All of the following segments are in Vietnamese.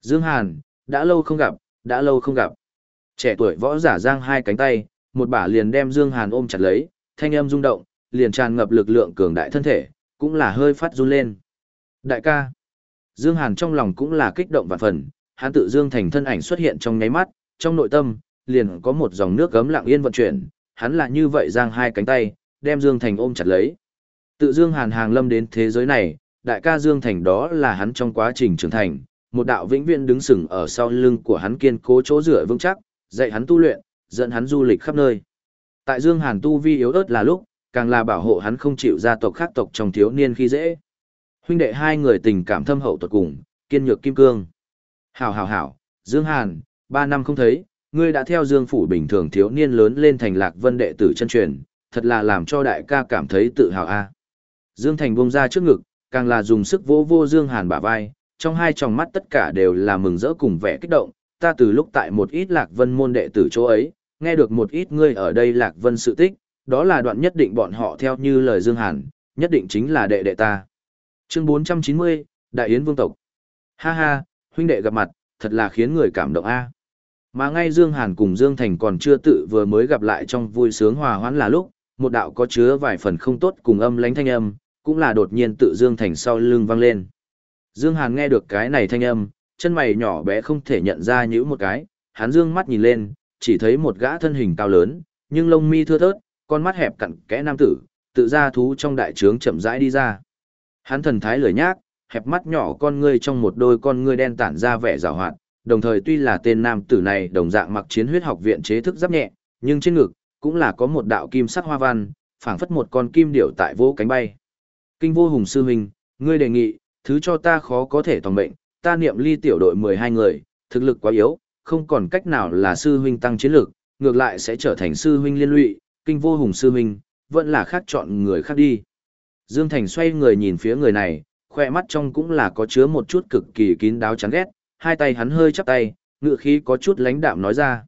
Dương Hàn, đã lâu không gặp, đã lâu không gặp. Trẻ tuổi võ giả giang hai cánh tay, một bả liền đem Dương Hàn ôm chặt lấy, thanh âm rung động, liền tràn ngập lực lượng cường đại thân thể, cũng là hơi phát run lên. Đại ca. Dương Hàn trong lòng cũng là kích động vạn phần, hắn tự Dương Thành thân ảnh xuất hiện trong nháy mắt, trong nội tâm, liền có một dòng nước gấm lặng yên vận chuyển, hắn là như vậy giang hai cánh tay, đem Dương Thành ôm chặt lấy. Tự Dương Hàn hàng lâm đến thế giới này, đại ca Dương Thành đó là hắn trong quá trình trưởng thành, một đạo vĩnh viễn đứng sừng ở sau lưng của hắn kiên cố chỗ dựa vững chắc, dạy hắn tu luyện, dẫn hắn du lịch khắp nơi. Tại Dương Hàn tu vi yếu ớt là lúc, càng là bảo hộ hắn không chịu gia tộc khác tộc trong thiếu niên khi dễ. Huynh đệ hai người tình cảm thâm hậu tuyệt cùng, kiên nhược kim cương. Hảo hảo hảo, Dương Hàn, ba năm không thấy, ngươi đã theo Dương phủ bình thường thiếu niên lớn lên thành Lạc Vân đệ tử chân truyền, thật là làm cho đại ca cảm thấy tự hào a. Dương Thành buông ra trước ngực, càng là dùng sức vỗ vô Dương Hàn bả vai, trong hai tròng mắt tất cả đều là mừng rỡ cùng vẻ kích động, ta từ lúc tại một ít Lạc Vân môn đệ tử chỗ ấy, nghe được một ít ngươi ở đây Lạc Vân sự tích, đó là đoạn nhất định bọn họ theo như lời Dương Hàn, nhất định chính là đệ đệ ta. Chương 490, Đại Yến Vương Tộc. Ha ha, huynh đệ gặp mặt, thật là khiến người cảm động a. Mà ngay Dương Hàn cùng Dương Thành còn chưa tự vừa mới gặp lại trong vui sướng hòa hoãn là lúc, một đạo có chứa vài phần không tốt cùng âm lãnh thanh âm, cũng là đột nhiên tự Dương Thành sau lưng vang lên. Dương Hàn nghe được cái này thanh âm, chân mày nhỏ bé không thể nhận ra nhữ một cái, hắn dương mắt nhìn lên, chỉ thấy một gã thân hình cao lớn, nhưng lông mi thưa thớt, con mắt hẹp cặn kẽ nam tử, tự ra thú trong đại trướng chậm rãi đi ra. Hắn thần thái lười nhác, hẹp mắt nhỏ con ngươi trong một đôi con ngươi đen tản ra vẻ rào hoạt, đồng thời tuy là tên nam tử này đồng dạng mặc chiến huyết học viện chế thức giáp nhẹ, nhưng trên ngực cũng là có một đạo kim sắc hoa văn, phảng phất một con kim điểu tại vỗ cánh bay. Kinh vô hùng sư huynh, ngươi đề nghị, thứ cho ta khó có thể tòng mệnh, ta niệm ly tiểu đội 12 người, thực lực quá yếu, không còn cách nào là sư huynh tăng chiến lực, ngược lại sẽ trở thành sư huynh liên lụy, kinh vô hùng sư huynh, vẫn là khác chọn người khác đi. Dương Thành xoay người nhìn phía người này, khoe mắt trong cũng là có chứa một chút cực kỳ kín đáo chán ghét, hai tay hắn hơi chắp tay, ngựa khí có chút lãnh đạm nói ra.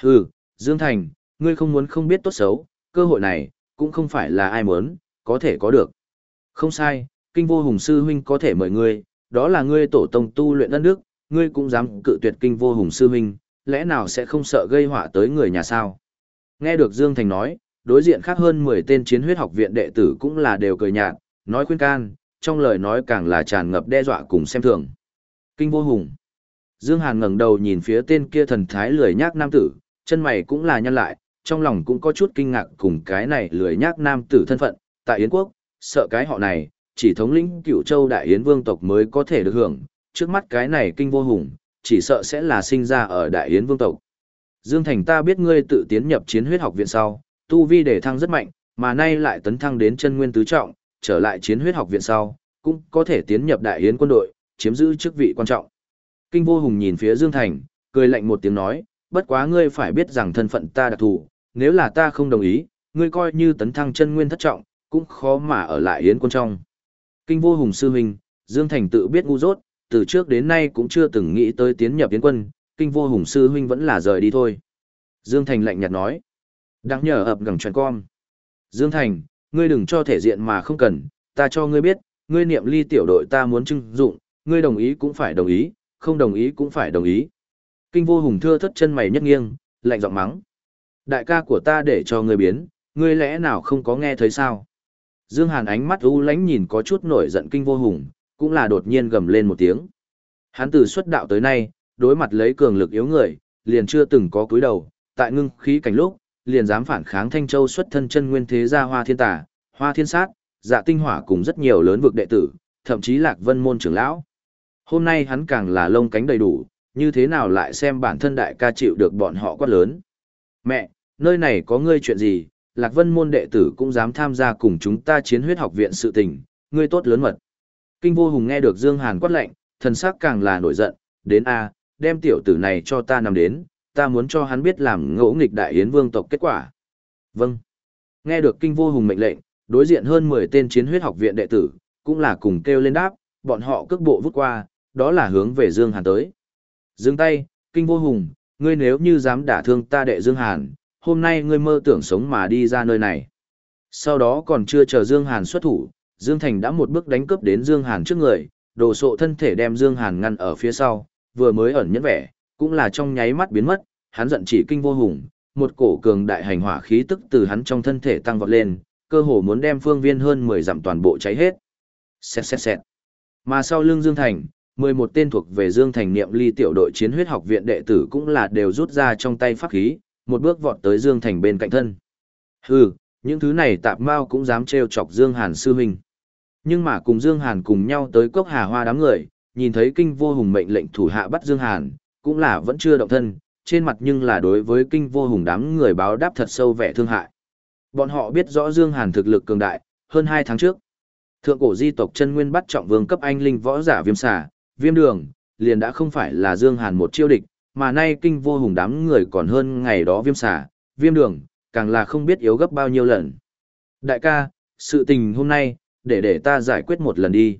Hừ, Dương Thành, ngươi không muốn không biết tốt xấu, cơ hội này, cũng không phải là ai muốn, có thể có được. Không sai, kinh vô hùng sư huynh có thể mời ngươi, đó là ngươi tổ tông tu luyện đất nước, ngươi cũng dám cự tuyệt kinh vô hùng sư huynh, lẽ nào sẽ không sợ gây họa tới người nhà sao? Nghe được Dương Thành nói, đối diện khác hơn 10 tên chiến huyết học viện đệ tử cũng là đều cười nhạt, nói khuyên can, trong lời nói càng là tràn ngập đe dọa cùng xem thường. Kinh vô hùng. Dương Hàn ngẩng đầu nhìn phía tên kia thần thái lười nhác nam tử, chân mày cũng là nhăn lại, trong lòng cũng có chút kinh ngạc cùng cái này lười nhác nam tử thân phận, tại Yến quốc, sợ cái họ này, chỉ thống lĩnh cựu châu đại Yến vương tộc mới có thể được hưởng, trước mắt cái này kinh vô hùng, chỉ sợ sẽ là sinh ra ở đại Yến vương tộc. Dương Thành ta biết ngươi tự tiến nhập chiến huyết học viện sau, tu vi đề thăng rất mạnh, mà nay lại tấn thăng đến chân nguyên tứ trọng, trở lại chiến huyết học viện sau, cũng có thể tiến nhập đại Yến quân đội, chiếm giữ chức vị quan trọng. Kinh vô hùng nhìn phía Dương Thành, cười lạnh một tiếng nói, bất quá ngươi phải biết rằng thân phận ta đặc thù, nếu là ta không đồng ý, ngươi coi như tấn thăng chân nguyên thất trọng, cũng khó mà ở lại yến quân trong. Kinh vô hùng sư huynh, Dương Thành tự biết ngu dốt, từ trước đến nay cũng chưa từng nghĩ tới tiến nhập tiến quân, kinh vô hùng sư huynh vẫn là rời đi thôi. Dương Thành lạnh nhạt nói, đang nhờ ập gẳng tròn con. Dương Thành, ngươi đừng cho thể diện mà không cần, ta cho ngươi biết, ngươi niệm ly tiểu đội ta muốn trưng dụng, ngươi đồng ý cũng phải đồng ý, không đồng ý cũng phải đồng ý. Kinh vô hùng thưa thất chân mày nhất nghiêng, lạnh giọng mắng. Đại ca của ta để cho ngươi biến, ngươi lẽ nào không có nghe thấy sao? Dương Hàn ánh mắt u lánh nhìn có chút nổi giận kinh vô hùng, cũng là đột nhiên gầm lên một tiếng. Hắn từ xuất đạo tới nay, đối mặt lấy cường lực yếu người, liền chưa từng có cúi đầu, tại ngưng khí cảnh lúc, liền dám phản kháng Thanh Châu xuất thân chân nguyên thế gia Hoa Thiên Tà, Hoa Thiên Sát, Dạ Tinh Hỏa cùng rất nhiều lớn vực đệ tử, thậm chí Lạc Vân môn trưởng lão. Hôm nay hắn càng là lông cánh đầy đủ, như thế nào lại xem bản thân đại ca chịu được bọn họ quát lớn. Mẹ, nơi này có ngươi chuyện gì, Lạc Vân môn đệ tử cũng dám tham gia cùng chúng ta chiến huyết học viện sự tình, ngươi tốt lớn mật. Kinh vô hùng nghe được Dương Hàn quát lệnh, thần sắc càng là nổi giận, đến a, đem tiểu tử này cho ta nằm đến, ta muốn cho hắn biết làm ngỗ nghịch đại yến vương tộc kết quả. Vâng. Nghe được kinh vô hùng mệnh lệnh, đối diện hơn 10 tên chiến huyết học viện đệ tử, cũng là cùng kêu lên đáp, bọn họ cước bộ vút qua, đó là hướng về Dương Hàn tới. Dừng tay, kinh vô hùng, ngươi nếu như dám đả thương ta đệ Dương Hàn, hôm nay ngươi mơ tưởng sống mà đi ra nơi này. Sau đó còn chưa chờ Dương Hàn xuất thủ, Dương Thành đã một bước đánh cướp đến Dương Hàn trước người, đồ sộ thân thể đem Dương Hàn ngăn ở phía sau, vừa mới ẩn nhẫn vẻ, cũng là trong nháy mắt biến mất, hắn giận chỉ kinh vô hùng, một cổ cường đại hành hỏa khí tức từ hắn trong thân thể tăng vọt lên, cơ hồ muốn đem phương viên hơn 10 dặm toàn bộ cháy hết. Xẹt xẹt xẹt. Mà sau lưng Dương Thành, 11 tên thuộc về Dương Thành niệm ly tiểu đội chiến huyết học viện đệ tử cũng là đều rút ra trong tay pháp khí, một bước vọt tới Dương Thành bên cạnh thân. Hừ, những thứ này tạp mao cũng dám trêu chọc Dương Hàn sư huynh. Nhưng mà cùng Dương Hàn cùng nhau tới cốc hà hoa đám người, nhìn thấy kinh vô hùng mệnh lệnh thủ hạ bắt Dương Hàn, cũng là vẫn chưa động thân, trên mặt nhưng là đối với kinh vô hùng đám người báo đáp thật sâu vẻ thương hại. Bọn họ biết rõ Dương Hàn thực lực cường đại, hơn 2 tháng trước. Thượng cổ di tộc chân nguyên bắt trọng vương cấp anh linh võ giả viêm xà, viêm đường, liền đã không phải là Dương Hàn một chiêu địch, mà nay kinh vô hùng đám người còn hơn ngày đó viêm xà, viêm đường, càng là không biết yếu gấp bao nhiêu lần. Đại ca, sự tình hôm nay, để để ta giải quyết một lần đi.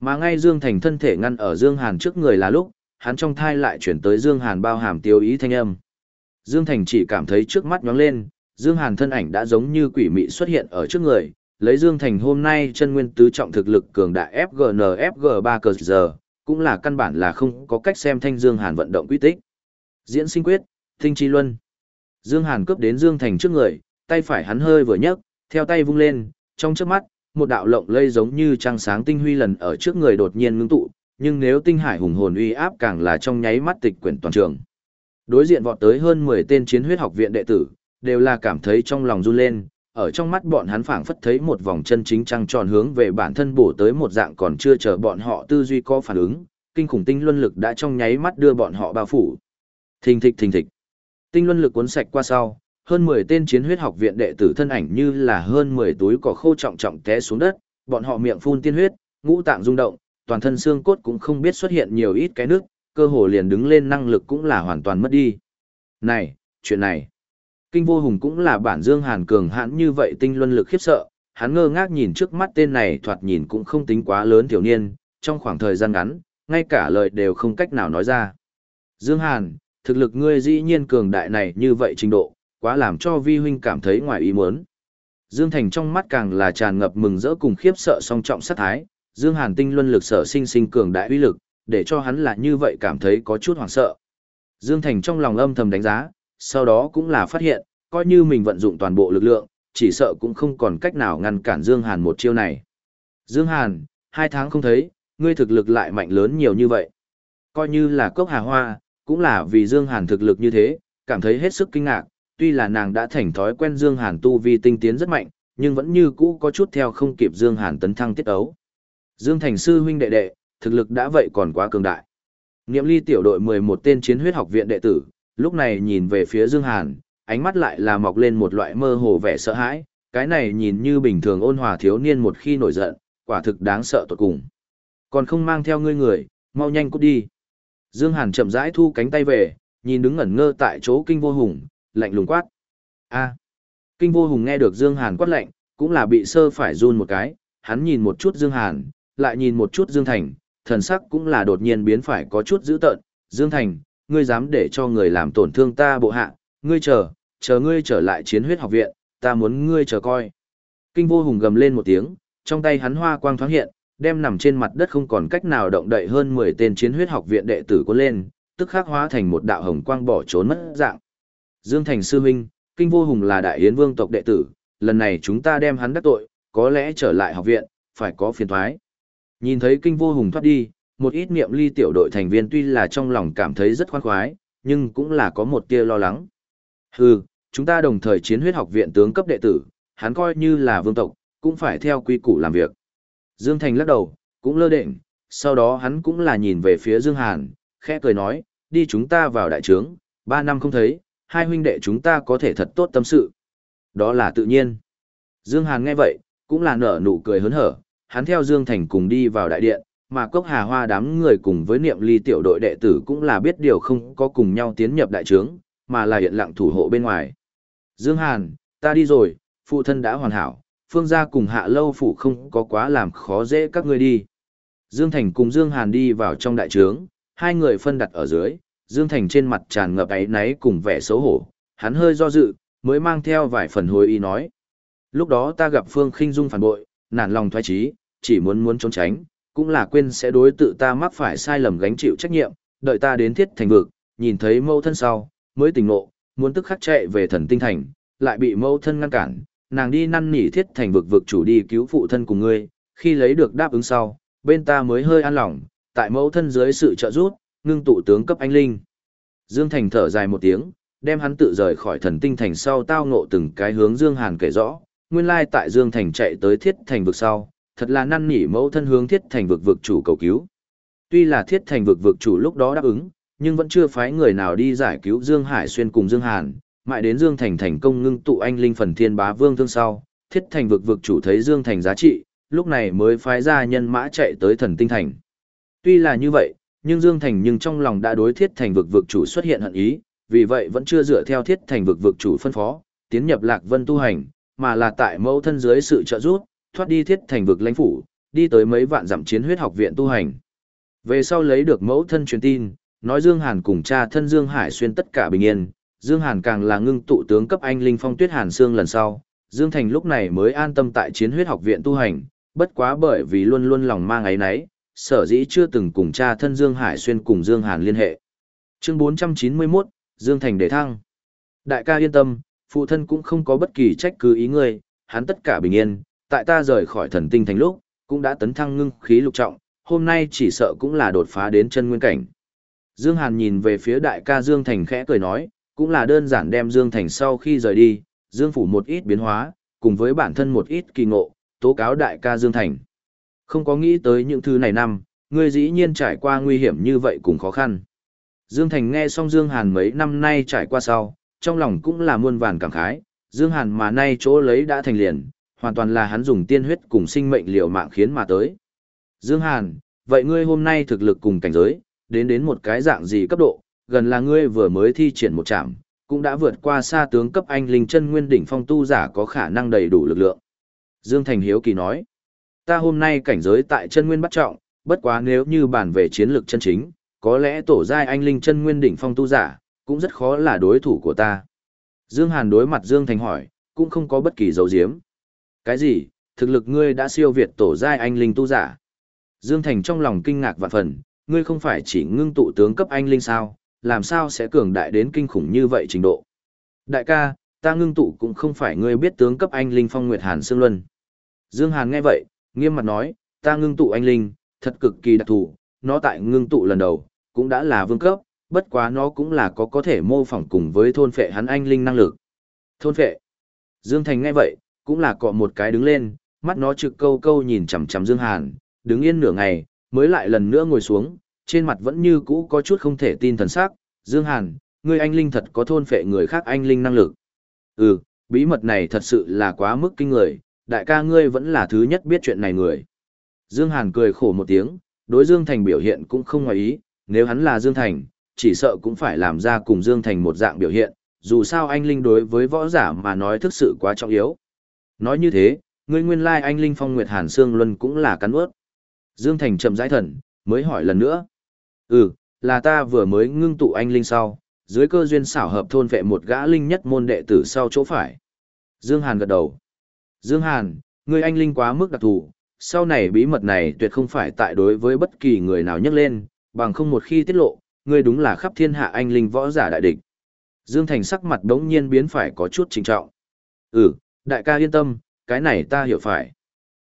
Mà ngay Dương Thành thân thể ngăn ở Dương Hàn trước người là lúc, hắn trong thai lại chuyển tới Dương Hàn bao hàm tiêu ý thanh âm. Dương Thành chỉ cảm thấy trước mắt nhóng lên, Dương Hàn thân ảnh đã giống như quỷ mị xuất hiện ở trước người, lấy Dương Thành hôm nay chân nguyên tứ trọng thực lực cường đại FGN FG3 cờ giờ, cũng là căn bản là không có cách xem thanh Dương Hàn vận động quy tích. Diễn sinh quyết, tinh chi luân. Dương Hàn cướp đến Dương Thành trước người, tay phải hắn hơi vừa nhấc, theo tay vung lên, trong chớp mắt, một đạo lộng lây giống như trăng sáng tinh huy lần ở trước người đột nhiên ngưng tụ, nhưng nếu tinh hải hùng hồn uy áp càng là trong nháy mắt tịch quyển toàn trường. Đối diện vọt tới hơn 10 tên chiến huyết học viện đệ tử, đều là cảm thấy trong lòng run lên, ở trong mắt bọn hắn phảng phất thấy một vòng chân chính trăng tròn hướng về bản thân bổ tới một dạng còn chưa chờ bọn họ tư duy có phản ứng, kinh khủng tinh luân lực đã trong nháy mắt đưa bọn họ bao phủ. Thình thịch thình thịch. Tinh luân lực cuốn sạch qua sau, hơn 10 tên chiến huyết học viện đệ tử thân ảnh như là hơn 10 túi cỏ khô trọng trọng té xuống đất, bọn họ miệng phun tiên huyết, ngũ tạng rung động, toàn thân xương cốt cũng không biết xuất hiện nhiều ít cái nước, cơ hồ liền đứng lên năng lực cũng là hoàn toàn mất đi. Này, chuyện này. Kinh vô hùng cũng là bản dương hàn cường hãn như vậy tinh luân lực khiếp sợ, hắn ngơ ngác nhìn trước mắt tên này thoạt nhìn cũng không tính quá lớn tiểu niên, trong khoảng thời gian ngắn, ngay cả lời đều không cách nào nói ra. Dương Hàn, thực lực ngươi dĩ nhiên cường đại này như vậy trình độ, quá làm cho vi huynh cảm thấy ngoài ý muốn. Dương Thành trong mắt càng là tràn ngập mừng rỡ cùng khiếp sợ song trọng sát thái, Dương Hàn tinh luân lực sở sinh sinh cường đại uy lực, để cho hắn là như vậy cảm thấy có chút hoảng sợ. Dương Thành trong lòng âm thầm đánh giá, sau đó cũng là phát hiện, coi như mình vận dụng toàn bộ lực lượng, chỉ sợ cũng không còn cách nào ngăn cản Dương Hàn một chiêu này. Dương Hàn, hai tháng không thấy, ngươi thực lực lại mạnh lớn nhiều như vậy. Coi như là cốc hà hoa, cũng là vì Dương Hàn thực lực như thế, cảm thấy hết sức kinh ngạc, tuy là nàng đã thành thói quen Dương Hàn tu vi tinh tiến rất mạnh, nhưng vẫn như cũ có chút theo không kịp Dương Hàn tấn thăng tiết ấu. Dương Thành sư huynh đệ đệ, thực lực đã vậy còn quá cường đại. Niệm ly tiểu đội 11 tên chiến huyết học viện đệ tử, lúc này nhìn về phía Dương Hàn, ánh mắt lại là mọc lên một loại mơ hồ vẻ sợ hãi, cái này nhìn như bình thường ôn hòa thiếu niên một khi nổi giận, quả thực đáng sợ tột cùng. Còn không mang theo ngươi người, mau nhanh cút đi. Dương Hàn chậm rãi thu cánh tay về, nhìn đứng ngẩn ngơ tại chỗ kinh vô hùng, lạnh lùng quát. A. Kinh vô hùng nghe được Dương Hàn quát lạnh, cũng là bị sơ phải run một cái, hắn nhìn một chút Dương Hàn, lại nhìn một chút Dương Thành, thần sắc cũng là đột nhiên biến phải có chút dữ tợn. Dương Thành, ngươi dám để cho người làm tổn thương ta bộ hạ, ngươi chờ, chờ ngươi trở lại chiến huyết học viện, ta muốn ngươi chờ coi. Kinh vô hùng gầm lên một tiếng, trong tay hắn hoa quang thoáng hiện, đem nằm trên mặt đất không còn cách nào động đậy hơn 10 tên chiến huyết học viện đệ tử cuốn lên, tức khắc hóa thành một đạo hồng quang bỏ trốn mất dạng. Dương Thành sư huynh, Kinh Vô Hùng là đại yến vương tộc đệ tử, lần này chúng ta đem hắn đắc tội, có lẽ trở lại học viện, phải có phiền thoái. Nhìn thấy Kinh Vô Hùng thoát đi, một ít niệm ly tiểu đội thành viên tuy là trong lòng cảm thấy rất khoan khoái, nhưng cũng là có một tia lo lắng. Hừ, chúng ta đồng thời chiến huyết học viện tướng cấp đệ tử, hắn coi như là vương tộc, cũng phải theo quy củ làm việc. Dương Thành lắc đầu, cũng lơ định, sau đó hắn cũng là nhìn về phía Dương Hàn, khẽ cười nói, đi chúng ta vào đại trướng, ba năm không thấy, hai huynh đệ chúng ta có thể thật tốt tâm sự. Đó là tự nhiên. Dương Hàn nghe vậy, cũng là nở nụ cười hớn hở, hắn theo Dương Thành cùng đi vào đại điện, mà cốc hà hoa đám người cùng với niệm ly tiểu đội đệ tử cũng là biết điều không có cùng nhau tiến nhập đại trướng, mà là hiện lặng thủ hộ bên ngoài. Dương Hàn, ta đi rồi, phụ thân đã hoàn hảo, phương gia cùng hạ lâu phụ không có quá làm khó dễ các ngươi đi. Dương Thành cùng Dương Hàn đi vào trong đại trướng, hai người phân đặt ở dưới, Dương Thành trên mặt tràn ngập ấy náy cùng vẻ xấu hổ, hắn hơi do dự, mới mang theo vài phần hồi ý nói. Lúc đó ta gặp Phương Khinh Dung phản bội, nản lòng thoái trí, chỉ muốn muốn trốn tránh, cũng là quên sẽ đối tự ta mắc phải sai lầm gánh chịu trách nhiệm, đợi ta đến thiết thành vực, nhìn thấy mâu thân sau, mới tỉnh ngộ, muốn tức khắc chạy về thần tinh thành, lại bị mâu thân ngăn cản, nàng đi năn nỉ thiết thành vực vực chủ đi cứu phụ thân cùng ngươi, khi lấy được đáp ứng sau, bên ta mới hơi an lòng, tại mâu thân dưới sự trợ giúp, ngưng tụ tướng cấp anh linh. Dương Thành thở dài một tiếng, đem hắn tự rời khỏi thần tinh thành sau tao ngộ từng cái hướng Dương Hàn kể rõ, nguyên lai tại Dương Thành chạy tới thiết thành vực sau, thật là năn nỉ mẫu thân hướng thiết thành vực vực chủ cầu cứu. Tuy là thiết thành vực vực chủ lúc đó đáp ứng, nhưng vẫn chưa phái người nào đi giải cứu Dương Hải Xuyên cùng Dương Hàn, mãi đến Dương Thành thành công ngưng tụ anh linh phần thiên bá vương thương sau, thiết thành vực vực chủ thấy Dương Thành giá trị, lúc này mới phái ra nhân mã chạy tới thần tinh thành. Tuy là như vậy, nhưng Dương Thành nhưng trong lòng đã đối thiết thành vực vực chủ xuất hiện hận ý, vì vậy vẫn chưa dựa theo thiết thành vực vực chủ phân phó, tiến nhập lạc vân tu hành, mà là tại mẫu thân dưới sự trợ giúp, thoát đi thiết thành vực lãnh phủ, đi tới mấy vạn dặm chiến huyết học viện tu hành. Về sau lấy được mẫu thân truyền tin, nói Dương Hàn cùng cha thân Dương Hải xuyên tất cả bình yên, Dương Hàn càng là ngưng tụ tướng cấp anh linh phong tuyết Hàn xương lần sau, Dương Thành lúc này mới an tâm tại chiến huyết học viện tu hành, bất quá bởi vì luôn luôn lòng mang ấy nấy, sở dĩ chưa từng cùng cha thân Dương Hải xuyên cùng Dương Hàn liên hệ. Chương 491, Dương Thành để thăng. Đại ca yên tâm, phụ thân cũng không có bất kỳ trách cứ ý ngươi, hắn tất cả bình yên, tại ta rời khỏi thần tinh thành lúc, cũng đã tấn thăng ngưng khí lục trọng, hôm nay chỉ sợ cũng là đột phá đến chân nguyên cảnh. Dương Hàn nhìn về phía đại ca Dương Thành khẽ cười nói, cũng là đơn giản đem Dương Thành sau khi rời đi, Dương phủ một ít biến hóa, cùng với bản thân một ít kỳ ngộ, tố cáo đại ca Dương Thành. Không có nghĩ tới những thứ này năm, ngươi dĩ nhiên trải qua nguy hiểm như vậy cũng khó khăn. Dương Thành nghe xong Dương Hàn mấy năm nay trải qua sau, trong lòng cũng là muôn vàn cảm khái, Dương Hàn mà nay chỗ lấy đã thành liền, hoàn toàn là hắn dùng tiên huyết cùng sinh mệnh liều mạng khiến mà tới. Dương Hàn, vậy ngươi hôm nay thực lực cùng cảnh giới, đến đến một cái dạng gì cấp độ, gần là ngươi vừa mới thi triển một trạm, cũng đã vượt qua xa tướng cấp anh linh chân nguyên đỉnh phong tu giả có khả năng đầy đủ lực lượng. Dương Thành Hiếu Kỳ nói, ta hôm nay cảnh giới tại chân nguyên bắt trọng, bất quá nếu như bàn về chiến lược chân chính, có lẽ tổ giai anh linh chân nguyên đỉnh phong tu giả, cũng rất khó là đối thủ của ta. Dương Hàn đối mặt Dương Thành hỏi, cũng không có bất kỳ dấu diếm. Cái gì, thực lực ngươi đã siêu việt tổ giai anh linh tu giả? Dương Thành trong lòng kinh ngạc vạn phần, ngươi không phải chỉ ngưng tụ tướng cấp anh linh sao, làm sao sẽ cường đại đến kinh khủng như vậy trình độ? Đại ca, ta ngưng tụ cũng không phải ngươi biết tướng cấp anh linh phong nguyệt hàn xương luân. Dương Hàn nghe vậy, nghiêm mặt nói, ta ngưng tụ anh linh, thật cực kỳ đặc thù, nó tại ngưng tụ lần đầu, cũng đã là vương cấp, bất quá nó cũng là có có thể mô phỏng cùng với thôn phệ hắn anh linh năng lực. Thôn phệ. Dương Thành nghe vậy, cũng là cọ một cái đứng lên, mắt nó trực câu câu nhìn chằm chằm Dương Hàn, đứng yên nửa ngày, mới lại lần nữa ngồi xuống, trên mặt vẫn như cũ có chút không thể tin thần sắc. Dương Hàn, ngươi anh linh thật có thôn phệ người khác anh linh năng lực. Ừ, bí mật này thật sự là quá mức kinh người, đại ca ngươi vẫn là thứ nhất biết chuyện này người. Dương Hàn cười khổ một tiếng, đối Dương Thành biểu hiện cũng không ngoài ý, nếu hắn là Dương Thành, chỉ sợ cũng phải làm ra cùng Dương Thành một dạng biểu hiện, dù sao anh Linh đối với võ giả mà nói thực sự quá trọng yếu. Nói như thế, ngươi nguyên lai anh Linh Phong Nguyệt Hàn Sương Luân cũng là cắn ướt. Dương Thành chậm rãi thần, mới hỏi lần nữa. Ừ, là ta vừa mới ngưng tụ anh Linh sau, dưới cơ duyên xảo hợp thôn vệ một gã Linh nhất môn đệ tử sau chỗ phải. Dương Hàn gật đầu. Dương Hàn, ngươi anh Linh quá mức đặc thù, sau này bí mật này tuyệt không phải tại đối với bất kỳ người nào nhắc lên, bằng không một khi tiết lộ, ngươi đúng là khắp thiên hạ anh linh võ giả đại địch. Dương Thành sắc mặt đống nhiên biến phải có chút trình trọng. Ừ, đại ca yên tâm, cái này ta hiểu phải.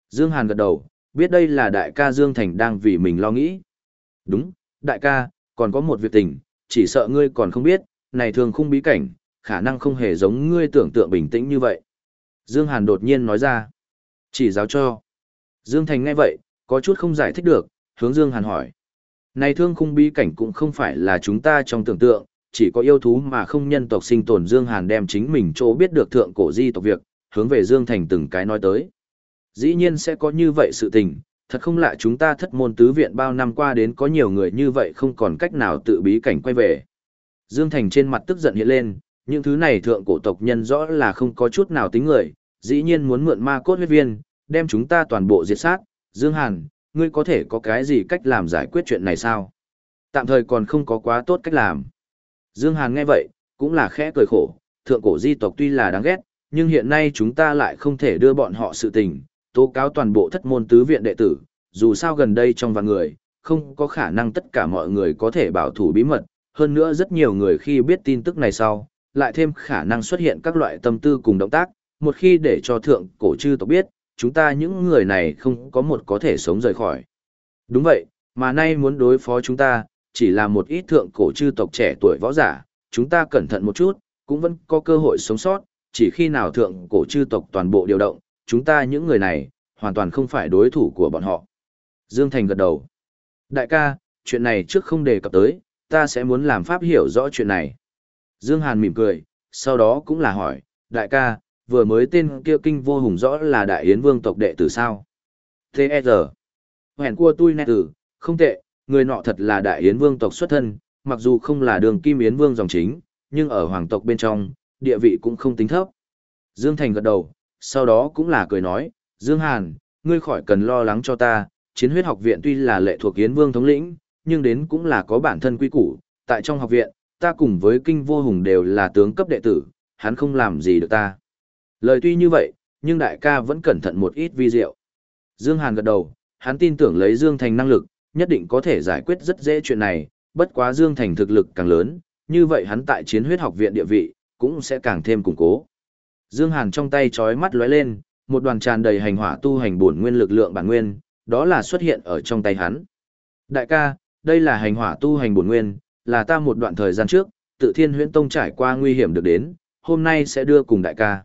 Dương Hàn gật đầu, biết đây là đại ca Dương Thành đang vì mình lo nghĩ. Đúng, đại ca, còn có một việc tình, chỉ sợ ngươi còn không biết, này thường khung bí cảnh, khả năng không hề giống ngươi tưởng tượng bình tĩnh như vậy. Dương Hàn đột nhiên nói ra. Chỉ giáo cho. Dương Thành nghe vậy, có chút không giải thích được, hướng Dương Hàn hỏi. Này thương khung bí cảnh cũng không phải là chúng ta trong tưởng tượng, chỉ có yêu thú mà không nhân tộc sinh tồn Dương Hàn đem chính mình chỗ biết được thượng cổ di tộc việc, hướng về Dương Thành từng cái nói tới. Dĩ nhiên sẽ có như vậy sự tình, thật không lạ chúng ta thất môn tứ viện bao năm qua đến có nhiều người như vậy không còn cách nào tự bí cảnh quay về. Dương Thành trên mặt tức giận hiện lên, những thứ này thượng cổ tộc nhân rõ là không có chút nào tính người, dĩ nhiên muốn mượn ma cốt huyết viên, đem chúng ta toàn bộ diệt sát. Dương Hàn, ngươi có thể có cái gì cách làm giải quyết chuyện này sao? Tạm thời còn không có quá tốt cách làm. Dương Hàn nghe vậy, cũng là khẽ cười khổ, thượng cổ di tộc tuy là đáng ghét, nhưng hiện nay chúng ta lại không thể đưa bọn họ sự tình, tố cáo toàn bộ thất môn tứ viện đệ tử, dù sao gần đây trong vạn người, không có khả năng tất cả mọi người có thể bảo thủ bí mật, hơn nữa rất nhiều người khi biết tin tức này sau, lại thêm khả năng xuất hiện các loại tâm tư cùng động tác, một khi để cho thượng cổ chư tộc biết, chúng ta những người này không có một có thể sống rời khỏi. Đúng vậy, mà nay muốn đối phó chúng ta, chỉ là một ít thượng cổ chư tộc trẻ tuổi võ giả, chúng ta cẩn thận một chút, cũng vẫn có cơ hội sống sót, chỉ khi nào thượng cổ chư tộc toàn bộ điều động, chúng ta những người này, hoàn toàn không phải đối thủ của bọn họ. Dương Thành gật đầu. Đại ca, chuyện này trước không đề cập tới, ta sẽ muốn làm pháp hiểu rõ chuyện này. Dương Hàn mỉm cười, sau đó cũng là hỏi, đại ca, vừa mới tên kia kinh vô hùng rõ là đại yến vương tộc đệ tử sao? T.E.R. Hẹn cua tui nè tử, không tệ, người nọ thật là đại yến vương tộc xuất thân, mặc dù không là đường kim yến vương dòng chính, nhưng ở hoàng tộc bên trong, địa vị cũng không tính thấp. Dương Thành gật đầu, sau đó cũng là cười nói, Dương Hàn, ngươi khỏi cần lo lắng cho ta, chiến huyết học viện tuy là lệ thuộc yến vương thống lĩnh, nhưng đến cũng là có bản thân quy củ, tại trong học viện, ta cùng với kinh vô hùng đều là tướng cấp đệ tử, hắn không làm gì được ta. Lời tuy như vậy, nhưng đại ca vẫn cẩn thận một ít vi diệu. Dương Hàn gật đầu, hắn tin tưởng lấy Dương Thành năng lực, nhất định có thể giải quyết rất dễ chuyện này, bất quá Dương Thành thực lực càng lớn, như vậy hắn tại chiến huyết học viện địa vị, cũng sẽ càng thêm củng cố. Dương Hàn trong tay chói mắt lóe lên, một đoàn tràn đầy hành hỏa tu hành bổn nguyên lực lượng bản nguyên, đó là xuất hiện ở trong tay hắn. Đại ca, đây là hành hỏa tu hành bổn nguyên, là ta một đoạn thời gian trước, tự thiên huyễn tông trải qua nguy hiểm được đến, hôm nay sẽ đưa cùng đại ca.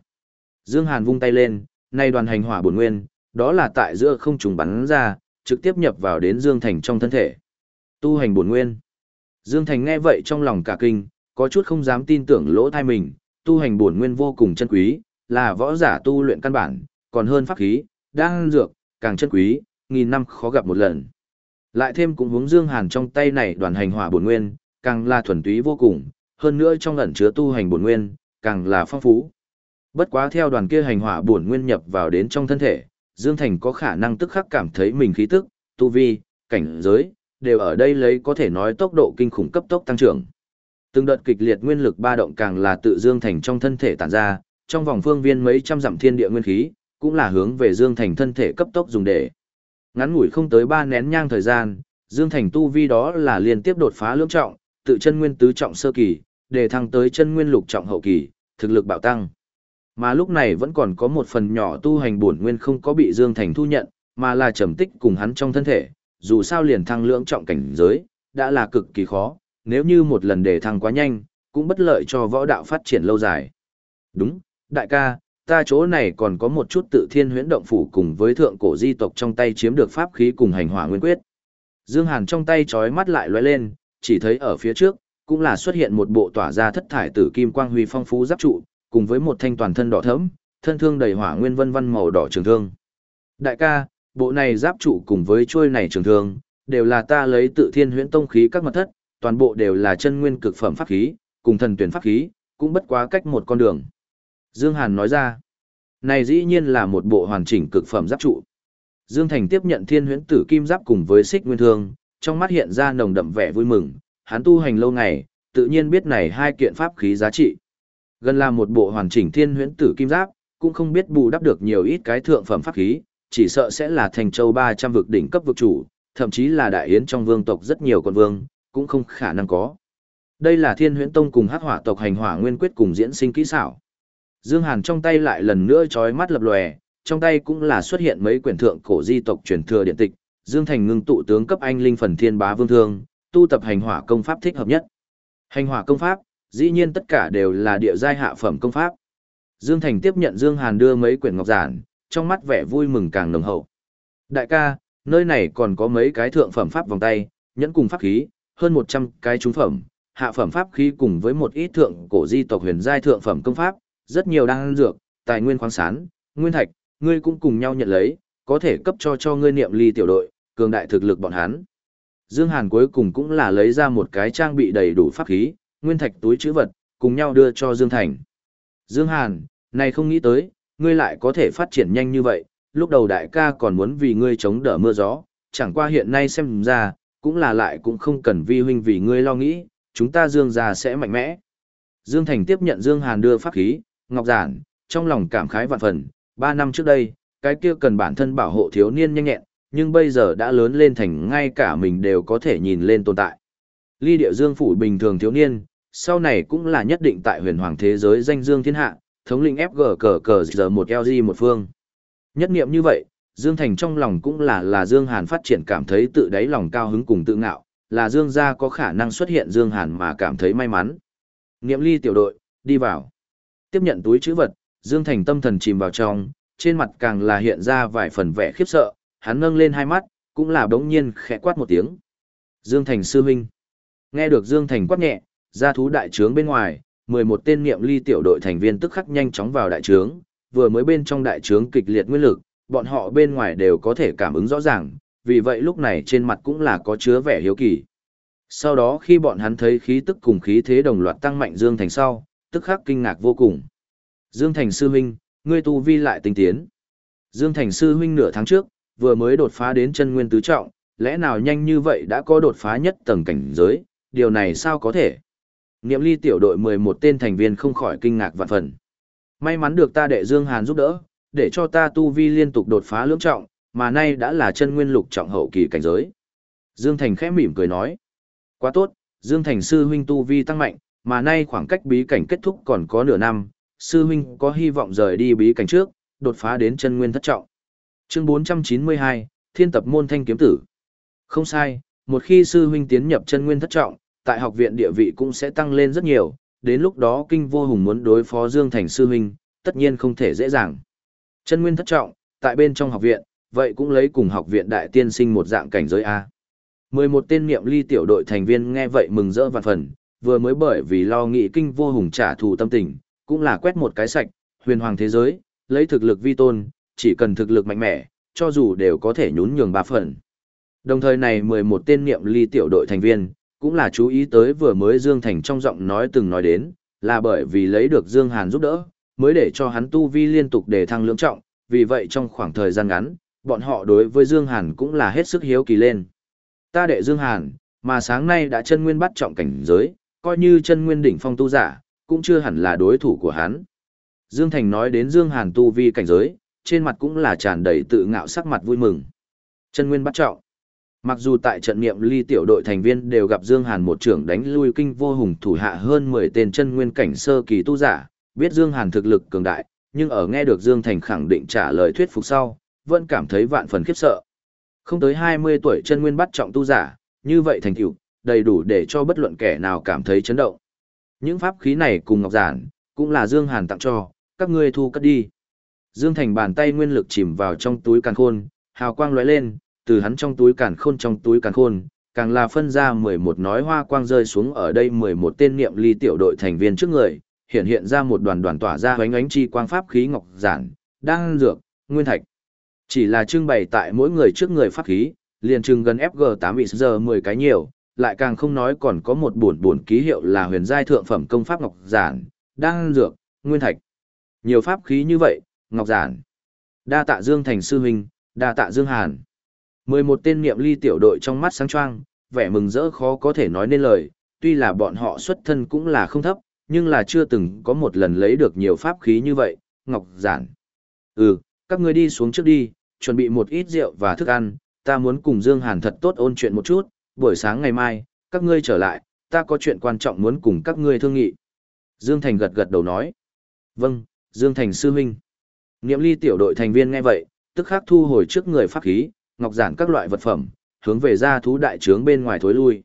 Dương Hàn vung tay lên, nay đoàn hành hỏa bổn nguyên, đó là tại giữa không trùng bắn ra, trực tiếp nhập vào đến Dương Thành trong thân thể. Tu hành bổn nguyên. Dương Thành nghe vậy trong lòng cả kinh, có chút không dám tin tưởng lỗ thai mình, tu hành bổn nguyên vô cùng chân quý, là võ giả tu luyện căn bản, còn hơn pháp khí, đang dược, càng chân quý, nghìn năm khó gặp một lần. Lại thêm cũng hướng Dương Hàn trong tay này đoàn hành hỏa bổn nguyên, càng là thuần túy vô cùng, hơn nữa trong ẩn chứa tu hành bổn nguyên, càng là phong phú. Bất quá theo đoàn kia hành hỏa bổn nguyên nhập vào đến trong thân thể, Dương Thành có khả năng tức khắc cảm thấy mình khí tức, tu vi, cảnh giới, đều ở đây lấy có thể nói tốc độ kinh khủng cấp tốc tăng trưởng. Từng đợt kịch liệt nguyên lực ba động càng là tự Dương Thành trong thân thể tản ra, trong vòng phương viên mấy trăm dặm thiên địa nguyên khí, cũng là hướng về Dương Thành thân thể cấp tốc dùng để. Ngắn ngủi không tới ba nén nhang thời gian, Dương Thành tu vi đó là liên tiếp đột phá lưỡng trọng, tự chân nguyên tứ trọng sơ kỳ, để thăng tới chân nguyên lục trọng hậu kỳ, thực lực bạo tăng. Mà lúc này vẫn còn có một phần nhỏ tu hành bổn nguyên không có bị Dương Thành thu nhận, mà là trầm tích cùng hắn trong thân thể, dù sao liền thăng lưỡng trọng cảnh giới, đã là cực kỳ khó, nếu như một lần để thăng quá nhanh, cũng bất lợi cho võ đạo phát triển lâu dài. Đúng, đại ca, ta chỗ này còn có một chút tự thiên huyễn động phủ cùng với thượng cổ di tộc trong tay chiếm được pháp khí cùng hành hỏa nguyên quyết. Dương Hàn trong tay chói mắt lại lóe lên, chỉ thấy ở phía trước, cũng là xuất hiện một bộ tỏa ra thất thải tử kim quang huy phong phú giáp trụ, cùng với một thanh toàn thân đỏ thẫm, thân thương đầy hỏa nguyên vân vân màu đỏ trường thương. Đại ca, bộ này giáp trụ cùng với chuôi này trường thương, đều là ta lấy tự thiên huyễn tông khí các mật thất, toàn bộ đều là chân nguyên cực phẩm pháp khí, cùng thần tuyển pháp khí, cũng bất quá cách một con đường. Dương Hàn nói ra, này dĩ nhiên là một bộ hoàn chỉnh cực phẩm giáp trụ. Dương Thành tiếp nhận thiên huyễn tử kim giáp cùng với xích nguyên thương, trong mắt hiện ra nồng đậm vẻ vui mừng, hắn tu hành lâu ngày, tự nhiên biết này hai kiện pháp khí giá trị. Gần là một bộ hoàn chỉnh thiên huyễn tử kim giáp, cũng không biết bù đắp được nhiều ít cái thượng phẩm pháp khí, chỉ sợ sẽ là thành châu 300 vực đỉnh cấp vực chủ, thậm chí là đại yến trong vương tộc rất nhiều con vương, cũng không khả năng có. Đây là thiên huyễn tông cùng hắc hỏa tộc hành hỏa nguyên quyết cùng diễn sinh kỹ xảo. Dương Hàn trong tay lại lần nữa chói mắt lập lòe, trong tay cũng là xuất hiện mấy quyển thượng cổ di tộc truyền thừa điện tịch, Dương Thành ngưng tụ tướng cấp anh linh phần thiên bá vương thương, tu tập hành hỏa công pháp thích hợp nhất. Hành hỏa công pháp, dĩ nhiên tất cả đều là địa giai hạ phẩm công pháp. Dương Thành tiếp nhận Dương Hàn đưa mấy quyển ngọc giản, trong mắt vẻ vui mừng càng nồng hậu. Đại ca, nơi này còn có mấy cái thượng phẩm pháp vòng tay, nhẫn cùng pháp khí, hơn 100 cái trúng phẩm, hạ phẩm pháp khí cùng với một ít thượng cổ di tộc huyền giai thượng phẩm công pháp, rất nhiều đan dược, tài nguyên khoáng sản, nguyên thạch, ngươi cũng cùng nhau nhận lấy, có thể cấp cho cho ngươi niệm ly tiểu đội, cường đại thực lực bọn hắn. Dương Hàn cuối cùng cũng là lấy ra một cái trang bị đầy đủ pháp khí, nguyên thạch túi trữ vật, cùng nhau đưa cho Dương Thành. Dương Hàn, này không nghĩ tới, ngươi lại có thể phát triển nhanh như vậy, lúc đầu đại ca còn muốn vì ngươi chống đỡ mưa gió, chẳng qua hiện nay xem ra, cũng là lại cũng không cần vi huynh vì ngươi lo nghĩ, chúng ta Dương gia sẽ mạnh mẽ. Dương Thành tiếp nhận Dương Hàn đưa pháp khí, ngọc giản, trong lòng cảm khái vạn phần, ba năm trước đây, cái kia cần bản thân bảo hộ thiếu niên nhanh nhẹn, nhưng bây giờ đã lớn lên thành ngay cả mình đều có thể nhìn lên tồn tại. Ly địa dương phủ bình thường thiếu niên, sau này cũng là nhất định tại huyền hoàng thế giới danh dương thiên hạ, thống lĩnh FG cờ cờ giờ một LG một phương. Nhất niệm như vậy, Dương Thành trong lòng cũng là là Dương Hàn phát triển cảm thấy tự đáy lòng cao hứng cùng tự ngạo, là Dương gia có khả năng xuất hiện Dương Hàn mà cảm thấy may mắn. Niệm ly tiểu đội, đi vào. Tiếp nhận túi chữ vật, Dương Thành tâm thần chìm vào trong, trên mặt càng là hiện ra vài phần vẻ khiếp sợ, hắn nâng lên hai mắt, cũng là đống nhiên khẽ quát một tiếng. Dương Thành sư huynh. Nghe được Dương Thành quát nhẹ, ra thú đại trướng bên ngoài, 11 tên niệm ly tiểu đội thành viên tức khắc nhanh chóng vào đại trướng, vừa mới bên trong đại trướng kịch liệt nguyên lực, bọn họ bên ngoài đều có thể cảm ứng rõ ràng, vì vậy lúc này trên mặt cũng là có chứa vẻ hiếu kỳ. Sau đó khi bọn hắn thấy khí tức cùng khí thế đồng loạt tăng mạnh Dương Thành sau, tức khắc kinh ngạc vô cùng. Dương Thành sư huynh, ngươi tu vi lại tinh tiến. Dương Thành sư huynh nửa tháng trước, vừa mới đột phá đến chân nguyên tứ trọng, lẽ nào nhanh như vậy đã có đột phá nhất tầng cảnh giới, điều này sao có thể? Niệm ly tiểu đội 11 tên thành viên không khỏi kinh ngạc vạn phần. May mắn được ta đệ Dương Hàn giúp đỡ, để cho ta tu vi liên tục đột phá lưỡng trọng, mà nay đã là chân nguyên lục trọng hậu kỳ cảnh giới. Dương Thành khẽ mỉm cười nói. Quá tốt, Dương Thành sư huynh tu vi tăng mạnh, mà nay khoảng cách bí cảnh kết thúc còn có nửa năm, sư huynh có hy vọng rời đi bí cảnh trước, đột phá đến chân nguyên thất trọng. Chương 492, Thiên tập môn thanh kiếm tử. Không sai, một khi sư huynh tiến nhập chân nguyên thất trọng, tại học viện địa vị cũng sẽ tăng lên rất nhiều, đến lúc đó kinh vô hùng muốn đối phó Dương Thành sư huynh, tất nhiên không thể dễ dàng. Chân nguyên thất trọng, tại bên trong học viện, vậy cũng lấy cùng học viện đại tiên sinh một dạng cảnh giới A. 11 tên niệm ly tiểu đội thành viên nghe vậy mừng rỡ vạn phần, vừa mới bởi vì lo nghĩ kinh vô hùng trả thù tâm tình, cũng là quét một cái sạch, huyền hoàng thế giới, lấy thực lực vi tôn, chỉ cần thực lực mạnh mẽ, cho dù đều có thể nhún nhường ba phần. Đồng thời này 11 tên niệm ly tiểu đội thành viên, cũng là chú ý tới vừa mới Dương Thành trong giọng nói từng nói đến, là bởi vì lấy được Dương Hàn giúp đỡ, mới để cho hắn tu vi liên tục để thăng lưỡng trọng, vì vậy trong khoảng thời gian ngắn, bọn họ đối với Dương Hàn cũng là hết sức hiếu kỳ lên. Ta đệ Dương Hàn, mà sáng nay đã chân nguyên bắt trọng cảnh giới, coi như chân nguyên đỉnh phong tu giả, cũng chưa hẳn là đối thủ của hắn. Dương Thành nói đến Dương Hàn tu vi cảnh giới, trên mặt cũng là tràn đầy tự ngạo sắc mặt vui mừng. Chân nguyên bắt trọng. Mặc dù tại trận niệm ly tiểu đội thành viên đều gặp Dương Hàn một trưởng đánh lui kinh vô hùng thủ hạ hơn 10 tên chân nguyên cảnh sơ kỳ tu giả, biết Dương Hàn thực lực cường đại, nhưng ở nghe được Dương Thành khẳng định trả lời thuyết phục sau, vẫn cảm thấy vạn phần khiếp sợ. Không tới 20 tuổi chân nguyên bắt trọng tu giả, như vậy thành tựu đầy đủ để cho bất luận kẻ nào cảm thấy chấn động. Những pháp khí này cùng ngọc giản, cũng là Dương Hàn tặng cho, các ngươi thu cất đi. Dương Thành bàn tay nguyên lực chìm vào trong túi càn khôn, hào quang lóe lên, từ hắn trong túi càn khôn trong túi càn khôn, càng là phân ra 11 nói hoa quang rơi xuống ở đây 11 tên niệm ly tiểu đội thành viên trước người, hiện hiện ra một đoàn đoàn tỏa ra ánh ánh chi quang pháp khí ngọc giản, đang dược, nguyên thạch. Chỉ là trưng bày tại mỗi người trước người pháp khí, liền trưng gần FG8 giờ 10 cái nhiều, lại càng không nói còn có một buồn buồn ký hiệu là huyền giai thượng phẩm công pháp ngọc giản, đang dược, nguyên thạch. Nhiều pháp khí như vậy, ngọc giản. Đa tạ Dương Thành sư huynh, đa tạ Dương Hàn. 11 tên niệm ly tiểu đội trong mắt sáng choang, vẻ mừng rỡ khó có thể nói nên lời, tuy là bọn họ xuất thân cũng là không thấp, nhưng là chưa từng có một lần lấy được nhiều pháp khí như vậy, ngọc giản. Ừ, các ngươi đi xuống trước đi, chuẩn bị một ít rượu và thức ăn, ta muốn cùng Dương Hàn thật tốt ôn chuyện một chút, buổi sáng ngày mai, các ngươi trở lại, ta có chuyện quan trọng muốn cùng các ngươi thương nghị. Dương Thành gật gật đầu nói. Vâng, Dương Thành sư huynh. Niệm ly tiểu đội thành viên nghe vậy, tức khắc thu hồi trước người pháp khí, ngọc giản các loại vật phẩm, hướng về ra thú đại trướng bên ngoài thối lui.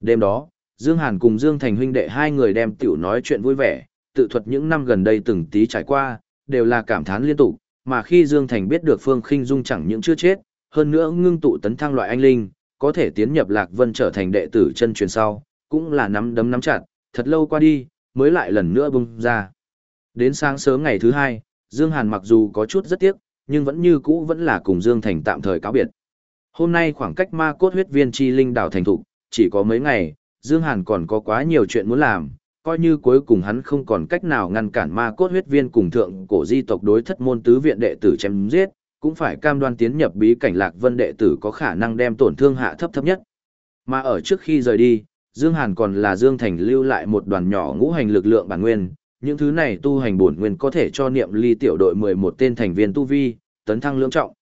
Đêm đó, Dương Hàn cùng Dương Thành huynh đệ hai người đem tiểu nói chuyện vui vẻ, tự thuật những năm gần đây từng tí trải qua, đều là cảm thán liên tục, mà khi Dương Thành biết được Phương Khinh Dung chẳng những chưa chết, hơn nữa ngưng tụ tấn thăng loại anh linh, có thể tiến nhập Lạc Vân trở thành đệ tử chân truyền sau, cũng là nắm đấm nắm chặt, thật lâu qua đi, mới lại lần nữa bung ra. Đến sáng sớm ngày thứ hai, Dương Hàn mặc dù có chút rất tiếc, nhưng vẫn như cũ vẫn là cùng Dương Thành tạm thời cáo biệt. Hôm nay khoảng cách ma cốt huyết viên chi linh đảo thành thục, chỉ có mấy ngày, Dương Hàn còn có quá nhiều chuyện muốn làm, coi như cuối cùng hắn không còn cách nào ngăn cản ma cốt huyết viên cùng thượng cổ di tộc đối thất môn tứ viện đệ tử chém giết, cũng phải cam đoan tiến nhập bí cảnh lạc vân đệ tử có khả năng đem tổn thương hạ thấp thấp nhất. Mà ở trước khi rời đi, Dương Hàn còn là Dương Thành lưu lại một đoàn nhỏ ngũ hành lực lượng bản nguyên, những thứ này tu hành bổn nguyên có thể cho niệm ly tiểu đội 11 tên thành viên tu vi, tấn thăng lưỡng trọng.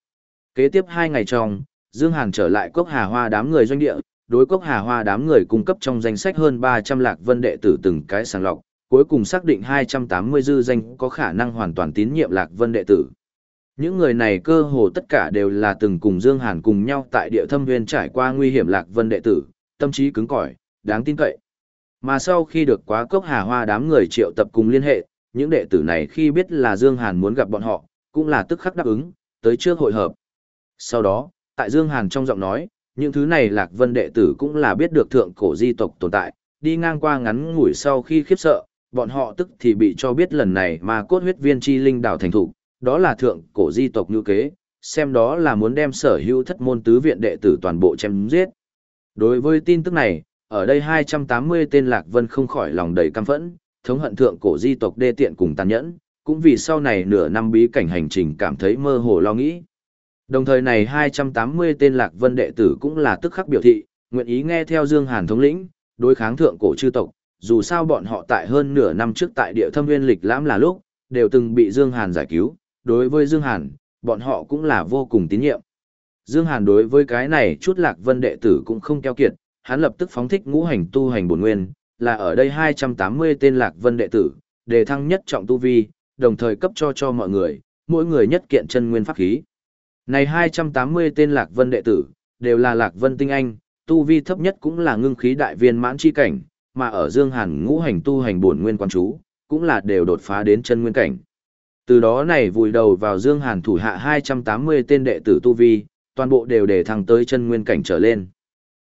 Kế tiếp hai ngày trong, Dương Hàn trở lại cốc hà hoa đám người doanh địa, đối cốc hà hoa đám người cung cấp trong danh sách hơn 300 lạc vân đệ tử từng cái sàng lọc, cuối cùng xác định 280 dư danh có khả năng hoàn toàn tín nhiệm lạc vân đệ tử. Những người này cơ hồ tất cả đều là từng cùng Dương Hàn cùng nhau tại địa thâm nguyên trải qua nguy hiểm lạc vân đệ tử, tâm trí cứng cỏi, đáng tin cậy. Mà sau khi được quá cốc hà hoa đám người triệu tập cùng liên hệ, những đệ tử này khi biết là Dương Hàn muốn gặp bọn họ, cũng là tức khắc đáp ứng, tới trước hội hợp. Sau đó, tại Dương Hàn trong giọng nói, những thứ này Lạc Vân đệ tử cũng là biết được thượng cổ di tộc tồn tại, đi ngang qua ngắn ngủi sau khi khiếp sợ, bọn họ tức thì bị cho biết lần này mà cốt huyết viên chi linh đảo thành thủ, đó là thượng cổ di tộc như kế, xem đó là muốn đem sở hữu thất môn tứ viện đệ tử toàn bộ chém giết. Đối với tin tức này, ở đây 280 tên Lạc Vân không khỏi lòng đầy căm phẫn, thống hận thượng cổ di tộc đê tiện cùng tàn nhẫn, cũng vì sau này nửa năm bí cảnh hành trình cảm thấy mơ hồ lo nghĩ. Đồng thời này 280 tên Lạc Vân đệ tử cũng là tức khắc biểu thị, nguyện ý nghe theo Dương Hàn thống lĩnh, đối kháng thượng cổ chư tộc, dù sao bọn họ tại hơn nửa năm trước tại địa thâm nguyên lịch lãm là lúc, đều từng bị Dương Hàn giải cứu, đối với Dương Hàn, bọn họ cũng là vô cùng tín nhiệm. Dương Hàn đối với cái này chút Lạc Vân đệ tử cũng không keo kiệt, hắn lập tức phóng thích ngũ hành tu hành bổn nguyên, là ở đây 280 tên Lạc Vân đệ tử, đề thăng nhất trọng tu vi, đồng thời cấp cho cho mọi người, mỗi người nhất kiện chân nguyên pháp khí. Này 280 tên Lạc Vân đệ tử, đều là Lạc Vân tinh anh, tu vi thấp nhất cũng là ngưng khí đại viên mãn chi cảnh, mà ở Dương Hàn ngũ hành tu hành bổn nguyên quan chú, cũng là đều đột phá đến chân nguyên cảnh. Từ đó này vùi đầu vào Dương Hàn thủ hạ 280 tên đệ tử tu vi, toàn bộ đều để thăng tới chân nguyên cảnh trở lên.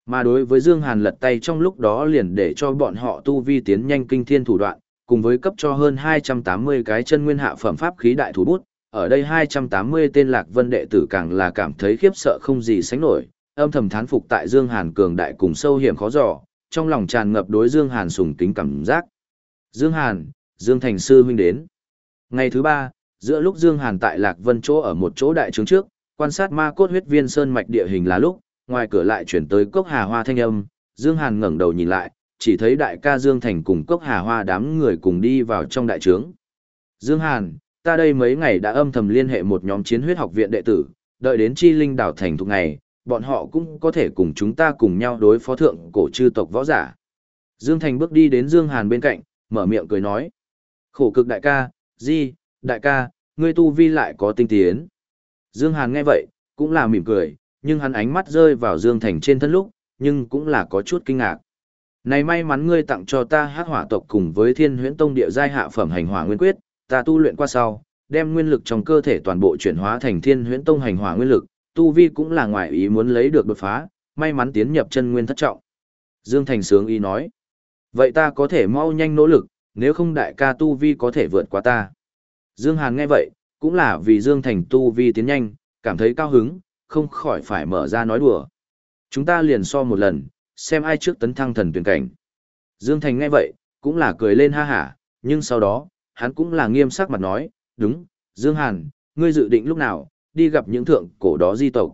Mà đối với Dương Hàn lật tay trong lúc đó liền để cho bọn họ tu vi tiến nhanh kinh thiên thủ đoạn, cùng với cấp cho hơn 280 cái chân nguyên hạ phẩm pháp khí đại thủ bút, ở đây 280 tên lạc vân đệ tử càng là cảm thấy khiếp sợ không gì sánh nổi, âm thầm thán phục tại Dương Hàn cường đại cùng sâu hiểm khó dò, trong lòng tràn ngập đối Dương Hàn sùng kính cảm giác. Dương Hàn, Dương Thành Sư huynh đến. Ngày thứ ba, giữa lúc Dương Hàn tại Lạc Vân chỗ ở một chỗ đại trướng trước, quan sát ma cốt huyết viên sơn mạch địa hình là lúc, ngoài cửa lại chuyển tới cốc hà hoa thanh âm, Dương Hàn ngẩng đầu nhìn lại, chỉ thấy đại ca Dương Thành cùng cốc hà hoa đám người cùng đi vào trong đại trướng. Dương Hàn, ta đây mấy ngày đã âm thầm liên hệ một nhóm chiến huyết học viện đệ tử, đợi đến chi linh đảo thành thuộc ngày, bọn họ cũng có thể cùng chúng ta cùng nhau đối phó thượng cổ chư tộc võ giả. Dương Thành bước đi đến Dương Hàn bên cạnh, mở miệng cười nói. Khổ cực đại ca, di, đại ca, ngươi tu vi lại có tinh tiến. Dương Hàn nghe vậy, cũng là mỉm cười, nhưng hắn ánh mắt rơi vào Dương Thành trên thân lúc, nhưng cũng là có chút kinh ngạc. Này may mắn ngươi tặng cho ta hát hỏa tộc cùng với thiên huyễn tông địa giai hạ phẩm hành hỏa nguyên quyết, ta tu luyện qua sau, đem nguyên lực trong cơ thể toàn bộ chuyển hóa thành thiên huyễn tông hành hỏa nguyên lực, tu vi cũng là ngoại ý muốn lấy được đột phá, may mắn tiến nhập chân nguyên thất trọng. Dương Thành sướng ý nói, vậy ta có thể mau nhanh nỗ lực, nếu không đại ca tu vi có thể vượt qua ta. Dương Hàn nghe vậy, cũng là vì Dương Thành tu vi tiến nhanh, cảm thấy cao hứng, không khỏi phải mở ra nói đùa. Chúng ta liền so một lần, xem ai trước tấn thăng thần tuyển cảnh. Dương Thành nghe vậy, cũng là cười lên ha hả, nhưng sau đó, hắn cũng là nghiêm sắc mặt nói, đúng, Dương Hàn, ngươi dự định lúc nào, đi gặp những thượng cổ đó di tộc.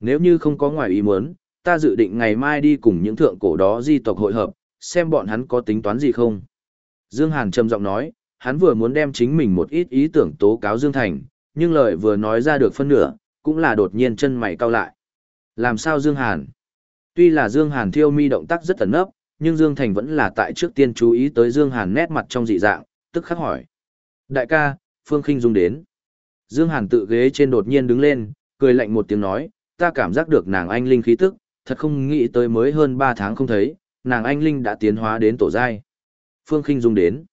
Nếu như không có ngoài ý muốn, ta dự định ngày mai đi cùng những thượng cổ đó di tộc hội hợp, xem bọn hắn có tính toán gì không. Dương Hàn trầm giọng nói, hắn vừa muốn đem chính mình một ít ý tưởng tố cáo Dương Thành, nhưng lời vừa nói ra được phân nửa, cũng là đột nhiên chân mày cau lại. Làm sao Dương Hàn? Tuy là Dương Hàn thiêu mi động tác rất ẩn nấp, nhưng Dương Thành vẫn là tại trước tiên chú ý tới Dương Hàn nét mặt trong dị dạng, tức khắc hỏi. Đại ca, Phương Kinh Dung đến. Dương Hàn tự ghế trên đột nhiên đứng lên, cười lạnh một tiếng nói, ta cảm giác được nàng anh linh khí tức, thật không nghĩ tới mới hơn 3 tháng không thấy, nàng anh linh đã tiến hóa đến tổ giai. Phương Kinh Dung đến.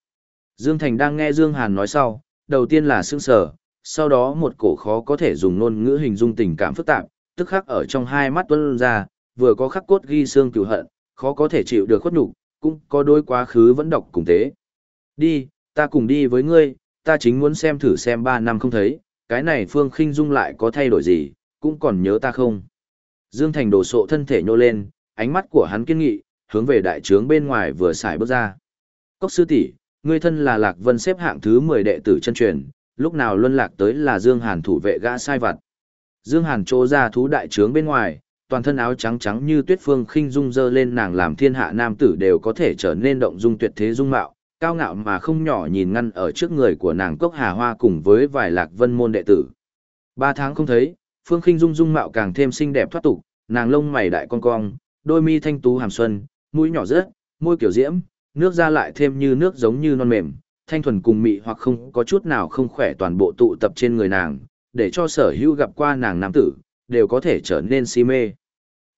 Dương Thành đang nghe Dương Hàn nói sau, đầu tiên là sững sờ, sau đó một cổ khó có thể dùng ngôn ngữ hình dung tình cảm phức tạp, tức khắc ở trong hai mắt tuôn ra, vừa có khắc cốt ghi xương cửu hận, khó có thể chịu được khuất nhục, cũng có đôi quá khứ vẫn đọc cùng thế. Đi, ta cùng đi với ngươi, ta chính muốn xem thử xem ba năm không thấy, cái này Phương Khinh Dung lại có thay đổi gì, cũng còn nhớ ta không. Dương Thành đổ sộ thân thể nhô lên, ánh mắt của hắn kiên nghị, hướng về đại trướng bên ngoài vừa xài bước ra. Cốc sư tỷ, ngươi thân là Lạc Vân xếp hạng thứ 10 đệ tử chân truyền, lúc nào luân lạc tới là Dương Hàn thủ vệ gã sai vặt. Dương Hàn trô ra thú đại trướng bên ngoài, toàn thân áo trắng trắng như tuyết phương khinh dung dơ lên nàng làm thiên hạ nam tử đều có thể trở nên động dung tuyệt thế dung mạo, cao ngạo mà không nhỏ nhìn ngăn ở trước người của nàng cốc hà hoa cùng với vài lạc vân môn đệ tử. Ba tháng không thấy, Phương Khinh Dung dung mạo càng thêm xinh đẹp thoát tục, nàng lông mày đại cong cong, đôi mi thanh tú hàm xuân, mũi nhỏ rớt, môi kiểu diễm, nước da lại thêm như nước giống như non mềm, thanh thuần cùng mị hoặc không có chút nào không khỏe toàn bộ tụ tập trên người nàng, để cho sở hữu gặp qua nàng nam tử, đều có thể trở nên si mê.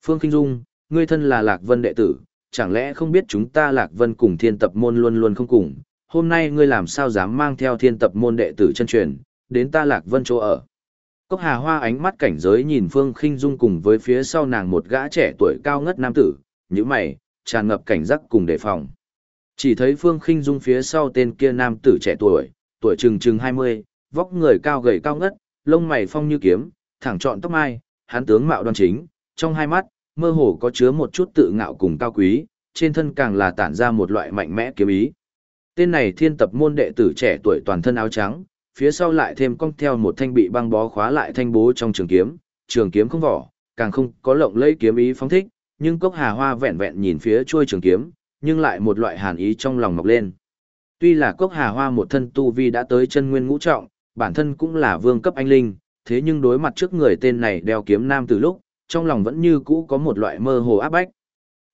Phương Kinh Dung, ngươi thân là Lạc Vân đệ tử, chẳng lẽ không biết chúng ta Lạc Vân cùng thiên tập môn luôn luôn không cùng, hôm nay ngươi làm sao dám mang theo thiên tập môn đệ tử chân truyền, đến ta Lạc Vân chỗ ở. Cốc Hà Hoa ánh mắt cảnh giới nhìn Phương Khinh Dung cùng với phía sau nàng một gã trẻ tuổi cao ngất nam tử, như mày, tràn ngập cảnh giác cùng đề phòng. Chỉ thấy Phương Khinh Dung phía sau tên kia nam tử trẻ tuổi, tuổi chừng chừng 20, vóc người cao gầy cao ngất, lông mày phong như kiếm, thẳng trọn tóc mai, hắn tướng mạo đoan chính, trong hai mắt, mơ hồ có chứa một chút tự ngạo cùng cao quý, trên thân càng là tản ra một loại mạnh mẽ kiếm ý. Tên này thiên tập môn đệ tử trẻ tuổi toàn thân áo trắng, phía sau lại thêm cong theo một thanh bị băng bó khóa lại thanh bố trong trường kiếm, trường kiếm không vỏ, càng không có lộng lẫy kiếm ý phóng thích, nhưng cốc hà hoa vẹn vẹn nhìn phía chuôi trường kiếm, nhưng lại một loại hàn ý trong lòng mọc lên. Tuy là cốc hà hoa một thân tu vi đã tới chân nguyên ngũ trọng, bản thân cũng là vương cấp anh linh, thế nhưng đối mặt trước người tên này đeo kiếm nam từ lúc, trong lòng vẫn như cũ có một loại mơ hồ áp bách.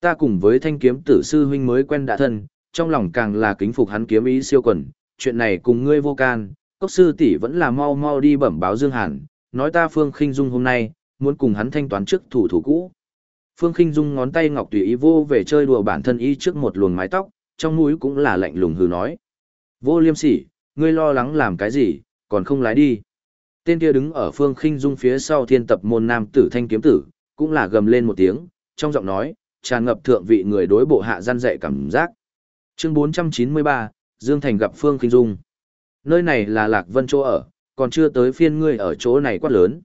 Ta cùng với thanh kiếm tử sư huynh mới quen đã thân, trong lòng càng là kính phục hắn kiếm ý siêu quần, chuyện này cùng ngươi vô can, cốc sư tỷ vẫn là mau mau đi bẩm báo Dương Hàn, nói ta Phương Khinh Dung hôm nay, muốn cùng hắn thanh toán trước thủ thủ cũ. Phương Khinh Dung ngón tay ngọc tùy ý vô về chơi đùa bản thân y trước một luồng mái tóc, trong mũi cũng là lạnh lùng hừ nói. Vô liêm sỉ, ngươi lo lắng làm cái gì, còn không lái đi. Tên kia đứng ở Phương Khinh Dung phía sau thiên tập môn nam tử thanh kiếm tử, cũng là gầm lên một tiếng, trong giọng nói, tràn ngập thượng vị người đối bộ hạ gian dạy cảm giác. Chương 493, Dương Thành gặp Phương Khinh Dung. Nơi này là Lạc Vân chỗ ở, còn chưa tới phiên ngươi ở chỗ này quát lớn.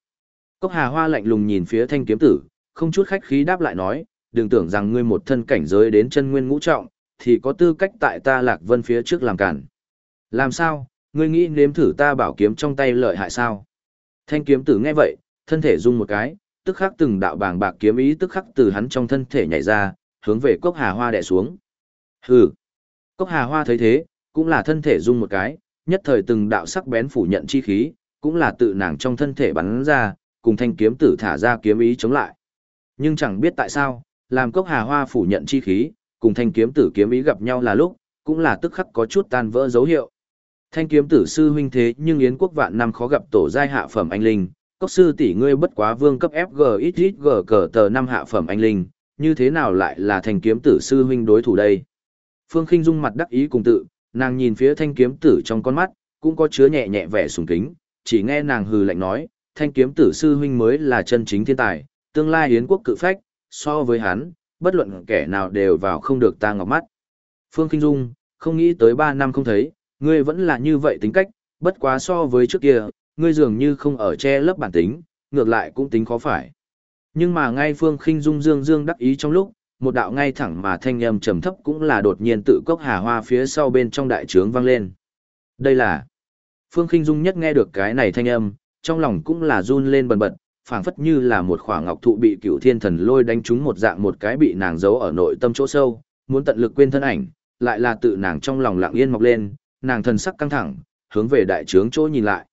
Cốc Hà Hoa lạnh lùng nhìn phía thanh kiếm tử, không chút khách khí đáp lại nói, đừng tưởng rằng ngươi một thân cảnh giới đến chân nguyên ngũ trọng, thì có tư cách tại ta Lạc Vân phía trước làm cản. Làm sao, ngươi nghĩ nếm thử ta bảo kiếm trong tay lợi hại sao? Thanh kiếm tử nghe vậy, thân thể rung một cái, tức khắc từng đạo bàng bạc kiếm ý tức khắc từ hắn trong thân thể nhảy ra, hướng về cốc hà hoa đè xuống. Hừ. Cốc hà hoa thấy thế, cũng là thân thể rung một cái, nhất thời từng đạo sắc bén phủ nhận chi khí, cũng là tự nàng trong thân thể bắn ra, cùng thanh kiếm tử thả ra kiếm ý chống lại. Nhưng chẳng biết tại sao, làm cốc hà hoa phủ nhận chi khí, cùng thanh kiếm tử kiếm ý gặp nhau là lúc, cũng là tức khắc có chút tan vỡ dấu hiệu. Thanh kiếm tử sư huynh thế nhưng yến quốc vạn năm khó gặp tổ giai hạ phẩm anh linh, cốc sư tỷ ngươi bất quá vương cấp FG ít ít G cờ tờ năm hạ phẩm anh linh, như thế nào lại là thanh kiếm tử sư huynh đối thủ đây? Phương Khinh Dung mặt đắc ý cùng tự, nàng nhìn phía thanh kiếm tử trong con mắt, cũng có chứa nhẹ nhẹ vẻ sùng kính, chỉ nghe nàng hừ lạnh nói, thanh kiếm tử sư huynh mới là chân chính thiên tài, tương lai yến quốc cự phách, so với hắn, bất luận kẻ nào đều vào không được ta ngọc mắt. Phương Kinh Dung, không nghĩ tới 3 năm không thấy, ngươi vẫn là như vậy tính cách, bất quá so với trước kia, ngươi dường như không ở che lớp bản tính, ngược lại cũng tính khó phải. Nhưng mà ngay Phương Khinh Dung dương dương đắc ý trong lúc, một đạo ngay thẳng mà thanh âm trầm thấp cũng là đột nhiên tự cốc hà hoa phía sau bên trong đại trướng vang lên. Đây là Phương Khinh Dung nhất nghe được cái này thanh âm, trong lòng cũng là run lên bần bật, phảng phất như là một khỏa ngọc thụ bị cựu thiên thần lôi đánh trúng một dạng một cái bị nàng giấu ở nội tâm chỗ sâu, muốn tận lực quên thân ảnh, lại là tự nàng trong lòng lặng yên mọc lên, nàng thần sắc căng thẳng, hướng về đại trướng chỗ nhìn lại.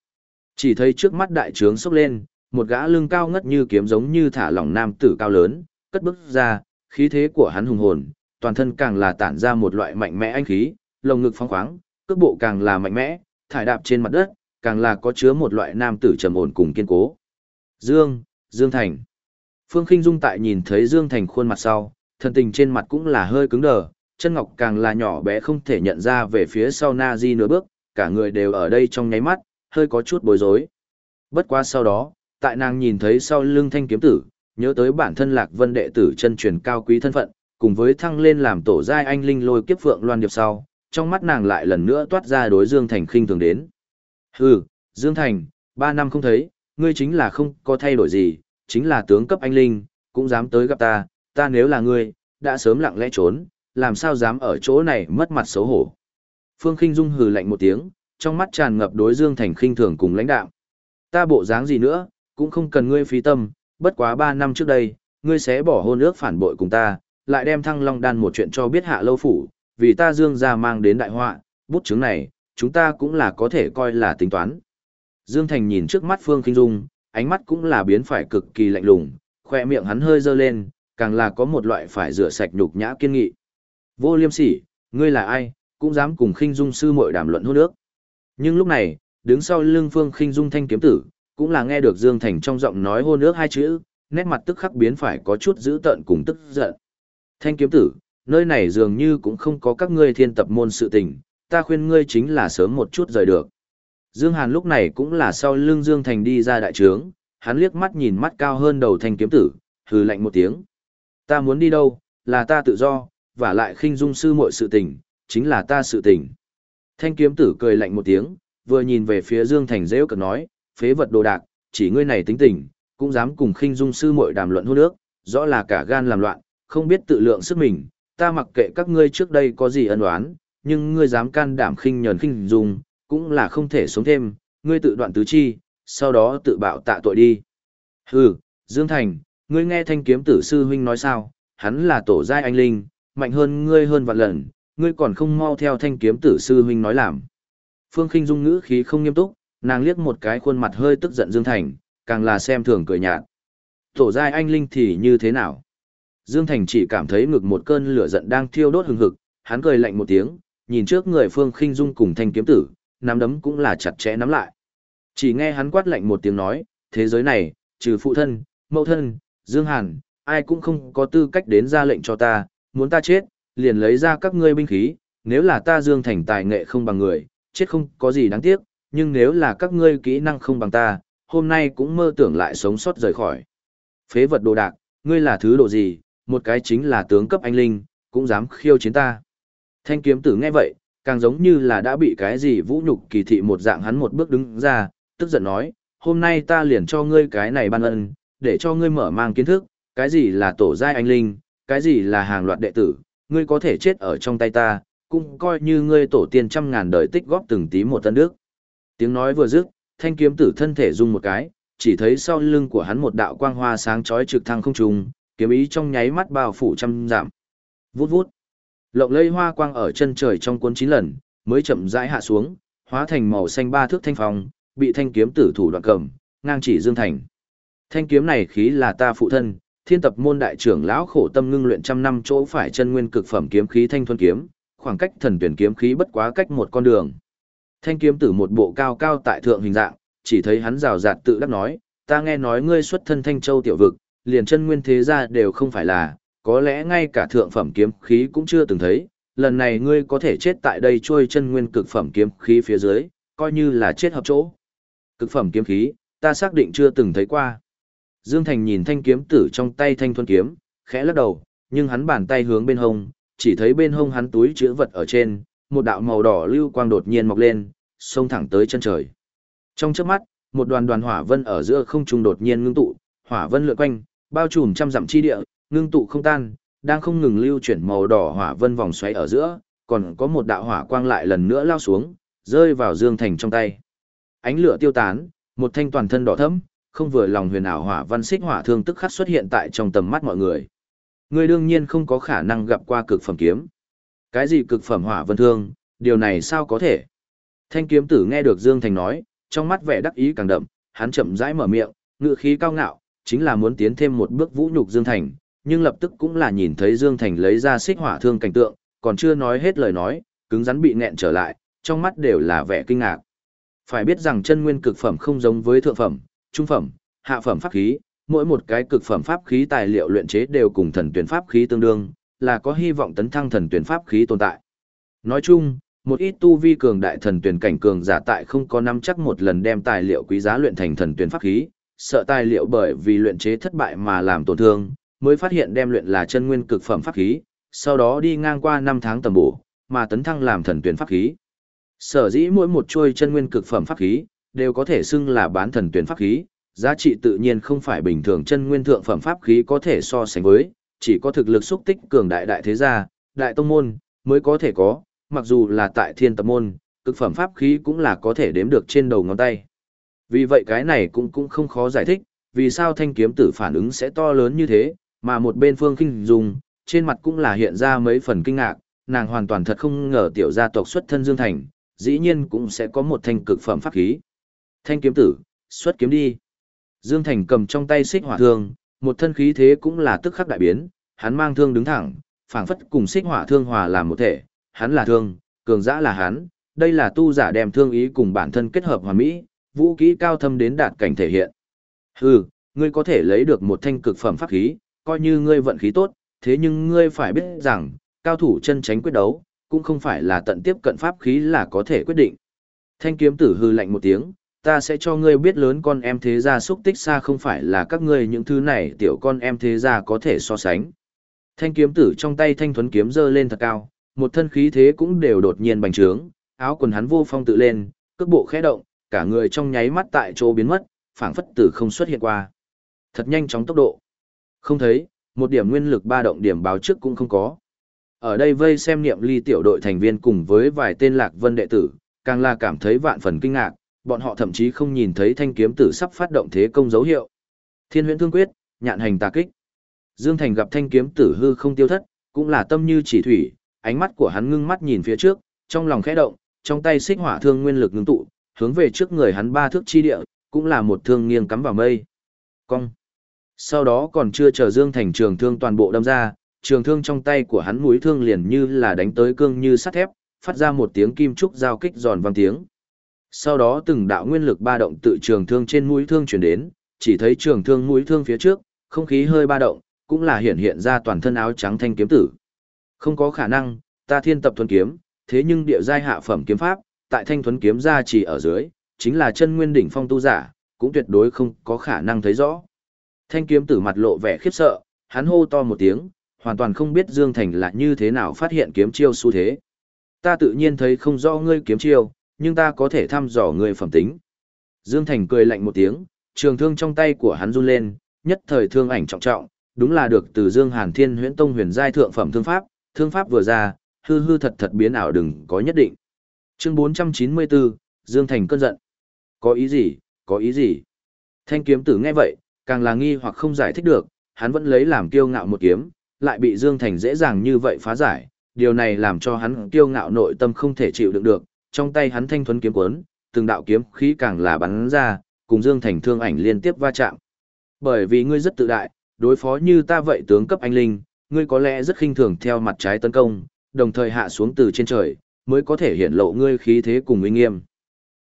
Chỉ thấy trước mắt đại trướng sốc lên, một gã lưng cao ngất như kiếm giống như thả lỏng nam tử cao lớn, cất bước ra, khí thế của hắn hùng hồn, toàn thân càng là tản ra một loại mạnh mẽ anh khí, lồng ngực phóng khoáng, cước bộ càng là mạnh mẽ, thải đạp trên mặt đất, càng là có chứa một loại nam tử trầm ổn cùng kiên cố. Dương, Dương Thành. Phương Khinh Dung tại nhìn thấy Dương Thành khuôn mặt sau, thân tình trên mặt cũng là hơi cứng đờ, chân ngọc càng là nhỏ bé không thể nhận ra về phía sau Na Di nửa bước, cả người đều ở đây trong nháy mắt, hơi có chút bối rối. Bất qua sau đó, tại nàng nhìn thấy sau lưng thanh kiếm tử, nhớ tới bản thân lạc vân đệ tử chân truyền cao quý thân phận, cùng với thăng lên làm tổ giai anh linh lôi kiếp phượng loan điệp sau, trong mắt nàng lại lần nữa toát ra đối Dương Thành khinh thường đến. Hừ, Dương Thành, ba năm không thấy, ngươi chính là không có thay đổi gì, chính là tướng cấp anh linh, cũng dám tới gặp ta, ta nếu là ngươi, đã sớm lặng lẽ trốn, làm sao dám ở chỗ này mất mặt xấu hổ. Phương Khinh Dung hừ lạnh một tiếng, trong mắt tràn ngập đối Dương Thành khinh thường cùng lãnh đạo. Ta bộ dáng gì nữa, cũng không cần ngươi phí tâm, bất quá 3 năm trước đây, ngươi sẽ bỏ hôn ước phản bội cùng ta, lại đem thăng long đan một chuyện cho biết hạ lâu phủ, vì ta Dương gia mang đến đại họa, bút chứng này, chúng ta cũng là có thể coi là tính toán. Dương Thành nhìn trước mắt Phương Kinh Dung, ánh mắt cũng là biến phải cực kỳ lạnh lùng, khoe miệng hắn hơi dơ lên, càng là có một loại phải rửa sạch nhục nhã kiên nghị. Vô liêm sỉ, ngươi là ai, cũng dám cùng khinh dung sư muội đàm luận hôn nước. Nhưng lúc này, đứng sau lưng phương khinh dung thanh kiếm tử, cũng là nghe được Dương Thành trong giọng nói hôn nước hai chữ, nét mặt tức khắc biến phải có chút dữ tợn cùng tức giận. Thanh kiếm tử, nơi này dường như cũng không có các ngươi thiên tập môn sự tình, ta khuyên ngươi chính là sớm một chút rời được. Dương Hàn lúc này cũng là sau lưng Dương Thành đi ra đại trướng, hắn liếc mắt nhìn mắt cao hơn đầu thanh kiếm tử, hừ lạnh một tiếng. Ta muốn đi đâu, là ta tự do, và lại khinh dung sư muội sự tình, chính là ta sự tình. Thanh kiếm tử cười lạnh một tiếng, vừa nhìn về phía Dương Thành dễ cực nói, phế vật đồ đạc, chỉ ngươi này tính tình, cũng dám cùng khinh dung sư muội đàm luận hôn nước, rõ là cả gan làm loạn, không biết tự lượng sức mình, ta mặc kệ các ngươi trước đây có gì ân oán, nhưng ngươi dám can đảm khinh nhờn khinh dung, cũng là không thể sống thêm, ngươi tự đoạn tứ chi, sau đó tự bạo tạ tội đi. Hừ, Dương Thành, ngươi nghe thanh kiếm tử sư huynh nói sao, hắn là tổ giai anh linh, mạnh hơn ngươi hơn vạn lần, ngươi còn không mau theo thanh kiếm tử sư huynh nói làm. Phương Khinh Dung ngữ khí không nghiêm túc, nàng liếc một cái khuôn mặt hơi tức giận Dương Thành, càng là xem thường cười nhạt. Tổ giai anh linh thì như thế nào? Dương Thành chỉ cảm thấy ngực một cơn lửa giận đang thiêu đốt hừng hực, hắn cười lạnh một tiếng, nhìn trước người Phương Khinh Dung cùng thanh kiếm tử, nắm đấm cũng là chặt chẽ nắm lại. Chỉ nghe hắn quát lạnh một tiếng nói, thế giới này, trừ phụ thân, mẫu thân, Dương Hàn, ai cũng không có tư cách đến ra lệnh cho ta, muốn ta chết, liền lấy ra các ngươi binh khí, nếu là ta Dương Thành tài nghệ không bằng người, chết không có gì đáng tiếc, nhưng nếu là các ngươi kỹ năng không bằng ta, hôm nay cũng mơ tưởng lại sống sót rời khỏi. Phế vật đồ đạc, ngươi là thứ đồ gì, một cái chính là tướng cấp anh linh, cũng dám khiêu chiến ta. Thanh kiếm tử nghe vậy, càng giống như là đã bị cái gì vũ nhục kỳ thị một dạng hắn một bước đứng ra, tức giận nói, hôm nay ta liền cho ngươi cái này ban ân, để cho ngươi mở mang kiến thức, cái gì là tổ giai anh linh, cái gì là hàng loạt đệ tử, ngươi có thể chết ở trong tay ta, cũng coi như ngươi tổ tiên trăm ngàn đời tích góp từng tí một tân đức. Tiếng nói vừa dứt, thanh kiếm tử thân thể rung một cái, chỉ thấy sau lưng của hắn một đạo quang hoa sáng chói trực thăng không trùng, kiếm ý trong nháy mắt bao phủ trăm giảm. Vút vút. Lộng lây hoa quang ở chân trời trong cuốn chín lần, mới chậm rãi hạ xuống, hóa thành màu xanh ba thước thanh phong, bị thanh kiếm tử thủ đoạn cầm, ngang chỉ Dương Thành. Thanh kiếm này khí là ta phụ thân, thiên tập môn đại trưởng lão khổ tâm ngưng luyện trăm năm chỗ phải chân nguyên cực phẩm kiếm khí thanh thuần kiếm, khoảng cách thần tuyển kiếm khí bất quá cách một con đường. Thanh kiếm tử một bộ cao cao tại thượng hình dạng, chỉ thấy hắn rào rạt tự đắc nói, ta nghe nói ngươi xuất thân thanh châu tiểu vực, liền chân nguyên thế gia đều không phải là, có lẽ ngay cả thượng phẩm kiếm khí cũng chưa từng thấy, lần này ngươi có thể chết tại đây trôi chân nguyên cực phẩm kiếm khí phía dưới, coi như là chết hợp chỗ. Cực phẩm kiếm khí, ta xác định chưa từng thấy qua. Dương Thành nhìn thanh kiếm tử trong tay thanh thuần kiếm, khẽ lắc đầu, nhưng hắn bàn tay hướng bên hông, chỉ thấy bên hông hắn túi chứa vật ở trên, một đạo màu đỏ lưu quang đột nhiên mọc lên, xông thẳng tới chân trời. Trong chớp mắt, một đoàn đoàn hỏa vân ở giữa không trung đột nhiên ngưng tụ, hỏa vân lượn quanh, bao trùm trăm dặm chi địa, ngưng tụ không tan, đang không ngừng lưu chuyển màu đỏ hỏa vân vòng xoáy ở giữa, còn có một đạo hỏa quang lại lần nữa lao xuống, rơi vào Dương Thành trong tay. Ánh lửa tiêu tán, một thanh toàn thân đỏ thẫm, không vừa lòng huyền ảo hỏa văn xích hỏa thương tức khắc xuất hiện tại trong tầm mắt mọi người. Người đương nhiên không có khả năng gặp qua cực phẩm kiếm. Cái gì cực phẩm hỏa vân thương, điều này sao có thể? Thanh kiếm tử nghe được Dương Thành nói, trong mắt vẻ đắc ý càng đậm, hắn chậm rãi mở miệng, ngựa khí cao ngạo, chính là muốn tiến thêm một bước vũ nhục Dương Thành, nhưng lập tức cũng là nhìn thấy Dương Thành lấy ra xích hỏa thương cảnh tượng, còn chưa nói hết lời nói, cứng rắn bị nghẹn trở lại, trong mắt đều là vẻ kinh ngạc. Phải biết rằng chân nguyên cực phẩm không giống với thượng phẩm, trung phẩm, hạ phẩm pháp khí, mỗi một cái cực phẩm pháp khí tài liệu luyện chế đều cùng thần tuyển pháp khí tương đương, là có hy vọng tấn thăng thần tuyển pháp khí tồn tại. Nói chung, một ít tu vi cường đại thần tuyển cảnh cường giả tại không có nắm chắc một lần đem tài liệu quý giá luyện thành thần tuyển pháp khí, sợ tài liệu bởi vì luyện chế thất bại mà làm tổn thương, mới phát hiện đem luyện là chân nguyên cực phẩm pháp khí, sau đó đi ngang qua 5 tháng tầm bổ, mà tấn thăng làm thần tuyển pháp khí. Sở dĩ mỗi một chuôi chân nguyên cực phẩm pháp khí đều có thể xưng là bán thần tuyển pháp khí, giá trị tự nhiên không phải bình thường chân nguyên thượng phẩm pháp khí có thể so sánh với, chỉ có thực lực xúc tích cường đại đại thế gia, đại tông môn mới có thể có, mặc dù là tại thiên tập môn, cực phẩm pháp khí cũng là có thể đếm được trên đầu ngón tay. Vì vậy cái này cũng cũng không khó giải thích, vì sao thanh kiếm tử phản ứng sẽ to lớn như thế, mà một bên phương kinh dùng, trên mặt cũng là hiện ra mấy phần kinh ngạc, nàng hoàn toàn thật không ngờ tiểu gia tộc xuất thân Dương Thành, dĩ nhiên cũng sẽ có một thanh cực phẩm pháp khí. Thanh kiếm tử, xuất kiếm đi. Dương Thành cầm trong tay xích hỏa thương, một thân khí thế cũng là tức khắc đại biến, hắn mang thương đứng thẳng, phảng phất cùng xích hỏa thương hòa làm một thể, hắn là thương, cường giã là hắn, đây là tu giả đem thương ý cùng bản thân kết hợp hoàn mỹ, vũ kỹ cao thâm đến đạt cảnh thể hiện. Hừ, ngươi có thể lấy được một thanh cực phẩm pháp khí, coi như ngươi vận khí tốt, thế nhưng ngươi phải biết rằng, cao thủ chân tránh quyết đấu, cũng không phải là tận tiếp cận pháp khí là có thể quyết định. Thanh kiếm tử hư lạnh một tiếng, ta sẽ cho ngươi biết lớn con em thế gia xúc tích xa không phải là các ngươi những thứ này tiểu con em thế gia có thể so sánh. Thanh kiếm tử trong tay thanh thuấn kiếm giơ lên thật cao, một thân khí thế cũng đều đột nhiên bành trướng, áo quần hắn vô phong tự lên, cước bộ khẽ động, cả người trong nháy mắt tại chỗ biến mất, phảng phất tử không xuất hiện qua. Thật nhanh chóng tốc độ. Không thấy, một điểm nguyên lực ba động điểm báo trước cũng không có. Ở đây vây xem niệm ly tiểu đội thành viên cùng với vài tên lạc vân đệ tử, càng là cảm thấy vạn phần kinh ngạc, bọn họ thậm chí không nhìn thấy thanh kiếm tử sắp phát động thế công dấu hiệu. Thiên huyễn thương quyết, nhạn hành tà kích. Dương Thành gặp thanh kiếm tử hư không tiêu thất, cũng là tâm như chỉ thủy, ánh mắt của hắn ngưng mắt nhìn phía trước, trong lòng khẽ động, trong tay xích hỏa thương nguyên lực ngưng tụ, hướng về trước người hắn ba thước chi địa, cũng là một thương nghiêng cắm vào mây. Cong. Sau đó còn chưa chờ Dương Thành trường thương toàn bộ đâm ra, trường thương trong tay của hắn mũi thương liền như là đánh tới cương như sắt thép, phát ra một tiếng kim trúc giao kích giòn vang tiếng. Sau đó từng đạo nguyên lực ba động tự trường thương trên mũi thương chuyển đến, chỉ thấy trường thương mũi thương phía trước, không khí hơi ba động, cũng là hiện hiện ra toàn thân áo trắng thanh kiếm tử. Không có khả năng, ta thiên tập thuần kiếm, thế nhưng địa giai hạ phẩm kiếm pháp, tại thanh thuần kiếm ra chỉ ở dưới, chính là chân nguyên đỉnh phong tu giả, cũng tuyệt đối không có khả năng thấy rõ. Thanh kiếm tử mặt lộ vẻ khiếp sợ, hắn hô to một tiếng, hoàn toàn không biết Dương Thành là như thế nào phát hiện kiếm chiêu xu thế. Ta tự nhiên thấy không rõ ngươi kiếm chiêu, nhưng ta có thể thăm dò người phẩm tính. Dương Thành cười lạnh một tiếng, trường thương trong tay của hắn run lên, nhất thời thương ảnh trọng trọng, đúng là được từ Dương Hàn Thiên Huyễn Tông huyền giai thượng phẩm thương pháp, thương pháp vừa ra, hư hư thật thật biến ảo đừng có nhất định. Chương 494, Dương Thành cơn giận. Có ý gì, có ý gì? Thanh kiếm tử nghe vậy, càng là nghi hoặc không giải thích được, hắn vẫn lấy làm kiêu ngạo một kiếm, lại bị Dương Thành dễ dàng như vậy phá giải, điều này làm cho hắn kiêu ngạo nội tâm không thể chịu đựng được, trong tay hắn thanh thuấn kiếm cuốn, từng đạo kiếm khí càng là bắn ra, cùng Dương Thành thương ảnh liên tiếp va chạm. Bởi vì ngươi rất tự đại, đối phó như ta vậy tướng cấp anh linh, ngươi có lẽ rất khinh thường theo mặt trái tấn công, đồng thời hạ xuống từ trên trời, mới có thể hiện lộ ngươi khí thế cùng uy nghiêm.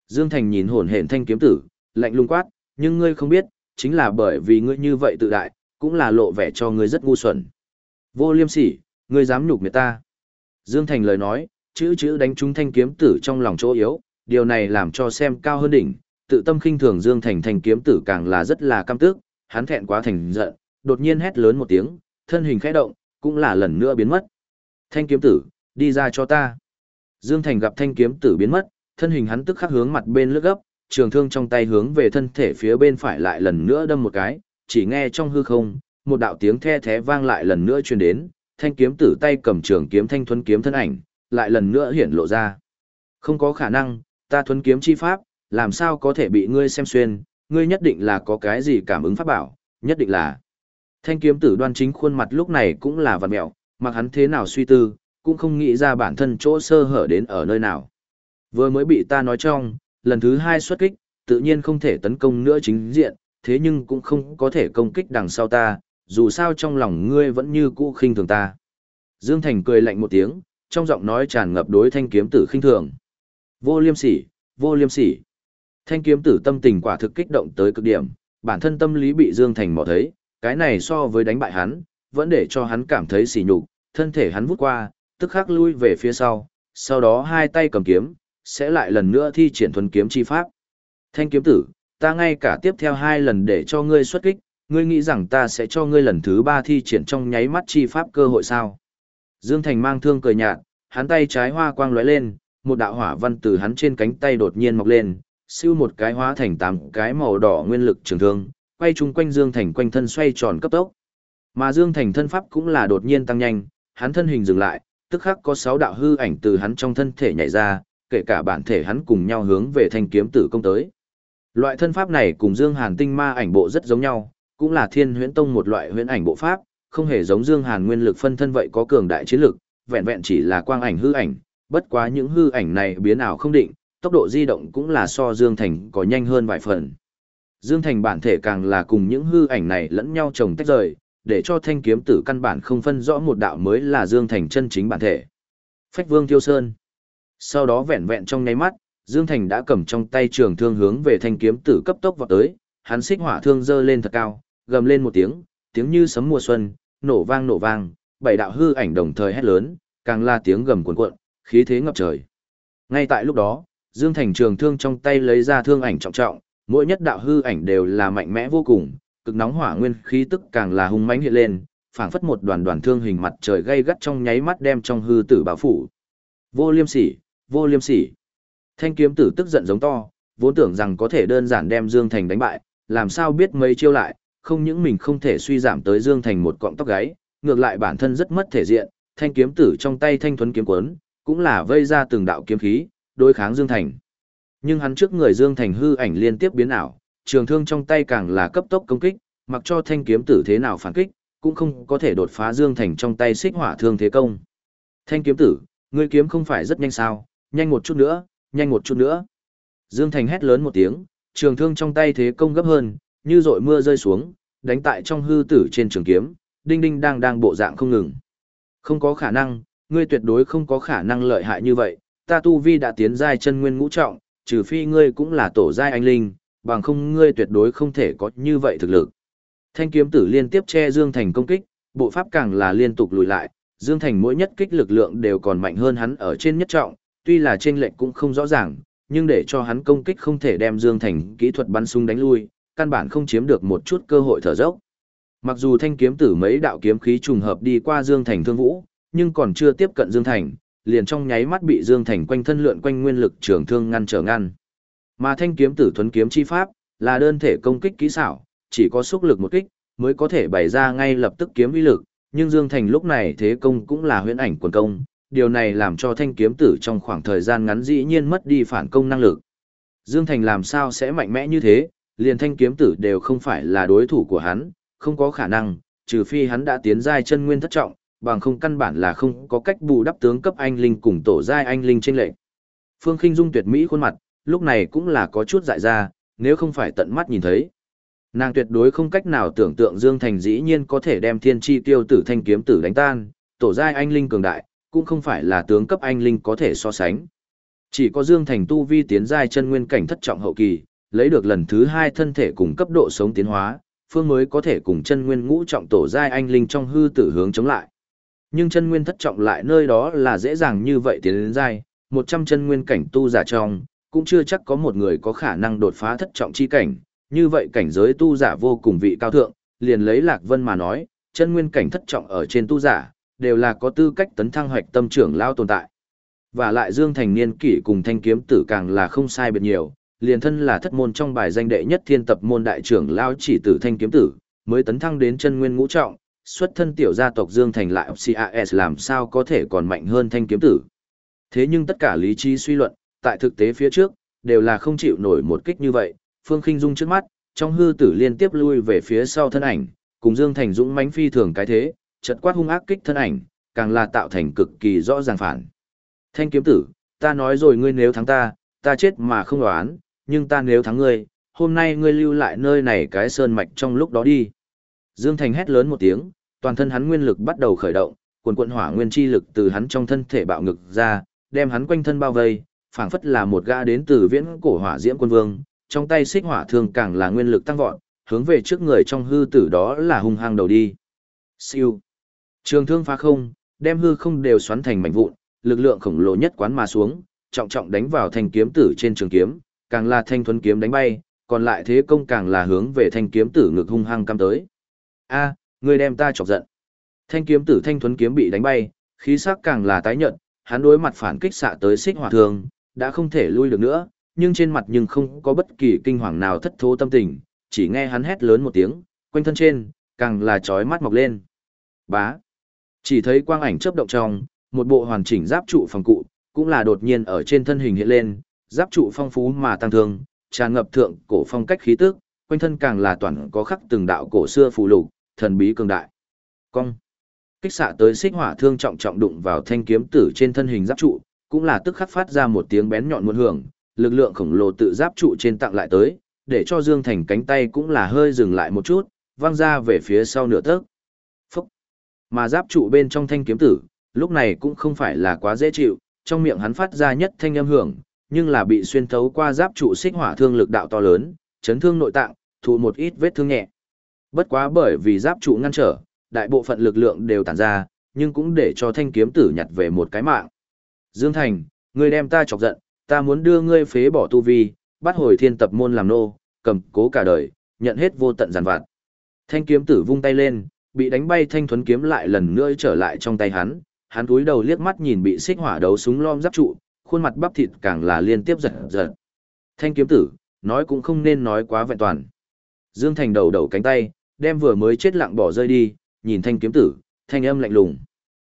Dương Thành nhìn hồn hển thanh kiếm tử, lạnh lùng quát, nhưng ngươi không biết, chính là bởi vì ngươi như vậy tự đại, cũng là lộ vẻ cho ngươi rất ngu xuẩn. Vô liêm sỉ, ngươi dám nhục người ta. Dương Thành lời nói, chữ chữ đánh trúng thanh kiếm tử trong lòng chỗ yếu, điều này làm cho xem cao hơn đỉnh, tự tâm khinh thường Dương Thành thanh kiếm tử càng là rất là căm tức, hắn thẹn quá thành giận, đột nhiên hét lớn một tiếng, thân hình khẽ động, cũng là lần nữa biến mất. Thanh kiếm tử, đi ra cho ta. Dương Thành gặp thanh kiếm tử biến mất, thân hình hắn tức khắc hướng mặt bên lướt gấp, trường thương trong tay hướng về thân thể phía bên phải lại lần nữa đâm một cái, chỉ nghe trong hư không, một đạo tiếng the thé vang lại lần nữa truyền đến, thanh kiếm tử tay cầm trường kiếm thanh thuần kiếm thân ảnh, lại lần nữa hiển lộ ra. Không có khả năng, ta thuần kiếm chi pháp, làm sao có thể bị ngươi xem xuyên, ngươi nhất định là có cái gì cảm ứng pháp bảo, nhất định là. Thanh kiếm tử đoan chính khuôn mặt lúc này cũng là vật mẹo, mặc hắn thế nào suy tư, cũng không nghĩ ra bản thân chỗ sơ hở đến ở nơi nào. Vừa mới bị ta nói trong, lần thứ hai xuất kích, tự nhiên không thể tấn công nữa chính diện, thế nhưng cũng không có thể công kích đằng sau ta, dù sao trong lòng ngươi vẫn như cũ khinh thường ta. Dương Thành cười lạnh một tiếng, trong giọng nói tràn ngập đối thanh kiếm tử khinh thường. Vô liêm sỉ, vô liêm sỉ. Thanh kiếm tử tâm tình quả thực kích động tới cực điểm, bản thân tâm lý bị Dương Thành mò thấy, cái này so với đánh bại hắn, vẫn để cho hắn cảm thấy sỉ nhục, thân thể hắn vút qua, tức khắc lui về phía sau, sau đó hai tay cầm kiếm, sẽ lại lần nữa thi triển thuần kiếm chi pháp. Thanh kiếm tử, ta ngay cả tiếp theo hai lần để cho ngươi xuất kích, ngươi nghĩ rằng ta sẽ cho ngươi lần thứ ba thi triển trong nháy mắt chi pháp cơ hội sao? Dương Thành mang thương cười nhạt, hắn tay trái hoa quang lóe lên, một đạo hỏa văn từ hắn trên cánh tay đột nhiên mọc lên, siêu một cái hóa thành tám cái màu đỏ nguyên lực trường thương, quay chung quanh Dương Thành quanh thân xoay tròn cấp tốc. Mà Dương Thành thân pháp cũng là đột nhiên tăng nhanh, hắn thân hình dừng lại, tức khắc có sáu đạo hư ảnh từ hắn trong thân thể nhảy ra, kể cả bản thể hắn cùng nhau hướng về thanh kiếm tử công tới. Loại thân pháp này cùng Dương Hàn tinh ma ảnh bộ rất giống nhau, cũng là Thiên Huyễn Tông một loại huyễn ảnh bộ pháp, không hề giống Dương Hàn nguyên lực phân thân vậy có cường đại chiến lực, vẹn vẹn chỉ là quang ảnh hư ảnh, bất quá những hư ảnh này biến ảo không định, tốc độ di động cũng là so Dương Thành có nhanh hơn vài phần. Dương Thành bản thể càng là cùng những hư ảnh này lẫn nhau chồng tách rời, để cho thanh kiếm tử căn bản không phân rõ một đạo mới là Dương Thành chân chính bản thể. Phách Vương Tiêu Sơn. Sau đó vẹn vẹn trong nháy mắt, Dương Thành đã cầm trong tay trường thương hướng về thanh kiếm tử cấp tốc vọt tới, hắn xích hỏa thương giơ lên thật cao, gầm lên một tiếng, tiếng như sấm mùa xuân, nổ vang nổ vang, bảy đạo hư ảnh đồng thời hét lớn, càng là tiếng gầm cuồn cuộn, khí thế ngập trời. Ngay tại lúc đó, Dương Thành trường thương trong tay lấy ra thương ảnh trọng trọng, mỗi nhất đạo hư ảnh đều là mạnh mẽ vô cùng, cực nóng hỏa nguyên khí tức càng là hung mãnh hiện lên, phảng phất một đoàn đoàn thương hình mặt trời gay gắt trong nháy mắt đem trong hư tử bảo phủ. Vô Liêm Sỉ, Vô Liêm Sỉ. Thanh kiếm tử tức giận giống to, vốn tưởng rằng có thể đơn giản đem Dương Thành đánh bại, làm sao biết mấy chiêu lại, không những mình không thể suy giảm tới Dương Thành một cọng tóc gáy, ngược lại bản thân rất mất thể diện, thanh kiếm tử trong tay thanh thuấn kiếm cuốn, cũng là vây ra từng đạo kiếm khí, đối kháng Dương Thành. Nhưng hắn trước người Dương Thành hư ảnh liên tiếp biến ảo, trường thương trong tay càng là cấp tốc công kích, mặc cho thanh kiếm tử thế nào phản kích, cũng không có thể đột phá Dương Thành trong tay xích hỏa thương thế công. Thanh kiếm tử, ngươi kiếm không phải rất nhanh sao, nhanh một chút nữa, nhanh một chút nữa. Dương Thành hét lớn một tiếng, trường thương trong tay thế công gấp hơn, như dội mưa rơi xuống, đánh tại trong hư tử trên trường kiếm, đinh đinh đang đang bộ dạng không ngừng. Không có khả năng, ngươi tuyệt đối không có khả năng lợi hại như vậy, ta tu vi đã tiến giai chân nguyên ngũ trọng, trừ phi ngươi cũng là tổ giai anh linh, bằng không ngươi tuyệt đối không thể có như vậy thực lực. Thanh kiếm tử liên tiếp che Dương Thành công kích, bộ pháp càng là liên tục lùi lại, Dương Thành mỗi nhất kích lực lượng đều còn mạnh hơn hắn ở trên nhất trọng, tuy là trên lệnh cũng không rõ ràng, nhưng để cho hắn công kích không thể đem Dương Thành kỹ thuật bắn súng đánh lui, căn bản không chiếm được một chút cơ hội thở dốc. Mặc dù thanh kiếm tử mấy đạo kiếm khí trùng hợp đi qua Dương Thành thương vũ, nhưng còn chưa tiếp cận Dương Thành, liền trong nháy mắt bị Dương Thành quanh thân lượn quanh nguyên lực trường thương ngăn trở ngăn. Mà thanh kiếm tử thuấn kiếm chi pháp, là đơn thể công kích kỹ xảo, chỉ có xúc lực một kích, mới có thể bày ra ngay lập tức kiếm uy lực, nhưng Dương Thành lúc này thế công cũng là huyễn ảnh quần công, điều này làm cho thanh kiếm tử trong khoảng thời gian ngắn dĩ nhiên mất đi phản công năng lực. Dương Thành làm sao sẽ mạnh mẽ như thế, liền thanh kiếm tử đều không phải là đối thủ của hắn, không có khả năng, trừ phi hắn đã tiến giai chân nguyên thất trọng, bằng không căn bản là không có cách bù đắp tướng cấp anh linh cùng tổ giai anh linh trên lệnh. Phương Khinh Dung tuyệt mỹ khuôn mặt, lúc này cũng là có chút dại ra, nếu không phải tận mắt nhìn thấy. Nàng tuyệt đối không cách nào tưởng tượng Dương Thành dĩ nhiên có thể đem thiên chi tiêu tử thanh kiếm tử đánh tan, tổ giai anh linh cường đại, cũng không phải là tướng cấp anh linh có thể so sánh. Chỉ có Dương Thành tu vi tiến giai chân nguyên cảnh thất trọng hậu kỳ, lấy được lần thứ hai thân thể cùng cấp độ sống tiến hóa, phương mới có thể cùng chân nguyên ngũ trọng tổ giai anh linh trong hư tử hướng chống lại. Nhưng chân nguyên thất trọng lại nơi đó là dễ dàng như vậy tiến đến giai, 100 chân nguyên cảnh tu giả trong, cũng chưa chắc có một người có khả năng đột phá thất trọng chi cảnh, như vậy cảnh giới tu giả vô cùng vị cao thượng, liền lấy Lạc Vân mà nói, chân nguyên cảnh thất trọng ở trên tu giả, đều là có tư cách tấn thăng hoạch tâm trưởng lao tồn tại. Và lại Dương Thành Niên kỷ cùng thanh kiếm tử càng là không sai biệt nhiều, liền thân là thất môn trong bài danh đệ nhất thiên tập môn đại trưởng lao chỉ tử thanh kiếm tử, mới tấn thăng đến chân nguyên ngũ trọng, xuất thân tiểu gia tộc Dương Thành lại CAS làm sao có thể còn mạnh hơn thanh kiếm tử. Thế nhưng tất cả lý trí suy luận, tại thực tế phía trước, đều là không chịu nổi một kích như vậy, Phương Khinh Dung trước mắt, trong hư tử liên tiếp lui về phía sau thân ảnh, cùng Dương Thành dũng mãnh phi thường cái thế, chật quát hung ác kích thân ảnh, càng là tạo thành cực kỳ rõ ràng phản. Thanh kiếm tử, ta nói rồi ngươi nếu thắng ta, ta chết mà không đoán, nhưng ta nếu thắng ngươi, hôm nay ngươi lưu lại nơi này cái sơn mạch trong lúc đó đi. Dương Thành hét lớn một tiếng, toàn thân hắn nguyên lực bắt đầu khởi động, cuồn cuộn hỏa nguyên chi lực từ hắn trong thân thể bạo ngực ra, đem hắn quanh thân bao vây, phảng phất là một gã đến từ viễn cổ hỏa diễm quân vương, trong tay xích hỏa thương càng là nguyên lực tăng vọt, hướng về trước người trong hư tử đó là hung hăng đầu đi. Siêu. Trường thương phá không, đem hư không đều xoắn thành mảnh vụn, lực lượng khổng lồ nhất quán mà xuống, trọng trọng đánh vào thanh kiếm tử trên trường kiếm, càng là thanh thuấn kiếm đánh bay, còn lại thế công càng là hướng về thanh kiếm tử ngực hung hăng cam tới. A, người đem ta chọc giận. Thanh kiếm tử thanh thuấn kiếm bị đánh bay, khí sắc càng là tái nhợt, hắn đối mặt phản kích xạ tới xích hỏa thường, đã không thể lui được nữa, nhưng trên mặt nhưng không có bất kỳ kinh hoàng nào thất thố tâm tình, chỉ nghe hắn hét lớn một tiếng, quanh thân trên, càng là chói mắt mọc lên. Bá. Chỉ thấy quang ảnh chớp động trong, một bộ hoàn chỉnh giáp trụ phòng cụ, cũng là đột nhiên ở trên thân hình hiện lên, giáp trụ phong phú mà tăng thương, tràn ngập thượng cổ phong cách khí tức, quanh thân càng là toàn có khắc từng đạo cổ xưa phù lục, thần bí cường đại. Cong. Kích xạ tới xích hỏa thương trọng trọng đụng vào thanh kiếm tử trên thân hình giáp trụ, cũng là tức khắc phát ra một tiếng bén nhọn muôn hưởng, lực lượng khổng lồ tự giáp trụ trên tặng lại tới, để cho Dương Thành cánh tay cũng là hơi dừng lại một chút, văng ra về phía sau nửa tấc. Phúc! Mà giáp trụ bên trong thanh kiếm tử, lúc này cũng không phải là quá dễ chịu, trong miệng hắn phát ra nhất thanh âm hưởng, nhưng là bị xuyên thấu qua giáp trụ xích hỏa thương lực đạo to lớn, chấn thương nội tạng, thụ một ít vết thương nhẹ. Bất quá bởi vì giáp trụ ngăn trở, đại bộ phận lực lượng đều tản ra, nhưng cũng để cho thanh kiếm tử nhặt về một cái mạng. Dương Thành, ngươi đem ta chọc giận, ta muốn đưa ngươi phế bỏ tu vi, bắt hồi thiên tập môn làm nô, cầm cố cả đời, nhận hết vô tận giàn vặt. Thanh kiếm tử vung tay lên, bị đánh bay thanh thuấn kiếm lại lần nữa trở lại trong tay hắn, hắn cúi đầu liếc mắt nhìn bị xích hỏa đấu súng lom giáp trụ, khuôn mặt bắp thịt càng là liên tiếp giật giật. Thanh kiếm tử, nói cũng không nên nói quá vẹn toàn. Dương Thành đầu đầu cánh tay, đem vừa mới chết lặng bỏ rơi đi, nhìn thanh kiếm tử, thanh âm lạnh lùng.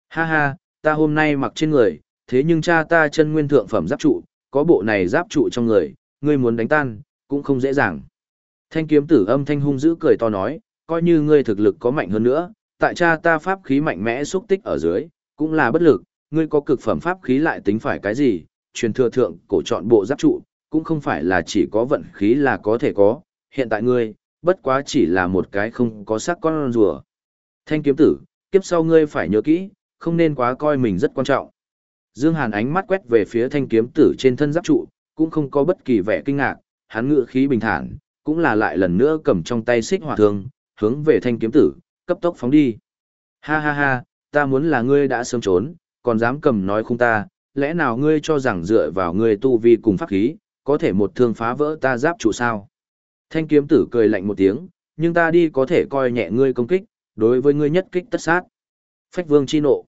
Ha ha, ta hôm nay mặc trên người, thế nhưng cha ta chân nguyên thượng phẩm giáp trụ, có bộ này giáp trụ trong người, ngươi muốn đánh tan, cũng không dễ dàng. Thanh kiếm tử âm thanh hung dữ cười to nói, coi như ngươi thực lực có mạnh hơn nữa, tại cha ta pháp khí mạnh mẽ xúc tích ở dưới, cũng là bất lực, ngươi có cực phẩm pháp khí lại tính phải cái gì, truyền thừa thượng cổ chọn bộ giáp trụ, cũng không phải là chỉ có vận khí là có thể có, hiện tại ngươi, bất quá chỉ là một cái không có sắc con rùa. Thanh kiếm tử, kiếp sau ngươi phải nhớ kỹ, không nên quá coi mình rất quan trọng. Dương Hàn ánh mắt quét về phía thanh kiếm tử trên thân giáp trụ, cũng không có bất kỳ vẻ kinh ngạc, hắn ngựa khí bình thản, cũng là lại lần nữa cầm trong tay xích hỏa thương, hướng về thanh kiếm tử, cấp tốc phóng đi. Ha ha ha, ta muốn là ngươi đã sớm trốn, còn dám cầm nói không ta, lẽ nào ngươi cho rằng dựa vào ngươi tu vi cùng pháp khí, có thể một thương phá vỡ ta giáp trụ sao? Thanh kiếm tử cười lạnh một tiếng, nhưng ta đi có thể coi nhẹ ngươi công kích, đối với ngươi nhất kích tất sát. Phách vương chi nộ.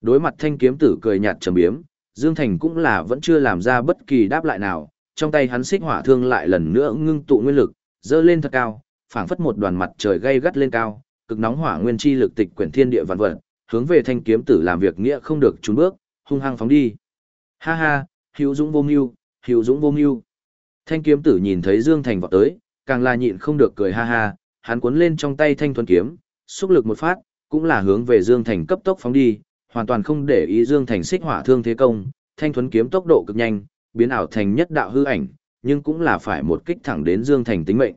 Đối mặt thanh kiếm tử cười nhạt trầm biếm, Dương Thành cũng là vẫn chưa làm ra bất kỳ đáp lại nào, trong tay hắn xích hỏa thương lại lần nữa ngưng tụ nguyên lực, dơ lên thật cao, phảng phất một đoàn mặt trời gay gắt lên cao, cực nóng hỏa nguyên chi lực tịch quyển thiên địa vạn vật, hướng về thanh kiếm tử làm việc nghĩa không được trốn bước, hung hăng phóng đi. Ha ha, hữu dũng vô mưu, hữu dũng vô mưu. Thanh kiếm tử nhìn thấy Dương Thành vọt tới, càng là nhịn không được cười ha ha, hắn cuốn lên trong tay thanh thuần kiếm, xúc lực một phát, cũng là hướng về Dương Thành cấp tốc phóng đi, hoàn toàn không để ý Dương Thành xích hỏa thương thế công, thanh thuần kiếm tốc độ cực nhanh, biến ảo thành nhất đạo hư ảnh, nhưng cũng là phải một kích thẳng đến Dương Thành tính mệnh.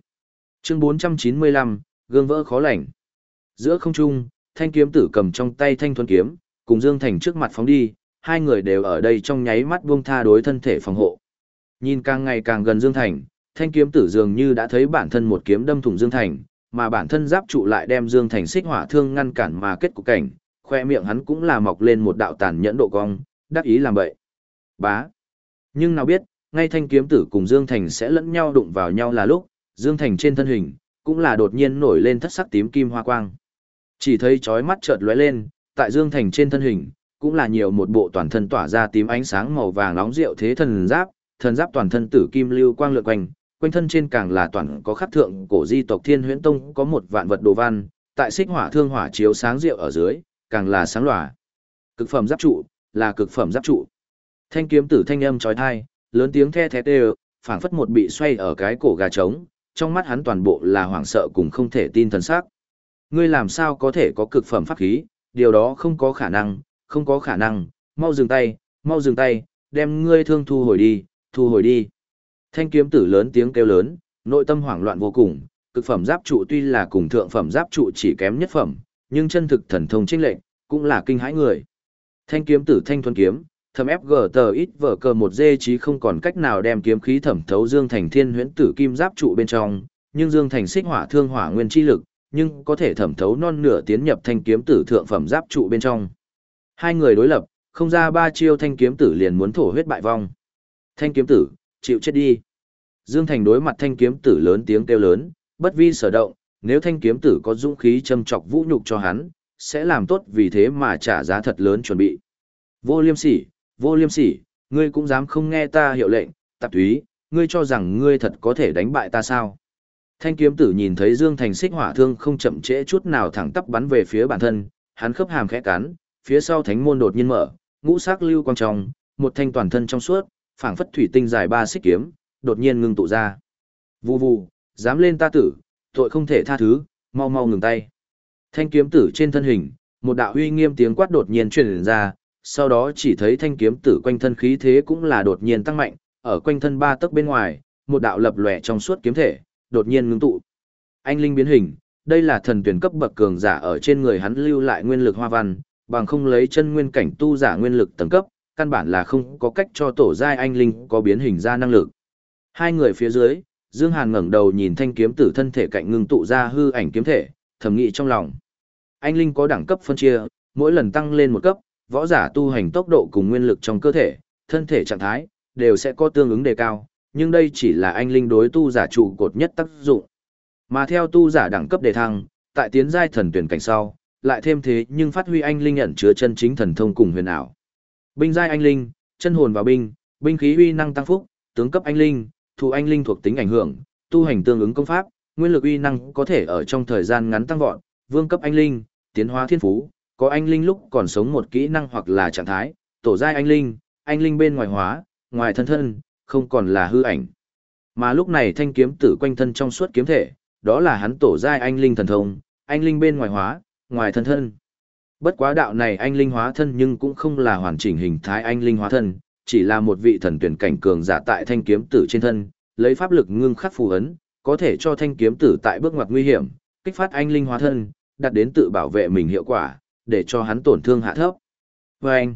Chương 495, gương vỡ khó lành. Giữa không trung, thanh kiếm tử cầm trong tay thanh thuần kiếm, cùng Dương Thành trước mặt phóng đi, hai người đều ở đây trong nháy mắt buông tha đối thân thể phòng hộ. Nhìn càng ngày càng gần Dương Thành, thanh kiếm tử dường như đã thấy bản thân một kiếm đâm thủng Dương Thành, mà bản thân giáp trụ lại đem Dương Thành xích hỏa thương ngăn cản mà kết cục cảnh, khoe miệng hắn cũng là mọc lên một đạo tàn nhẫn độ cong, đắc ý làm vậy. Bá. Nhưng nào biết, ngay thanh kiếm tử cùng Dương Thành sẽ lẫn nhau đụng vào nhau là lúc, Dương Thành trên thân hình, cũng là đột nhiên nổi lên thất sắc tím kim hoa quang. Chỉ thấy chói mắt chợt lóe lên, tại Dương Thành trên thân hình, cũng là nhiều một bộ toàn thân tỏa ra tím ánh sáng màu vàng nóng rượu thế thần giáp, thần giáp toàn thân tử kim lưu quang lượn quanh, quanh thân trên càng là toàn có khắc thượng cổ di tộc Thiên Huyễn Tông có một vạn vật đồ văn, tại xích hỏa thương hỏa chiếu sáng rượu ở dưới, càng là sáng lòa. Cực phẩm giáp trụ, là cực phẩm giáp trụ. Thanh kiếm tử thanh âm chói tai, lớn tiếng the thé đều, phảng phất một bị xoay ở cái cổ gà trống, trong mắt hắn toàn bộ là hoảng sợ cùng không thể tin thần sắc. Ngươi làm sao có thể có cực phẩm pháp khí, điều đó không có khả năng, không có khả năng, mau dừng tay, mau dừng tay, đem ngươi thương thu hồi đi, thu hồi đi. Thanh kiếm tử lớn tiếng kêu lớn, nội tâm hoảng loạn vô cùng, cực phẩm giáp trụ tuy là cùng thượng phẩm giáp trụ chỉ kém nhất phẩm, nhưng chân thực thần thông chênh lệnh, cũng là kinh hãi người. Thanh kiếm tử thanh thuần kiếm, thầm ép gờ tờ ít vở cờ một dê chí không còn cách nào đem kiếm khí thẩm thấu dương thành thiên huyễn tử kim giáp trụ bên trong, nhưng dương thành xích hỏa thương hỏa nguyên chi lực, nhưng có thể thẩm thấu non nửa tiến nhập thanh kiếm tử thượng phẩm giáp trụ bên trong. Hai người đối lập, không ra ba chiêu thanh kiếm tử liền muốn thổ huyết bại vong. Thanh kiếm tử, chịu chết đi. Dương Thành đối mặt thanh kiếm tử lớn tiếng kêu lớn, bất vi sở động, nếu thanh kiếm tử có dũng khí châm chọc vũ nhục cho hắn, sẽ làm tốt vì thế mà trả giá thật lớn chuẩn bị. Vô liêm sỉ, vô liêm sỉ, ngươi cũng dám không nghe ta hiệu lệnh, tạp túy, ngươi cho rằng ngươi thật có thể đánh bại ta sao? Thanh kiếm tử nhìn thấy Dương Thành xích hỏa thương không chậm trễ chút nào thẳng tắp bắn về phía bản thân, hắn khớp hàm khẽ cắn, phía sau thánh môn đột nhiên mở, ngũ sắc lưu quang trong, một thanh toàn thân trong suốt, phảng phất thủy tinh dài ba xích kiếm, đột nhiên ngưng tụ ra. Vù vù, dám lên ta tử, tội không thể tha thứ, mau mau ngừng tay. Thanh kiếm tử trên thân hình, một đạo uy nghiêm tiếng quát đột nhiên truyền ra, sau đó chỉ thấy thanh kiếm tử quanh thân khí thế cũng là đột nhiên tăng mạnh, ở quanh thân ba tấc bên ngoài, một đạo lập lòe trong suốt kiếm thể, đột nhiên ngưng tụ. Anh linh biến hình, đây là thần tuyển cấp bậc cường giả ở trên người hắn lưu lại nguyên lực hoa văn, bằng không lấy chân nguyên cảnh tu giả nguyên lực tầng cấp, căn bản là không có cách cho tổ giai anh linh có biến hình ra năng lực. Hai người phía dưới, Dương Hàn ngẩng đầu nhìn thanh kiếm tử thân thể cạnh ngưng tụ ra hư ảnh kiếm thể, thầm nghĩ trong lòng. Anh linh có đẳng cấp phân chia, mỗi lần tăng lên một cấp, võ giả tu hành tốc độ cùng nguyên lực trong cơ thể, thân thể trạng thái đều sẽ có tương ứng đề cao, nhưng đây chỉ là anh linh đối tu giả trụ cột nhất tác dụng. Mà theo tu giả đẳng cấp đề thăng, tại tiến giai thần tuyển cảnh sau, lại thêm thế nhưng phát huy anh linh ẩn chứa chân chính thần thông cùng huyền ảo. Binh giai anh linh, chân hồn vào binh, binh khí uy năng tăng phúc, tướng cấp anh linh, thủ anh linh thuộc tính ảnh hưởng, tu hành tương ứng công pháp, nguyên lực uy năng có thể ở trong thời gian ngắn tăng vọt, vương cấp anh linh, tiến hóa thiên phú, có anh linh lúc còn sống một kỹ năng hoặc là trạng thái, tổ giai anh linh, anh linh bên ngoài hóa, ngoài thân thân, không còn là hư ảnh. Mà lúc này thanh kiếm tử quanh thân trong suốt kiếm thể, đó là hắn tổ giai anh linh thần thông, anh linh bên ngoài hóa, ngoài thân thân. Bất quá đạo này anh linh hóa thân nhưng cũng không là hoàn chỉnh hình thái anh linh hóa thân, chỉ là một vị thần tuyển cảnh cường giả tại thanh kiếm tử trên thân, lấy pháp lực ngưng khắc phù ấn, có thể cho thanh kiếm tử tại bước ngoặt nguy hiểm, kích phát anh linh hóa thân, đạt đến tự bảo vệ mình hiệu quả, để cho hắn tổn thương hạ thấp. Và anh,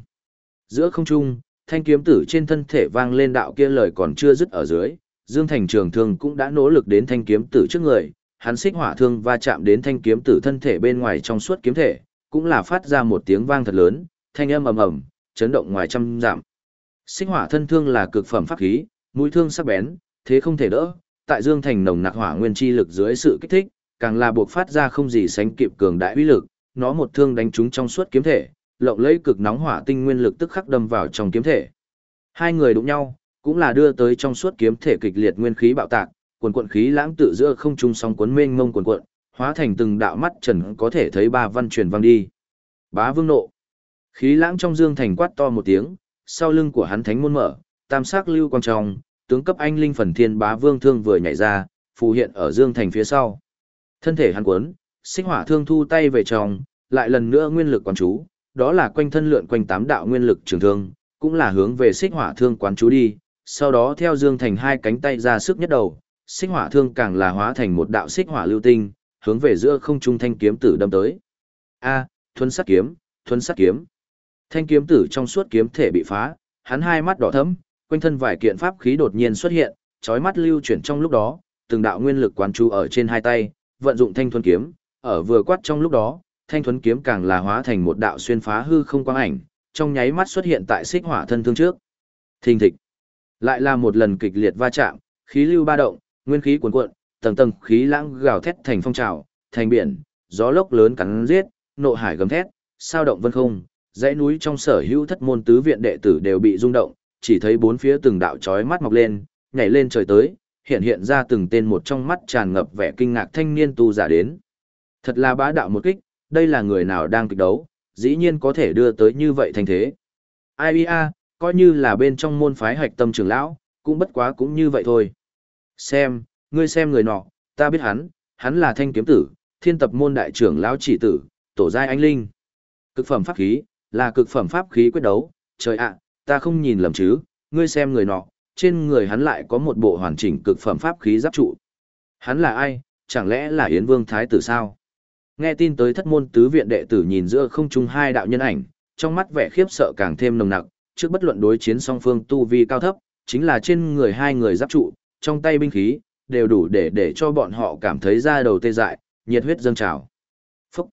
giữa không trung, thanh kiếm tử trên thân thể vang lên đạo kia lời còn chưa dứt ở dưới, Dương Thành Trường Thương cũng đã nỗ lực đến thanh kiếm tử trước người, hắn xích hỏa thương va chạm đến thanh kiếm tử thân thể bên ngoài trong suốt kiếm thể, cũng là phát ra một tiếng vang thật lớn, thanh âm ầm ầm, chấn động ngoài trăm dặm. Xích hỏa thân thương là cực phẩm pháp khí, mũi thương sắc bén, thế không thể đỡ, tại Dương Thành nồng nặc hỏa nguyên chi lực dưới sự kích thích, càng là buộc phát ra không gì sánh kịp cường đại uy lực, nó một thương đánh trúng trong suốt kiếm thể, lộng lấy cực nóng hỏa tinh nguyên lực tức khắc đâm vào trong kiếm thể. Hai người đụng nhau, cũng là đưa tới trong suốt kiếm thể kịch liệt nguyên khí bạo tạc, cuồn cuộn khí lãng tự giữa không trung song cuốn mênh mông cuồn cuộn, hóa thành từng đạo mắt trần có thể thấy ba văn truyền vang đi. Bá vương nộ. Khí lãng trong dương thành quát to một tiếng, sau lưng của hắn thánh môn mở, tam sắc lưu quang trong, tướng cấp anh linh phần thiên bá vương thương vừa nhảy ra, phù hiện ở dương thành phía sau. Thân thể hắn cuốn, xích hỏa thương thu tay về trong, lại lần nữa nguyên lực quán chú, đó là quanh thân lượn quanh tám đạo nguyên lực trường thương, cũng là hướng về xích hỏa thương quán chú đi, sau đó theo dương thành hai cánh tay ra sức nhất đầu, xích hỏa thương càng là hóa thành một đạo xích hỏa lưu tinh, hướng về giữa không trung thanh kiếm tử đâm tới. A, thuần sát kiếm, thuần sát kiếm. Thanh kiếm tử trong suốt kiếm thể bị phá, hắn hai mắt đỏ thẫm, quanh thân vài kiện pháp khí đột nhiên xuất hiện, chói mắt lưu chuyển trong lúc đó, từng đạo nguyên lực quán chú ở trên hai tay, vận dụng thanh thuần kiếm, ở vừa quát trong lúc đó, thanh Thuấn kiếm càng là hóa thành một đạo xuyên phá hư không quang ảnh, trong nháy mắt xuất hiện tại xích hỏa thân thương trước. Thình thịch. Lại là một lần kịch liệt va chạm, khí lưu ba động, nguyên khí cuồn cuộn, tầng tầng khí lãng gào thét thành phong trào, thành biển, gió lốc lớn cắn giết, nộ hải gầm thét, sao động vân không, dãy núi trong sở hữu thất môn tứ viện đệ tử đều bị rung động, chỉ thấy bốn phía từng đạo chói mắt mọc lên, nhảy lên trời tới, hiện hiện ra từng tên một trong mắt tràn ngập vẻ kinh ngạc thanh niên tu giả đến. Thật là bá đạo một kích, đây là người nào đang kịch đấu, dĩ nhiên có thể đưa tới như vậy thành thế. Ai coi như là bên trong môn phái hạch tâm trưởng lão, cũng bất quá cũng như vậy thôi. Xem, ngươi xem người nọ, ta biết hắn, hắn là thanh kiếm tử, thiên tập môn đại trưởng lão chỉ tử, tổ giai anh linh. Cực phẩm pháp khí, là cực phẩm pháp khí quyết đấu, trời ạ, ta không nhìn lầm chứ, ngươi xem người nọ, trên người hắn lại có một bộ hoàn chỉnh cực phẩm pháp khí giáp trụ. Hắn là ai, chẳng lẽ là Yến Vương Thái tử sao? Nghe tin tới thất môn tứ viện đệ tử nhìn giữa không trung hai đạo nhân ảnh, trong mắt vẻ khiếp sợ càng thêm nồng nặc, trước bất luận đối chiến song phương tu vi cao thấp, chính là trên người hai người giáp trụ, trong tay binh khí, đều đủ để để cho bọn họ cảm thấy da đầu tê dại, nhiệt huyết dâng trào. Phúc!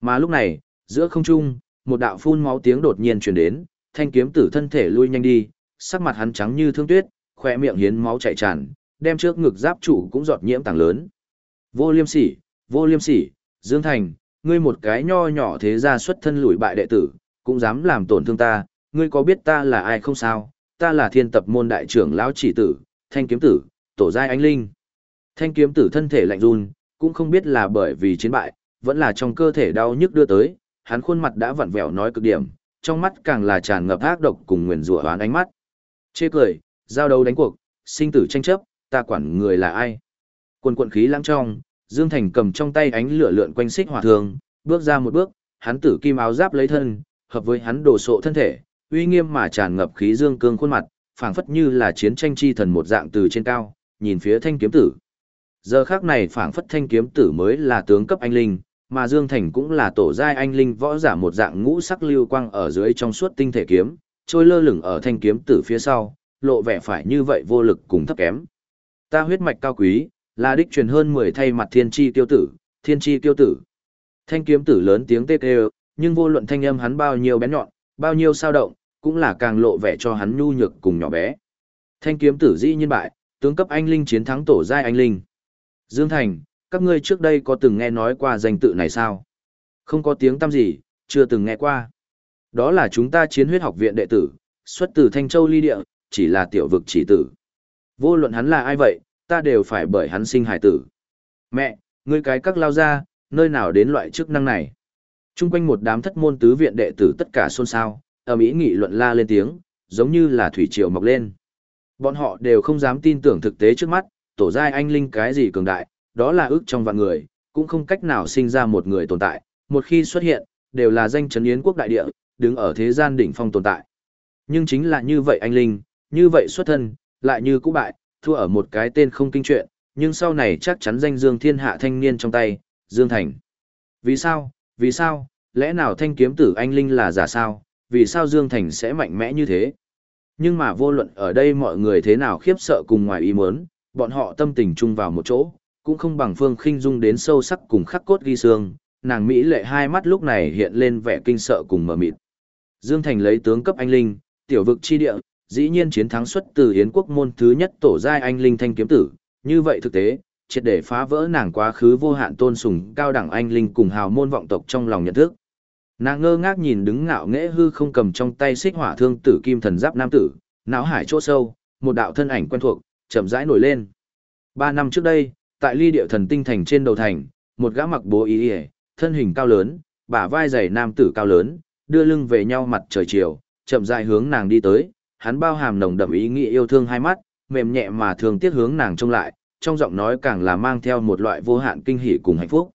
Mà lúc này, giữa không trung, một đạo phun máu tiếng đột nhiên truyền đến, thanh kiếm tử thân thể lui nhanh đi, sắc mặt hắn trắng như thương tuyết, khỏe miệng hiến máu chảy tràn, đem trước ngực giáp trụ cũng giọt nhiễm tàng lớn. Vô liêm sỉ, vô liêm sỉ, Dương Thành, ngươi một cái nho nhỏ thế gia xuất thân lùi bại đệ tử, cũng dám làm tổn thương ta, ngươi có biết ta là ai không sao, ta là thiên tập môn đại trưởng lão chỉ tử, thanh kiếm tử, tổ giai ánh linh. Thanh kiếm tử thân thể lạnh run, cũng không biết là bởi vì chiến bại, vẫn là trong cơ thể đau nhức đưa tới, hắn khuôn mặt đã vặn vẹo nói cực điểm, trong mắt càng là tràn ngập ác độc cùng nguyền rủa hoán ánh mắt. Chê cười, giao đấu đánh cuộc, sinh tử tranh chấp, ta quản người là ai. Quần quận khí lãng trong, Dương Thành cầm trong tay ánh lửa lượn quanh xích hỏa thường, bước ra một bước, hắn tử kim áo giáp lấy thân, hợp với hắn đồ sộ thân thể, uy nghiêm mà tràn ngập khí dương cương khuôn mặt, phảng phất như là chiến tranh chi thần một dạng từ trên cao, nhìn phía thanh kiếm tử. Giờ khác này phảng phất thanh kiếm tử mới là tướng cấp anh linh, mà Dương Thành cũng là tổ giai anh linh võ giả một dạng ngũ sắc lưu quang ở dưới trong suốt tinh thể kiếm, trôi lơ lửng ở thanh kiếm tử phía sau, lộ vẻ phải như vậy vô lực cùng thấp kém. Ta huyết mạch cao quý, là đích truyền hơn 10 thay mặt thiên tri tiêu tử, thiên tri tiêu tử. Thanh kiếm tử lớn tiếng tê tê, nhưng vô luận thanh âm hắn bao nhiêu bén nhọn, bao nhiêu sao động, cũng là càng lộ vẻ cho hắn nhu nhược cùng nhỏ bé. Thanh kiếm tử dĩ nhiên bại, tướng cấp anh linh chiến thắng tổ giai anh linh. Dương Thành, các ngươi trước đây có từng nghe nói qua danh tự này sao? Không có tiếng tăm gì, chưa từng nghe qua. Đó là chúng ta chiến huyết học viện đệ tử, xuất từ Thanh Châu Ly Địa, chỉ là tiểu vực chỉ tử. Vô luận hắn là ai vậy, ta đều phải bởi hắn sinh hải tử. Mẹ, ngươi cái các lao ra, nơi nào đến loại chức năng này? Trung quanh một đám thất môn tứ viện đệ tử tất cả xôn xao, ầm ĩ nghị luận la lên tiếng, giống như là thủy triều mọc lên. Bọn họ đều không dám tin tưởng thực tế trước mắt, tổ giai anh linh cái gì cường đại, đó là ước trong vạn người, cũng không cách nào sinh ra một người tồn tại, một khi xuất hiện, đều là danh chấn yến quốc đại địa, đứng ở thế gian đỉnh phong tồn tại. Nhưng chính là như vậy anh linh, như vậy xuất thân, lại như cũ bại, thua ở một cái tên không kinh chuyện, nhưng sau này chắc chắn danh dương thiên hạ thanh niên trong tay, Dương Thành. Vì sao, vì sao, lẽ nào thanh kiếm tử anh linh là giả sao, vì sao Dương Thành sẽ mạnh mẽ như thế? Nhưng mà vô luận ở đây mọi người thế nào khiếp sợ cùng ngoài ý muốn, bọn họ tâm tình chung vào một chỗ, cũng không bằng Phương Khinh Dung đến sâu sắc cùng khắc cốt ghi xương, nàng mỹ lệ hai mắt lúc này hiện lên vẻ kinh sợ cùng mờ mịt. Dương Thành lấy tướng cấp anh linh, tiểu vực chi địa, dĩ nhiên chiến thắng xuất từ Yến quốc môn thứ nhất tổ giai anh linh thanh kiếm tử, như vậy thực tế, triệt để phá vỡ nàng quá khứ vô hạn tôn sùng cao đẳng anh linh cùng hào môn vọng tộc trong lòng nhận thức. Nàng ngơ ngác nhìn đứng ngạo nghễ hư không cầm trong tay xích hỏa thương tử kim thần giáp nam tử, não hải chỗ sâu, một đạo thân ảnh quen thuộc, chậm rãi nổi lên. Ba năm trước đây, tại ly địa thần tinh thành trên đầu thành, một gã mặc bố ý ỉa, thân hình cao lớn, bả vai dày nam tử cao lớn, đưa lưng về nhau mặt trời chiều, chậm rãi hướng nàng đi tới, hắn bao hàm nồng đậm ý nghĩa yêu thương hai mắt, mềm nhẹ mà thường tiếc hướng nàng trông lại, trong giọng nói càng là mang theo một loại vô hạn kinh hỉ cùng hạnh phúc.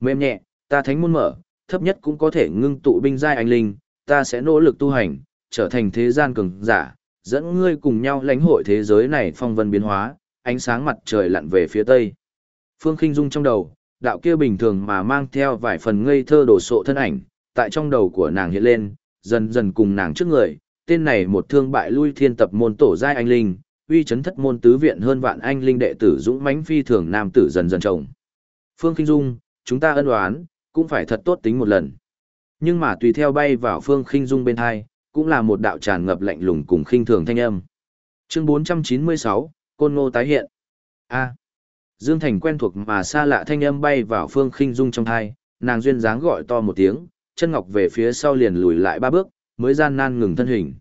Mềm nhẹ, ta thánh môn mở, thấp nhất cũng có thể ngưng tụ binh giai anh linh, ta sẽ nỗ lực tu hành, trở thành thế gian cường giả, dẫn ngươi cùng nhau lãnh hội thế giới này phong vân biến hóa, ánh sáng mặt trời lặn về phía tây. Phương Khinh Dung trong đầu, đạo kia bình thường mà mang theo vài phần ngây thơ đổ sộ thân ảnh, tại trong đầu của nàng hiện lên, dần dần cùng nàng trước người, tên này một thương bại lui thiên tập môn tổ giai anh linh, uy chấn thất môn tứ viện hơn vạn anh linh đệ tử dũng mãnh phi thường nam tử dần dần chồng. Phương Kinh Dung, chúng ta ân oán, cũng phải thật tốt tính một lần. Nhưng mà tùy theo bay vào Phương Kinh Dung bên hai, cũng là một đạo tràn ngập lạnh lùng cùng khinh thường thanh âm. Chương 496, Côn Ngô tái hiện. A. Dương Thành quen thuộc mà xa lạ thanh âm bay vào Phương Kinh Dung trong hai, nàng duyên dáng gọi to một tiếng, chân ngọc về phía sau liền lùi lại ba bước, mới gian nan ngừng thân hình.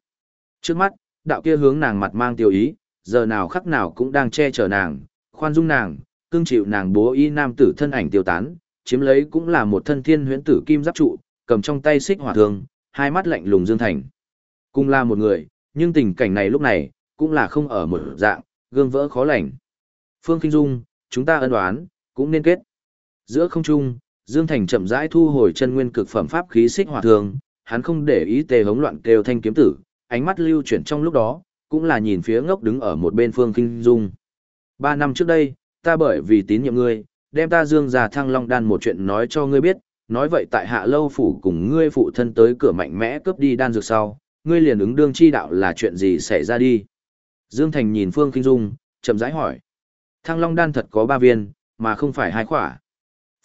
Trước mắt, đạo kia hướng nàng mặt mang tiêu ý, giờ nào khắc nào cũng đang che chở nàng, khoan dung nàng, cương chịu nàng bố y nam tử thân ảnh tiêu tán, chiếm lấy cũng là một thân thiên huyễn tử kim giáp trụ, cầm trong tay xích hỏa thương, hai mắt lạnh lùng Dương Thành. Cùng là một người, nhưng tình cảnh này lúc này, cũng là không ở một dạng, gương vỡ khó lành. Phương Kinh Dung, chúng ta ân đoán cũng nên kết. Giữa không trung, Dương Thành chậm rãi thu hồi chân nguyên cực phẩm pháp khí xích hỏa thương, hắn không để ý tề hống loạn kêu thanh kiếm tử, ánh mắt lưu chuyển trong lúc đó, cũng là nhìn phía ngốc đứng ở một bên Phương Kinh Dung. Ba năm trước đây, ta bởi vì tín nhiệm ngươi, đem ta dương già thăng long đan một chuyện nói cho ngươi biết, nói vậy tại hạ lâu phủ cùng ngươi phụ thân tới cửa mạnh mẽ cướp đi đan dược sau, ngươi liền ứng đương chi đạo là chuyện gì xảy ra đi. Dương Thành nhìn Phương Kinh Dung, chậm rãi hỏi. Thăng long đan thật có ba viên, mà không phải hai khỏa.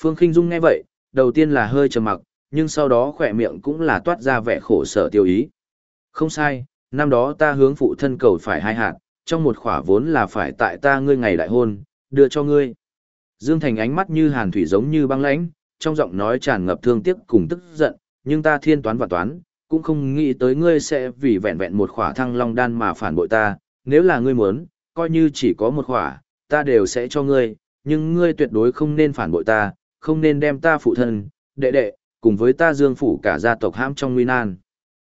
Phương Kinh Dung nghe vậy, đầu tiên là hơi trầm mặc, nhưng sau đó khỏe miệng cũng là toát ra vẻ khổ sở tiêu ý. Không sai, năm đó ta hướng phụ thân cầu phải hai hạt, trong một khỏa vốn là phải tại ta ngươi ngày đại hôn, đưa cho ngươi. Dương Thành ánh mắt như hàn thủy giống như băng lãnh, trong giọng nói tràn ngập thương tiếc cùng tức giận, nhưng ta thiên toán và toán, cũng không nghĩ tới ngươi sẽ vì vẹn vẹn một khỏa thăng long đan mà phản bội ta, nếu là ngươi muốn, coi như chỉ có một khỏa, ta đều sẽ cho ngươi, nhưng ngươi tuyệt đối không nên phản bội ta, không nên đem ta phụ thân, đệ đệ, cùng với ta dương phủ cả gia tộc hãm trong nguy nan.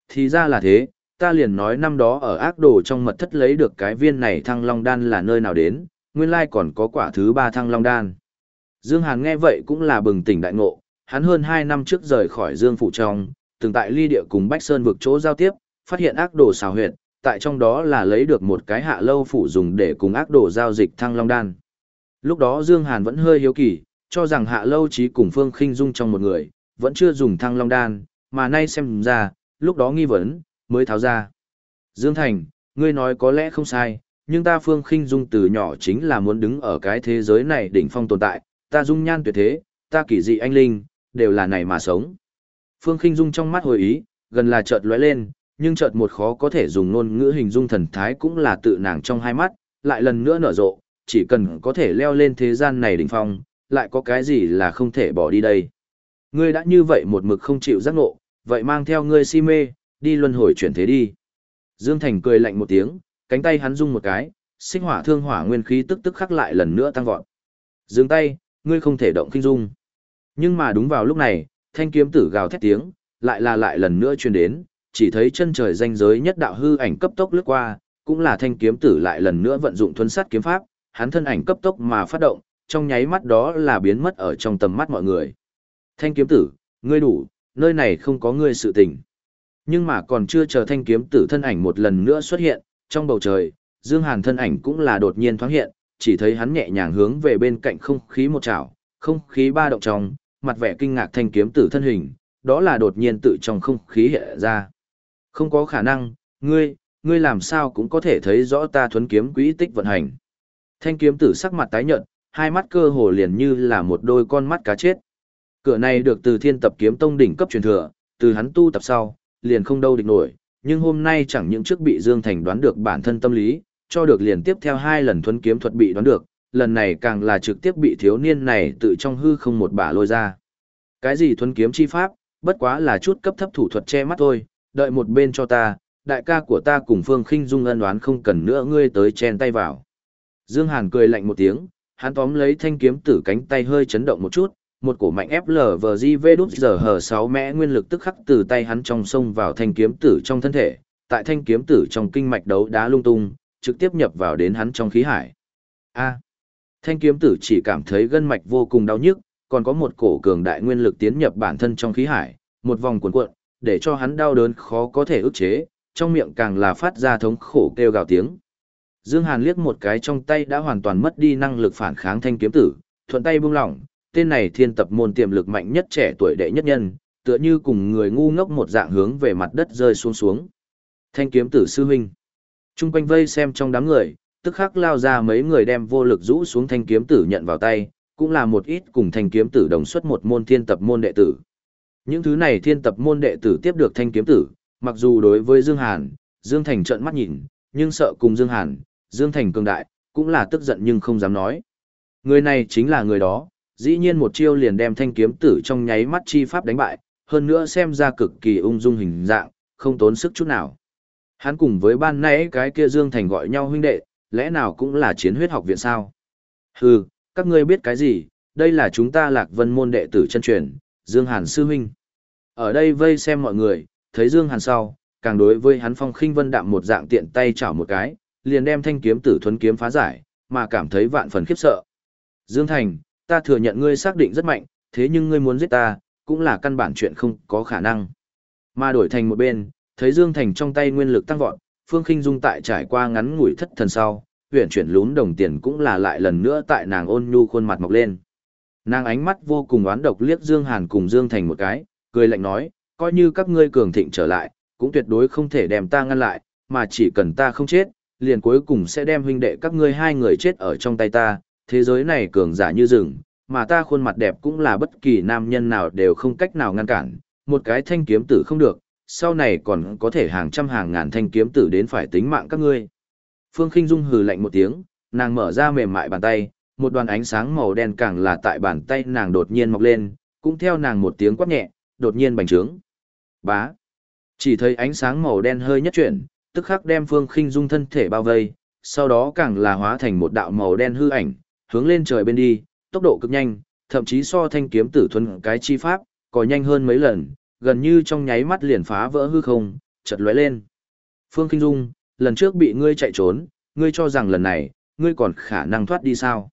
Thì ra là thế, ta liền nói năm đó ở ác đồ trong mật thất lấy được cái viên này thăng long đan là nơi nào đến, nguyên lai còn có quả thứ ba thăng long đan. Dương Hàn nghe vậy cũng là bừng tỉnh đại ngộ, hắn hơn 2 năm trước rời khỏi Dương Phủ trong, từng tại ly địa cùng Bách Sơn vực chỗ giao tiếp, phát hiện ác đồ xào huyệt, tại trong đó là lấy được một cái hạ lâu phủ dùng để cùng ác đồ giao dịch thăng long đan. Lúc đó Dương Hàn vẫn hơi hiếu kỳ, cho rằng hạ lâu trí cùng Phương Khinh Dung trong một người, vẫn chưa dùng thăng long đan, mà nay xem ra, lúc đó nghi vấn, mới tháo ra. Dương Thành, ngươi nói có lẽ không sai, nhưng ta Phương Khinh Dung từ nhỏ chính là muốn đứng ở cái thế giới này đỉnh phong tồn tại, ta dung nhan tuyệt thế, ta kỳ dị anh linh, đều là này mà sống. Phương Khinh Dung trong mắt hồi ý, gần là chợt lóe lên, nhưng chợt một khó có thể dùng ngôn ngữ hình dung thần thái cũng là tự nàng trong hai mắt, lại lần nữa nở rộ, chỉ cần có thể leo lên thế gian này đỉnh phong, lại có cái gì là không thể bỏ đi đây. Ngươi đã như vậy một mực không chịu giác ngộ, vậy mang theo ngươi si mê, đi luân hồi chuyển thế đi. Dương Thành cười lạnh một tiếng, cánh tay hắn rung một cái, sinh hỏa thương hỏa nguyên khí tức tức khắc lại lần nữa tăng vọt. Dừng tay, ngươi không thể động kinh dung. Nhưng mà đúng vào lúc này, thanh kiếm tử gào thét tiếng, lại là lại lần nữa truyền đến, chỉ thấy chân trời danh giới nhất đạo hư ảnh cấp tốc lướt qua, cũng là thanh kiếm tử lại lần nữa vận dụng thuấn sát kiếm pháp, hắn thân ảnh cấp tốc mà phát động, trong nháy mắt đó là biến mất ở trong tầm mắt mọi người. Thanh kiếm tử, ngươi đủ, nơi này không có ngươi sự tình. Nhưng mà còn chưa chờ thanh kiếm tử thân ảnh một lần nữa xuất hiện, trong bầu trời, Dương Hàn thân ảnh cũng là đột nhiên thoáng hiện, chỉ thấy hắn nhẹ nhàng hướng về bên cạnh không khí một chảo, không khí ba động trong, mặt vẻ kinh ngạc thanh kiếm tử thân hình, đó là đột nhiên tự trong không khí hiện ra. Không có khả năng, ngươi, ngươi làm sao cũng có thể thấy rõ ta thuấn kiếm quỹ tích vận hành. Thanh kiếm tử sắc mặt tái nhợt, hai mắt cơ hồ liền như là một đôi con mắt cá chết. Cửa này được từ thiên tập kiếm tông đỉnh cấp truyền thừa, từ hắn tu tập sau, liền không đâu địch nổi, nhưng hôm nay chẳng những trước bị Dương Thành đoán được bản thân tâm lý, cho được liền tiếp theo hai lần thuấn kiếm thuật bị đoán được, lần này càng là trực tiếp bị thiếu niên này tự trong hư không một bả lôi ra. Cái gì thuấn kiếm chi pháp, bất quá là chút cấp thấp thủ thuật che mắt thôi, đợi một bên cho ta, đại ca của ta cùng Phương Khinh Dung ân đoán không cần nữa ngươi tới chen tay vào. Dương Hàn cười lạnh một tiếng, hắn tóm lấy thanh kiếm tử cánh tay hơi chấn động một chút, một cổ mạnh FLVGV đút giờ hờ 6 mẽ nguyên lực tức khắc từ tay hắn trong sông vào thanh kiếm tử trong thân thể, tại thanh kiếm tử trong kinh mạch đấu đá lung tung, trực tiếp nhập vào đến hắn trong khí hải. A. thanh kiếm tử chỉ cảm thấy gân mạch vô cùng đau nhức, còn có một cổ cường đại nguyên lực tiến nhập bản thân trong khí hải, một vòng cuộn cuộn, để cho hắn đau đớn khó có thể ức chế, trong miệng càng là phát ra thống khổ kêu gào tiếng. Dương Hàn liếc một cái trong tay đã hoàn toàn mất đi năng lực phản kháng thanh kiếm tử, thuận tay buông lỏng, tên này thiên tập môn tiềm lực mạnh nhất trẻ tuổi đệ nhất nhân, tựa như cùng người ngu ngốc một dạng hướng về mặt đất rơi xuống xuống. Thanh kiếm tử sư huynh. Trung quanh vây xem trong đám người, tức khắc lao ra mấy người đem vô lực rũ xuống thanh kiếm tử nhận vào tay, cũng là một ít cùng thanh kiếm tử đồng xuất một môn thiên tập môn đệ tử. Những thứ này thiên tập môn đệ tử tiếp được thanh kiếm tử, mặc dù đối với Dương Hàn, Dương Thành trợn mắt nhìn, nhưng sợ cùng Dương Hàn, Dương Thành cường đại, cũng là tức giận nhưng không dám nói. Người này chính là người đó, dĩ nhiên một chiêu liền đem thanh kiếm tử trong nháy mắt chi pháp đánh bại, hơn nữa xem ra cực kỳ ung dung hình dạng, không tốn sức chút nào. Hắn cùng với ban nãy cái kia Dương Thành gọi nhau huynh đệ, lẽ nào cũng là chiến huyết học viện sao? Hừ, các ngươi biết cái gì, đây là chúng ta lạc vân môn đệ tử chân truyền, Dương Hàn sư huynh. Ở đây vây xem mọi người, thấy Dương Hàn sau, càng đối với hắn phong khinh vân đạm một dạng tiện tay chảo một cái, liền đem thanh kiếm tử thuấn kiếm phá giải, mà cảm thấy vạn phần khiếp sợ. Dương Thành, ta thừa nhận ngươi xác định rất mạnh, thế nhưng ngươi muốn giết ta, cũng là căn bản chuyện không có khả năng. Mà đổi thành một bên, thấy Dương Thành trong tay nguyên lực tăng vọt, Phương Khinh Dung tại trải qua ngắn ngủi thất thần sau, huyền chuyển lún đồng tiền cũng là lại lần nữa tại nàng ôn nhu khuôn mặt mọc lên. Nàng ánh mắt vô cùng oán độc liếc Dương Hàn cùng Dương Thành một cái, cười lạnh nói, coi như các ngươi cường thịnh trở lại, cũng tuyệt đối không thể đem ta ngăn lại, mà chỉ cần ta không chết, liền cuối cùng sẽ đem huynh đệ các ngươi hai người chết ở trong tay ta, thế giới này cường giả như rừng, mà ta khuôn mặt đẹp cũng là bất kỳ nam nhân nào đều không cách nào ngăn cản, một cái thanh kiếm tử không được, sau này còn có thể hàng trăm hàng ngàn thanh kiếm tử đến phải tính mạng các ngươi. Phương Khinh Dung hừ lạnh một tiếng, nàng mở ra mềm mại bàn tay, một đoàn ánh sáng màu đen càng là tại bàn tay nàng đột nhiên mọc lên, cũng theo nàng một tiếng quát nhẹ, đột nhiên bành trướng. Bá. Chỉ thấy ánh sáng màu đen hơi nhất chuyển, tức khắc đem Phương Khinh Dung thân thể bao vây, sau đó càng là hóa thành một đạo màu đen hư ảnh, hướng lên trời bên đi, tốc độ cực nhanh, thậm chí so thanh kiếm tử thuần cái chi pháp, có nhanh hơn mấy lần, gần như trong nháy mắt liền phá vỡ hư không, chợt lóe lên. Phương Kinh Dung, lần trước bị ngươi chạy trốn, ngươi cho rằng lần này, ngươi còn khả năng thoát đi sao?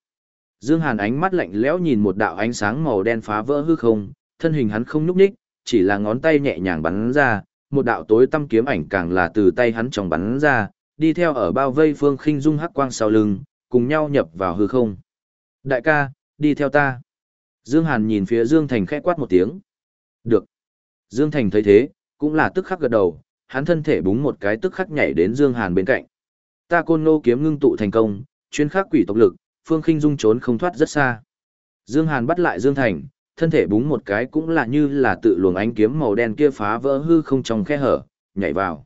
Dương Hàn ánh mắt lạnh lẽo nhìn một đạo ánh sáng màu đen phá vỡ hư không, thân hình hắn không nhúc nhích, chỉ là ngón tay nhẹ nhàng bắn ra, một đạo tối tâm kiếm ảnh càng là từ tay hắn trong bắn ra, đi theo ở bao vây Phương Khinh Dung hắc quang sau lưng, cùng nhau nhập vào hư không. Đại ca, đi theo ta. Dương Hàn nhìn phía Dương Thành khẽ quát một tiếng. Được. Dương Thành thấy thế, cũng là tức khắc gật đầu, hắn thân thể búng một cái tức khắc nhảy đến Dương Hàn bên cạnh. Ta côn nô kiếm ngưng tụ thành công, chuyên khắc quỷ tộc lực, Phương Khinh Dung trốn không thoát rất xa. Dương Hàn bắt lại Dương Thành, thân thể búng một cái cũng là như là tự luồng ánh kiếm màu đen kia phá vỡ hư không trong khe hở, nhảy vào.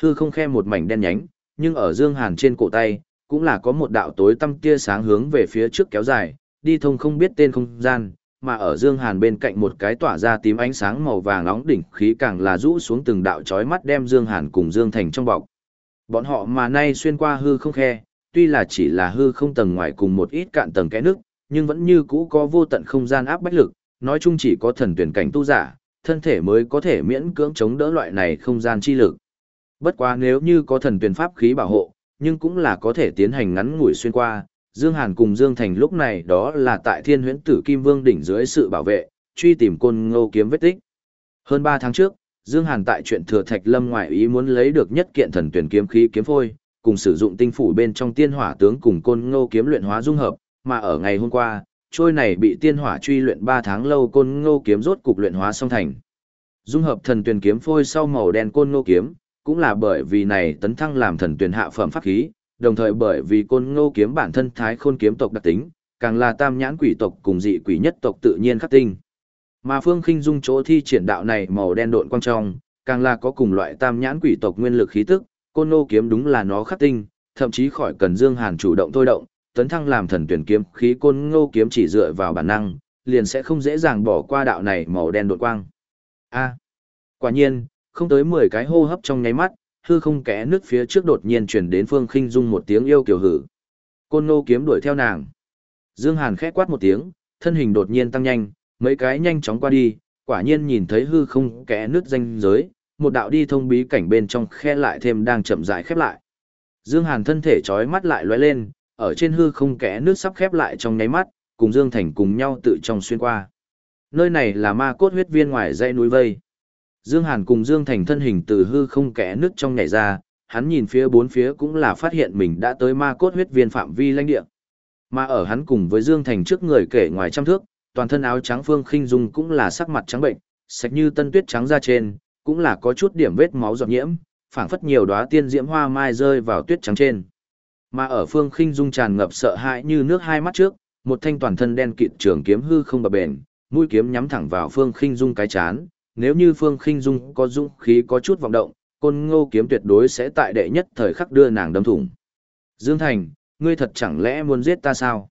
Hư không khe một mảnh đen nhánh, nhưng ở Dương Hàn trên cổ tay, cũng là có một đạo tối tăm tia sáng hướng về phía trước kéo dài, đi thông không biết tên không gian, mà ở Dương Hàn bên cạnh một cái tỏa ra tím ánh sáng màu vàng nóng đỉnh khí càng là rũ xuống từng đạo chói mắt đem Dương Hàn cùng Dương Thành trong bọc. Bọn họ mà nay xuyên qua hư không khe, tuy là chỉ là hư không tầng ngoài cùng một ít cạn tầng kẽ nước, nhưng vẫn như cũ có vô tận không gian áp bách lực, nói chung chỉ có thần tuyển cảnh tu giả, thân thể mới có thể miễn cưỡng chống đỡ loại này không gian chi lực. Bất quá nếu như có thần tuyển pháp khí bảo hộ, nhưng cũng là có thể tiến hành ngắn ngủi xuyên qua. Dương Hàn cùng Dương Thành lúc này đó là tại Thiên Huyễn Tử Kim Vương đỉnh dưới sự bảo vệ, truy tìm côn ngô kiếm vết tích. Hơn 3 tháng trước, Dương Hàn tại chuyện thừa Thạch Lâm ngoại ý muốn lấy được nhất kiện thần tuyển kiếm khí kiếm phôi, cùng sử dụng tinh phủ bên trong tiên hỏa tướng cùng côn ngô kiếm luyện hóa dung hợp, mà ở ngày hôm qua, trôi này bị tiên hỏa truy luyện 3 tháng lâu côn ngô kiếm rốt cục luyện hóa xong thành. Dung hợp thần tuyển kiếm phôi sau màu đen côn ngô kiếm, cũng là bởi vì này tấn thăng làm thần tuyển hạ phẩm pháp khí, đồng thời bởi vì côn ngô kiếm bản thân thái khôn kiếm tộc đặc tính, càng là tam nhãn quỷ tộc cùng dị quỷ nhất tộc tự nhiên khắc tinh. Mà Phương Khinh Dung chỗ thi triển đạo này màu đen độn quang trong, càng là có cùng loại tam nhãn quỷ tộc nguyên lực khí tức, côn ngô kiếm đúng là nó khắc tinh, thậm chí khỏi cần Dương Hàn chủ động thôi động, tấn thăng làm thần tuyển kiếm khí côn ngô kiếm chỉ dựa vào bản năng, liền sẽ không dễ dàng bỏ qua đạo này màu đen đột quang. A. quả nhiên, không tới 10 cái hô hấp trong nháy mắt, hư không kẽ nước phía trước đột nhiên chuyển đến Phương Khinh Dung một tiếng yêu kiều hử. Côn Ngô kiếm đuổi theo nàng. Dương Hàn khẽ quát một tiếng, thân hình đột nhiên tăng nhanh, mấy cái nhanh chóng qua đi, quả nhiên nhìn thấy hư không kẽ nước danh giới, một đạo đi thông bí cảnh bên trong khe lại thêm đang chậm rãi khép lại. Dương Hàn thân thể chói mắt lại lóe lên, ở trên hư không kẽ nước sắp khép lại trong nháy mắt, cùng Dương Thành cùng nhau tự trong xuyên qua. Nơi này là ma cốt huyết viên ngoài dãy núi vây. Dương Hàn cùng Dương Thành thân hình từ hư không kẽ nước trong nhảy ra, hắn nhìn phía bốn phía cũng là phát hiện mình đã tới ma cốt huyết viên phạm vi lãnh địa. Mà ở hắn cùng với Dương Thành trước người kể ngoài trăm thước, toàn thân áo trắng Phương Khinh Dung cũng là sắc mặt trắng bệnh, sạch như tân tuyết trắng ra trên, cũng là có chút điểm vết máu giọt nhiễm, phảng phất nhiều đóa tiên diễm hoa mai rơi vào tuyết trắng trên. Mà ở Phương Khinh Dung tràn ngập sợ hãi như nước hai mắt trước, một thanh toàn thân đen kịt trường kiếm hư không bập bền, mũi kiếm nhắm thẳng vào Phương Khinh Dung cái chán, nếu như Phương Khinh Dung có dũng khí có chút vọng động, côn ngô kiếm tuyệt đối sẽ tại đệ nhất thời khắc đưa nàng đâm thủng. Dương Thành, ngươi thật chẳng lẽ muốn giết ta sao?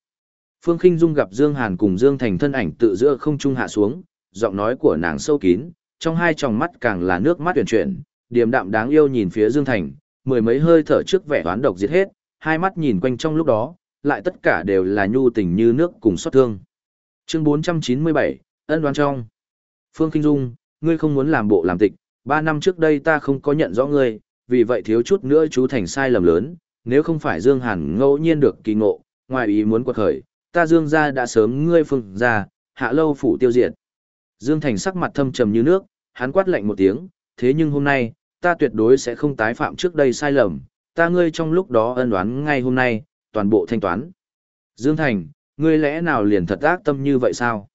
Phương Khinh Dung gặp Dương Hàn cùng Dương Thành thân ảnh tự giữa không trung hạ xuống, giọng nói của nàng sâu kín, trong hai tròng mắt càng là nước mắt truyền chuyển, điềm đạm đáng yêu nhìn phía Dương Thành, mười mấy hơi thở trước vẻ toán độc giết hết, hai mắt nhìn quanh trong lúc đó, lại tất cả đều là nhu tình như nước cùng xót thương. Chương 497, ân đoán trong. Phương Kinh Dung, ngươi không muốn làm bộ làm tịch, ba năm trước đây ta không có nhận rõ ngươi, vì vậy thiếu chút nữa chú thành sai lầm lớn, nếu không phải Dương Hàn ngẫu nhiên được kỳ ngộ, ngoài ý muốn quật khởi, ta Dương gia đã sớm ngươi phương ra, hạ lâu phủ tiêu diệt. Dương Thành sắc mặt thâm trầm như nước, hắn quát lạnh một tiếng, thế nhưng hôm nay, ta tuyệt đối sẽ không tái phạm trước đây sai lầm, ta ngươi trong lúc đó ân đoán ngay hôm nay, toàn bộ thanh toán. Dương Thành, ngươi lẽ nào liền thật ác tâm như vậy sao?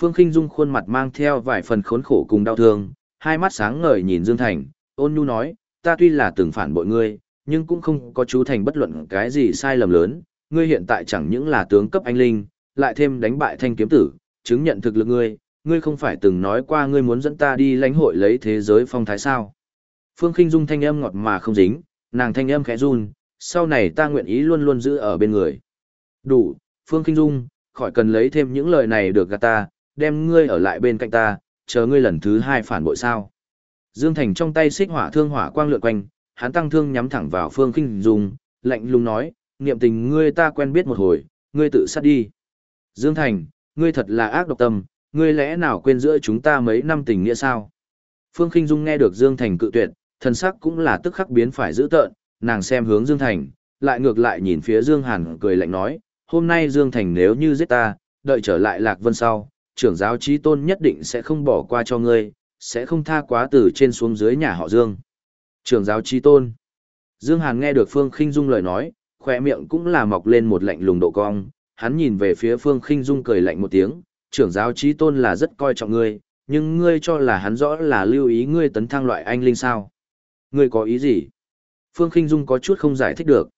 Phương Khinh Dung khuôn mặt mang theo vài phần khốn khổ cùng đau thương, hai mắt sáng ngời nhìn Dương Thành, ôn nhu nói, ta tuy là từng phản bội ngươi, nhưng cũng không có chú thành bất luận cái gì sai lầm lớn, ngươi hiện tại chẳng những là tướng cấp anh linh, lại thêm đánh bại thanh kiếm tử, chứng nhận thực lực ngươi, ngươi không phải từng nói qua ngươi muốn dẫn ta đi lãnh hội lấy thế giới phong thái sao. Phương Khinh Dung thanh âm ngọt mà không dính, nàng thanh âm khẽ run, sau này ta nguyện ý luôn luôn giữ ở bên người. Đủ, Phương Khinh Dung, khỏi cần lấy thêm những lời này được gạt ta, đem ngươi ở lại bên cạnh ta, chờ ngươi lần thứ hai phản bội sao. Dương Thành trong tay xích hỏa thương hỏa quang lượn quanh, hắn tăng thương nhắm thẳng vào Phương Kinh Dung, lạnh lùng nói, niệm tình ngươi ta quen biết một hồi, ngươi tự sát đi. Dương Thành, ngươi thật là ác độc tâm, ngươi lẽ nào quên giữa chúng ta mấy năm tình nghĩa sao? Phương Kinh Dung nghe được Dương Thành cự tuyệt, thần sắc cũng là tức khắc biến phải dữ tợn, nàng xem hướng Dương Thành, lại ngược lại nhìn phía Dương Hàn cười lạnh nói, hôm nay Dương Thành nếu như giết ta, đợi trở lại Lạc Vân sau, trưởng giáo trí tôn nhất định sẽ không bỏ qua cho ngươi, sẽ không tha quá từ trên xuống dưới nhà họ Dương. Trưởng giáo trí tôn. Dương Hàn nghe được Phương Khinh Dung lời nói, khỏe miệng cũng là mọc lên một lạnh lùng độ cong, hắn nhìn về phía Phương Khinh Dung cười lạnh một tiếng, trưởng giáo trí tôn là rất coi trọng ngươi, nhưng ngươi cho là hắn rõ là lưu ý ngươi tấn thăng loại anh linh sao. Ngươi có ý gì? Phương Khinh Dung có chút không giải thích được.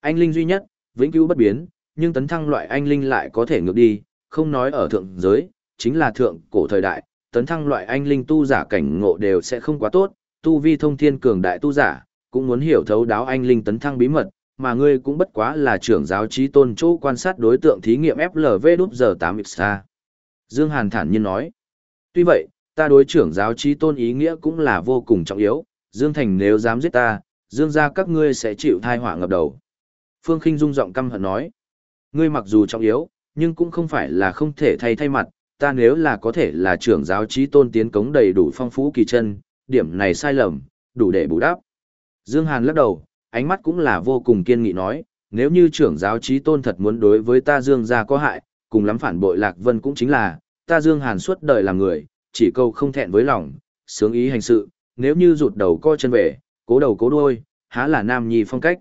Anh linh duy nhất, vĩnh cửu bất biến, nhưng tấn thăng loại anh linh lại có thể ngược đi, không nói ở thượng giới, chính là thượng cổ thời đại, tấn thăng loại anh linh tu giả cảnh ngộ đều sẽ không quá tốt, tu vi thông thiên cường đại tu giả, cũng muốn hiểu thấu đáo anh linh tấn thăng bí mật, mà ngươi cũng bất quá là trưởng giáo trí tôn chỗ quan sát đối tượng thí nghiệm FLV đúp giờ 8X Dương Hàn thản nhiên nói. Tuy vậy, ta đối trưởng giáo trí tôn ý nghĩa cũng là vô cùng trọng yếu, Dương Thành nếu dám giết ta, Dương gia các ngươi sẽ chịu tai họa ngập đầu. Phương Kinh Dung giọng căm hận nói. Ngươi mặc dù trọng yếu, nhưng cũng không phải là không thể thay thay mặt, ta nếu là có thể là trưởng giáo trí tôn tiến cống đầy đủ phong phú kỳ chân, điểm này sai lầm, đủ để bù đắp. Dương Hàn lắc đầu, ánh mắt cũng là vô cùng kiên nghị nói, nếu như trưởng giáo trí tôn thật muốn đối với ta Dương gia có hại, cùng lắm phản bội Lạc Vân cũng chính là, ta Dương Hàn suốt đời làm người, chỉ câu không thẹn với lòng, sướng ý hành sự, nếu như rụt đầu co chân về, cố đầu cố đuôi, há là nam nhi phong cách.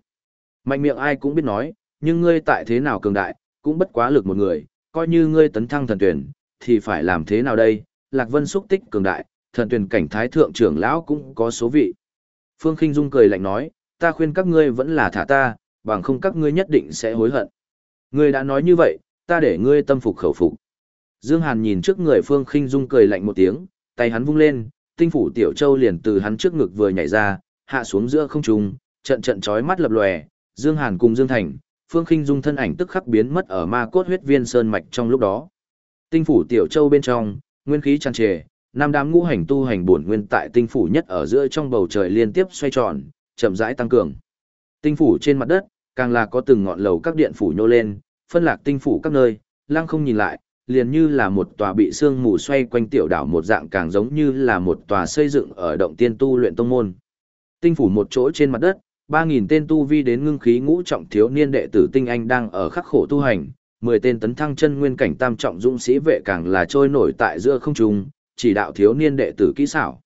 Mạnh miệng ai cũng biết nói, nhưng ngươi tại thế nào cường đại, cũng bất quá lực một người, coi như ngươi tấn thăng thần tuyển, thì phải làm thế nào đây? Lạc Vân xúc tích cường đại, thần tuyển cảnh thái thượng trưởng lão cũng có số vị. Phương Kinh Dung cười lạnh nói, ta khuyên các ngươi vẫn là thả ta, bằng không các ngươi nhất định sẽ hối hận. Ngươi đã nói như vậy, ta để ngươi tâm phục khẩu phục. Dương Hàn nhìn trước người Phương Kinh Dung cười lạnh một tiếng, tay hắn vung lên, tinh phủ tiểu châu liền từ hắn trước ngực vừa nhảy ra, hạ xuống giữa không trung, trận trận chói mắt lập lòe, Dương Hàn cùng Dương Thành, Phương Kinh Dung thân ảnh tức khắc biến mất ở ma cốt huyết viên sơn mạch trong lúc đó. Tinh phủ tiểu châu bên trong, nguyên khí tràn trề, năm đám ngũ hành tu hành bổn nguyên tại tinh phủ nhất ở giữa trong bầu trời liên tiếp xoay tròn, chậm rãi tăng cường. Tinh phủ trên mặt đất, càng là có từng ngọn lầu các điện phủ nhô lên, phân lạc tinh phủ các nơi, lăng không nhìn lại, liền như là một tòa bị sương mù xoay quanh tiểu đảo một dạng càng giống như là một tòa xây dựng ở động tiên tu luyện tông môn. Tinh phủ một chỗ trên mặt đất, 3000 tên tu vi đến ngưng khí ngũ trọng thiếu niên đệ tử tinh anh đang ở khắc khổ tu hành, 10 tên tấn thăng chân nguyên cảnh tam trọng dũng sĩ vệ càng là trôi nổi tại giữa không trung, chỉ đạo thiếu niên đệ tử kỹ xảo.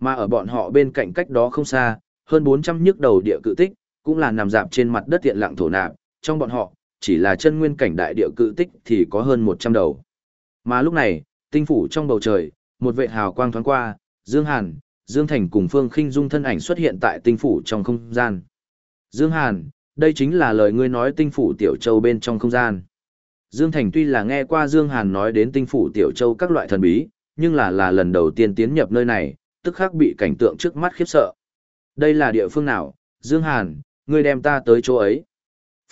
Mà ở bọn họ bên cạnh cách đó không xa, hơn 400 nhức đầu địa cự tích, cũng là nằm dạp trên mặt đất tiện lặng thổ nạp, trong bọn họ, chỉ là chân nguyên cảnh đại địa cự tích thì có hơn 100 đầu. Mà lúc này, tinh phủ trong bầu trời, một vệ hào quang thoáng qua, Dương Hàn, Dương Thành cùng Phương Khinh Dung thân ảnh xuất hiện tại tinh phủ trong không gian. Dương Hàn, đây chính là lời ngươi nói tinh phủ Tiểu Châu bên trong không gian. Dương Thành tuy là nghe qua Dương Hàn nói đến tinh phủ Tiểu Châu các loại thần bí, nhưng là là lần đầu tiên tiến nhập nơi này, tức khắc bị cảnh tượng trước mắt khiếp sợ. Đây là địa phương nào, Dương Hàn, ngươi đem ta tới chỗ ấy.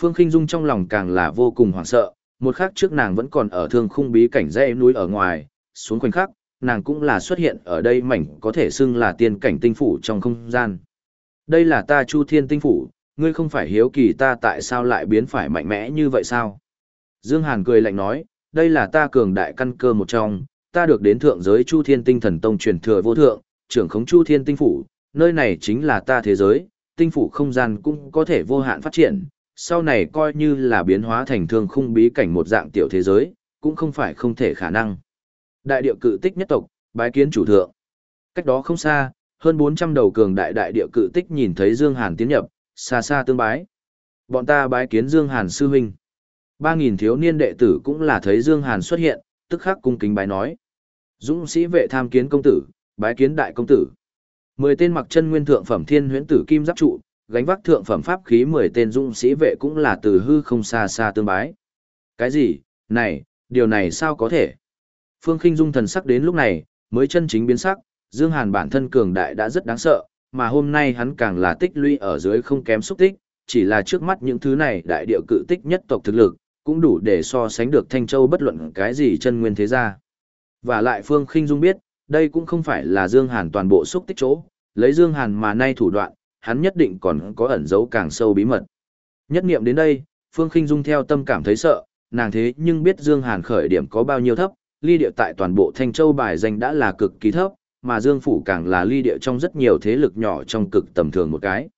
Phương Kinh Dung trong lòng càng là vô cùng hoảng sợ, một khắc trước nàng vẫn còn ở thương khung bí cảnh dãy núi ở ngoài, xuống khoảnh khắc, nàng cũng là xuất hiện ở đây mảnh có thể xưng là tiên cảnh tinh phủ trong không gian. Đây là ta Chu Thiên tinh phủ, ngươi không phải hiếu kỳ ta tại sao lại biến phải mạnh mẽ như vậy sao? Dương Hàn cười lạnh nói, đây là ta cường đại căn cơ một trong, ta được đến thượng giới Chu Thiên tinh thần tông truyền thừa vô thượng, trưởng khống Chu Thiên tinh phủ, nơi này chính là ta thế giới, tinh phủ không gian cũng có thể vô hạn phát triển, sau này coi như là biến hóa thành thương khung bí cảnh một dạng tiểu thế giới, cũng không phải không thể khả năng. Đại địa cự tích nhất tộc, bái kiến chủ thượng. Cách đó không xa, hơn 400 đầu cường đại đại địa cự tích nhìn thấy Dương Hàn tiến nhập, xa xa tương bái. Bọn ta bái kiến Dương Hàn sư huynh. Ba nghìn thiếu niên đệ tử cũng là thấy Dương Hàn xuất hiện, tức khắc cung kính bái nói. Dũng sĩ vệ tham kiến công tử, bái kiến đại công tử. Mười tên mặc chân nguyên thượng phẩm thiên huyễn tử kim giáp trụ, gánh vác thượng phẩm pháp khí mười tên dũng sĩ vệ cũng là từ hư không xa xa tương bái. Cái gì? Này, điều này sao có thể? Phương Khinh Dung thần sắc đến lúc này, mới chân chính biến sắc, Dương Hàn bản thân cường đại đã rất đáng sợ, mà hôm nay hắn càng là tích lũy ở dưới không kém xúc tích, chỉ là trước mắt những thứ này đại địa cự tích nhất tộc thực lực, cũng đủ để so sánh được Thanh Châu bất luận cái gì chân nguyên thế gia. Và lại Phương Khinh Dung biết, đây cũng không phải là Dương Hàn toàn bộ xúc tích chỗ, lấy Dương Hàn mà nay thủ đoạn, hắn nhất định còn có ẩn giấu càng sâu bí mật. Nhất niệm đến đây, Phương Khinh Dung theo tâm cảm thấy sợ, nàng thế nhưng biết Dương Hàn khởi điểm có bao nhiêu thấp, ly địa tại toàn bộ Thanh Châu bài danh đã là cực kỳ thấp, mà Dương Phủ càng là ly địa trong rất nhiều thế lực nhỏ trong cực tầm thường một cái.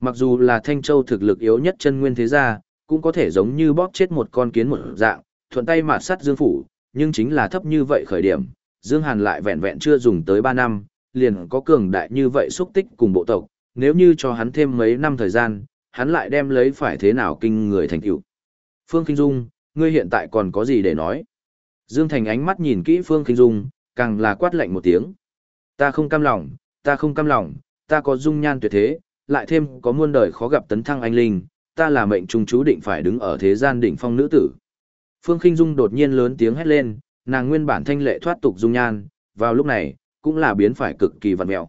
Mặc dù là Thanh Châu thực lực yếu nhất chân nguyên thế gia, cũng có thể giống như bóp chết một con kiến một dạng, thuận tay mà sát Dương Phủ, nhưng chính là thấp như vậy khởi điểm, Dương Hàn lại vẹn vẹn chưa dùng tới 3 năm, liền có cường đại như vậy xúc tích cùng bộ tộc, nếu như cho hắn thêm mấy năm thời gian, hắn lại đem lấy phải thế nào kinh người thành tựu. Phương Kinh Dung, ngươi hiện tại còn có gì để nói? Dương Thành ánh mắt nhìn kỹ Phương Kinh Dung, càng là quát lạnh một tiếng. Ta không cam lòng, ta không cam lòng, ta có dung nhan tuyệt thế, lại thêm có muôn đời khó gặp tấn thăng anh linh, ta là mệnh trung chú định phải đứng ở thế gian đỉnh phong nữ tử. Phương Kinh Dung đột nhiên lớn tiếng hét lên, nàng nguyên bản thanh lệ thoát tục dung nhan, vào lúc này, cũng là biến phải cực kỳ vặn mẹo.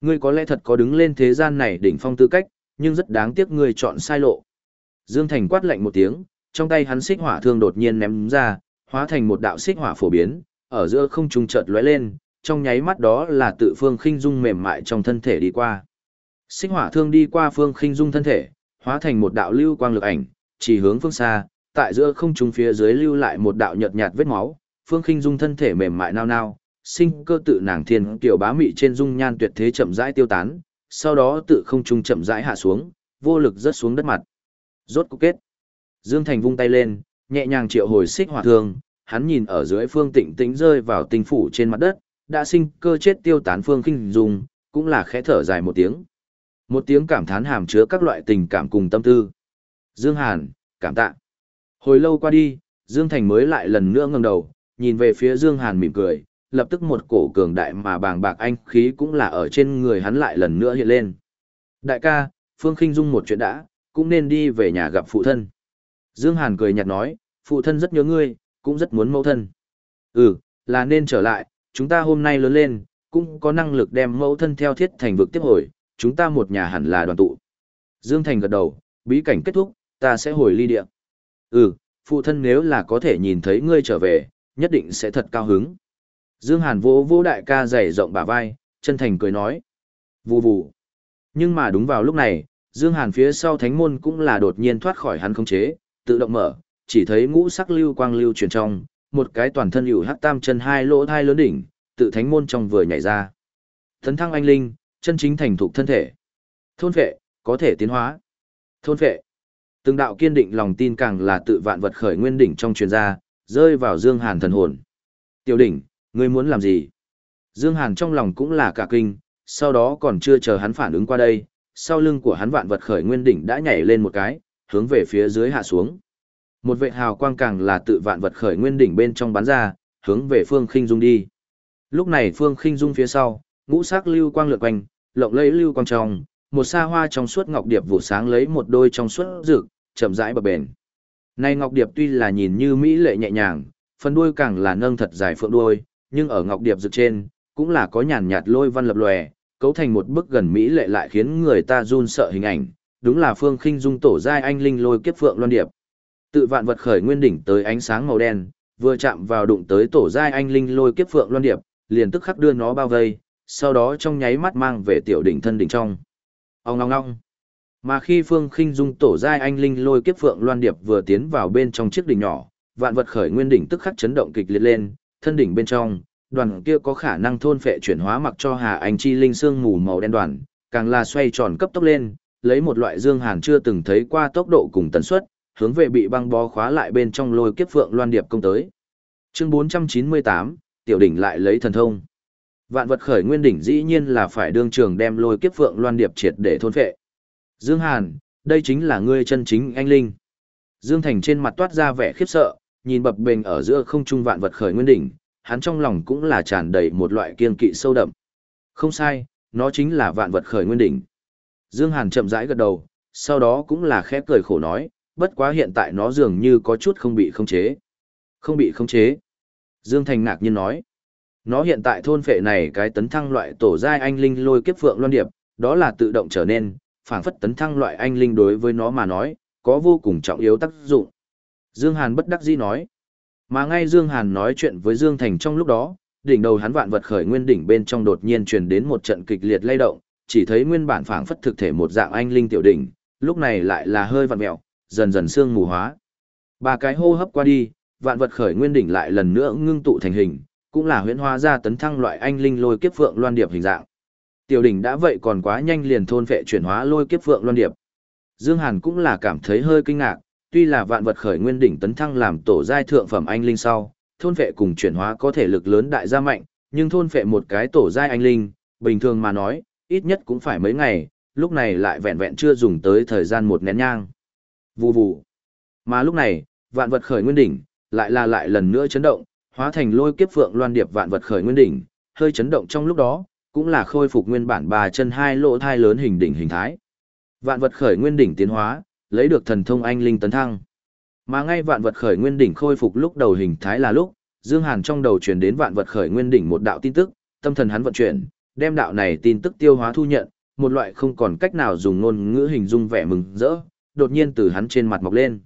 Ngươi có lẽ thật có đứng lên thế gian này đỉnh phong tư cách, nhưng rất đáng tiếc ngươi chọn sai lộ. Dương Thành quát lạnh một tiếng, trong tay hắn xích hỏa thương đột nhiên ném ra, hóa thành một đạo xích hỏa phổ biến, ở giữa không trung chợt lóe lên, trong nháy mắt đó là tự Phương Khinh Dung mềm mại trong thân thể đi qua. Xích hỏa thương đi qua Phương Khinh Dung thân thể, hóa thành một đạo lưu quang lực ảnh, chỉ hướng phương xa, tại giữa không trung phía dưới lưu lại một đạo nhợt nhạt vết máu, Phương Khinh Dung thân thể mềm mại nao nao, sinh cơ tự nàng thiên kiểu bá mị trên dung nhan tuyệt thế chậm rãi tiêu tán, sau đó tự không trung chậm rãi hạ xuống, vô lực rớt xuống đất mặt. Rốt cục kết. Dương Thành vung tay lên, nhẹ nhàng triệu hồi xích hỏa thương, hắn nhìn ở dưới phương tịnh tĩnh rơi vào tinh phủ trên mặt đất, đã sinh cơ chết tiêu tán phương kinh dung, cũng là khẽ thở dài một tiếng. Một tiếng cảm thán hàm chứa các loại tình cảm cùng tâm tư. Dương Hàn, cảm tạ. Hồi lâu qua đi, Dương Thành mới lại lần nữa ngẩng đầu, nhìn về phía Dương Hàn mỉm cười, lập tức một cổ cường đại mà bàng bạc anh khí cũng là ở trên người hắn lại lần nữa hiện lên. Đại ca, Phương Kinh Dung một chuyện đã, cũng nên đi về nhà gặp phụ thân. Dương Hàn cười nhạt nói, phụ thân rất nhớ ngươi, cũng rất muốn mẫu thân. Ừ, là nên trở lại, chúng ta hôm nay lớn lên, cũng có năng lực đem mẫu thân theo thiết thành vực tiếp hồi, chúng ta một nhà hẳn là đoàn tụ. Dương Thành gật đầu, bí cảnh kết thúc, ta sẽ hồi ly địa. Ừ, phụ thân nếu là có thể nhìn thấy ngươi trở về, nhất định sẽ thật cao hứng. Dương Hàn vỗ vỗ đại ca dày rộng bả vai, chân thành cười nói. Vù vù. Nhưng mà đúng vào lúc này, Dương Hàn phía sau thánh môn cũng là đột nhiên thoát khỏi hắn khống chế, tự động mở, chỉ thấy ngũ sắc lưu quang lưu chuyển trong, một cái toàn thân hữu hắc tam chân hai lỗ thai lớn đỉnh, tự thánh môn trong vừa nhảy ra. Thấn thăng anh linh, chân chính thành thục thân thể. Thôn vệ có thể tiến hóa. Thôn vệ Từng đạo kiên định lòng tin càng là tự vạn vật khởi nguyên đỉnh trong truyền gia rơi vào Dương Hàn thần hồn. Tiểu đỉnh, ngươi muốn làm gì? Dương Hàn trong lòng cũng là cả kinh, sau đó còn chưa chờ hắn phản ứng qua đây, sau lưng của hắn vạn vật khởi nguyên đỉnh đã nhảy lên một cái, hướng về phía dưới hạ xuống. Một vệ hào quang càng là tự vạn vật khởi nguyên đỉnh bên trong bắn ra, hướng về Phương Khinh Dung đi. Lúc này Phương Khinh Dung phía sau, ngũ sắc lưu quang lượn quanh, lộng lẫy lưu quang trong, một sa hoa trong suốt ngọc điệp vụ sáng lấy một đôi trong suốt rực, chậm rãi bập bền. Nay ngọc điệp tuy là nhìn như mỹ lệ nhẹ nhàng, phần đuôi càng là nâng thật dài phượng đuôi, nhưng ở ngọc điệp rực trên, cũng là có nhàn nhạt lôi văn lập lòe, cấu thành một bức gần mỹ lệ lại khiến người ta run sợ hình ảnh, đúng là Phương Khinh Dung tổ giai anh linh lôi kiếp phượng loan điệp. Tự vạn vật khởi nguyên đỉnh tới ánh sáng màu đen, vừa chạm vào đụng tới tổ giai anh linh lôi kiếp phượng loan điệp, liền tức khắc đưa nó bao vây, sau đó trong nháy mắt mang về tiểu đỉnh thân đỉnh trong. Ông ngong ngong. Mà khi Phương Khinh Dung tổ giai anh linh lôi kiếp phượng loan điệp vừa tiến vào bên trong chiếc đỉnh nhỏ, vạn vật khởi nguyên đỉnh tức khắc chấn động kịch liệt lên, thân đỉnh bên trong, đoàn kia có khả năng thôn phệ chuyển hóa mặc cho Hà Anh chi linh xương mù màu đen đoàn, càng là xoay tròn cấp tốc lên, lấy một loại dương hàn chưa từng thấy qua tốc độ cùng tần suất, hướng về bị băng bó khóa lại bên trong lôi kiếp phượng loan điệp công tới. Chương 498, tiểu đỉnh lại lấy thần thông. Vạn vật khởi nguyên đỉnh dĩ nhiên là phải đương trường đem lôi kiếp phượng loan điệp triệt để thôn phệ. Dương Hàn, đây chính là ngươi chân chính anh linh. Dương Thành trên mặt toát ra vẻ khiếp sợ, nhìn bập bềnh ở giữa không trung vạn vật khởi nguyên đỉnh, hắn trong lòng cũng là tràn đầy một loại kiên kỵ sâu đậm. Không sai, nó chính là vạn vật khởi nguyên đỉnh. Dương Hàn chậm rãi gật đầu, sau đó cũng là khẽ cười khổ nói, bất quá hiện tại nó dường như có chút không bị khống chế. Không bị khống chế. Dương Thành ngạc nhiên nói, nó hiện tại thôn phệ này cái tấn thăng loại tổ giai anh linh lôi kiếp phượng loan điệp, đó là tự động trở nên, phảng phất tấn thăng loại anh linh đối với nó mà nói, có vô cùng trọng yếu tác dụng. Dương Hàn bất đắc dĩ nói. Mà ngay Dương Hàn nói chuyện với Dương Thành trong lúc đó, đỉnh đầu hắn vạn vật khởi nguyên đỉnh bên trong đột nhiên truyền đến một trận kịch liệt lay động, chỉ thấy nguyên bản phảng phất thực thể một dạng anh linh tiểu đỉnh, lúc này lại là hơi vặn mèo, dần dần xương mù hóa. Ba cái hô hấp qua đi, vạn vật khởi nguyên đỉnh lại lần nữa ngưng tụ thành hình, cũng là huyễn hóa ra tấn thăng loại anh linh lôi kiếp phượng loan điệp hình dạng. Tiểu đỉnh đã vậy còn quá nhanh liền thôn phệ chuyển hóa lôi kiếp phượng loan điệp. Dương Hàn cũng là cảm thấy hơi kinh ngạc, tuy là vạn vật khởi nguyên đỉnh tấn thăng làm tổ giai thượng phẩm anh linh sau, thôn vệ cùng chuyển hóa có thể lực lớn đại gia mạnh, nhưng thôn vệ một cái tổ giai anh linh, bình thường mà nói, ít nhất cũng phải mấy ngày, lúc này lại vẹn vẹn chưa dùng tới thời gian một nén nhang. Vù vù. Mà lúc này, vạn vật khởi nguyên đỉnh, lại là lại lần nữa chấn động, hóa thành lôi kiếp phượng loan điệp vạn vật khởi nguyên đỉnh, hơi chấn động trong lúc đó, cũng là khôi phục nguyên bản ba chân hai lỗ thai lớn hình đỉnh hình thái. Vạn vật khởi nguyên đỉnh tiến hóa, lấy được thần thông anh linh tấn thăng. Mà ngay vạn vật khởi nguyên đỉnh khôi phục lúc đầu hình thái là lúc, Dương Hàn trong đầu truyền đến vạn vật khởi nguyên đỉnh một đạo tin tức, tâm thần hắn vận chuyển, đem đạo này tin tức tiêu hóa thu nhận, một loại không còn cách nào dùng ngôn ngữ hình dung vẻ mừng rỡ, đột nhiên từ hắn trên mặt mọc lên.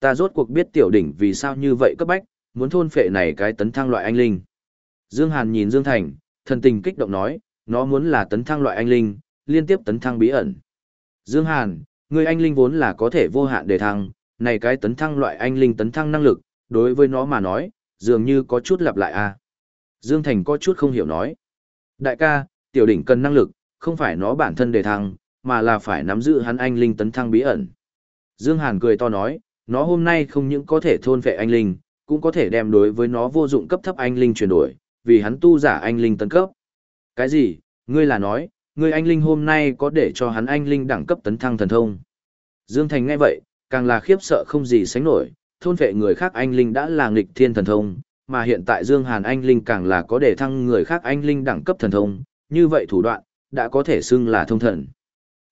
Ta rốt cuộc biết tiểu đỉnh vì sao như vậy cấp bách, muốn thôn phệ này cái tấn thăng loại anh linh. Dương Hàn nhìn Dương Thành, thần tình kích động nói, nó muốn là tấn thăng loại anh linh, liên tiếp tấn thăng bí ẩn. Dương Hàn, người anh linh vốn là có thể vô hạn để thăng, này cái tấn thăng loại anh linh tấn thăng năng lực, đối với nó mà nói, dường như có chút lặp lại a. À. Dương Thành có chút không hiểu nói. Đại ca, tiểu đỉnh cần năng lực, không phải nó bản thân để thăng, mà là phải nắm giữ hắn anh linh tấn thăng bí ẩn. Dương Hàn cười to nói, nó hôm nay không những có thể thôn vệ anh linh, cũng có thể đem đối với nó vô dụng cấp thấp anh linh chuyển đổi, vì hắn tu giả anh linh tấn cấp. Cái gì? Ngươi là nói, ngươi anh linh hôm nay có để cho hắn anh linh đẳng cấp tấn thăng thần thông. Dương Thành nghe vậy, càng là khiếp sợ không gì sánh nổi, thôn vệ người khác anh linh đã là nghịch thiên thần thông, mà hiện tại Dương Hàn anh linh càng là có để thăng người khác anh linh đẳng cấp thần thông, như vậy thủ đoạn, đã có thể xưng là thông thần.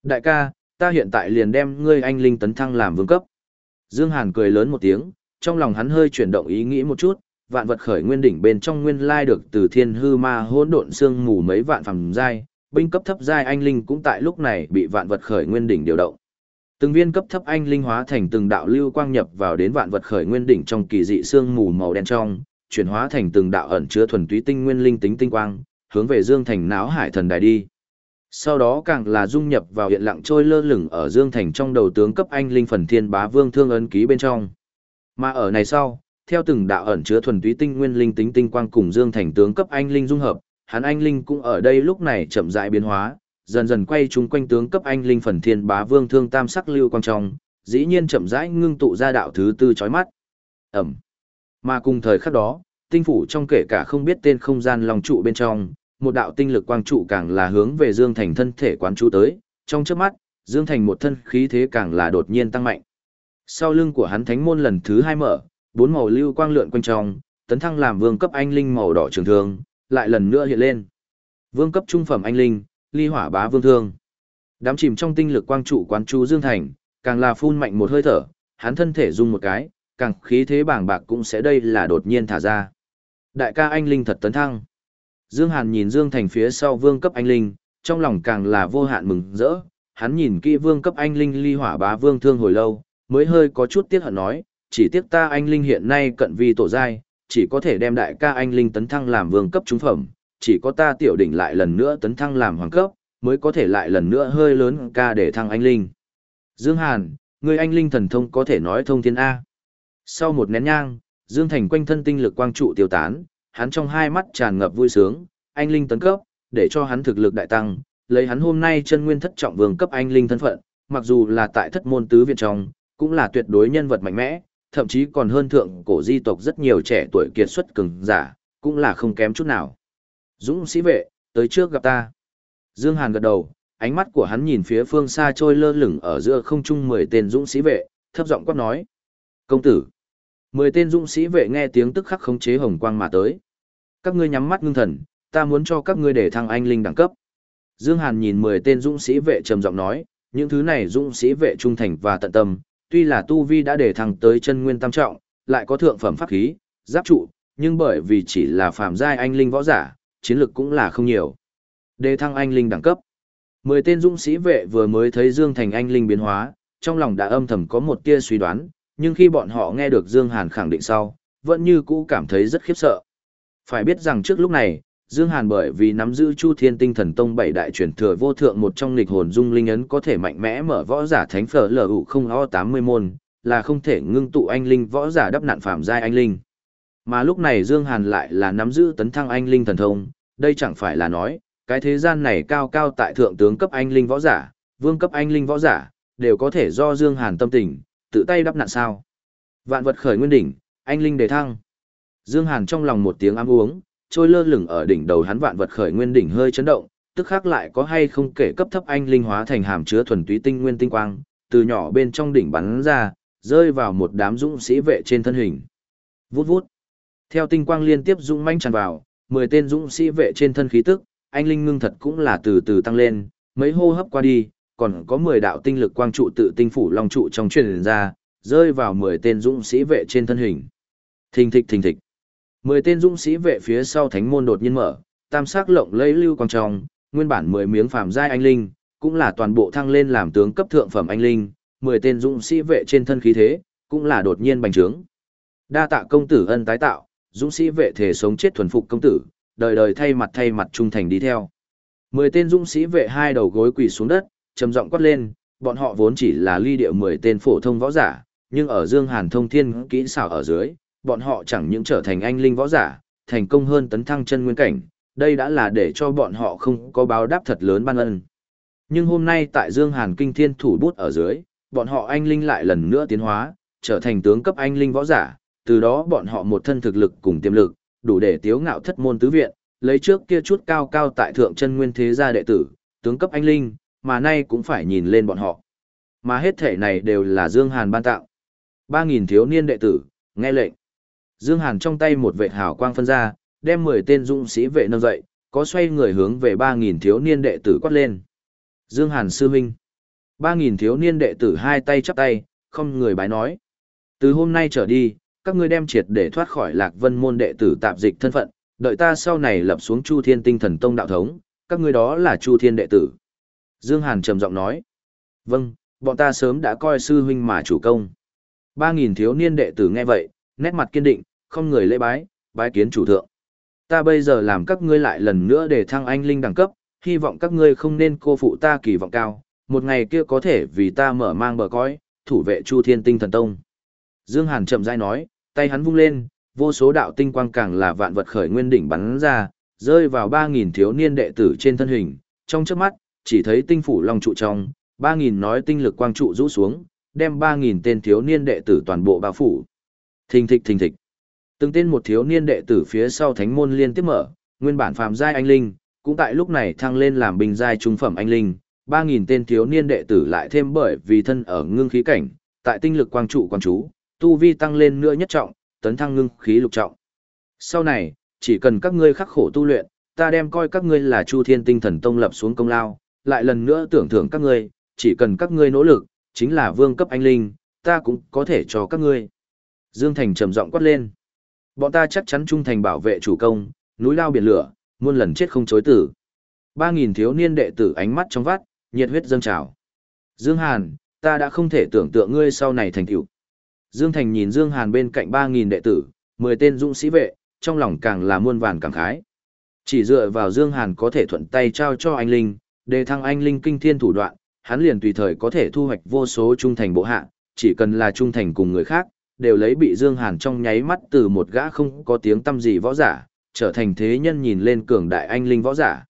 Đại ca, ta hiện tại liền đem ngươi anh linh tấn thăng làm vương cấp. Dương Hàn cười lớn một tiếng, trong lòng hắn hơi chuyển động ý nghĩ một chút, vạn vật khởi nguyên đỉnh bên trong nguyên lai được từ thiên hư ma hỗn độn xương mù mấy vạn phẩm giai, binh cấp thấp giai anh linh cũng tại lúc này bị vạn vật khởi nguyên đỉnh điều động. Từng viên cấp thấp anh linh hóa thành từng đạo lưu quang nhập vào đến vạn vật khởi nguyên đỉnh trong kỳ dị xương mù màu đen trong, chuyển hóa thành từng đạo ẩn chứa thuần túy tinh nguyên linh tính tinh quang, hướng về Dương Thành náo hải thần đài đi. Sau đó càng là dung nhập vào hiện lặng trôi lơ lửng ở Dương Thành trong đầu tướng cấp anh linh phần thiên bá vương thương ấn ký bên trong. Mà ở này sau, theo từng đạo ẩn chứa thuần túy tinh nguyên linh tính tinh quang cùng Dương Thành tướng cấp anh linh dung hợp, hắn anh linh cũng ở đây lúc này chậm rãi biến hóa, dần dần quay chung quanh tướng cấp anh linh phần thiên bá vương thương tam sắc lưu quang trong, dĩ nhiên chậm rãi ngưng tụ ra đạo thứ tư chói mắt. Ẩm. Mà cùng thời khắc đó, tinh phủ trong kể cả không biết tên không gian lòng trụ bên trong, một đạo tinh lực quang trụ càng là hướng về Dương Thành thân thể quán chú tới, trong chớp mắt, Dương Thành một thân khí thế càng là đột nhiên tăng mạnh. Sau lưng của hắn thánh môn lần thứ hai mở, bốn màu lưu quang lượn quanh trong, tấn thăng làm vương cấp anh linh màu đỏ trường thương, lại lần nữa hiện lên. Vương cấp trung phẩm anh linh, ly hỏa bá vương thương. Đám chìm trong tinh lực quang trụ quán chú Dương Thành, càng là phun mạnh một hơi thở, hắn thân thể rung một cái, càng khí thế bảng bạc cũng sẽ đây là đột nhiên thả ra. Đại ca anh linh thật tấn thăng. Dương Hàn nhìn Dương Thành phía sau vương cấp anh linh, trong lòng càng là vô hạn mừng rỡ, hắn nhìn kỹ vương cấp anh linh ly hỏa bá vương thương hồi lâu, mới hơi có chút tiếc hận nói, chỉ tiếc ta anh linh hiện nay cận vi tổ giai, chỉ có thể đem đại ca anh linh tấn thăng làm vương cấp trung phẩm, chỉ có ta tiểu đỉnh lại lần nữa tấn thăng làm hoàng cấp, mới có thể lại lần nữa hơi lớn ca để thăng anh linh. Dương Hàn, người anh linh thần thông có thể nói thông thiên A. Sau một nén nhang, Dương Thành quanh thân tinh lực quang trụ tiêu tán, hắn trong hai mắt tràn ngập vui sướng, anh linh tấn cấp, để cho hắn thực lực đại tăng, lấy hắn hôm nay chân nguyên thất trọng vương cấp anh linh thân phận, mặc dù là tại thất môn tứ viện trong, cũng là tuyệt đối nhân vật mạnh mẽ, thậm chí còn hơn thượng cổ di tộc rất nhiều trẻ tuổi kiệt xuất cường giả, cũng là không kém chút nào. Dũng sĩ vệ, tới trước gặp ta. Dương Hàn gật đầu, ánh mắt của hắn nhìn phía phương xa trôi lơ lửng ở giữa không trung mười tên dũng sĩ vệ, thấp giọng quát nói. Công tử. Mười tên dũng sĩ vệ nghe tiếng tức khắc khống chế hồng quang mà tới. Các ngươi nhắm mắt ngưng thần, ta muốn cho các ngươi để thăng anh linh đẳng cấp. Dương Hàn nhìn mười tên dũng sĩ vệ trầm giọng nói, những thứ này dũng sĩ vệ trung thành và tận tâm, tuy là tu vi đã để thăng tới chân nguyên tam trọng, lại có thượng phẩm pháp khí, giáp trụ, nhưng bởi vì chỉ là phàm giai anh linh võ giả, chiến lực cũng là không nhiều. Đề thăng anh linh đẳng cấp. Mười tên dũng sĩ vệ vừa mới thấy Dương Thành anh linh biến hóa, trong lòng đã âm thầm có một tia suy đoán, nhưng khi bọn họ nghe được Dương Hàn khẳng định sau, vẫn như cũ cảm thấy rất khiếp sợ. Phải biết rằng trước lúc này, Dương Hàn bởi vì nắm giữ Chu Thiên Tinh Thần Tông bảy đại truyền thừa vô thượng một trong lịch hồn dung linh ấn có thể mạnh mẽ mở võ giả thánh phở lở hữu không o 80 môn, là không thể ngưng tụ anh linh võ giả đắp nạn phạm giai anh linh. Mà lúc này Dương Hàn lại là nắm giữ tấn thăng anh linh thần thông, đây chẳng phải là nói, cái thế gian này cao cao tại thượng tướng cấp anh linh võ giả, vương cấp anh linh võ giả, đều có thể do Dương Hàn tâm tình, tự tay đắp nạn sao. Vạn vật khởi nguyên đỉnh, anh linh đề thăng. Dương Hàn trong lòng một tiếng ám uống, trôi lơ lửng ở đỉnh đầu hắn vạn vật khởi nguyên đỉnh hơi chấn động, tức khắc lại có hay không kể cấp thấp anh linh hóa thành hàm chứa thuần túy tinh nguyên tinh quang, từ nhỏ bên trong đỉnh bắn ra, rơi vào một đám dũng sĩ vệ trên thân hình. Vút vút. Theo tinh quang liên tiếp dũng manh tràn vào, 10 tên dũng sĩ vệ trên thân khí tức, anh linh ngưng thật cũng là từ từ tăng lên, mấy hô hấp qua đi, còn có 10 đạo tinh lực quang trụ tự tinh phủ long trụ trong truyền ra, rơi vào 10 tên dũng sĩ vệ trên thân hình. Thình thịch thình thịch. 10 tên dũng sĩ vệ phía sau thánh môn đột nhiên mở, tam sắc lộng lấy lưu quang trong, nguyên bản 10 miếng phàm giai anh linh, cũng là toàn bộ thăng lên làm tướng cấp thượng phẩm anh linh, 10 tên dũng sĩ vệ trên thân khí thế, cũng là đột nhiên bành trướng. Đa tạ công tử ân tái tạo, dũng sĩ vệ thể sống chết thuần phục công tử, đời đời thay mặt thay mặt trung thành đi theo. Mười tên dũng sĩ vệ hai đầu gối quỳ xuống đất, trầm giọng quát lên, bọn họ vốn chỉ là ly điệu mười tên phổ thông võ giả, nhưng ở Dương Hàn thông thiên kỹ xảo ở dưới, bọn họ chẳng những trở thành anh linh võ giả, thành công hơn tấn thăng chân nguyên cảnh, đây đã là để cho bọn họ không có báo đáp thật lớn ban ân. Nhưng hôm nay tại Dương Hàn kinh thiên thủ bút ở dưới, bọn họ anh linh lại lần nữa tiến hóa, trở thành tướng cấp anh linh võ giả, từ đó bọn họ một thân thực lực cùng tiềm lực, đủ để tiếu ngạo thất môn tứ viện, lấy trước kia chút cao cao tại thượng chân nguyên thế gia đệ tử, tướng cấp anh linh, mà nay cũng phải nhìn lên bọn họ. Mà hết thể này đều là Dương Hàn ban tạo. 3.000 thiếu niên đệ tử, nghe lệnh. Dương Hàn trong tay một vệ hào quang phân ra, đem 10 tên dũng sĩ vệ nâng dậy, có xoay người hướng về 3.000 thiếu niên đệ tử quát lên. Dương Hàn sư huynh. 3.000 thiếu niên đệ tử hai tay chắp tay, không người bái nói. Từ hôm nay trở đi, các ngươi đem triệt để thoát khỏi lạc vân môn đệ tử tạp dịch thân phận, đợi ta sau này lập xuống Chu Thiên Tinh Thần Tông đạo thống, các ngươi đó là Chu Thiên đệ tử. Dương Hàn trầm giọng nói. Vâng, bọn ta sớm đã coi sư huynh mà chủ công. Ba nghìn thiếu niên đệ tử nghe vậy, nét mặt kiên định, không người lễ bái, bái kiến chủ thượng. Ta bây giờ làm các ngươi lại lần nữa để thăng anh linh đẳng cấp, hy vọng các ngươi không nên cô phụ ta kỳ vọng cao, một ngày kia có thể vì ta mở mang bờ cõi, thủ vệ Chu Thiên Tinh Thần Tông. Dương Hàn chậm rãi nói, tay hắn vung lên, vô số đạo tinh quang càng là vạn vật khởi nguyên đỉnh bắn ra, rơi vào 3000 thiếu niên đệ tử trên thân hình, trong chớp mắt, chỉ thấy tinh phủ long trụ trong, 3000 nói tinh lực quang trụ rũ xuống, đem 3000 tên thiếu niên đệ tử toàn bộ bao phủ. Thình thịch thình thịch. Từng tên một thiếu niên đệ tử phía sau thánh môn liên tiếp mở, nguyên bản phàm giai anh linh, cũng tại lúc này thăng lên làm bình giai trung phẩm anh linh, 3000 tên thiếu niên đệ tử lại thêm bởi vì thân ở ngưng khí cảnh, tại tinh lực quang trụ quang chú, tu vi tăng lên nữa nhất trọng, tấn thăng ngưng khí lục trọng. Sau này, chỉ cần các ngươi khắc khổ tu luyện, ta đem coi các ngươi là Chu Thiên Tinh Thần Tông lập xuống công lao, lại lần nữa tưởng thưởng các ngươi, chỉ cần các ngươi nỗ lực, chính là vương cấp anh linh, ta cũng có thể cho các ngươi. Dương Thành trầm giọng quát lên. Bọn ta chắc chắn trung thành bảo vệ chủ công, núi lao biển lửa, muôn lần chết không chối tử. Ba nghìn thiếu niên đệ tử ánh mắt trong vắt, nhiệt huyết dâng trào. Dương Hàn, ta đã không thể tưởng tượng ngươi sau này thành tựu. Dương Thành nhìn Dương Hàn bên cạnh 3.000 đệ tử, 10 tên dũng sĩ vệ, trong lòng càng là muôn vàn cảm khái. Chỉ dựa vào Dương Hàn có thể thuận tay trao cho anh Linh, đề thăng anh Linh kinh thiên thủ đoạn, hắn liền tùy thời có thể thu hoạch vô số trung thành bộ hạ, chỉ cần là trung thành cùng người khác, đều lấy bị Dương Hàn trong nháy mắt từ một gã không có tiếng tâm gì võ giả, trở thành thế nhân nhìn lên cường đại anh Linh võ giả.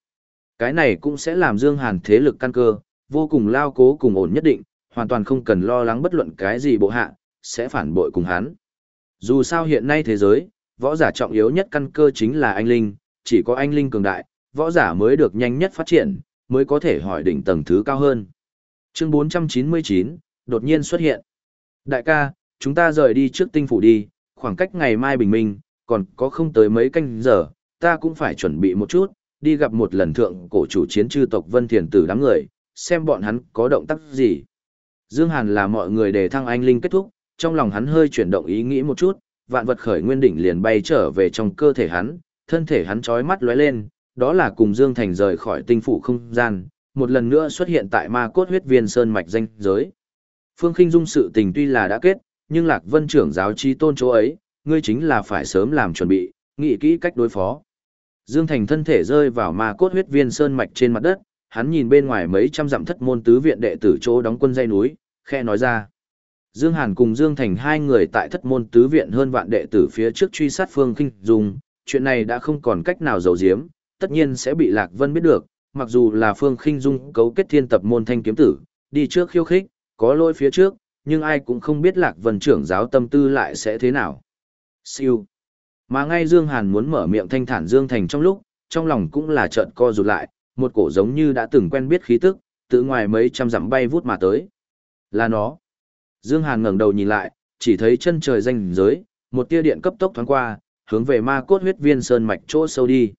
Cái này cũng sẽ làm Dương Hàn thế lực căn cơ, vô cùng lao cố cùng ổn nhất định, hoàn toàn không cần lo lắng bất luận cái gì bộ hạ, sẽ phản bội cùng hắn. Dù sao hiện nay thế giới, võ giả trọng yếu nhất căn cơ chính là anh linh, chỉ có anh linh cường đại, võ giả mới được nhanh nhất phát triển, mới có thể hỏi đỉnh tầng thứ cao hơn. Chương 499, đột nhiên xuất hiện. Đại ca, chúng ta rời đi trước tinh phủ đi, khoảng cách ngày mai bình minh, còn có không tới mấy canh giờ, ta cũng phải chuẩn bị một chút, đi gặp một lần thượng cổ chủ chiến chư tộc Vân Thiền Tử đám người, xem bọn hắn có động tác gì. Dương Hàn là mọi người để thăng anh linh kết thúc, trong lòng hắn hơi chuyển động ý nghĩ một chút, vạn vật khởi nguyên đỉnh liền bay trở về trong cơ thể hắn, thân thể hắn chói mắt lóe lên, đó là cùng Dương Thành rời khỏi tinh phủ không gian, một lần nữa xuất hiện tại ma cốt huyết viên sơn mạch danh giới. Phương Kinh Dung sự tình tuy là đã kết, nhưng Lạc Vân trưởng giáo trí tôn chỗ ấy, ngươi chính là phải sớm làm chuẩn bị, nghĩ kỹ cách đối phó. Dương Thành thân thể rơi vào ma cốt huyết viên sơn mạch trên mặt đất, hắn nhìn bên ngoài mấy trăm dặm thất môn tứ viện đệ tử chỗ đóng quân dây núi, khe nói ra. Dương Hàn cùng Dương Thành hai người tại thất môn tứ viện hơn vạn đệ tử phía trước truy sát Phương Kinh Dung, chuyện này đã không còn cách nào giấu giếm, tất nhiên sẽ bị Lạc Vân biết được, mặc dù là Phương Kinh Dung cấu kết thiên tập môn thanh kiếm tử, đi trước khiêu khích, có lỗi phía trước, nhưng ai cũng không biết Lạc Vân trưởng giáo tâm tư lại sẽ thế nào. Siêu. Mà ngay Dương Hàn muốn mở miệng thanh thản Dương Thành trong lúc, trong lòng cũng là chợt co rụt lại, một cổ giống như đã từng quen biết khí tức, tự ngoài mấy trăm dặm bay vút mà tới. Là nó. Dương Hàn ngẩng đầu nhìn lại, chỉ thấy chân trời danh giới, một tia điện cấp tốc thoáng qua, hướng về ma cốt huyết viên sơn mạch chỗ sâu đi.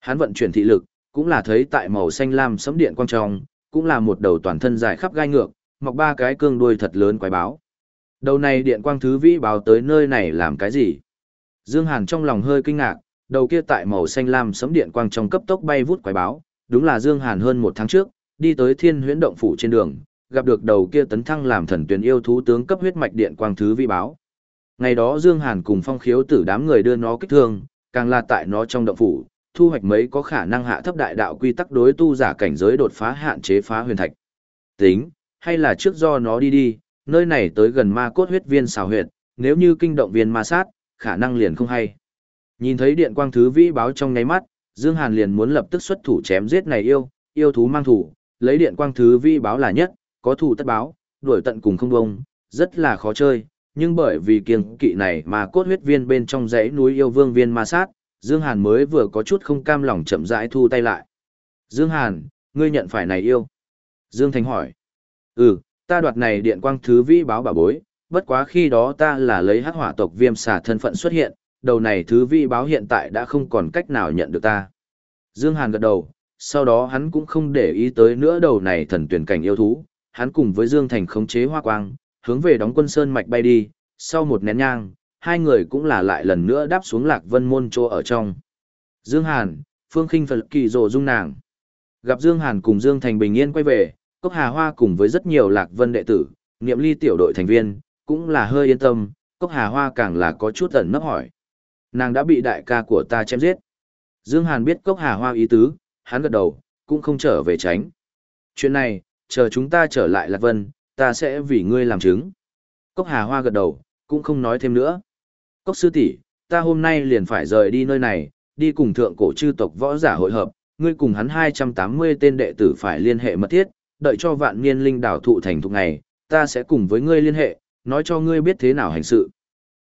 Hắn vận chuyển thị lực, cũng là thấy tại màu xanh lam sấm điện quang trong, cũng là một đầu toàn thân dài khắp gai ngược, mọc ba cái cương đuôi thật lớn quái báo. Đầu này điện quang thứ vĩ báo tới nơi này làm cái gì? Dương Hàn trong lòng hơi kinh ngạc, đầu kia tại màu xanh lam sấm điện quang trong cấp tốc bay vút quái báo, đúng là Dương Hàn hơn một tháng trước, đi tới Thiên Huyễn động phủ trên đường, gặp được đầu kia tấn thăng làm thần tuyển yêu thú tướng cấp huyết mạch điện quang thứ vĩ báo. Ngày đó Dương Hàn cùng Phong Khiếu tử đám người đưa nó kích thương, càng là tại nó trong động phủ, thu hoạch mấy có khả năng hạ thấp đại đạo quy tắc đối tu giả cảnh giới đột phá hạn chế phá huyền thạch. Tính, hay là trước do nó đi đi, nơi này tới gần ma cốt huyết viên xào huyệt, nếu như kinh động viên ma sát, khả năng liền không hay. Nhìn thấy điện quang thứ vĩ báo trong nháy mắt, Dương Hàn liền muốn lập tức xuất thủ chém giết này yêu, yêu thú mang thủ, lấy điện quang thứ vĩ báo là nhất, có thủ tất báo, đuổi tận cùng không bông, rất là khó chơi, nhưng bởi vì kiêng kỵ này mà cốt huyết viên bên trong dãy núi yêu vương viên ma sát, Dương Hàn mới vừa có chút không cam lòng chậm rãi thu tay lại. Dương Hàn, ngươi nhận phải này yêu. Dương Thành hỏi. Ừ, ta đoạt này điện quang thứ vĩ báo bà bối, bất quá khi đó ta là lấy hắc hỏa tộc viêm xà thân phận xuất hiện, đầu này thứ vĩ báo hiện tại đã không còn cách nào nhận được ta. Dương Hàn gật đầu, sau đó hắn cũng không để ý tới nữa đầu này thần tuyển cảnh yêu thú, hắn cùng với Dương Thành khống chế hoa quang, hướng về đóng quân sơn mạch bay đi, sau một nén nhang, hai người cũng là lại lần nữa đáp xuống lạc vân môn chỗ ở trong. Dương Hàn, Phương Kinh Phật kỳ rồ dung nàng. Gặp Dương Hàn cùng Dương Thành bình yên quay về, Cốc Hà Hoa cùng với rất nhiều lạc vân đệ tử, niệm ly tiểu đội thành viên, cũng là hơi yên tâm, Cốc Hà Hoa càng là có chút ẩn nấp hỏi. Nàng đã bị đại ca của ta chém giết. Dương Hàn biết Cốc Hà Hoa ý tứ, hắn gật đầu, cũng không trở về tránh. Chuyện này, chờ chúng ta trở lại Lạc Vân, ta sẽ vì ngươi làm chứng. Cốc Hà Hoa gật đầu, cũng không nói thêm nữa. Cốc sư tỷ, ta hôm nay liền phải rời đi nơi này, đi cùng thượng cổ chư tộc võ giả hội hợp, ngươi cùng hắn 280 tên đệ tử phải liên hệ mật thiết, đợi cho vạn niên linh đảo thụ thành thục ngày, ta sẽ cùng với ngươi liên hệ, nói cho ngươi biết thế nào hành sự.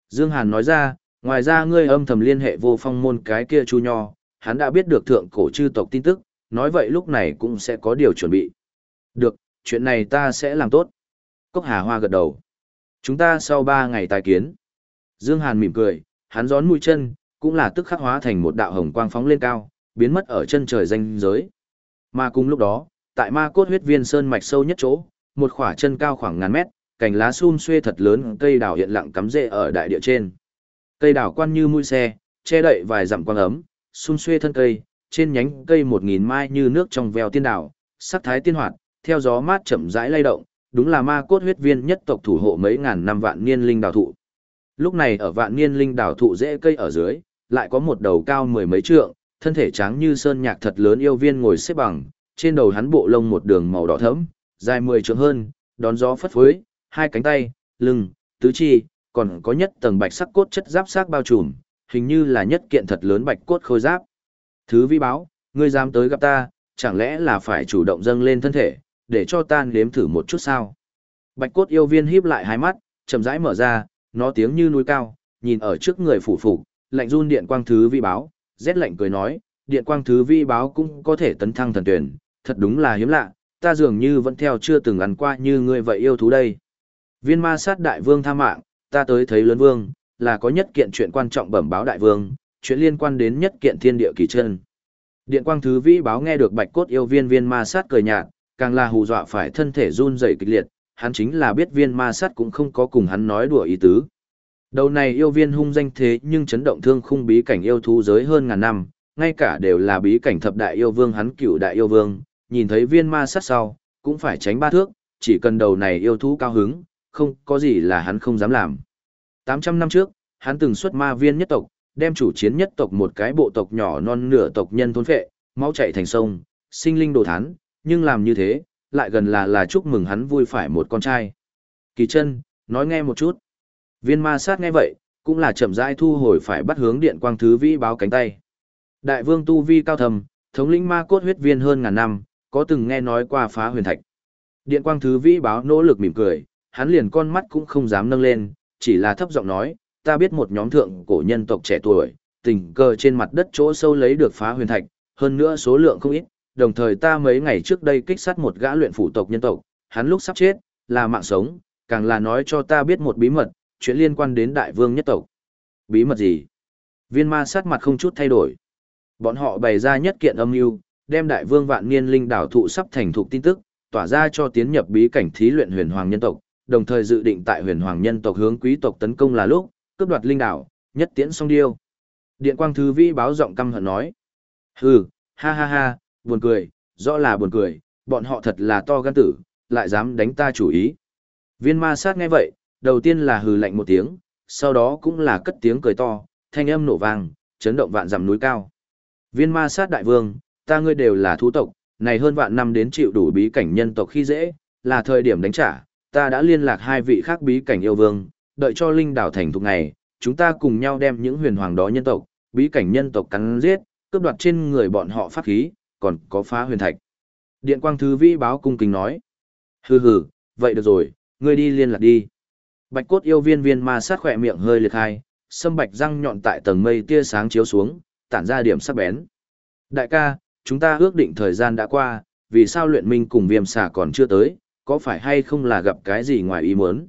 Dương Hàn nói ra, ngoài ra ngươi âm thầm liên hệ vô phong môn cái kia chu nho, hắn đã biết được thượng cổ chư tộc tin tức, nói vậy lúc này cũng sẽ có điều chuẩn bị. Được, chuyện này ta sẽ làm tốt. Cốc Hà Hoa gật đầu. Chúng ta sau 3 ngày tài kiến. Dương Hàn mỉm cười, hắn gión mũi chân, cũng là tức khắc hóa thành một đạo hồng quang phóng lên cao, biến mất ở chân trời danh giới. Mà cùng lúc đó, tại ma cốt huyết viên sơn mạch sâu nhất chỗ, một khỏa chân cao khoảng ngàn mét, cành lá sum xuê thật lớn cây đào hiện lặng cắm rễ ở đại địa trên. Cây đào quan như mũi xe, che đậy vài dặm quang ấm, sum xuê thân cây, trên nhánh cây một nghìn mai như nước trong veo tiên đào, sắc thái tiên hoạt, theo gió mát chậm rãi lay động, đúng là ma cốt huyết viên nhất tộc thủ hộ mấy ngàn năm vạn niên linh đào thụ. Lúc này ở vạn niên linh đào thụ rễ cây ở dưới, lại có một đầu cao mười mấy trượng, thân thể trắng như sơn nhạc thật lớn yêu viên ngồi xếp bằng, trên đầu hắn bộ lông một đường màu đỏ thẫm, dài mười trượng hơn, đón gió phất phới, hai cánh tay, lưng, tứ chi, còn có nhất tầng bạch sắc cốt chất giáp xác bao trùm, hình như là nhất kiện thật lớn bạch cốt khôi giáp. Thứ vi báo, ngươi dám tới gặp ta, chẳng lẽ là phải chủ động dâng lên thân thể, để cho ta nếm thử một chút sao? Bạch cốt yêu viên híp lại hai mắt, chậm rãi mở ra, nó tiếng như núi cao, nhìn ở trước người phủ phục, lạnh run điện quang thứ vi báo, rét lạnh cười nói, điện quang thứ vi báo cũng có thể tấn thăng thần tuyển, thật đúng là hiếm lạ, ta dường như vẫn theo chưa từng ăn qua như ngươi vậy yêu thú đây. Viên ma sát đại vương tha mạng, ta tới thấy lớn vương, là có nhất kiện chuyện quan trọng bẩm báo đại vương, chuyện liên quan đến nhất kiện thiên địa kỳ chân. Điện quang thứ vĩ báo nghe được bạch cốt yêu viên viên ma sát cười nhạt, càng là hù dọa phải thân thể run rẩy kịch liệt, hắn chính là biết viên ma sát cũng không có cùng hắn nói đùa ý tứ. Đầu này yêu viên hung danh thế nhưng chấn động thương khung bí cảnh yêu thú giới hơn ngàn năm, ngay cả đều là bí cảnh thập đại yêu vương hắn cửu đại yêu vương, nhìn thấy viên ma sát sau, cũng phải tránh ba thước, chỉ cần đầu này yêu thú cao hứng, không có gì là hắn không dám làm. 800 năm trước, hắn từng xuất ma viên nhất tộc, đem chủ chiến nhất tộc một cái bộ tộc nhỏ non nửa tộc nhân thôn phệ, máu chảy thành sông, sinh linh đồ thán, nhưng làm như thế, lại gần là là chúc mừng hắn vui phải một con trai. Kỳ chân, nói nghe một chút. Viên ma sát nghe vậy, cũng là chậm rãi thu hồi phải bắt hướng điện quang thứ vĩ báo cánh tay. Đại vương tu vi cao thầm, thống lĩnh ma cốt huyết viên hơn ngàn năm, có từng nghe nói qua phá huyền thạch. Điện quang thứ vĩ báo nỗ lực mỉm cười, hắn liền con mắt cũng không dám nâng lên, chỉ là thấp giọng nói, ta biết một nhóm thượng cổ nhân tộc trẻ tuổi, tình cờ trên mặt đất chỗ sâu lấy được phá huyền thạch, hơn nữa số lượng không ít, đồng thời ta mấy ngày trước đây kích sát một gã luyện phủ tộc nhân tộc, hắn lúc sắp chết, là mạng sống, càng là nói cho ta biết một bí mật, chuyện liên quan đến đại vương nhất tộc. Bí mật gì? Viên ma sát mặt không chút thay đổi. Bọn họ bày ra nhất kiện âm mưu, đem đại vương vạn niên linh đảo thụ sắp thành thục tin tức, tỏa ra cho tiến nhập bí cảnh thí luyện huyền hoàng nhân tộc, đồng thời dự định tại huyền hoàng nhân tộc hướng quý tộc tấn công là lúc, cướp đoạt linh đảo, nhất tiễn song điêu. Điện quang thứ vi báo giọng căm hận nói. Hừ, ha ha ha, buồn cười, rõ là buồn cười, bọn họ thật là to gan tử, lại dám đánh ta chủ ý. Viên ma sát nghe vậy, đầu tiên là hừ lạnh một tiếng, sau đó cũng là cất tiếng cười to, thanh âm nổ vang, chấn động vạn dặm núi cao. Viên ma sát đại vương, ta ngươi đều là thú tộc, này hơn vạn năm đến chịu đủ bí cảnh nhân tộc khi dễ, là thời điểm đánh trả, ta đã liên lạc hai vị khác bí cảnh yêu vương, đợi cho linh đảo thành thục ngày, chúng ta cùng nhau đem những huyền hoàng đó nhân tộc, bí cảnh nhân tộc cắn giết, cướp đoạt trên người bọn họ pháp khí, còn có phá huyền thạch. Điện quang thứ vĩ báo cung kính nói. Hừ hừ, vậy được rồi, ngươi đi liên lạc đi. Bạch cốt yêu viên viên ma sát khỏe miệng hơi liệt hai, sâm bạch răng nhọn tại tầng mây tia sáng chiếu xuống, tản ra điểm sắc bén. Đại ca, chúng ta ước định thời gian đã qua, vì sao luyện minh cùng viêm xà còn chưa tới, có phải hay không là gặp cái gì ngoài ý muốn?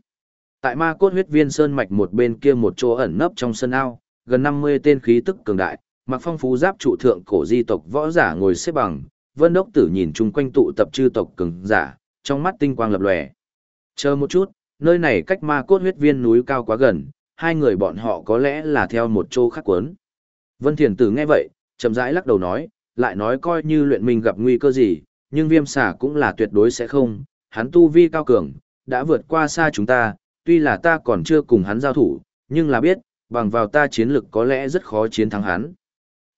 Tại ma cốt huyết viên sơn mạch một bên kia một chỗ ẩn nấp trong sân ao, gần 50 tên khí tức cường đại, mặc phong phú giáp trụ thượng cổ di tộc võ giả ngồi xếp bằng, vân đốc tử nhìn chung quanh tụ tập chư tộc cường giả, trong mắt tinh quang lập lòe. Chờ một chút, nơi này cách ma cốt huyết viên núi cao quá gần, hai người bọn họ có lẽ là theo một chỗ khác quấn. Vân Thiền Tử nghe vậy, chậm rãi lắc đầu nói, lại nói coi như luyện minh gặp nguy cơ gì, nhưng viêm xà cũng là tuyệt đối sẽ không, hắn tu vi cao cường, đã vượt qua xa chúng ta, tuy là ta còn chưa cùng hắn giao thủ, nhưng là biết, bằng vào ta chiến lực có lẽ rất khó chiến thắng hắn.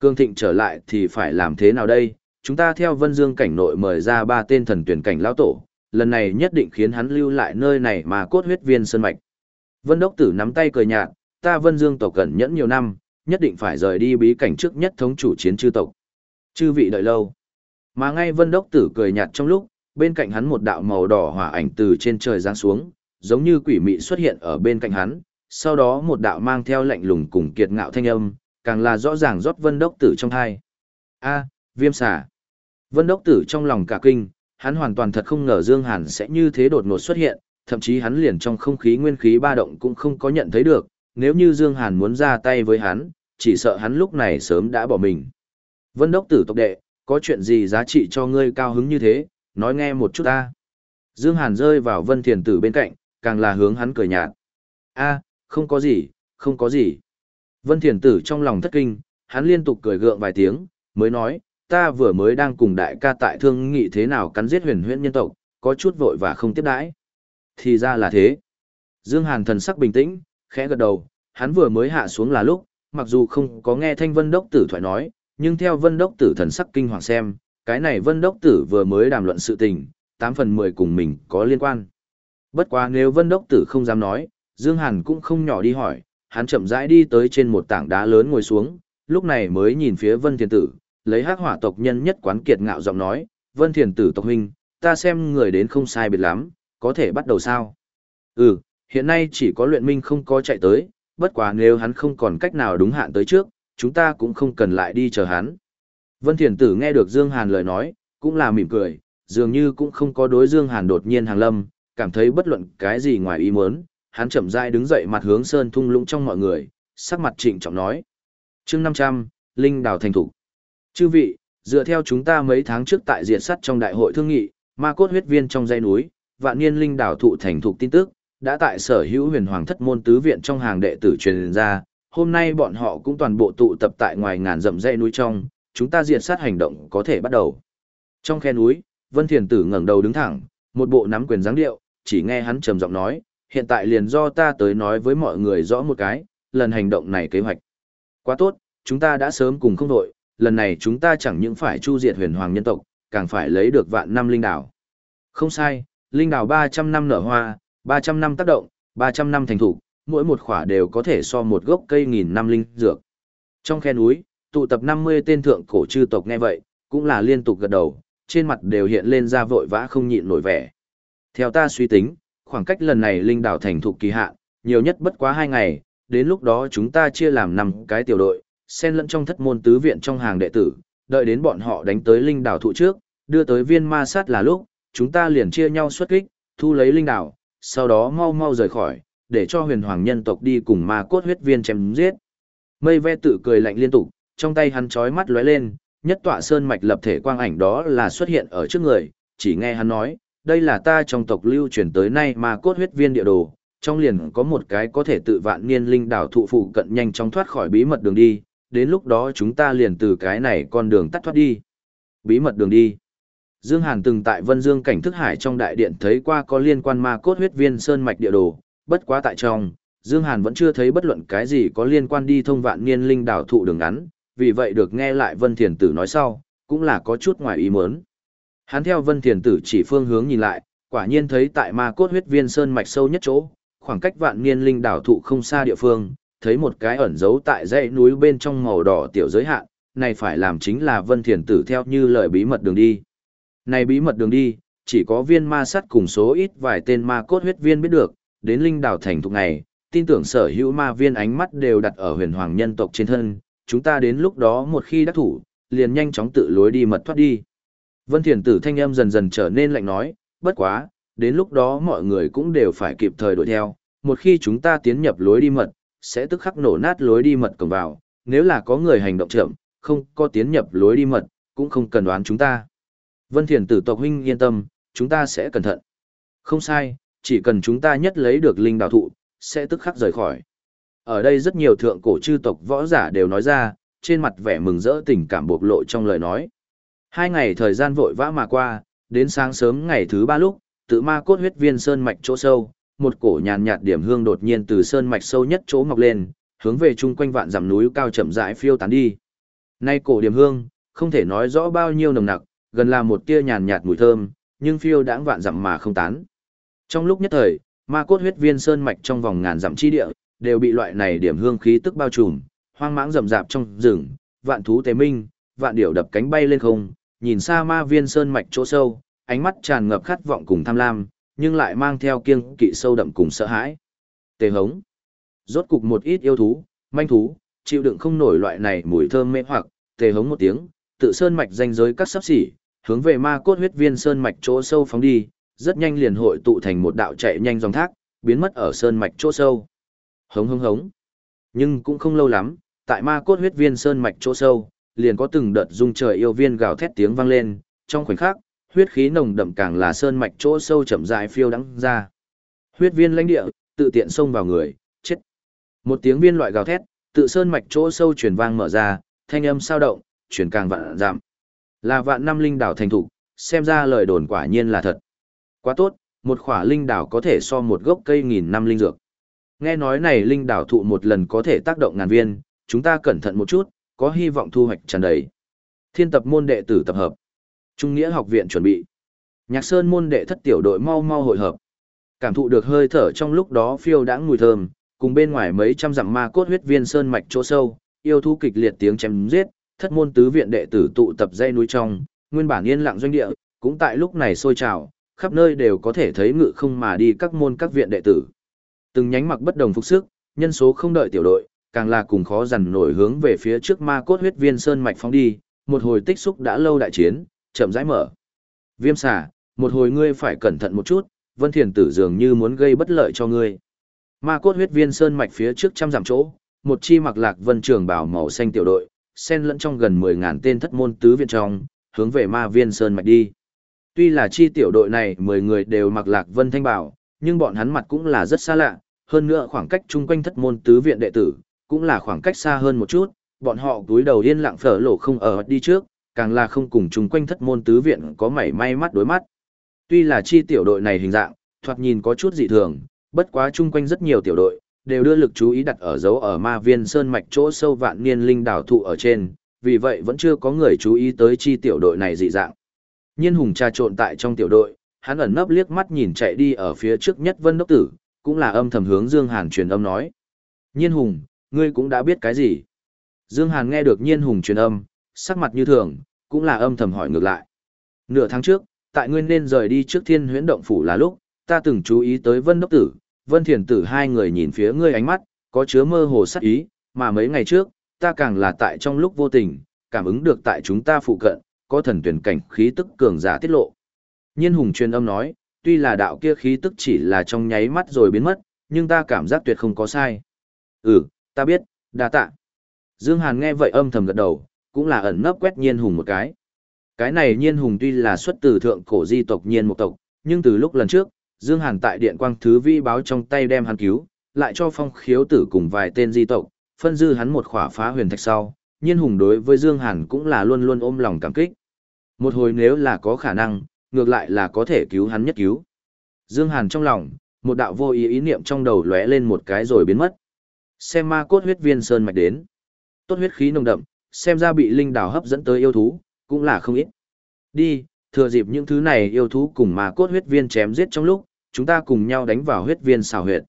Cương Thịnh trở lại thì phải làm thế nào đây? Chúng ta theo Vân Dương cảnh nội mời ra ba tên thần tuyển cảnh lão tổ, lần này nhất định khiến hắn lưu lại nơi này mà cốt huyết viên sơn mạch. Vân Đốc Tử nắm tay cười nhạt, ta Vân Dương tộc cẩn nhẫn nhiều năm, nhất định phải rời đi bí cảnh trước nhất thống chủ chiến chư tộc. Chư vị đợi lâu. Mà ngay Vân Đốc Tử cười nhạt trong lúc, bên cạnh hắn một đạo màu đỏ hỏa ảnh từ trên trời giáng xuống, giống như quỷ mị xuất hiện ở bên cạnh hắn, sau đó một đạo mang theo lạnh lùng cùng kiệt ngạo thanh âm, càng là rõ ràng rót Vân Đốc Tử trong thai. A, viêm xà. Vân Đốc Tử trong lòng cả kinh, hắn hoàn toàn thật không ngờ Dương Hàn sẽ như thế đột ngột xuất hiện, thậm chí hắn liền trong không khí nguyên khí ba động cũng không có nhận thấy được, nếu như Dương Hàn muốn ra tay với hắn, chỉ sợ hắn lúc này sớm đã bỏ mình. Vân Đốc Tử tộc đệ, có chuyện gì giá trị cho ngươi cao hứng như thế, nói nghe một chút ta. Dương Hàn rơi vào Vân Thiền Tử bên cạnh, càng là hướng hắn cười nhạt. A, không có gì, không có gì. Vân Thiền Tử trong lòng thất kinh, hắn liên tục cười gượng vài tiếng, mới nói, ta vừa mới đang cùng đại ca tại thương nghị thế nào cắn giết huyền huyễn nhân tộc, có chút vội và không tiếp đãi. Thì ra là thế. Dương Hàn thần sắc bình tĩnh, khẽ gật đầu, hắn vừa mới hạ xuống là lúc, mặc dù không có nghe thanh vân đốc tử thoại nói, nhưng theo vân đốc tử thần sắc kinh hoàng xem, cái này vân đốc tử vừa mới đàm luận sự tình, 8 phần 10 cùng mình có liên quan. Bất quá nếu vân đốc tử không dám nói, Dương Hàn cũng không nhỏ đi hỏi, hắn chậm rãi đi tới trên một tảng đá lớn ngồi xuống, lúc này mới nhìn phía vân thiền tử, lấy hắc hỏa tộc nhân nhất quán kiệt ngạo giọng nói, vân thiền tử tộc huynh, ta xem người đến không sai biệt lắm, có thể bắt đầu sao? Ừ, hiện nay chỉ có luyện minh không có chạy tới, bất quá nếu hắn không còn cách nào đúng hạn tới trước, chúng ta cũng không cần lại đi chờ hắn. Vân Thiền Tử nghe được Dương Hàn lời nói, cũng là mỉm cười, dường như cũng không có đối Dương Hàn đột nhiên hàng lâm, cảm thấy bất luận cái gì ngoài ý muốn, hắn chậm rãi đứng dậy mặt hướng sơn thung lũng trong mọi người, sắc mặt trịnh trọng nói. chương 500, Linh Đào Thành Thủ. Chư vị, dựa theo chúng ta mấy tháng trước tại diện sắt trong đại hội thương nghị, ma cốt huyết viên trong dãy núi, vạn niên linh đảo thụ thành thục tin tức, đã tại sở hữu huyền hoàng thất môn tứ viện trong hàng đệ tử truyền ra, hôm nay bọn họ cũng toàn bộ tụ tập tại ngoài ngàn dặm dãy núi trong, chúng ta diệt sát hành động có thể bắt đầu. Trong khe núi, Vân Thiền Tử ngẩng đầu đứng thẳng, một bộ nắm quyền dáng điệu, chỉ nghe hắn trầm giọng nói, hiện tại liền do ta tới nói với mọi người rõ một cái, lần hành động này kế hoạch. Quá tốt, chúng ta đã sớm cùng không đội, lần này chúng ta chẳng những phải chu diệt huyền hoàng nhân tộc, càng phải lấy được vạn năm linh đảo. Không sai, linh đảo 300 năm nở hoa, 300 năm tác động, 300 năm thành thủ, mỗi một khỏa đều có thể so một gốc cây nghìn năm linh dược. Trong khe núi, tụ tập 50 tên thượng cổ chư tộc nghe vậy, cũng là liên tục gật đầu, trên mặt đều hiện lên ra vội vã không nhịn nổi vẻ. Theo ta suy tính, khoảng cách lần này linh đảo thành thục kỳ hạn, nhiều nhất bất quá 2 ngày, đến lúc đó chúng ta chia làm 5 cái tiểu đội, xen lẫn trong thất môn tứ viện trong hàng đệ tử, đợi đến bọn họ đánh tới linh đảo thụ trước, đưa tới viên ma sát là lúc, chúng ta liền chia nhau xuất kích, thu lấy linh đảo, sau đó mau mau rời khỏi, để cho huyền hoàng nhân tộc đi cùng ma cốt huyết viên chém giết. Mây ve tự cười lạnh liên tục, trong tay hắn chói mắt lóe lên, nhất tọa sơn mạch lập thể quang ảnh đó là xuất hiện ở trước người, chỉ nghe hắn nói, đây là ta trong tộc lưu truyền tới nay ma cốt huyết viên địa đồ, trong liền có một cái có thể tự vạn niên linh đảo thụ phụ cận nhanh chóng thoát khỏi bí mật đường đi, đến lúc đó chúng ta liền từ cái này con đường tắt thoát đi. Bí mật đường đi. Dương Hàn từng tại Vân Dương cảnh thức hải trong đại điện thấy qua có liên quan ma cốt huyết viên sơn mạch địa đồ, bất quá tại trong, Dương Hàn vẫn chưa thấy bất luận cái gì có liên quan đi thông vạn niên linh đảo thụ đường ngắn, vì vậy được nghe lại Vân Thiền Tử nói sau, cũng là có chút ngoài ý muốn. Hắn theo Vân Thiền Tử chỉ phương hướng nhìn lại, quả nhiên thấy tại ma cốt huyết viên sơn mạch sâu nhất chỗ, khoảng cách vạn niên linh đảo thụ không xa địa phương, thấy một cái ẩn giấu tại dãy núi bên trong màu đỏ tiểu giới hạn, này phải làm chính là Vân Thiền Tử theo như lời bí mật đường đi. Này bí mật đường đi, chỉ có viên ma sắt cùng số ít vài tên ma cốt huyết viên biết được, đến linh đảo thành thục này, tin tưởng sở hữu ma viên ánh mắt đều đặt ở huyền hoàng nhân tộc trên thân, chúng ta đến lúc đó một khi đắc thủ, liền nhanh chóng tự lối đi mật thoát đi. Vân Thiền Tử thanh âm dần dần trở nên lạnh nói, bất quá, đến lúc đó mọi người cũng đều phải kịp thời đuổi theo, một khi chúng ta tiến nhập lối đi mật, sẽ tức khắc nổ nát lối đi mật cổng vào, nếu là có người hành động chậm, không có tiến nhập lối đi mật, cũng không cần đoán chúng ta. Vân Thiền Tử tộc huynh yên tâm, chúng ta sẽ cẩn thận. Không sai, chỉ cần chúng ta nhất lấy được linh đào thụ, sẽ tức khắc rời khỏi. Ở đây rất nhiều thượng cổ chư tộc võ giả đều nói ra, trên mặt vẻ mừng rỡ tình cảm bộc lộ trong lời nói. Hai ngày thời gian vội vã mà qua, đến sáng sớm ngày thứ ba lúc, tự ma cốt huyết viên sơn mạch chỗ sâu, một cổ nhàn nhạt điểm hương đột nhiên từ sơn mạch sâu nhất chỗ mọc lên, hướng về chung quanh vạn dặm núi cao chậm rãi phiêu tán đi. Nay cổ điểm hương, không thể nói rõ bao nhiêu nồng nặc, gần là một tia nhàn nhạt mùi thơm, nhưng phiêu đãng vạn dặm mà không tán. Trong lúc nhất thời, ma cốt huyết viên sơn mạch trong vòng ngàn dặm chi địa, đều bị loại này điểm hương khí tức bao trùm, hoang mãng rậm rạp trong rừng, vạn thú tế minh, vạn điểu đập cánh bay lên không, nhìn xa ma viên sơn mạch chỗ sâu, ánh mắt tràn ngập khát vọng cùng tham lam, nhưng lại mang theo kiêng kỵ sâu đậm cùng sợ hãi. Tề hống. Rốt cục một ít yêu thú, manh thú, chịu đựng không nổi loại này mùi thơm mê hoặc, tề hống một tiếng, tự sơn mạch danh giới các sắp xỉ, hướng về ma cốt huyết viên sơn mạch chỗ sâu phóng đi, rất nhanh liền hội tụ thành một đạo chạy nhanh dòng thác, biến mất ở sơn mạch chỗ sâu. Hống hống hống. Nhưng cũng không lâu lắm, tại ma cốt huyết viên sơn mạch chỗ sâu, liền có từng đợt rung trời yêu viên gào thét tiếng vang lên, trong khoảnh khắc, huyết khí nồng đậm càng là sơn mạch chỗ sâu chậm rãi phiêu đắng ra. Huyết viên lãnh địa, tự tiện xông vào người, chết. Một tiếng viên loại gào thét, tự sơn mạch chỗ sâu truyền vang mở ra, thanh âm sao động, truyền càng vạn giảm. Là vạn năm linh đảo thành thủ, xem ra lời đồn quả nhiên là thật. Quá tốt, một khỏa linh đảo có thể so một gốc cây nghìn năm linh dược. Nghe nói này linh đảo thụ một lần có thể tác động ngàn viên, chúng ta cẩn thận một chút, có hy vọng thu hoạch tràn đầy. Thiên tập môn đệ tử tập hợp. Trung nghĩa học viện chuẩn bị. Nhạc Sơn môn đệ thất tiểu đội mau mau hội hợp. Cảm thụ được hơi thở trong lúc đó phiêu đãng mùi thơm, cùng bên ngoài mấy trăm dặm ma cốt huyết viên sơn mạch chỗ sâu, yêu thú kịch liệt tiếng chém giết, thất môn tứ viện đệ tử tụ tập dây núi trong, nguyên bản yên lặng doanh địa, cũng tại lúc này sôi trào, khắp nơi đều có thể thấy ngự không mà đi các môn các viện đệ tử. Từng nhánh mặc bất đồng phục sức, nhân số không đợi tiểu đội, càng là cùng khó dằn nổi hướng về phía trước ma cốt huyết viên sơn mạch phóng đi, một hồi tích xúc đã lâu đại chiến, chậm rãi mở. Viêm xà, một hồi ngươi phải cẩn thận một chút, Vân Thiền Tử dường như muốn gây bất lợi cho ngươi. Ma cốt huyết viên sơn mạch phía trước trăm dặm chỗ, một chi mặc lạc vân trường bảo màu xanh tiểu đội, xen lẫn trong gần 10.000 tên thất môn tứ viện trong, hướng về ma viên sơn mạch đi. Tuy là chi tiểu đội này 10 người đều mặc lạc vân thanh bảo, nhưng bọn hắn mặt cũng là rất xa lạ, hơn nữa khoảng cách chung quanh thất môn tứ viện đệ tử, cũng là khoảng cách xa hơn một chút, bọn họ túi đầu yên lặng phở lỗ không ở đi trước, càng là không cùng chung quanh thất môn tứ viện có mảy may mắt đối mắt. Tuy là chi tiểu đội này hình dạng, thoạt nhìn có chút dị thường, bất quá chung quanh rất nhiều tiểu đội, đều đưa lực chú ý đặt ở dấu ở ma viên sơn mạch chỗ sâu vạn niên linh đảo thụ ở trên, vì vậy vẫn chưa có người chú ý tới chi tiểu đội này dị dạng. Nhiên hùng trà trộn tại trong tiểu đội, hắn ẩn nấp liếc mắt nhìn chạy đi ở phía trước nhất vân đốc tử, cũng là âm thầm hướng Dương Hàn truyền âm nói. Nhiên hùng, ngươi cũng đã biết cái gì? Dương Hàn nghe được nhiên hùng truyền âm, sắc mặt như thường, cũng là âm thầm hỏi ngược lại. Nửa tháng trước, tại ngươi nên rời đi trước thiên huyễn động phủ là lúc, ta từng chú ý tới vân đốc tử, vân thiền tử hai người nhìn phía ngươi ánh mắt, có chứa mơ hồ sắc ý, mà mấy ngày trước, ta càng là tại trong lúc vô tình, cảm ứng được tại chúng ta phụ cận, có thần tuyển cảnh khí tức cường giả tiết lộ. Nhiên hùng truyền âm nói, tuy là đạo kia khí tức chỉ là trong nháy mắt rồi biến mất, nhưng ta cảm giác tuyệt không có sai. Ừ, ta biết, đa tạ. Dương Hàn nghe vậy âm thầm gật đầu, cũng là ẩn nấp quét nhiên hùng một cái. Cái này nhiên hùng tuy là xuất từ thượng cổ di tộc nhiên một tộc, nhưng từ lúc lần trước, Dương Hàn tại điện quang thứ vi báo trong tay đem hắn cứu, lại cho phong khiếu tử cùng vài tên di tộc, phân dư hắn một khỏa phá huyền thạch sau, nhiên hùng đối với Dương Hàn cũng là luôn luôn ôm lòng cảm kích. Một hồi nếu là có khả năng, ngược lại là có thể cứu hắn nhất cứu. Dương Hàn trong lòng, một đạo vô ý ý niệm trong đầu lóe lên một cái rồi biến mất. Xem ma cốt huyết viên sơn mạch đến. Tốt huyết khí nồng đậm, xem ra bị linh đào hấp dẫn tới yêu thú, cũng là không ít. Đi, thừa dịp những thứ này yêu thú cùng ma cốt huyết viên chém giết trong lúc, chúng ta cùng nhau đánh vào huyết viên xào huyệt.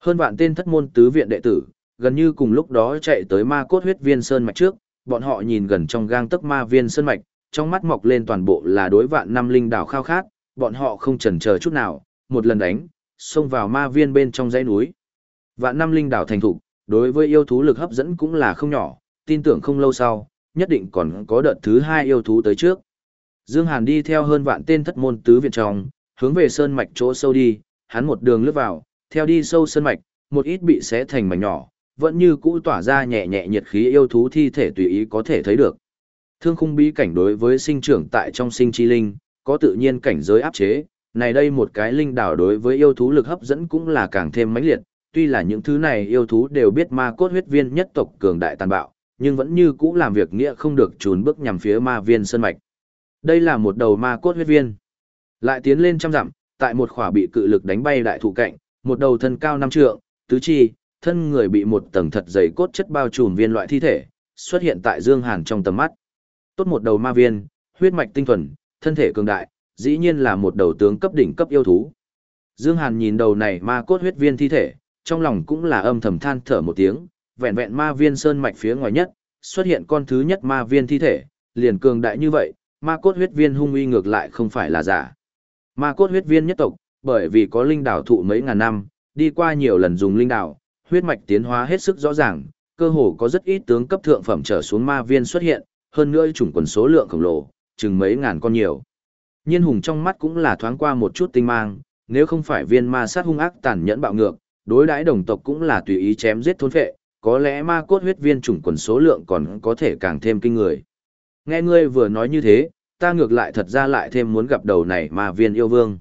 Hơn vạn tên thất môn tứ viện đệ tử, gần như cùng lúc đó chạy tới ma cốt huyết viên sơn mạch trước, bọn họ nhìn gần trong gang tấc ma viên sơn mạch, trong mắt mọc lên toàn bộ là đối vạn năm linh đảo khao khát, bọn họ không chần chờ chút nào, một lần đánh, xông vào ma viên bên trong dãy núi. Vạn năm linh đảo thành thục, đối với yêu thú lực hấp dẫn cũng là không nhỏ, tin tưởng không lâu sau, nhất định còn có đợt thứ hai yêu thú tới trước. Dương Hàn đi theo hơn vạn tên thất môn tứ viện trong, hướng về sơn mạch chỗ sâu đi, hắn một đường lướt vào, theo đi sâu sơn mạch, một ít bị xé thành mảnh nhỏ, vẫn như cũ tỏa ra nhẹ nhẹ nhiệt khí yêu thú thi thể tùy ý có thể thấy được. Thương khung bí cảnh đối với sinh trưởng tại trong sinh chi linh, có tự nhiên cảnh giới áp chế, này đây một cái linh đảo đối với yêu thú lực hấp dẫn cũng là càng thêm mãnh liệt, tuy là những thứ này yêu thú đều biết ma cốt huyết viên nhất tộc cường đại tàn bạo, nhưng vẫn như cũ làm việc nghĩa không được trốn bước nhằm phía ma viên sơn mạch. Đây là một đầu ma cốt huyết viên. Lại tiến lên trăm dặm, tại một khỏa bị cự lực đánh bay đại thụ cạnh, một đầu thân cao năm trượng, tứ chi, thân người bị một tầng thật dày cốt chất bao trùm viên loại thi thể, xuất hiện tại Dương Hàn trong tầm mắt. Tốt một đầu ma viên, huyết mạch tinh thuần, thân thể cường đại, dĩ nhiên là một đầu tướng cấp đỉnh cấp yêu thú. Dương Hàn nhìn đầu này ma cốt huyết viên thi thể, trong lòng cũng là âm thầm than thở một tiếng, vẹn vẹn ma viên sơn mạch phía ngoài nhất, xuất hiện con thứ nhất ma viên thi thể, liền cường đại như vậy, ma cốt huyết viên hung uy ngược lại không phải là giả. Ma cốt huyết viên nhất tộc, bởi vì có linh đảo thụ mấy ngàn năm, đi qua nhiều lần dùng linh đảo, huyết mạch tiến hóa hết sức rõ ràng, cơ hồ có rất ít tướng cấp thượng phẩm trở xuống ma viên xuất hiện, hơn nữa chủng quần số lượng khổng lồ, chừng mấy ngàn con nhiều. Nhiên hùng trong mắt cũng là thoáng qua một chút tinh mang, nếu không phải viên ma sát hung ác tàn nhẫn bạo ngược, đối đãi đồng tộc cũng là tùy ý chém giết thôn phệ, có lẽ ma cốt huyết viên chủng quần số lượng còn có thể càng thêm kinh người. Nghe ngươi vừa nói như thế, ta ngược lại thật ra lại thêm muốn gặp đầu này ma viên yêu vương.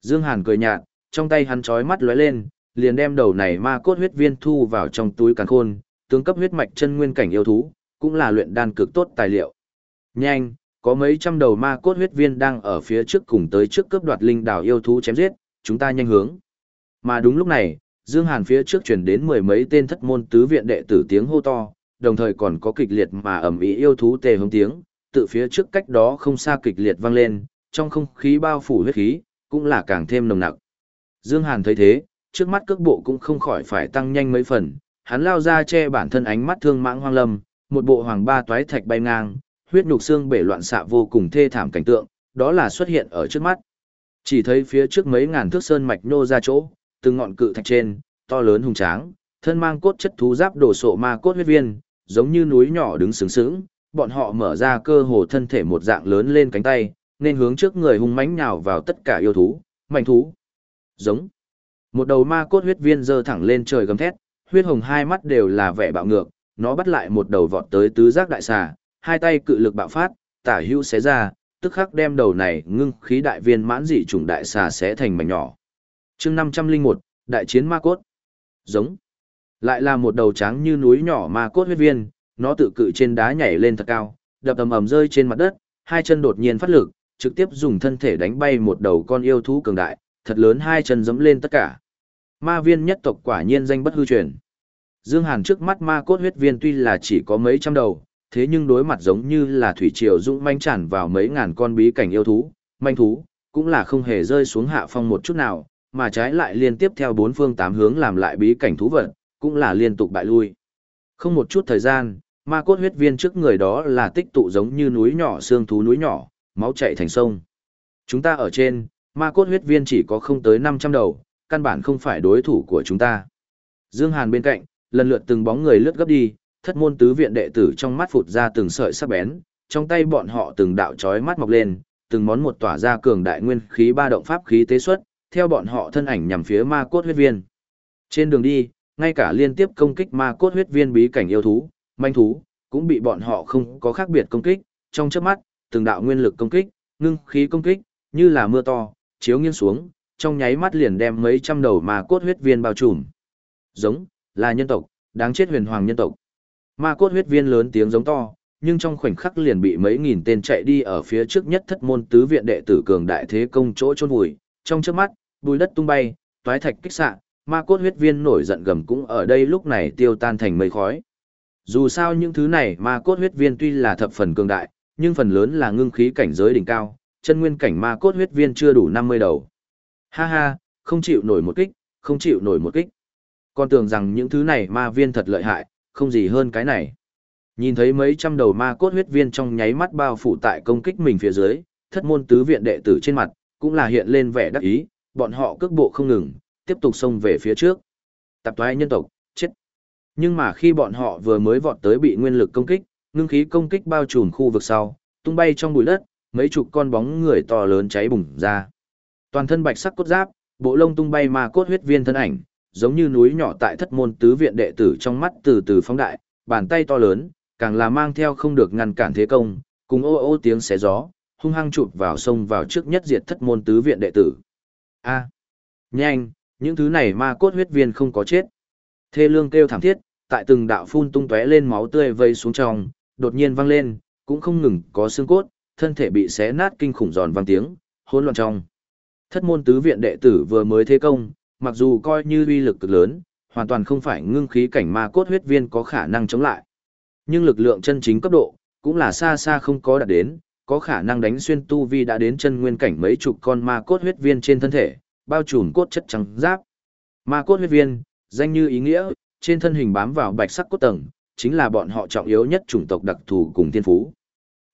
Dương Hàn cười nhạt, trong tay hắn chói mắt lóe lên, liền đem đầu này ma cốt huyết viên thu vào trong túi càn khôn, tướng cấp huyết mạch chân nguyên cảnh yêu thú, cũng là luyện đan cực tốt tài liệu. Nhanh, có mấy trăm đầu ma cốt huyết viên đang ở phía trước cùng tới trước cướp đoạt linh đảo yêu thú chém giết, chúng ta nhanh hướng. Mà đúng lúc này, Dương Hàn phía trước truyền đến mười mấy tên thất môn tứ viện đệ tử tiếng hô to, đồng thời còn có kịch liệt mà ầm ĩ yêu thú tề hống tiếng, tự phía trước cách đó không xa kịch liệt vang lên, trong không khí bao phủ huyết khí, cũng là càng thêm nồng nặc. Dương Hàn thấy thế, trước mắt cước bộ cũng không khỏi phải tăng nhanh mấy phần, hắn lao ra che bản thân ánh mắt thương mãng hoang lâm, một bộ hoàng ba toái thạch bay ngang, huyết nhục xương bể loạn xạ vô cùng thê thảm cảnh tượng, đó là xuất hiện ở trước mắt. Chỉ thấy phía trước mấy ngàn thước sơn mạch nô ra chỗ, từng ngọn cự thạch trên, to lớn hùng tráng, thân mang cốt chất thú giáp đổ sộ ma cốt huyết viên, giống như núi nhỏ đứng sướng sướng, bọn họ mở ra cơ hồ thân thể một dạng lớn lên cánh tay, nên hướng trước người hung mãnh nhào vào tất cả yêu thú, mạnh thú. Giống. Một đầu ma cốt huyết viên giơ thẳng lên trời gầm thét, huyết hồng hai mắt đều là vẻ bạo ngược, nó bắt lại một đầu vọt tới tứ giác đại xà, hai tay cự lực bạo phát, tả hữu xé ra, tức khắc đem đầu này ngưng khí đại viên mãn dị trùng đại xà xé thành mảnh nhỏ. Chương 501, đại chiến ma cốt. Giống. Lại là một đầu trắng như núi nhỏ ma cốt huyết viên, nó tự cự trên đá nhảy lên thật cao, đập ầm ầm rơi trên mặt đất, hai chân đột nhiên phát lực, trực tiếp dùng thân thể đánh bay một đầu con yêu thú cường đại, thật lớn hai chân giẫm lên tất cả. Ma viên nhất tộc quả nhiên danh bất hư truyền. Dương Hàn trước mắt ma cốt huyết viên tuy là chỉ có mấy trăm đầu, thế nhưng đối mặt giống như là thủy triều dũng manh tràn vào mấy ngàn con bí cảnh yêu thú, manh thú, cũng là không hề rơi xuống hạ phong một chút nào, mà trái lại liên tiếp theo bốn phương tám hướng làm lại bí cảnh thú vật, cũng là liên tục bại lui. Không một chút thời gian, ma cốt huyết viên trước người đó là tích tụ giống như núi nhỏ xương thú núi nhỏ, máu chảy thành sông. Chúng ta ở trên, ma cốt huyết viên chỉ có không tới 500 đầu, căn bản không phải đối thủ của chúng ta. Dương Hàn bên cạnh, lần lượt từng bóng người lướt gấp đi, thất môn tứ viện đệ tử trong mắt phụt ra từng sợi sắc bén, trong tay bọn họ từng đạo chói mắt mọc lên, từng món một tỏa ra cường đại nguyên khí ba động pháp khí tế xuất, theo bọn họ thân ảnh nhằm phía ma cốt huyết viên. Trên đường đi, ngay cả liên tiếp công kích ma cốt huyết viên bí cảnh yêu thú, manh thú, cũng bị bọn họ không có khác biệt công kích, trong chớp mắt, từng đạo nguyên lực công kích, ngưng khí công kích, như là mưa to, chiếu nghiêng xuống, trong nháy mắt liền đem mấy trăm đầu ma cốt huyết viên bao trùm. Giống, là nhân tộc, đáng chết huyền hoàng nhân tộc. Ma cốt huyết viên lớn tiếng giống to, nhưng trong khoảnh khắc liền bị mấy nghìn tên chạy đi ở phía trước nhất thất môn tứ viện đệ tử cường đại thế công chỗ chôn vùi, trong chớp mắt, bùi đất tung bay, toái thạch kích xạ, ma cốt huyết viên nổi giận gầm cũng ở đây lúc này tiêu tan thành mây khói. Dù sao những thứ này ma cốt huyết viên tuy là thập phần cường đại, nhưng phần lớn là ngưng khí cảnh giới đỉnh cao, chân nguyên cảnh ma cốt huyết viên chưa đủ 50 đầu. Ha ha, không chịu nổi một kích, không chịu nổi một kích. Con tưởng rằng những thứ này ma viên thật lợi hại, không gì hơn cái này. Nhìn thấy mấy trăm đầu ma cốt huyết viên trong nháy mắt bao phủ tại công kích mình phía dưới, thất môn tứ viện đệ tử trên mặt, cũng là hiện lên vẻ đắc ý, bọn họ cước bộ không ngừng, tiếp tục xông về phía trước. Tạp toái nhân tộc, chết. Nhưng mà khi bọn họ vừa mới vọt tới bị nguyên lực công kích, ngưng khí công kích bao trùm khu vực sau, tung bay trong bụi đất, mấy chục con bóng người to lớn cháy bùng ra. Toàn thân bạch sắc cốt giáp, bộ lông tung bay ma cốt huyết viên thân ảnh, giống như núi nhỏ tại thất môn tứ viện đệ tử trong mắt từ từ phóng đại, bàn tay to lớn, càng là mang theo không được ngăn cản thế công, cùng ô ô tiếng xé gió, hung hăng chụp vào sông vào trước nhất diệt thất môn tứ viện đệ tử. A, nhanh, những thứ này ma cốt huyết viên không có chết. Thê lương kêu thảm thiết, tại từng đạo phun tung tóe lên máu tươi vây xuống trong, đột nhiên vang lên, cũng không ngừng có xương cốt, thân thể bị xé nát kinh khủng giòn vang tiếng, hỗn loạn trong. Thất môn tứ viện đệ tử vừa mới thế công, mặc dù coi như uy lực cực lớn, hoàn toàn không phải ngưng khí cảnh ma cốt huyết viên có khả năng chống lại. Nhưng lực lượng chân chính cấp độ, cũng là xa xa không có đạt đến, có khả năng đánh xuyên tu vi đã đến chân nguyên cảnh mấy chục con ma cốt huyết viên trên thân thể, bao trùm cốt chất trắng giáp. Ma cốt huyết viên, danh như ý nghĩa, trên thân hình bám vào bạch sắc cốt tầng, chính là bọn họ trọng yếu nhất chủng tộc đặc thù cùng tiên phú.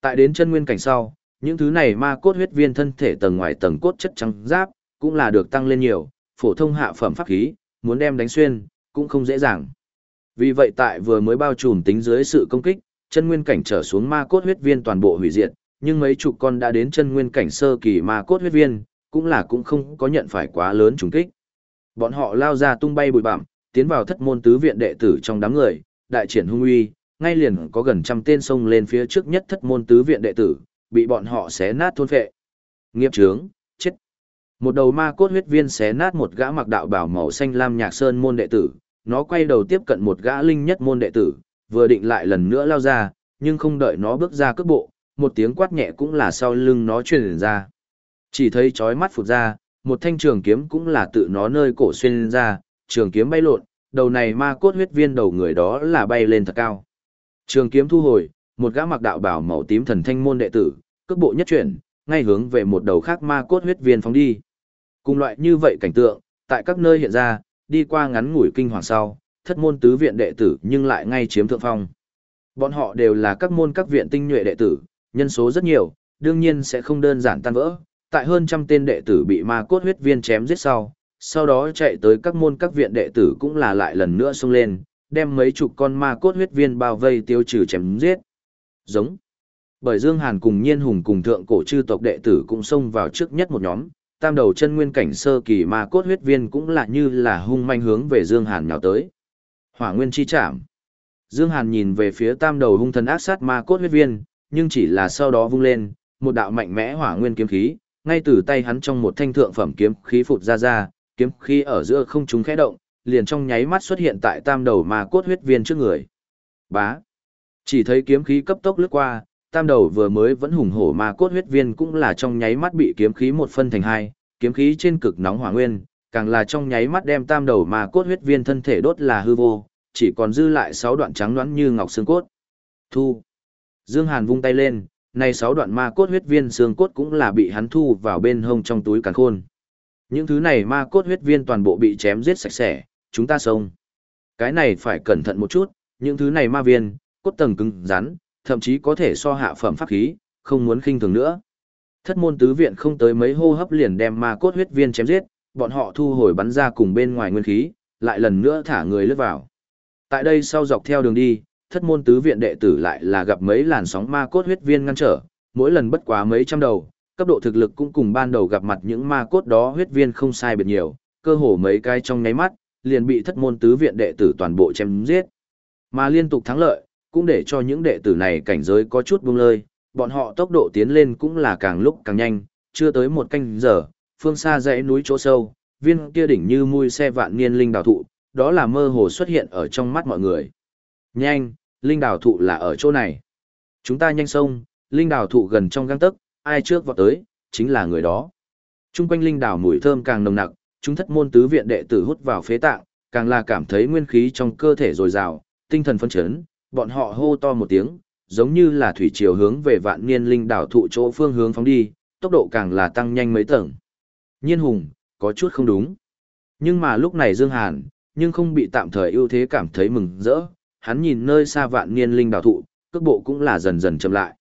Tại đến chân nguyên cảnh sau, những thứ này ma cốt huyết viên thân thể tầng ngoài tầng cốt chất trắng giáp, cũng là được tăng lên nhiều, phổ thông hạ phẩm pháp khí, muốn đem đánh xuyên, cũng không dễ dàng. Vì vậy tại vừa mới bao trùm tính dưới sự công kích, chân nguyên cảnh trở xuống ma cốt huyết viên toàn bộ hủy diệt, nhưng mấy chục con đã đến chân nguyên cảnh sơ kỳ ma cốt huyết viên, cũng là cũng không có nhận phải quá lớn trùng kích. Bọn họ lao ra tung bay bụi bặm, tiến vào thất môn tứ viện đệ tử trong đám người, đại triển hung uy, ngay liền có gần trăm tên xông lên phía trước nhất thất môn tứ viện đệ tử, bị bọn họ xé nát thôn phệ. Nghiệp trướng, chết. Một đầu ma cốt huyết viên xé nát một gã mặc đạo bảo màu xanh lam nhạc sơn môn đệ tử, nó quay đầu tiếp cận một gã linh nhất môn đệ tử, vừa định lại lần nữa lao ra, nhưng không đợi nó bước ra cước bộ, một tiếng quát nhẹ cũng là sau lưng nó truyền ra. Chỉ thấy chói mắt phụt ra, một thanh trường kiếm cũng là tự nó nơi cổ xuyên ra, trường kiếm bay lộn, đầu này ma cốt huyết viên đầu người đó là bay lên thật cao. Trường kiếm thu hồi, một gã mặc đạo bảo màu tím thần thanh môn đệ tử, cước bộ nhất chuyển, ngay hướng về một đầu khác ma cốt huyết viên phóng đi. Cùng loại như vậy cảnh tượng, tại các nơi hiện ra, đi qua ngắn ngủi kinh hoàng sau, thất môn tứ viện đệ tử nhưng lại ngay chiếm thượng phong. Bọn họ đều là các môn các viện tinh nhuệ đệ tử, nhân số rất nhiều, đương nhiên sẽ không đơn giản tan vỡ. Tại hơn trăm tên đệ tử bị ma cốt huyết viên chém giết sau, sau đó chạy tới các môn các viện đệ tử cũng là lại lần nữa xông lên, đem mấy chục con ma cốt huyết viên bao vây tiêu trừ chém giết. Giống. Bởi Dương Hàn cùng Nhiên Hùng cùng thượng cổ chư tộc đệ tử cũng xông vào trước nhất một nhóm, tam đầu chân nguyên cảnh sơ kỳ ma cốt huyết viên cũng là như là hung manh hướng về Dương Hàn nhào tới. Hỏa nguyên chi chạm. Dương Hàn nhìn về phía tam đầu hung thần ác sát ma cốt huyết viên, nhưng chỉ là sau đó vung lên, một đạo mạnh mẽ hỏa nguyên kiếm khí, ngay từ tay hắn trong một thanh thượng phẩm kiếm khí phụt ra ra, kiếm khí ở giữa không trung khẽ động, liền trong nháy mắt xuất hiện tại tam đầu ma cốt huyết viên trước người. Bá. Chỉ thấy kiếm khí cấp tốc lướt qua, tam đầu vừa mới vẫn hùng hổ ma cốt huyết viên cũng là trong nháy mắt bị kiếm khí một phân thành hai, kiếm khí trên cực nóng hỏa nguyên, càng là trong nháy mắt đem tam đầu ma cốt huyết viên thân thể đốt là hư vô, chỉ còn dư lại sáu đoạn trắng loãng như ngọc xương cốt. Thu. Dương Hàn vung tay lên, này sáu đoạn ma cốt huyết viên xương cốt cũng là bị hắn thu vào bên hông trong túi càn khôn. Những thứ này ma cốt huyết viên toàn bộ bị chém giết sạch sẽ, chúng ta xông. Cái này phải cẩn thận một chút, những thứ này ma viên, cốt tầng cứng rắn, thậm chí có thể so hạ phẩm pháp khí, không muốn khinh thường nữa. Thất môn tứ viện không tới mấy hô hấp liền đem ma cốt huyết viên chém giết, bọn họ thu hồi bắn ra cùng bên ngoài nguyên khí, lại lần nữa thả người lướt vào. Tại đây sau dọc theo đường đi, thất môn tứ viện đệ tử lại là gặp mấy làn sóng ma cốt huyết viên ngăn trở, mỗi lần bất quá mấy trăm đầu, cấp độ thực lực cũng cùng ban đầu gặp mặt những ma cốt đó huyết viên không sai biệt nhiều, cơ hồ mấy cái trong nháy mắt, liền bị thất môn tứ viện đệ tử toàn bộ chém giết. Mà liên tục thắng lợi, cũng để cho những đệ tử này cảnh giới có chút buông lơi, bọn họ tốc độ tiến lên cũng là càng lúc càng nhanh, chưa tới một canh giờ, phương xa dãy núi chỗ sâu, viên kia đỉnh như mui xe vạn niên linh đào thụ, đó là mơ hồ xuất hiện ở trong mắt mọi người. Nhanh, linh đào thụ là ở chỗ này. Chúng ta nhanh sông, linh đào thụ gần trong găng tấc, ai trước vọt tới, chính là người đó. Trung quanh linh đào mùi thơm càng nồng nặc, chúng thất môn tứ viện đệ tử hút vào phế tạng, càng là cảm thấy nguyên khí trong cơ thể dồi dào, tinh thần phấn chấn, bọn họ hô to một tiếng, giống như là thủy triều hướng về vạn niên linh đảo thụ chỗ phương hướng phóng đi, tốc độ càng là tăng nhanh mấy tầng. Nhiên hùng, có chút không đúng. Nhưng mà lúc này Dương Hàn, nhưng không bị tạm thời ưu thế cảm thấy mừng rỡ, hắn nhìn nơi xa vạn niên linh đảo thụ, cước bộ cũng là dần dần chậm lại.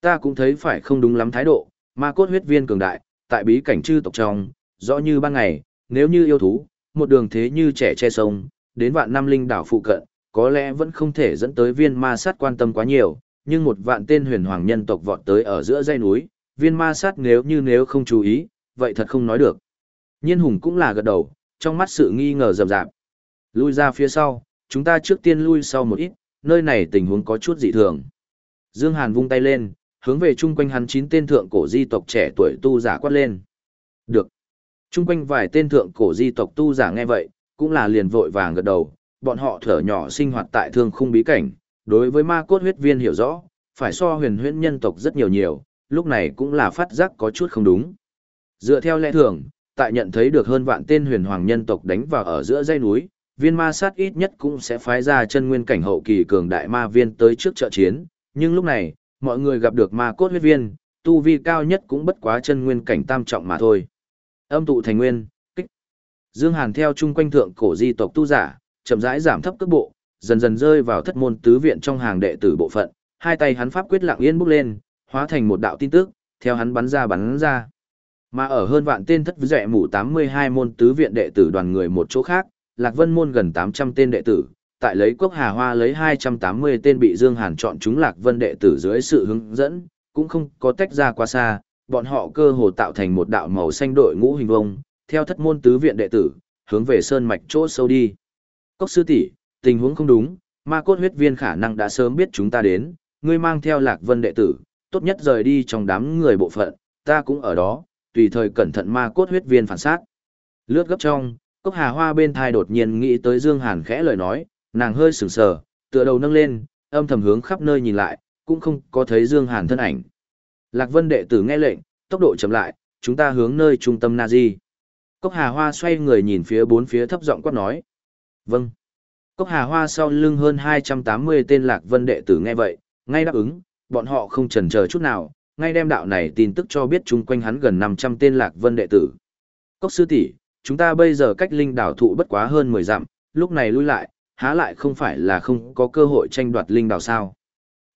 Ta cũng thấy phải không đúng lắm thái độ, ma cốt huyết viên cường đại, tại bí cảnh chư tộc trong, rõ như ban ngày, nếu như yêu thú, một đường thế như trẻ che sông, đến vạn năm linh đảo phụ cận, có lẽ vẫn không thể dẫn tới viên ma sát quan tâm quá nhiều, nhưng một vạn tên huyền hoàng nhân tộc vọt tới ở giữa dãy núi, viên ma sát nếu như nếu không chú ý, vậy thật không nói được. Nhiên hùng cũng là gật đầu, trong mắt sự nghi ngờ rầm rạp. Lui ra phía sau, chúng ta trước tiên lui sau một ít, nơi này tình huống có chút dị thường. Dương Hàn vung tay lên, hướng về chung quanh hắn chín tên thượng cổ di tộc trẻ tuổi tu giả quát lên. Được. Chung quanh vài tên thượng cổ di tộc tu giả nghe vậy, cũng là liền vội vàng gật đầu, bọn họ thở nhỏ sinh hoạt tại thương khung bí cảnh, đối với ma cốt huyết viên hiểu rõ, phải so huyền huyễn nhân tộc rất nhiều nhiều, lúc này cũng là phát giác có chút không đúng. Dựa theo lẽ thường, tại nhận thấy được hơn vạn tên huyền hoàng nhân tộc đánh vào ở giữa dãy núi, viên ma sát ít nhất cũng sẽ phái ra chân nguyên cảnh hậu kỳ cường đại ma viên tới trước trợ chiến, nhưng lúc này, mọi người gặp được ma cốt huyết viên, tu vi cao nhất cũng bất quá chân nguyên cảnh tam trọng mà thôi. Âm tụ thành nguyên, kích. Dương Hàn theo chung quanh thượng cổ di tộc tu giả, chậm rãi giảm thấp cước bộ, dần dần rơi vào thất môn tứ viện trong hàng đệ tử bộ phận, hai tay hắn pháp quyết lặng yên bốc lên, hóa thành một đạo tin tức, theo hắn bắn ra bắn ra. Mà ở hơn vạn tên thất rẻ mũ 82 môn tứ viện đệ tử đoàn người một chỗ khác, Lạc Vân môn gần 800 tên đệ tử, tại lấy quốc hà hoa lấy 280 tên bị Dương Hàn chọn chúng Lạc Vân đệ tử dưới sự hướng dẫn, cũng không có tách ra quá xa, bọn họ cơ hồ tạo thành một đạo màu xanh đội ngũ hình vông, theo thất môn tứ viện đệ tử, hướng về sơn mạch chỗ sâu đi. Cốc sư tỷ, tình huống không đúng, ma cốt huyết viên khả năng đã sớm biết chúng ta đến, ngươi mang theo lạc vân đệ tử, tốt nhất rời đi trong đám người bộ phận, ta cũng ở đó, tùy thời cẩn thận ma cốt huyết viên phản sát. Lướt gấp trong, cốc hà hoa bên thai đột nhiên nghĩ tới Dương Hàn khẽ lời nói, nàng hơi sững sờ, tựa đầu nâng lên, âm thầm hướng khắp nơi nhìn lại, cũng không có thấy Dương Hàn thân ảnh. Lạc Vân đệ tử nghe lệnh, tốc độ chậm lại, chúng ta hướng nơi trung tâm Nazi. Cốc Hà Hoa xoay người nhìn phía bốn phía thấp giọng quát nói. Vâng. Cốc Hà Hoa sau lưng hơn 280 tên Lạc Vân đệ tử nghe vậy, ngay đáp ứng, bọn họ không chần chờ chút nào, ngay đem đạo này tin tức cho biết chung quanh hắn gần 500 tên Lạc Vân đệ tử. Cốc sư tỷ, chúng ta bây giờ cách linh đảo thụ bất quá hơn 10 dặm, lúc này lui lại, há lại không phải là không có cơ hội tranh đoạt linh đảo sao?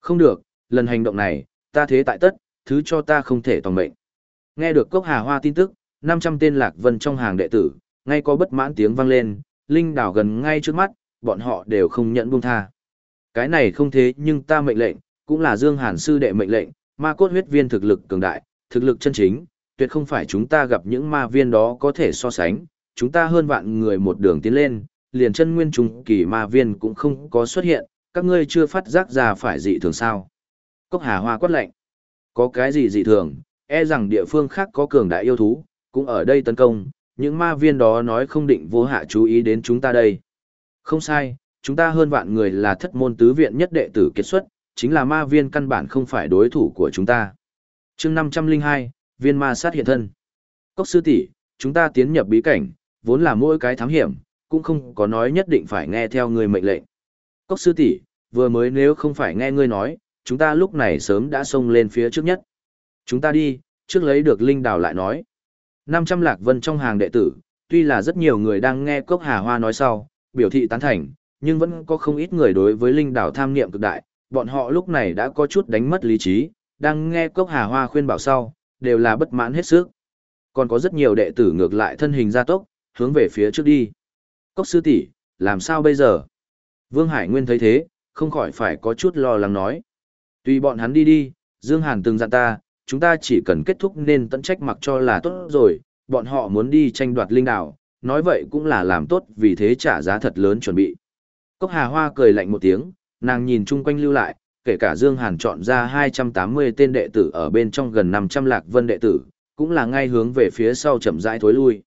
Không được, lần hành động này, ta thế tại tất, thứ cho ta không thể toàn mệnh. Nghe được Cốc Hà Hoa tin tức, 500 tên Lạc Vân trong hàng đệ tử, ngay có bất mãn tiếng vang lên, linh đảo gần ngay trước mắt, bọn họ đều không nhận buông tha. Cái này không thế nhưng ta mệnh lệnh, cũng là Dương Hàn sư đệ mệnh lệnh, ma cốt huyết viên thực lực cường đại, thực lực chân chính, tuyệt không phải chúng ta gặp những ma viên đó có thể so sánh, chúng ta hơn vạn người một đường tiến lên, liền chân nguyên trùng kỳ ma viên cũng không có xuất hiện, các ngươi chưa phát giác ra phải dị thường sao. Cốc Hà Hoa quát lệnh, có cái gì dị thường, e rằng địa phương khác có cường đại yêu thú, cũng ở đây tấn công, những ma viên đó nói không định vô hạ chú ý đến chúng ta đây. Không sai, chúng ta hơn vạn người là thất môn tứ viện nhất đệ tử kết xuất, chính là ma viên căn bản không phải đối thủ của chúng ta. chương 502, viên ma sát hiện thân. Cốc sư tỷ chúng ta tiến nhập bí cảnh, vốn là mỗi cái thám hiểm, cũng không có nói nhất định phải nghe theo người mệnh lệnh. Cốc sư tỷ vừa mới nếu không phải nghe ngươi nói, chúng ta lúc này sớm đã xông lên phía trước nhất. Chúng ta đi, trước lấy được linh đào lại nói. 500 lạc vân trong hàng đệ tử, tuy là rất nhiều người đang nghe Cốc Hà Hoa nói sau, biểu thị tán thành, nhưng vẫn có không ít người đối với linh đảo tham niệm cực đại, bọn họ lúc này đã có chút đánh mất lý trí, đang nghe Cốc Hà Hoa khuyên bảo sau, đều là bất mãn hết sức. Còn có rất nhiều đệ tử ngược lại thân hình gia tốc, hướng về phía trước đi. Cốc sư tỷ, làm sao bây giờ? Vương Hải Nguyên thấy thế, không khỏi phải có chút lo lắng nói. Tùy bọn hắn đi đi, Dương Hàn từng dặn ta, chúng ta chỉ cần kết thúc nên tận trách mặc cho là tốt rồi, bọn họ muốn đi tranh đoạt linh đảo, nói vậy cũng là làm tốt vì thế trả giá thật lớn chuẩn bị. Cốc Hà Hoa cười lạnh một tiếng, nàng nhìn chung quanh lưu lại, kể cả Dương Hàn chọn ra 280 tên đệ tử ở bên trong gần 500 lạc vân đệ tử, cũng là ngay hướng về phía sau chậm rãi thối lui.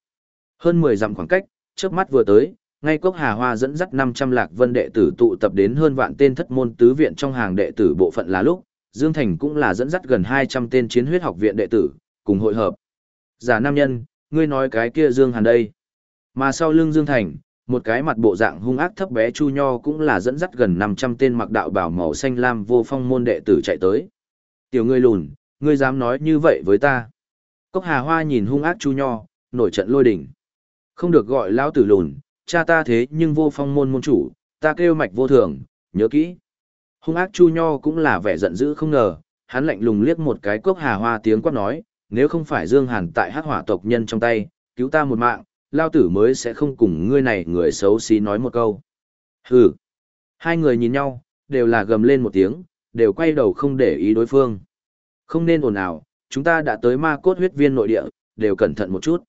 Hơn 10 dặm khoảng cách, trước mắt vừa tới, ngay Cốc Hà Hoa dẫn dắt 500 lạc vân đệ tử tụ tập đến hơn vạn tên thất môn tứ viện trong hàng đệ tử bộ phận là lúc, Dương Thành cũng là dẫn dắt gần 200 tên chiến huyết học viện đệ tử, cùng hội hợp. Giả nam nhân, ngươi nói cái kia Dương Hàn đây. Mà sau lưng Dương Thành, một cái mặt bộ dạng hung ác thấp bé Chu Nho cũng là dẫn dắt gần 500 tên mặc đạo bảo màu xanh lam vô phong môn đệ tử chạy tới. Tiểu ngươi lùn, ngươi dám nói như vậy với ta. Cốc Hà Hoa nhìn hung ác Chu Nho, nổi trận lôi đỉnh. Không được gọi lão tử lùn, cha ta thế nhưng vô phong môn môn chủ, ta kêu mạch vô thường, nhớ kỹ. Hung ác Chu Nho cũng là vẻ giận dữ không ngờ, hắn lạnh lùng liếc một cái Cốc Hà Hoa tiếng quát nói, nếu không phải Dương Hàn tại hắc hỏa tộc nhân trong tay, cứu ta một mạng, lao tử mới sẽ không cùng ngươi này người xấu xí nói một câu. Hừ. Hai người nhìn nhau, đều là gầm lên một tiếng, đều quay đầu không để ý đối phương. Không nên ồn ào, chúng ta đã tới ma cốt huyết viên nội địa, đều cẩn thận một chút.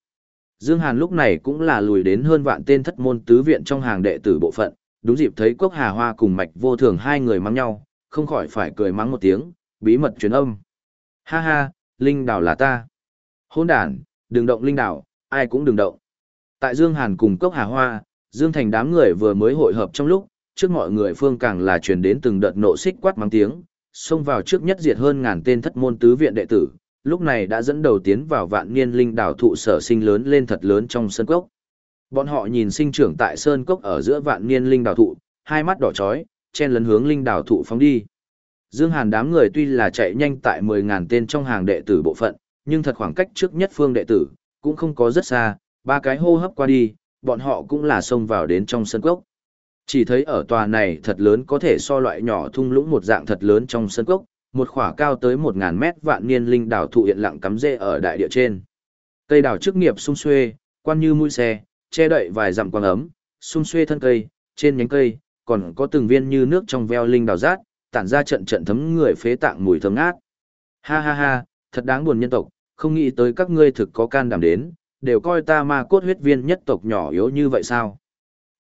Dương Hàn lúc này cũng là lùi đến hơn vạn tên thất môn tứ viện trong hàng đệ tử bộ phận, đúng dịp thấy Quốc Hà Hoa cùng Mạch Vô Thường hai người mắng nhau, không khỏi phải cười mắng một tiếng, bí mật truyền âm. Ha ha, Linh Đảo là ta. Hôn đàn, đừng động Linh Đảo, ai cũng đừng động. Tại Dương Hàn cùng Cốc Hà Hoa, Dương Thành đám người vừa mới hội hợp trong lúc, trước mọi người phương càng là truyền đến từng đợt nộ xích quát mắng tiếng, xông vào trước nhất diệt hơn ngàn tên thất môn tứ viện đệ tử, lúc này đã dẫn đầu tiến vào vạn niên linh đảo thụ sở sinh lớn lên thật lớn trong sân cốc. Bọn họ nhìn sinh trưởng tại sơn cốc ở giữa vạn niên linh đảo thụ, hai mắt đỏ chói, chen lấn hướng linh đảo thụ phóng đi. Dương Hàn đám người tuy là chạy nhanh tại 10.000 tên trong hàng đệ tử bộ phận, nhưng thật khoảng cách trước nhất phương đệ tử, cũng không có rất xa, ba cái hô hấp qua đi, bọn họ cũng là xông vào đến trong sân cốc. Chỉ thấy ở tòa này thật lớn có thể so loại nhỏ thung lũng một dạng thật lớn trong sân cốc, một khỏa cao tới 1.000 mét vạn niên linh đảo thụ hiện lặng cắm rễ ở đại địa trên. Cây đảo chức nghiệp sung xuê, quan như mũi xe, che đậy vài dặm quang ấm, xung xuê thân cây, trên nhánh cây, còn có từng viên như nước trong veo linh đào rát, tản ra trận trận thấm người phế tạng mùi thơm ngát. Ha ha ha, thật đáng buồn nhân tộc, không nghĩ tới các ngươi thực có can đảm đến, đều coi ta ma cốt huyết viên nhất tộc nhỏ yếu như vậy sao?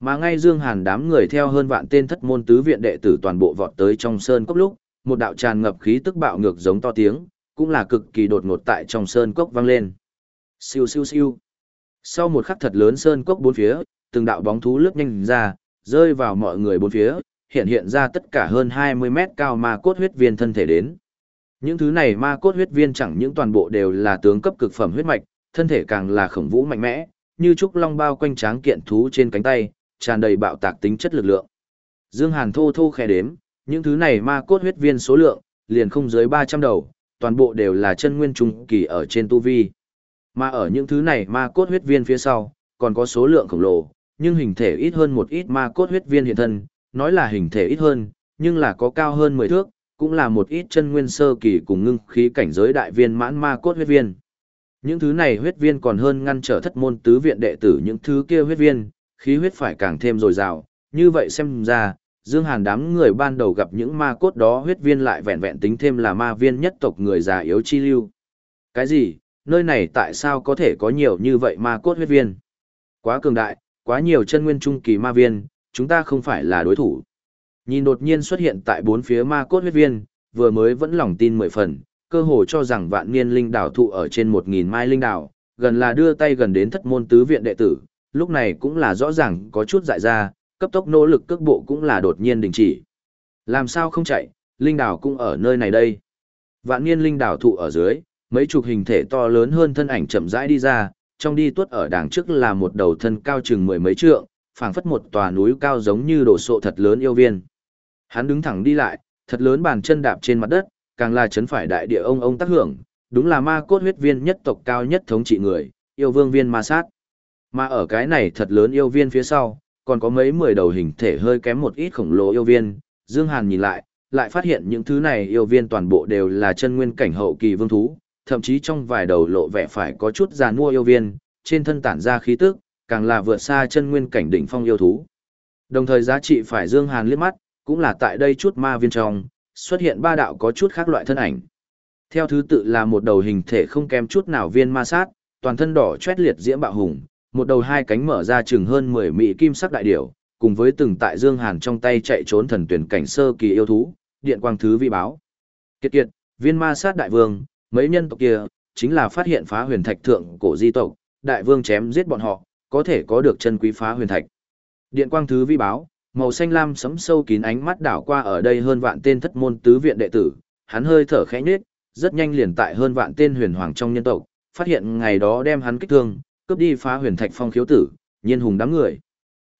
Mà ngay Dương Hàn đám người theo hơn vạn tên thất môn tứ viện đệ tử toàn bộ vọt tới trong sơn cốc lúc, một đạo tràn ngập khí tức bạo ngược giống to tiếng, cũng là cực kỳ đột ngột tại trong sơn cốc vang lên. Siêu siêu siêu. Sau một khắc thật lớn sơn cốc bốn phía, từng đạo bóng thú lướt nhanh ra, rơi vào mọi người bốn phía, hiện hiện ra tất cả hơn 20 mét cao ma cốt huyết viên thân thể đến. Những thứ này ma cốt huyết viên chẳng những toàn bộ đều là tướng cấp cực phẩm huyết mạch, thân thể càng là khổng vũ mạnh mẽ, như trúc long bao quanh tráng kiện thú trên cánh tay, tràn đầy bạo tạc tính chất lực lượng. Dương Hàn thô thô khẽ đếm, những thứ này ma cốt huyết viên số lượng, liền không dưới 300 đầu, toàn bộ đều là chân nguyên trung kỳ ở trên tu vi. Mà ở những thứ này ma cốt huyết viên phía sau, còn có số lượng khổng lồ, nhưng hình thể ít hơn một ít ma cốt huyết viên hiện thân, nói là hình thể ít hơn, nhưng là có cao hơn 10 thước, cũng là một ít chân nguyên sơ kỳ cùng ngưng khí cảnh giới đại viên mãn ma cốt huyết viên. Những thứ này huyết viên còn hơn ngăn trở thất môn tứ viện đệ tử những thứ kia huyết viên, khí huyết phải càng thêm dồi dào, như vậy xem ra, Dương Hàn đám người ban đầu gặp những ma cốt đó huyết viên lại vẹn vẹn tính thêm là ma viên nhất tộc người già yếu chi lưu. Cái gì? Nơi này tại sao có thể có nhiều như vậy ma cốt huyết viên? Quá cường đại, quá nhiều chân nguyên trung kỳ ma viên, chúng ta không phải là đối thủ. Nhìn đột nhiên xuất hiện tại bốn phía ma cốt huyết viên, vừa mới vẫn lòng tin mười phần, cơ hồ cho rằng vạn niên linh đảo thụ ở trên một nghìn mai linh đảo, gần là đưa tay gần đến thất môn tứ viện đệ tử, lúc này cũng là rõ ràng có chút dại ra, cấp tốc nỗ lực cước bộ cũng là đột nhiên đình chỉ. Làm sao không chạy, linh đảo cũng ở nơi này đây. Vạn niên linh đảo thụ ở dưới, mấy chục hình thể to lớn hơn thân ảnh chậm rãi đi ra, trong đi tuất ở đằng trước là một đầu thân cao chừng mười mấy trượng, phảng phất một tòa núi cao giống như đổ sộ thật lớn yêu viên. Hắn đứng thẳng đi lại, thật lớn bàn chân đạp trên mặt đất, càng là chấn phải đại địa ông ông tác hưởng, đúng là ma cốt huyết viên nhất tộc cao nhất thống trị người, yêu vương viên ma sát. Mà ở cái này thật lớn yêu viên phía sau, còn có mấy mười đầu hình thể hơi kém một ít khổng lồ yêu viên, Dương Hàn nhìn lại, lại phát hiện những thứ này yêu viên toàn bộ đều là chân nguyên cảnh hậu kỳ vương thú, thậm chí trong vài đầu lộ vẻ phải có chút già nua yêu viên, trên thân tản ra khí tức, càng là vượt xa chân nguyên cảnh đỉnh phong yêu thú. Đồng thời giá trị phải Dương Hàn liếc mắt, cũng là tại đây chút ma viên trong, xuất hiện ba đạo có chút khác loại thân ảnh. Theo thứ tự là một đầu hình thể không kém chút nào viên ma sát, toàn thân đỏ chét liệt diễm bạo hùng, một đầu hai cánh mở ra chừng hơn 10 mỹ kim sắc đại điểu, cùng với từng tại Dương Hàn trong tay chạy trốn thần tuyển cảnh sơ kỳ yêu thú, điện quang thứ vi báo. Kiệt kiệt, viên ma sát đại vương, mấy nhân tộc kia, chính là phát hiện phá huyền thạch thượng cổ di tộc, đại vương chém giết bọn họ, có thể có được chân quý phá huyền thạch. Điện quang thứ vi báo, màu xanh lam sấm sâu kín ánh mắt đảo qua ở đây hơn vạn tên thất môn tứ viện đệ tử, hắn hơi thở khẽ nhếch, rất nhanh liền tại hơn vạn tên huyền hoàng trong nhân tộc, phát hiện ngày đó đem hắn kích thương, cướp đi phá huyền thạch phong khiếu tử, nhiên hùng đám người.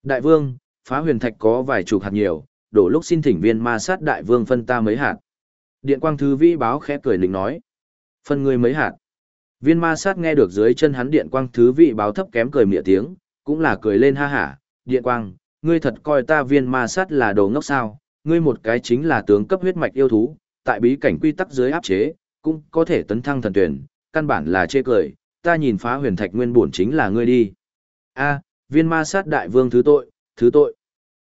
Đại vương, phá huyền thạch có vài chục hạt nhiều, đổ lúc xin thỉnh viên ma sát đại vương phân ta mấy hạt. Điện quang thứ vi báo khẽ cười lĩnh nói. Phân ngươi mấy hạt. Viên ma sát nghe được dưới chân hắn điện quang thứ vị báo thấp kém cười mỉa tiếng, cũng là cười lên ha hả. Điện quang, ngươi thật coi ta viên ma sát là đồ ngốc sao, ngươi một cái chính là tướng cấp huyết mạch yêu thú, tại bí cảnh quy tắc dưới áp chế, cũng có thể tấn thăng thần tuyển, căn bản là chê cười, ta nhìn phá huyền thạch nguyên bổn chính là ngươi đi. A, viên ma sát đại vương thứ tội, thứ tội.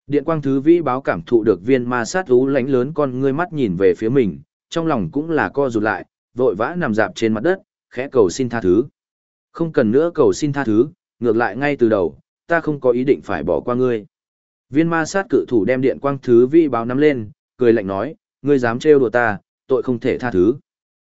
Điện quang thứ vĩ báo cảm thụ được viên ma sát ú lánh lớn con ngươi mắt nhìn về phía mình, trong lòng cũng là co rụt lại, vội vã nằm dạp trên mặt đất, khẽ cầu xin tha thứ. Không cần nữa cầu xin tha thứ, ngược lại ngay từ đầu, ta không có ý định phải bỏ qua ngươi. Viên ma sát cự thủ đem điện quang thứ vi báo nắm lên, cười lạnh nói, ngươi dám trêu đùa ta, tội không thể tha thứ.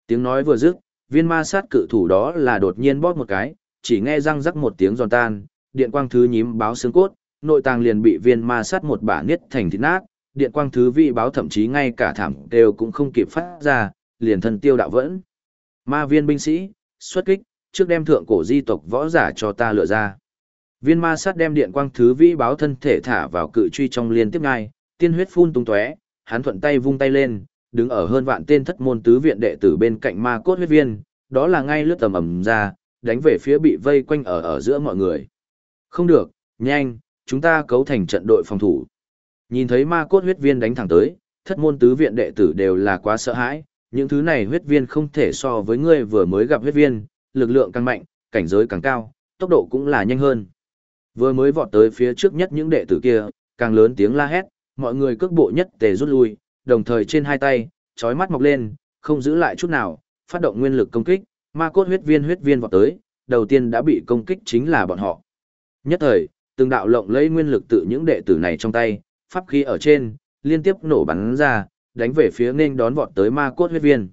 Tiếng nói vừa dứt, viên ma sát cự thủ đó là đột nhiên bóp một cái, chỉ nghe răng rắc một tiếng giòn tan, điện quang thứ nhím báo xương cốt, nội tàng liền bị viên ma sát một bả niết thành thịt nát, điện quang thứ vị báo thậm chí ngay cả thảm đều cũng không kịp phát ra, liền thân tiêu đạo vẫn. Ma viên binh sĩ, xuất kích, trước đem thượng cổ di tộc võ giả cho ta lựa ra. Viên ma sát đem điện quang thứ vĩ báo thân thể thả vào cự truy trong liên tiếp ngay, tiên huyết phun tung tóe, hắn thuận tay vung tay lên, đứng ở hơn vạn tên thất môn tứ viện đệ tử bên cạnh ma cốt huyết viên, đó là ngay lướt tầm ầm ra, đánh về phía bị vây quanh ở ở giữa mọi người. Không được, nhanh, chúng ta cấu thành trận đội phòng thủ. Nhìn thấy ma cốt huyết viên đánh thẳng tới, thất môn tứ viện đệ tử đều là quá sợ hãi, những thứ này huyết viên không thể so với ngươi vừa mới gặp huyết viên, lực lượng càng mạnh, cảnh giới càng cao, tốc độ cũng là nhanh hơn. Vừa mới vọt tới phía trước nhất những đệ tử kia, càng lớn tiếng la hét, mọi người cước bộ nhất tề rút lui, đồng thời trên hai tay, chói mắt mọc lên, không giữ lại chút nào, phát động nguyên lực công kích, ma cốt huyết viên huyết viên vọt tới, đầu tiên đã bị công kích chính là bọn họ. Nhất thời, từng đạo lộng lấy nguyên lực tự những đệ tử này trong tay, pháp khí ở trên, liên tiếp nổ bắn ra, đánh về phía nên đón vọt tới ma cốt huyết viên.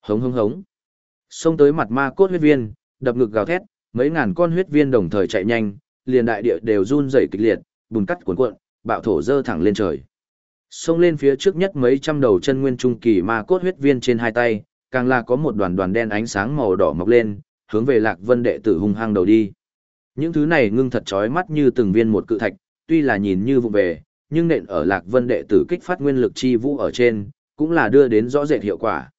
Hống hống hống. Xông tới mặt ma cốt huyết viên, đập ngực gào thét, mấy ngàn con huyết viên đồng thời chạy nhanh, liền đại địa đều run rẩy kịch liệt, bùn cắt cuồn cuộn, bạo thổ dơ thẳng lên trời. Xông lên phía trước nhất mấy trăm đầu chân nguyên trung kỳ ma cốt huyết viên trên hai tay, càng là có một đoàn đoàn đen ánh sáng màu đỏ mọc lên, hướng về Lạc Vân đệ tử hung hăng đầu đi. Những thứ này ngưng thật chói mắt như từng viên một cự thạch, tuy là nhìn như vụ về, nhưng nện ở Lạc Vân đệ tử kích phát nguyên lực chi vũ ở trên, cũng là đưa đến rõ rệt hiệu quả.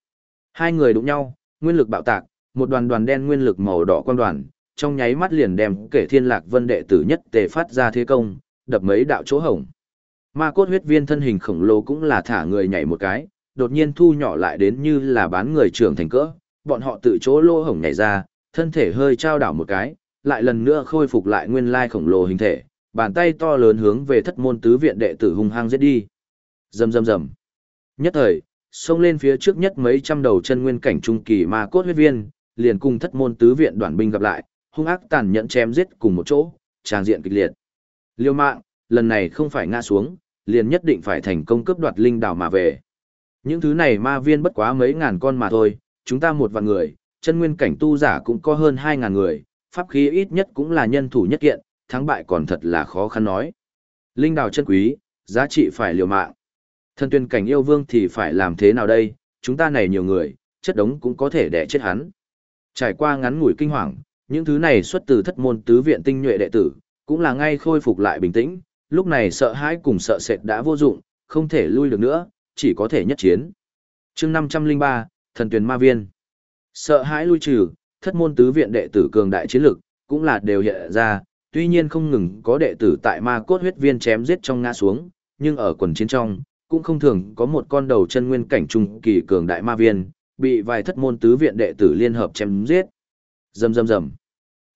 Hai người đụng nhau, nguyên lực bạo tạc, một đoàn đoàn đen nguyên lực màu đỏ quang đoàn, trong nháy mắt liền đem kể thiên Lạc Vân đệ tử nhất tề phát ra thế công, đập mấy đạo chỗ hổng. Ma cốt huyết viên thân hình khổng lồ cũng là thả người nhảy một cái, đột nhiên thu nhỏ lại đến như là bán người trưởng thành cỡ, bọn họ tự chỗ lô hổng nhảy ra, thân thể hơi trao đảo một cái, lại lần nữa khôi phục lại nguyên lai khổng lồ hình thể, bàn tay to lớn hướng về thất môn tứ viện đệ tử hung hăng giết đi. Rầm rầm rầm. Nhất thời, xông lên phía trước nhất mấy trăm đầu chân nguyên cảnh trung kỳ ma cốt huyết viên, liền cùng thất môn tứ viện đoàn binh gặp lại, hung ác tàn nhẫn chém giết cùng một chỗ, tràng diện kịch liệt. Liêu mạng, lần này không phải ngã xuống, liền nhất định phải thành công cướp đoạt linh đảo mà về. Những thứ này ma viên bất quá mấy ngàn con mà thôi, chúng ta một vạn người, chân nguyên cảnh tu giả cũng có hơn hai ngàn người, pháp khí ít nhất cũng là nhân thủ nhất kiện, thắng bại còn thật là khó khăn nói. Linh đào chân quý, giá trị phải liều mạng. Thân tuyên cảnh yêu vương thì phải làm thế nào đây, chúng ta này nhiều người, chất đống cũng có thể đẻ chết hắn. Trải qua ngắn ngủi kinh hoàng, những thứ này xuất từ thất môn tứ viện tinh nhuệ đệ tử, cũng là ngay khôi phục lại bình tĩnh, lúc này sợ hãi cùng sợ sệt đã vô dụng, không thể lui được nữa, chỉ có thể nhất chiến. chương 503, Thần tuyển ma viên. Sợ hãi lui trừ, thất môn tứ viện đệ tử cường đại chiến lực, cũng là đều hiện ra, tuy nhiên không ngừng có đệ tử tại ma cốt huyết viên chém giết trong ngã xuống, nhưng ở quần chiến trong, cũng không thường có một con đầu chân nguyên cảnh trung kỳ cường đại ma viên, bị vài thất môn tứ viện đệ tử liên hợp chém giết. Rầm rầm rầm.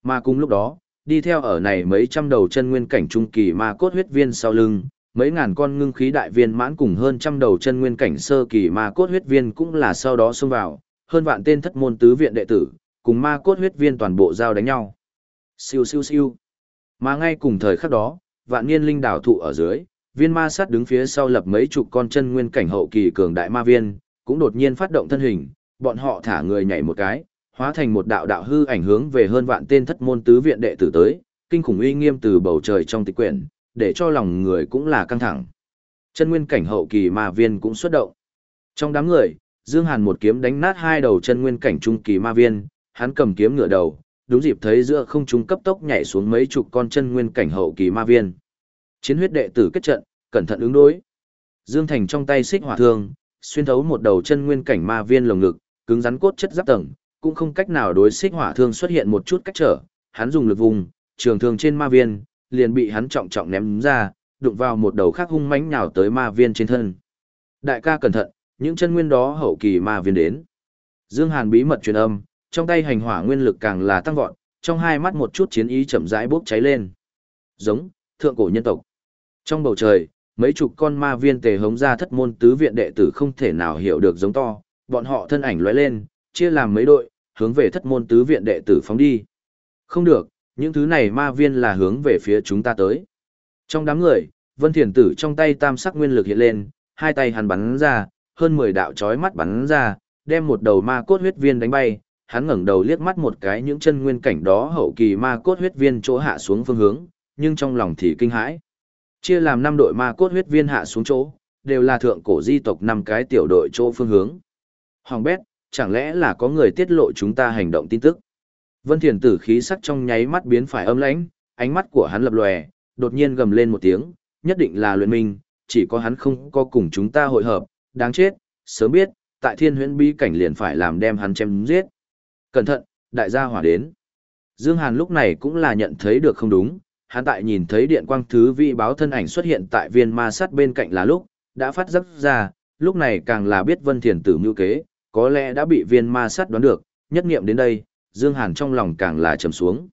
Mà cùng lúc đó, đi theo ở này mấy trăm đầu chân nguyên cảnh trung kỳ ma cốt huyết viên sau lưng, Mấy ngàn con ngưng khí đại viên mãn cùng hơn trăm đầu chân nguyên cảnh sơ kỳ ma cốt huyết viên cũng là sau đó xông vào, hơn vạn tên thất môn tứ viện đệ tử, cùng ma cốt huyết viên toàn bộ giao đánh nhau. Siêu siêu siêu. Mà ngay cùng thời khắc đó, vạn niên linh đảo thụ ở dưới, viên ma sát đứng phía sau lập mấy chục con chân nguyên cảnh hậu kỳ cường đại ma viên, cũng đột nhiên phát động thân hình, bọn họ thả người nhảy một cái, hóa thành một đạo đạo hư ảnh hướng về hơn vạn tên thất môn tứ viện đệ tử tới, kinh khủng uy nghiêm từ bầu trời trong tịch quyển, để cho lòng người cũng là căng thẳng. Chân nguyên cảnh hậu kỳ ma viên cũng xuất động. Trong đám người, Dương Hàn một kiếm đánh nát hai đầu chân nguyên cảnh trung kỳ ma viên, hắn cầm kiếm ngửa đầu, đúng dịp thấy giữa không trung cấp tốc nhảy xuống mấy chục con chân nguyên cảnh hậu kỳ ma viên. Chiến huyết đệ tử kết trận, cẩn thận ứng đối. Dương Thành trong tay xích hỏa thương, xuyên thấu một đầu chân nguyên cảnh ma viên lồng ngực, cứng rắn cốt chất giáp tầng, cũng không cách nào đối xích hỏa thương xuất hiện một chút cách trở, hắn dùng lực vùng, trường thương trên ma viên, liền bị hắn trọng trọng ném ra, đụng vào một đầu khác hung mãnh nhào tới ma viên trên thân. Đại ca cẩn thận, những chân nguyên đó hậu kỳ ma viên đến. Dương Hàn bí mật truyền âm, trong tay hành hỏa nguyên lực càng là tăng vọt, trong hai mắt một chút chiến ý chậm rãi bốc cháy lên. Giống, thượng cổ nhân tộc. Trong bầu trời, mấy chục con ma viên tề hống ra thất môn tứ viện đệ tử không thể nào hiểu được giống to, bọn họ thân ảnh lóe lên, chia làm mấy đội, hướng về thất môn tứ viện đệ tử phóng đi. Không được, những thứ này ma viên là hướng về phía chúng ta tới. Trong đám người, Vân Thiền Tử trong tay tam sắc nguyên lực hiện lên, hai tay hắn bắn ra, hơn 10 đạo chói mắt bắn ra, đem một đầu ma cốt huyết viên đánh bay, hắn ngẩng đầu liếc mắt một cái những chân nguyên cảnh đó hậu kỳ ma cốt huyết viên chỗ hạ xuống phương hướng, nhưng trong lòng thì kinh hãi. Chia làm năm đội ma cốt huyết viên hạ xuống chỗ, đều là thượng cổ di tộc năm cái tiểu đội chỗ phương hướng. Hoàng bét, chẳng lẽ là có người tiết lộ chúng ta hành động tin tức? Vân Thiền Tử khí sắc trong nháy mắt biến phải âm lãnh, ánh mắt của hắn lập lòe, đột nhiên gầm lên một tiếng, nhất định là luyện minh, chỉ có hắn không có cùng chúng ta hội hợp, đáng chết, sớm biết, tại thiên huyễn bí cảnh liền phải làm đem hắn chém giết. Cẩn thận, đại gia hỏa đến. Dương Hàn lúc này cũng là nhận thấy được không đúng, hắn tại nhìn thấy điện quang thứ vị báo thân ảnh xuất hiện tại viên ma sát bên cạnh là lúc, đã phát giác ra, lúc này càng là biết Vân Thiền Tử mưu kế, có lẽ đã bị viên ma sát đoán được, nhất nghiệm đến đây, Dương Hàn trong lòng càng là trầm xuống.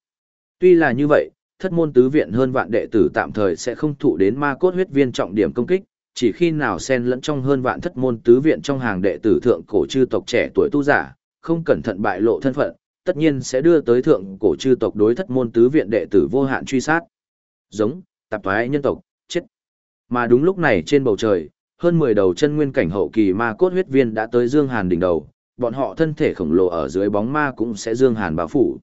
Tuy là như vậy, thất môn tứ viện hơn vạn đệ tử tạm thời sẽ không thụ đến ma cốt huyết viên trọng điểm công kích, chỉ khi nào xen lẫn trong hơn vạn thất môn tứ viện trong hàng đệ tử thượng cổ chư tộc trẻ tuổi tu giả, không cẩn thận bại lộ thân phận, tất nhiên sẽ đưa tới thượng cổ chư tộc đối thất môn tứ viện đệ tử vô hạn truy sát. Giống, tạp thoái nhân tộc, chết. Mà đúng lúc này trên bầu trời, hơn 10 đầu chân nguyên cảnh hậu kỳ ma cốt huyết viên đã tới Dương Hàn đỉnh đầu, bọn họ thân thể khổng lồ ở dưới bóng ma cũng sẽ Dương Hàn bao phủ.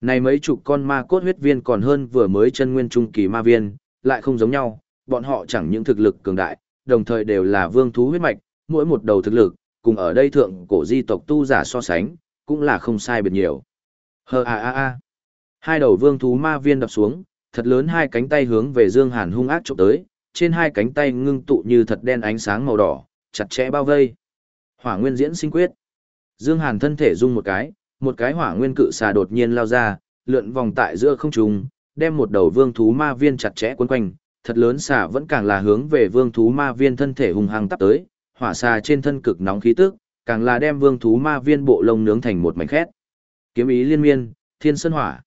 Này mấy chục con ma cốt huyết viên còn hơn vừa mới chân nguyên trung kỳ ma viên, lại không giống nhau, bọn họ chẳng những thực lực cường đại, đồng thời đều là vương thú huyết mạch, mỗi một đầu thực lực, cùng ở đây thượng cổ di tộc tu giả so sánh, cũng là không sai biệt nhiều. Hờ a a a. Hai đầu vương thú ma viên đập xuống, thật lớn hai cánh tay hướng về Dương Hàn hung ác chụp tới, trên hai cánh tay ngưng tụ như thật đen ánh sáng màu đỏ, chặt chẽ bao vây. Hỏa Nguyên Diễn Sinh Quyết. Dương Hàn thân thể rung một cái, một cái hỏa nguyên cự xà đột nhiên lao ra, lượn vòng tại giữa không trung, đem một đầu vương thú ma viên chặt chẽ quấn quanh, thật lớn xà vẫn càng là hướng về vương thú ma viên thân thể hung hăng tắp tới, hỏa xà trên thân cực nóng khí tức, càng là đem vương thú ma viên bộ lông nướng thành một mảnh khét. Kiếm ý liên miên, thiên sơn hỏa.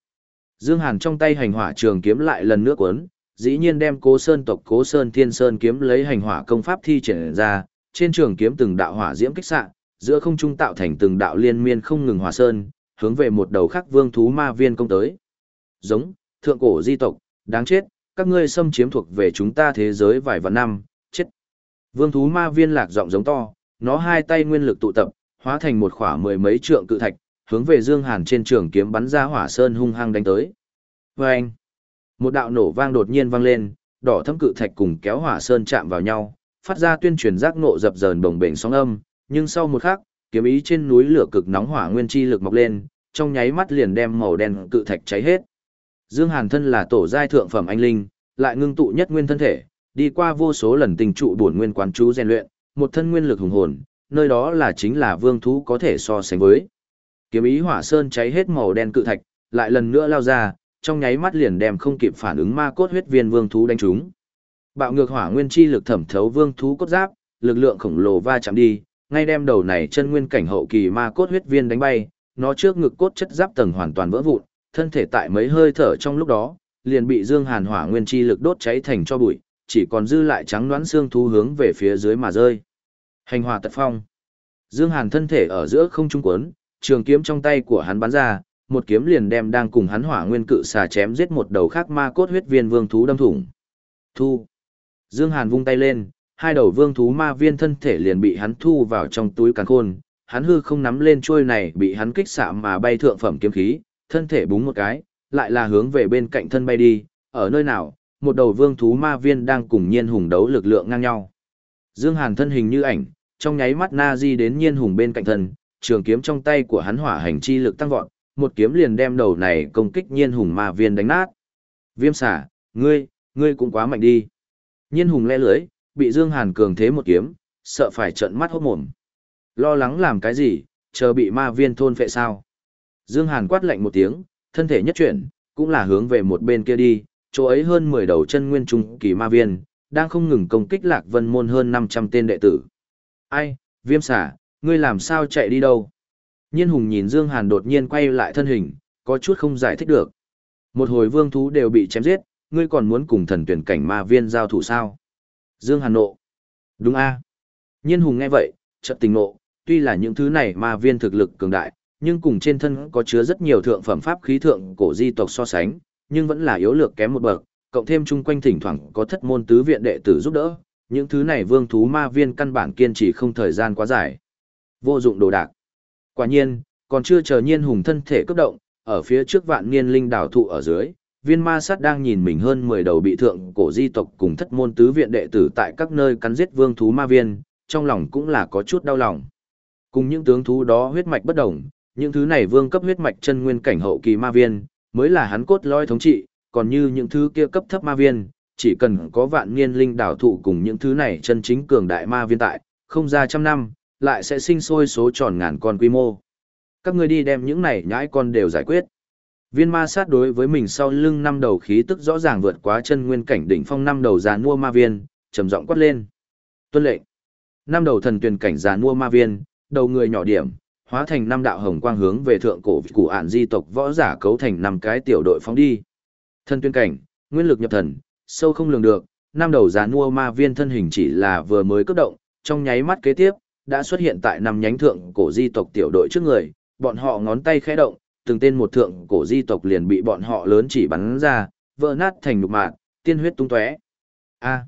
Dương Hàn trong tay hành hỏa trường kiếm lại lần nữa cuốn, dĩ nhiên đem Cố Sơn tộc Cố Sơn Thiên Sơn kiếm lấy hành hỏa công pháp thi triển ra, trên trường kiếm từng đạo hỏa diễm kích xạ, giữa không trung tạo thành từng đạo liên miên không ngừng hỏa sơn, hướng về một đầu khắc vương thú ma viên công tới. Giống, thượng cổ di tộc, đáng chết, các ngươi xâm chiếm thuộc về chúng ta thế giới vài vạn năm. Vương thú ma viên lạc giọng giống to, nó hai tay nguyên lực tụ tập, hóa thành một khỏa mười mấy trượng cự thạch, hướng về Dương Hàn trên trường kiếm bắn ra hỏa sơn hung hăng đánh tới. Vâng! Một đạo nổ vang đột nhiên vang lên, đỏ thâm cự thạch cùng kéo hỏa sơn chạm vào nhau, phát ra tuyên truyền giác ngộ dập dờn bồng bềnh sóng âm, nhưng sau một khắc, kiếm ý trên núi lửa cực nóng hỏa nguyên chi lực mọc lên, trong nháy mắt liền đem màu đen cự thạch cháy hết. Dương Hàn thân là tổ giai thượng phẩm anh linh, lại ngưng tụ nhất nguyên thân thể, đi qua vô số lần tình trụ bổn nguyên quán chú rèn luyện, một thân nguyên lực hùng hồn, nơi đó là chính là vương thú có thể so sánh với. Kiếm ý hỏa sơn cháy hết màu đen cự thạch, lại lần nữa lao ra, trong nháy mắt liền đem không kịp phản ứng ma cốt huyết viên vương thú đánh trúng. Bạo ngược hỏa nguyên chi lực thẩm thấu vương thú cốt giáp, lực lượng khổng lồ va chạm đi, ngay đem đầu này chân nguyên cảnh hậu kỳ ma cốt huyết viên đánh bay, nó trước ngực cốt chất giáp tầng hoàn toàn vỡ vụn, thân thể tại mấy hơi thở trong lúc đó, liền bị Dương Hàn hỏa nguyên chi lực đốt cháy thành cho bụi, chỉ còn dư lại trắng đoán xương thú hướng về phía dưới mà rơi. Hành hòa tật phong. Dương Hàn thân thể ở giữa không trung quấn, trường kiếm trong tay của hắn bắn ra, một kiếm liền đem đang cùng hắn hỏa nguyên cự xà chém giết một đầu khác ma cốt huyết viên vương thú đâm thủng. Thu. Dương Hàn vung tay lên, hai đầu vương thú ma viên thân thể liền bị hắn thu vào trong túi càn khôn, hắn hư không nắm lên chuôi này bị hắn kích xạ mà bay thượng phẩm kiếm khí, thân thể búng một cái, lại là hướng về bên cạnh thân bay đi, ở nơi nào, một đầu vương thú ma viên đang cùng nhiên hùng đấu lực lượng ngang nhau. Dương Hàn thân hình như ảnh, trong nháy mắt na di đến nhiên hùng bên cạnh thân, trường kiếm trong tay của hắn hỏa hành chi lực tăng vọt, một kiếm liền đem đầu này công kích nhiên hùng ma viên đánh nát. Viêm xả, ngươi, ngươi cũng quá mạnh đi. Nhiên hùng lẽ lưới, bị Dương Hàn cường thế một kiếm, sợ phải trợn mắt hốt mồm. Lo lắng làm cái gì, chờ bị ma viên thôn phệ sao. Dương Hàn quát lạnh một tiếng, thân thể nhất chuyển, cũng là hướng về một bên kia đi, chỗ ấy hơn 10 đầu chân nguyên trung kỳ ma viên, đang không ngừng công kích lạc vân môn hơn 500 tên đệ tử. Ai, viêm xả, ngươi làm sao chạy đi đâu? Nhiên hùng nhìn Dương Hàn đột nhiên quay lại thân hình, có chút không giải thích được. Một hồi vương thú đều bị chém giết, ngươi còn muốn cùng thần tuyển cảnh ma viên giao thủ sao? Dương Hàn nộ. Đúng a. Nhiên hùng nghe vậy, chợt tình nộ, tuy là những thứ này ma viên thực lực cường đại, nhưng cùng trên thân có chứa rất nhiều thượng phẩm pháp khí thượng cổ di tộc so sánh, nhưng vẫn là yếu lược kém một bậc, cộng thêm chung quanh thỉnh thoảng có thất môn tứ viện đệ tử giúp đỡ, những thứ này vương thú ma viên căn bản kiên trì không thời gian quá dài. Vô dụng đồ đạc. Quả nhiên, còn chưa chờ nhiên hùng thân thể cấp động, ở phía trước vạn niên linh đảo thụ ở dưới, viên ma sát đang nhìn mình hơn 10 đầu bị thượng cổ di tộc cùng thất môn tứ viện đệ tử tại các nơi cắn giết vương thú ma viên, trong lòng cũng là có chút đau lòng. Cùng những tướng thú đó huyết mạch bất đồng, những thứ này vương cấp huyết mạch chân nguyên cảnh hậu kỳ ma viên, mới là hắn cốt lõi thống trị, còn như những thứ kia cấp thấp ma viên, chỉ cần có vạn niên linh đảo thụ cùng những thứ này chân chính cường đại ma viên tại, không ra trăm năm, lại sẽ sinh sôi số tròn ngàn con quy mô. Các ngươi đi đem những này nhãi con đều giải quyết. Viên ma sát đối với mình sau lưng năm đầu khí tức rõ ràng vượt quá chân nguyên cảnh đỉnh phong năm đầu già mua ma viên, trầm giọng quát lên. Tuân lệnh. Năm đầu thần tuyển cảnh già mua ma viên, đầu người nhỏ điểm, hóa thành năm đạo hồng quang hướng về thượng cổ cụ ạn di tộc võ giả cấu thành năm cái tiểu đội phóng đi. Thân tuyên cảnh, nguyên lực nhập thần, sâu không lường được, năm đầu già nua ma viên thân hình chỉ là vừa mới cấp động, trong nháy mắt kế tiếp, đã xuất hiện tại năm nhánh thượng cổ di tộc tiểu đội trước người, bọn họ ngón tay khẽ động, từng tên một thượng cổ di tộc liền bị bọn họ lớn chỉ bắn ra, vỡ nát thành nhục mạc, tiên huyết tung tóe. A.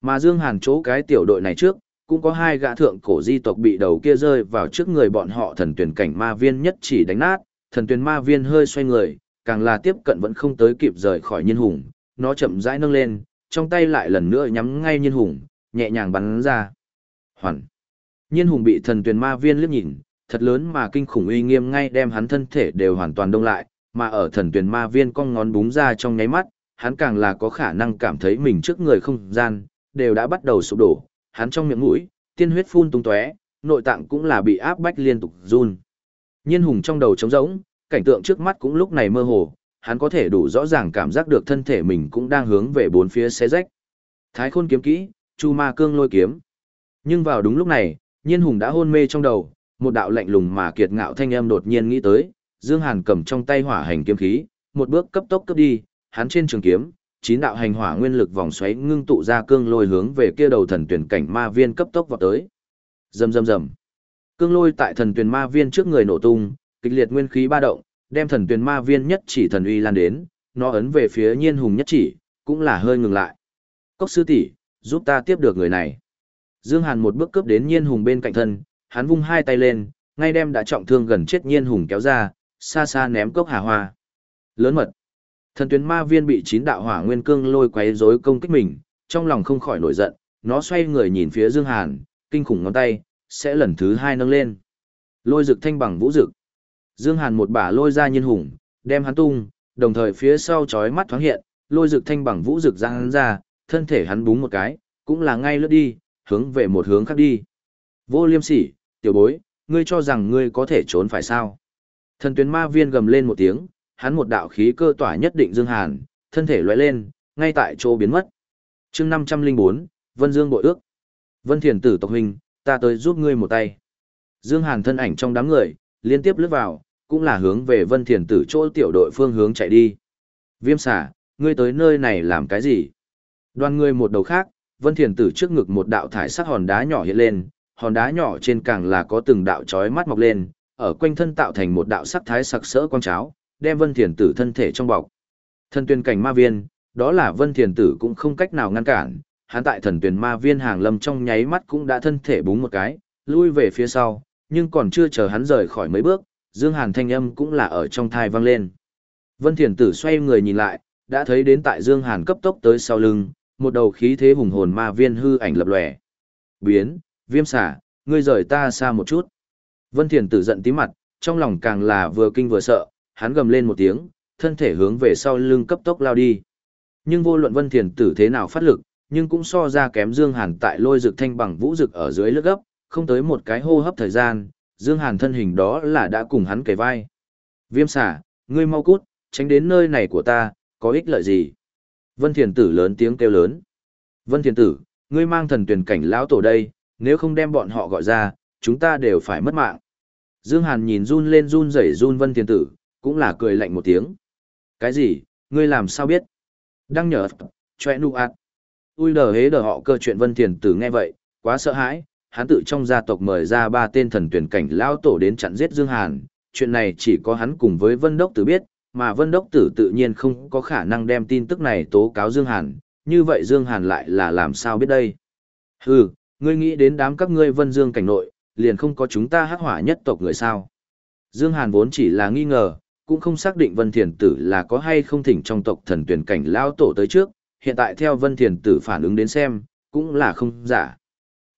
mà Dương Hàn chỗ cái tiểu đội này trước, cũng có hai gã thượng cổ di tộc bị đầu kia rơi vào trước người bọn họ thần tuyển cảnh ma viên nhất chỉ đánh nát, thần tuyển ma viên hơi xoay người, càng là tiếp cận vẫn không tới kịp rời khỏi nhân hùng, nó chậm rãi nâng lên, trong tay lại lần nữa nhắm ngay nhân hùng, nhẹ nhàng bắn ra. Hoàn. nhân hùng bị thần tuyển ma viên liếc nhìn, thật lớn mà kinh khủng uy nghiêm ngay đem hắn thân thể đều hoàn toàn đông lại, mà ở thần tuyển ma viên con ngón búng ra trong nháy mắt, hắn càng là có khả năng cảm thấy mình trước người không gian, đều đã bắt đầu sụp đổ, hắn trong miệng mũi, tiên huyết phun tung tóe, nội tạng cũng là bị áp bách liên tục run. Nhiên hùng trong đầu trống rỗng, cảnh tượng trước mắt cũng lúc này mơ hồ, hắn có thể đủ rõ ràng cảm giác được thân thể mình cũng đang hướng về bốn phía xé rách. Thái khôn kiếm kỹ, chu ma cương lôi kiếm. Nhưng vào đúng lúc này, nhiên hùng đã hôn mê trong đầu, một đạo lạnh lùng mà kiệt ngạo thanh âm đột nhiên nghĩ tới, Dương Hàn cầm trong tay hỏa hành kiếm khí, một bước cấp tốc cấp đi, hắn trên trường kiếm, chín đạo hành hỏa nguyên lực vòng xoáy ngưng tụ ra cương lôi hướng về kia đầu thần tuyển cảnh ma viên cấp tốc vào tới. Rầm rầm rầm. Cương lôi tại thần tuyển ma viên trước người nổ tung, kịch liệt nguyên khí ba động, đem thần tuyển ma viên nhất chỉ thần uy lan đến, nó ấn về phía Nhiên Hùng nhất chỉ, cũng là hơi ngừng lại. Cốc sư tỷ, giúp ta tiếp được người này. Dương Hàn một bước cướp đến Nhiên Hùng bên cạnh thân, hắn vung hai tay lên, ngay đem đã trọng thương gần chết Nhiên Hùng kéo ra, xa xa ném cốc hà hoa. Lớn mật. Thần tuyến ma viên bị chín đạo hỏa nguyên cương lôi quấy rối công kích mình, trong lòng không khỏi nổi giận, nó xoay người nhìn phía Dương Hàn, kinh khủng ngón tay, sẽ lần thứ hai nâng lên. Lôi rực thanh bằng vũ rực. Dương Hàn một bả lôi ra nhiên hùng, đem hắn tung, đồng thời phía sau chói mắt thoáng hiện, lôi rực thanh bằng vũ rực ra hắn ra, thân thể hắn búng một cái, cũng là ngay lướt đi, hướng về một hướng khác đi. Vô liêm sỉ, tiểu bối, ngươi cho rằng ngươi có thể trốn phải sao? Thần tuyến ma viên gầm lên một tiếng, hắn một đạo khí cơ tỏa nhất định Dương Hàn, thân thể lóe lên, ngay tại chỗ biến mất. Chương 504, Vân Dương bội ước. Vân Thiền tử tộc huynh, ta tới giúp ngươi một tay. Dương Hàn thân ảnh trong đám người, liên tiếp lướt vào, cũng là hướng về Vân Thiền tử chỗ tiểu đội phương hướng chạy đi. Viêm xả, ngươi tới nơi này làm cái gì? Đoàn ngươi một đầu khác, Vân Thiền Tử trước ngực một đạo thải sắc hòn đá nhỏ hiện lên, hòn đá nhỏ trên càng là có từng đạo chói mắt mọc lên, ở quanh thân tạo thành một đạo sắc thái sặc sỡ quang cháo, đem Vân Thiền Tử thân thể trong bọc. thần tuyên cảnh ma viên, đó là Vân Thiền Tử cũng không cách nào ngăn cản, hắn tại thần tuyển ma viên hàng lâm trong nháy mắt cũng đã thân thể búng một cái, lui về phía sau, nhưng còn chưa chờ hắn rời khỏi mấy bước, Dương Hàn thanh âm cũng là ở trong thai vang lên. Vân Thiền Tử xoay người nhìn lại, đã thấy đến tại Dương Hàn cấp tốc tới sau lưng, một đầu khí thế hùng hồn ma viên hư ảnh lập lòe. Biến, viêm xả, ngươi rời ta xa một chút. Vân Thiền Tử giận tí mặt, trong lòng càng là vừa kinh vừa sợ, hắn gầm lên một tiếng, thân thể hướng về sau lưng cấp tốc lao đi. Nhưng vô luận Vân Thiền Tử thế nào phát lực, nhưng cũng so ra kém Dương Hàn tại lôi dược thanh bằng vũ dược ở dưới lướt gấp, không tới một cái hô hấp thời gian, Dương Hàn thân hình đó là đã cùng hắn kề vai. Viêm xả, ngươi mau cút, tránh đến nơi này của ta, có ích lợi gì? Vân Thiền Tử lớn tiếng kêu lớn. Vân Thiền Tử, ngươi mang thần tuyển cảnh lão tổ đây, nếu không đem bọn họ gọi ra, chúng ta đều phải mất mạng. Dương Hàn nhìn run lên run rẩy run Vân Thiền Tử, cũng là cười lạnh một tiếng. Cái gì, ngươi làm sao biết? Đăng nhở, chọe nụ ạt. Ui đờ hế đờ họ cơ chuyện Vân Thiền Tử nghe vậy, quá sợ hãi, hắn tự trong gia tộc mời ra ba tên thần tuyển cảnh lao tổ đến chặn giết Dương Hàn, chuyện này chỉ có hắn cùng với Vân Đốc Tử biết, mà Vân Đốc Tử tự nhiên không có khả năng đem tin tức này tố cáo Dương Hàn, như vậy Dương Hàn lại là làm sao biết đây? Hừ, ngươi nghĩ đến đám các ngươi Vân Dương cảnh nội, liền không có chúng ta hắc hỏa nhất tộc người sao? Dương Hàn vốn chỉ là nghi ngờ, cũng không xác định Vân Thiền Tử là có hay không thỉnh trong tộc thần tuyển cảnh lao tổ tới trước, hiện tại theo Vân Thiền Tử phản ứng đến xem, cũng là không giả.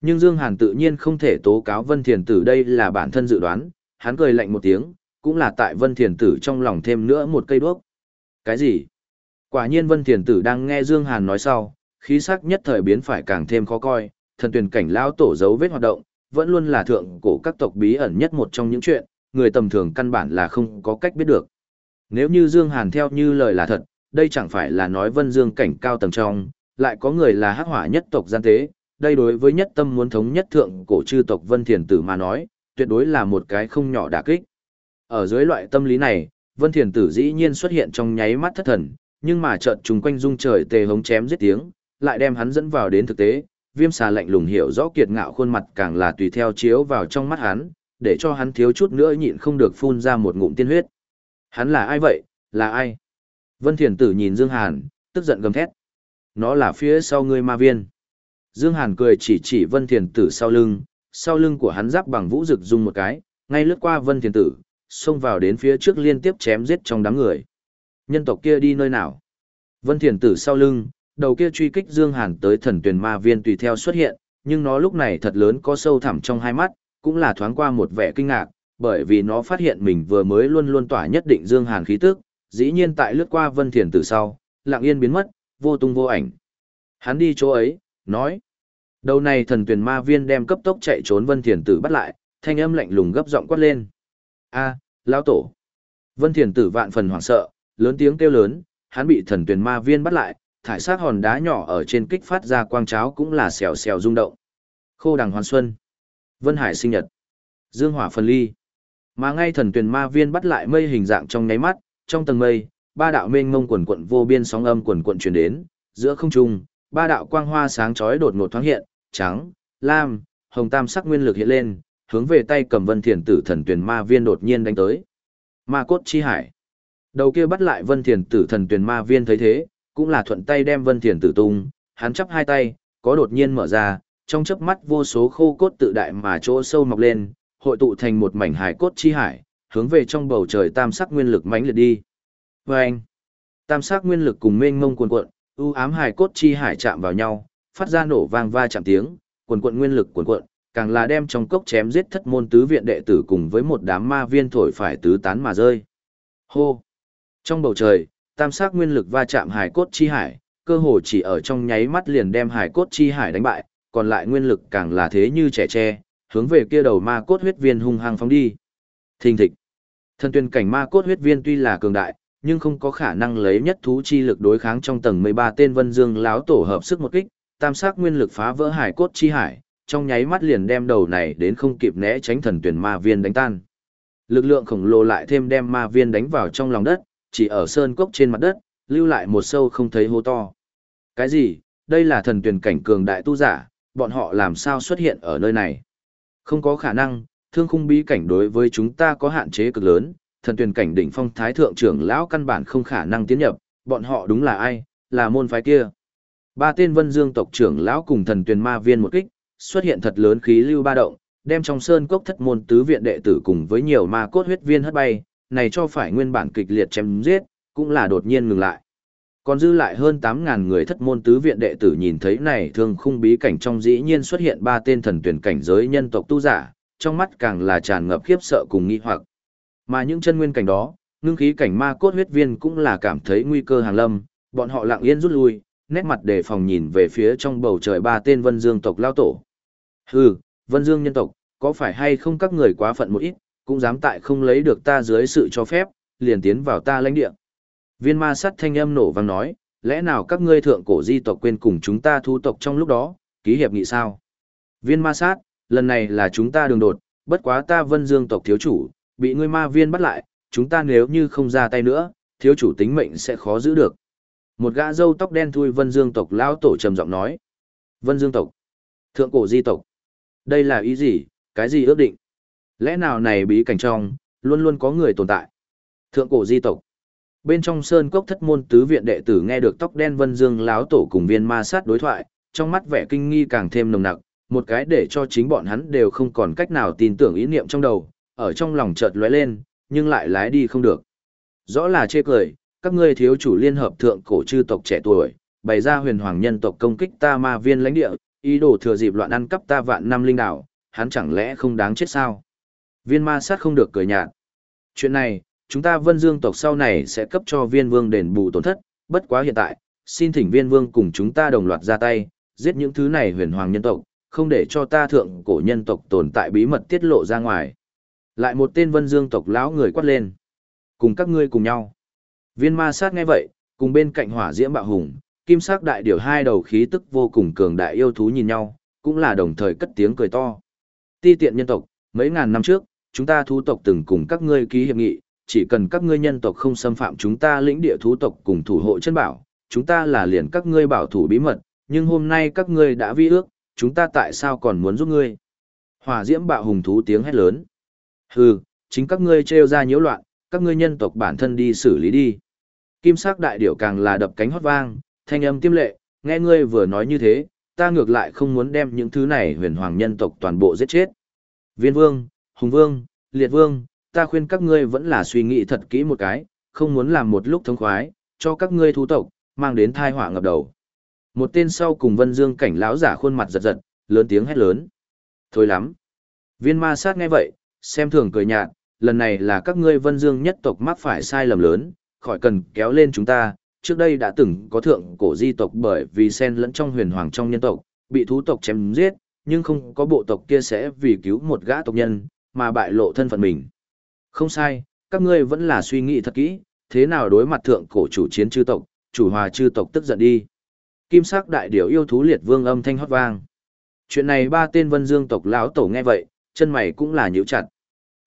Nhưng Dương Hàn tự nhiên không thể tố cáo Vân Thiền Tử đây là bản thân dự đoán, hắn cười lạnh một tiếng, cũng là tại Vân Thiền Tử trong lòng thêm nữa một cây đuốc. Cái gì? Quả nhiên Vân Thiền Tử đang nghe Dương Hàn nói sau, khí sắc nhất thời biến phải càng thêm khó coi, thần tuyển cảnh lao tổ dấu vết hoạt động, vẫn luôn là thượng cổ các tộc bí ẩn nhất một trong những chuyện, người tầm thường căn bản là không có cách biết được. Nếu như Dương Hàn theo như lời là thật, đây chẳng phải là nói Vân Dương cảnh cao tầng trong, lại có người là hắc hỏa nhất tộc gian tế, đây đối với nhất tâm muốn thống nhất thượng cổ chư tộc Vân Thiền Tử mà nói, tuyệt đối là một cái không nhỏ đả kích. Ở dưới loại tâm lý này, Vân Thiền Tử dĩ nhiên xuất hiện trong nháy mắt thất thần, nhưng mà chợt trùng quanh dung trời tề hống chém giết tiếng, lại đem hắn dẫn vào đến thực tế, viêm xà lạnh lùng hiểu rõ kiệt ngạo khuôn mặt càng là tùy theo chiếu vào trong mắt hắn, để cho hắn thiếu chút nữa nhịn không được phun ra một ngụm tiên huyết. Hắn là ai vậy, là ai? Vân Thiền Tử nhìn Dương Hàn, tức giận gầm thét. Nó là phía sau ngươi ma viên. Dương Hàn cười chỉ chỉ Vân Thiền Tử sau lưng, sau lưng của hắn giáp bằng vũ rực dung một cái, ngay lướt qua Vân Thiền Tử, xông vào đến phía trước liên tiếp chém giết trong đám người. Nhân tộc kia đi nơi nào? Vân Thiền Tử sau lưng, đầu kia truy kích Dương Hàn tới thần tuyển ma viên tùy theo xuất hiện, nhưng nó lúc này thật lớn có sâu thẳm trong hai mắt, cũng là thoáng qua một vẻ kinh ngạc, bởi vì nó phát hiện mình vừa mới luôn luôn tỏa nhất định Dương Hàn khí tức, dĩ nhiên tại lướt qua Vân Thiền từ sau, lặng yên biến mất, vô tung vô ảnh. Hắn đi chỗ ấy, nói. Đầu này thần tuyển ma viên đem cấp tốc chạy trốn Vân Thiền Tử bắt lại, thanh âm lạnh lùng gấp giọng quát lên a à, lão tổ vân thiền tử vạn phần hoảng sợ lớn tiếng kêu lớn hắn bị thần tuyển ma viên bắt lại thải sát hòn đá nhỏ ở trên kích phát ra quang cháo cũng là xèo xèo rung động khô đằng hoàn xuân vân hải sinh nhật dương hỏa phân ly mà ngay thần tuyền ma viên bắt lại mây hình dạng trong nháy mắt trong tầng mây ba đạo mênh mông quần quận vô biên sóng âm quần quận truyền đến giữa không trung ba đạo quang hoa sáng chói đột ngột thoáng hiện trắng lam hồng tam sắc nguyên lực hiện lên hướng về tay cầm vân thiền tử thần tuyển ma viên đột nhiên đánh tới. Ma cốt chi hải. Đầu kia bắt lại vân thiền tử thần tuyển ma viên thấy thế, cũng là thuận tay đem vân thiền tử tung, hắn chắp hai tay, có đột nhiên mở ra, trong chớp mắt vô số khô cốt tự đại mà chỗ sâu mọc lên, hội tụ thành một mảnh hải cốt chi hải, hướng về trong bầu trời tam sắc nguyên lực mãnh liệt đi. Và anh, tam sắc nguyên lực cùng mênh mông cuồn cuộn, u ám hải cốt chi hải chạm vào nhau, phát ra nổ vang va chạm tiếng, cuồn cuộn nguyên lực cuồn cuộn, càng là đem trong cốc chém giết thất môn tứ viện đệ tử cùng với một đám ma viên thổi phải tứ tán mà rơi. Hô! Trong bầu trời, tam sắc nguyên lực va chạm hải cốt chi hải, cơ hồ chỉ ở trong nháy mắt liền đem hải cốt chi hải đánh bại, còn lại nguyên lực càng là thế như trẻ tre, hướng về kia đầu ma cốt huyết viên hung hăng phóng đi. Thình thịch! thần tuyên cảnh ma cốt huyết viên tuy là cường đại, nhưng không có khả năng lấy nhất thú chi lực đối kháng trong tầng 13 tên vân dương láo tổ hợp sức một kích, tam sắc nguyên lực phá vỡ hải cốt chi hải, trong nháy mắt liền đem đầu này đến không kịp né tránh thần tuyển ma viên đánh tan. Lực lượng khổng lồ lại thêm đem ma viên đánh vào trong lòng đất, chỉ ở sơn cốc trên mặt đất, lưu lại một sâu không thấy hố to. Cái gì? đây là thần tuyển cảnh cường đại tu giả, bọn họ làm sao xuất hiện ở nơi này. Không có khả năng, thương khung bí cảnh đối với chúng ta có hạn chế cực lớn, thần tuyển cảnh đỉnh phong thái thượng trưởng lão căn bản không khả năng tiến nhập, bọn họ đúng là ai, là môn phái kia. Ba tên vân dương tộc trưởng lão cùng thần tuyển ma viên một kích, xuất hiện thật lớn khí lưu ba động, đem trong sơn cốc thất môn tứ viện đệ tử cùng với nhiều ma cốt huyết viên hất bay, này cho phải nguyên bản kịch liệt chém giết, cũng là đột nhiên ngừng lại. Còn dư lại hơn 8.000 người thất môn tứ viện đệ tử nhìn thấy này thường khung bí cảnh trong dĩ nhiên xuất hiện ba tên thần tuyển cảnh giới nhân tộc tu giả, trong mắt càng là tràn ngập khiếp sợ cùng nghi hoặc. Mà những chân nguyên cảnh đó, ngưng khí cảnh ma cốt huyết viên cũng là cảm thấy nguy cơ hàng lâm, bọn họ lặng yên rút lui, nét mặt đề phòng nhìn về phía trong bầu trời ba tên vân dương tộc lao tổ. Hừ, vân dương nhân tộc, có phải hay không các người quá phận một ít, cũng dám tại không lấy được ta dưới sự cho phép, liền tiến vào ta lãnh địa. Viên ma sắt thanh âm nổ vang nói, lẽ nào các ngươi thượng cổ di tộc quên cùng chúng ta thu tộc trong lúc đó, ký hiệp nghị sao? Viên ma sát, lần này là chúng ta đường đột, bất quá ta vân dương tộc thiếu chủ, bị ngươi ma viên bắt lại, chúng ta nếu như không ra tay nữa, thiếu chủ tính mệnh sẽ khó giữ được. Một gã râu tóc đen thui vân dương tộc lão tổ trầm giọng nói. Vân dương tộc, thượng cổ di tộc, đây là ý gì, cái gì ước định? Lẽ nào này bí cảnh trong, luôn luôn có người tồn tại? Thượng cổ di tộc, Bên trong sơn cốc thất môn tứ viện đệ tử nghe được tóc đen vân dương láo tổ cùng viên ma sát đối thoại, trong mắt vẻ kinh nghi càng thêm nồng nặc, một cái để cho chính bọn hắn đều không còn cách nào tin tưởng ý niệm trong đầu, ở trong lòng chợt lóe lên, nhưng lại lái đi không được. Rõ là chê cười, các ngươi thiếu chủ liên hợp thượng cổ chư tộc trẻ tuổi, bày ra huyền hoàng nhân tộc công kích ta ma viên lãnh địa, ý đồ thừa dịp loạn ăn cắp ta vạn năm linh đảo, hắn chẳng lẽ không đáng chết sao? Viên ma sát không được cười nhạt. Chuyện này, chúng ta vân dương tộc sau này sẽ cấp cho viên vương đền bù tổn thất, bất quá hiện tại, xin thỉnh viên vương cùng chúng ta đồng loạt ra tay, giết những thứ này huyền hoàng nhân tộc, không để cho ta thượng cổ nhân tộc tồn tại bí mật tiết lộ ra ngoài. Lại một tên vân dương tộc lão người quát lên. Cùng các ngươi cùng nhau. Viên ma sát nghe vậy, cùng bên cạnh hỏa diễm bạo hùng, kim sắc đại điều hai đầu khí tức vô cùng cường đại yêu thú nhìn nhau, cũng là đồng thời cất tiếng cười to. Ti tiện nhân tộc, mấy ngàn năm trước, chúng ta thú tộc từng cùng các ngươi ký hiệp nghị, chỉ cần các ngươi nhân tộc không xâm phạm chúng ta lĩnh địa thú tộc cùng thủ hộ chân bảo, chúng ta là liền các ngươi bảo thủ bí mật, nhưng hôm nay các ngươi đã vi ước, chúng ta tại sao còn muốn giúp ngươi? Hỏa diễm bạo hùng thú tiếng hét lớn. Hừ, chính các ngươi trêu ra nhiễu loạn, các ngươi nhân tộc bản thân đi xử lý đi. Kim sắc đại điểu càng là đập cánh hót vang, thanh âm tiêm lệ, nghe ngươi vừa nói như thế, ta ngược lại không muốn đem những thứ này huyền hoàng nhân tộc toàn bộ giết chết. Viên vương, hùng vương, liệt vương, ta khuyên các ngươi vẫn là suy nghĩ thật kỹ một cái, không muốn làm một lúc thống khoái, cho các ngươi thú tộc, mang đến thai họa ngập đầu. Một tên sau cùng Vân Dương cảnh lão giả khuôn mặt giật giật, lớn tiếng hét lớn. Thôi lắm. Viên ma sát nghe vậy, xem thường cười nhạt, lần này là các ngươi Vân Dương nhất tộc mắc phải sai lầm lớn, khỏi cần kéo lên chúng ta. Trước đây đã từng có thượng cổ di tộc bởi vì xen lẫn trong huyền hoàng trong nhân tộc, bị thú tộc chém giết, nhưng không có bộ tộc kia sẽ vì cứu một gã tộc nhân, mà bại lộ thân phận mình. Không sai, các ngươi vẫn là suy nghĩ thật kỹ, thế nào đối mặt thượng cổ chủ chiến chư tộc, chủ hòa chư tộc tức giận đi. Kim sắc đại điểu yêu thú liệt vương âm thanh hót vang. Chuyện này ba tên vân dương tộc lão tổ nghe vậy, chân mày cũng là nhíu chặt.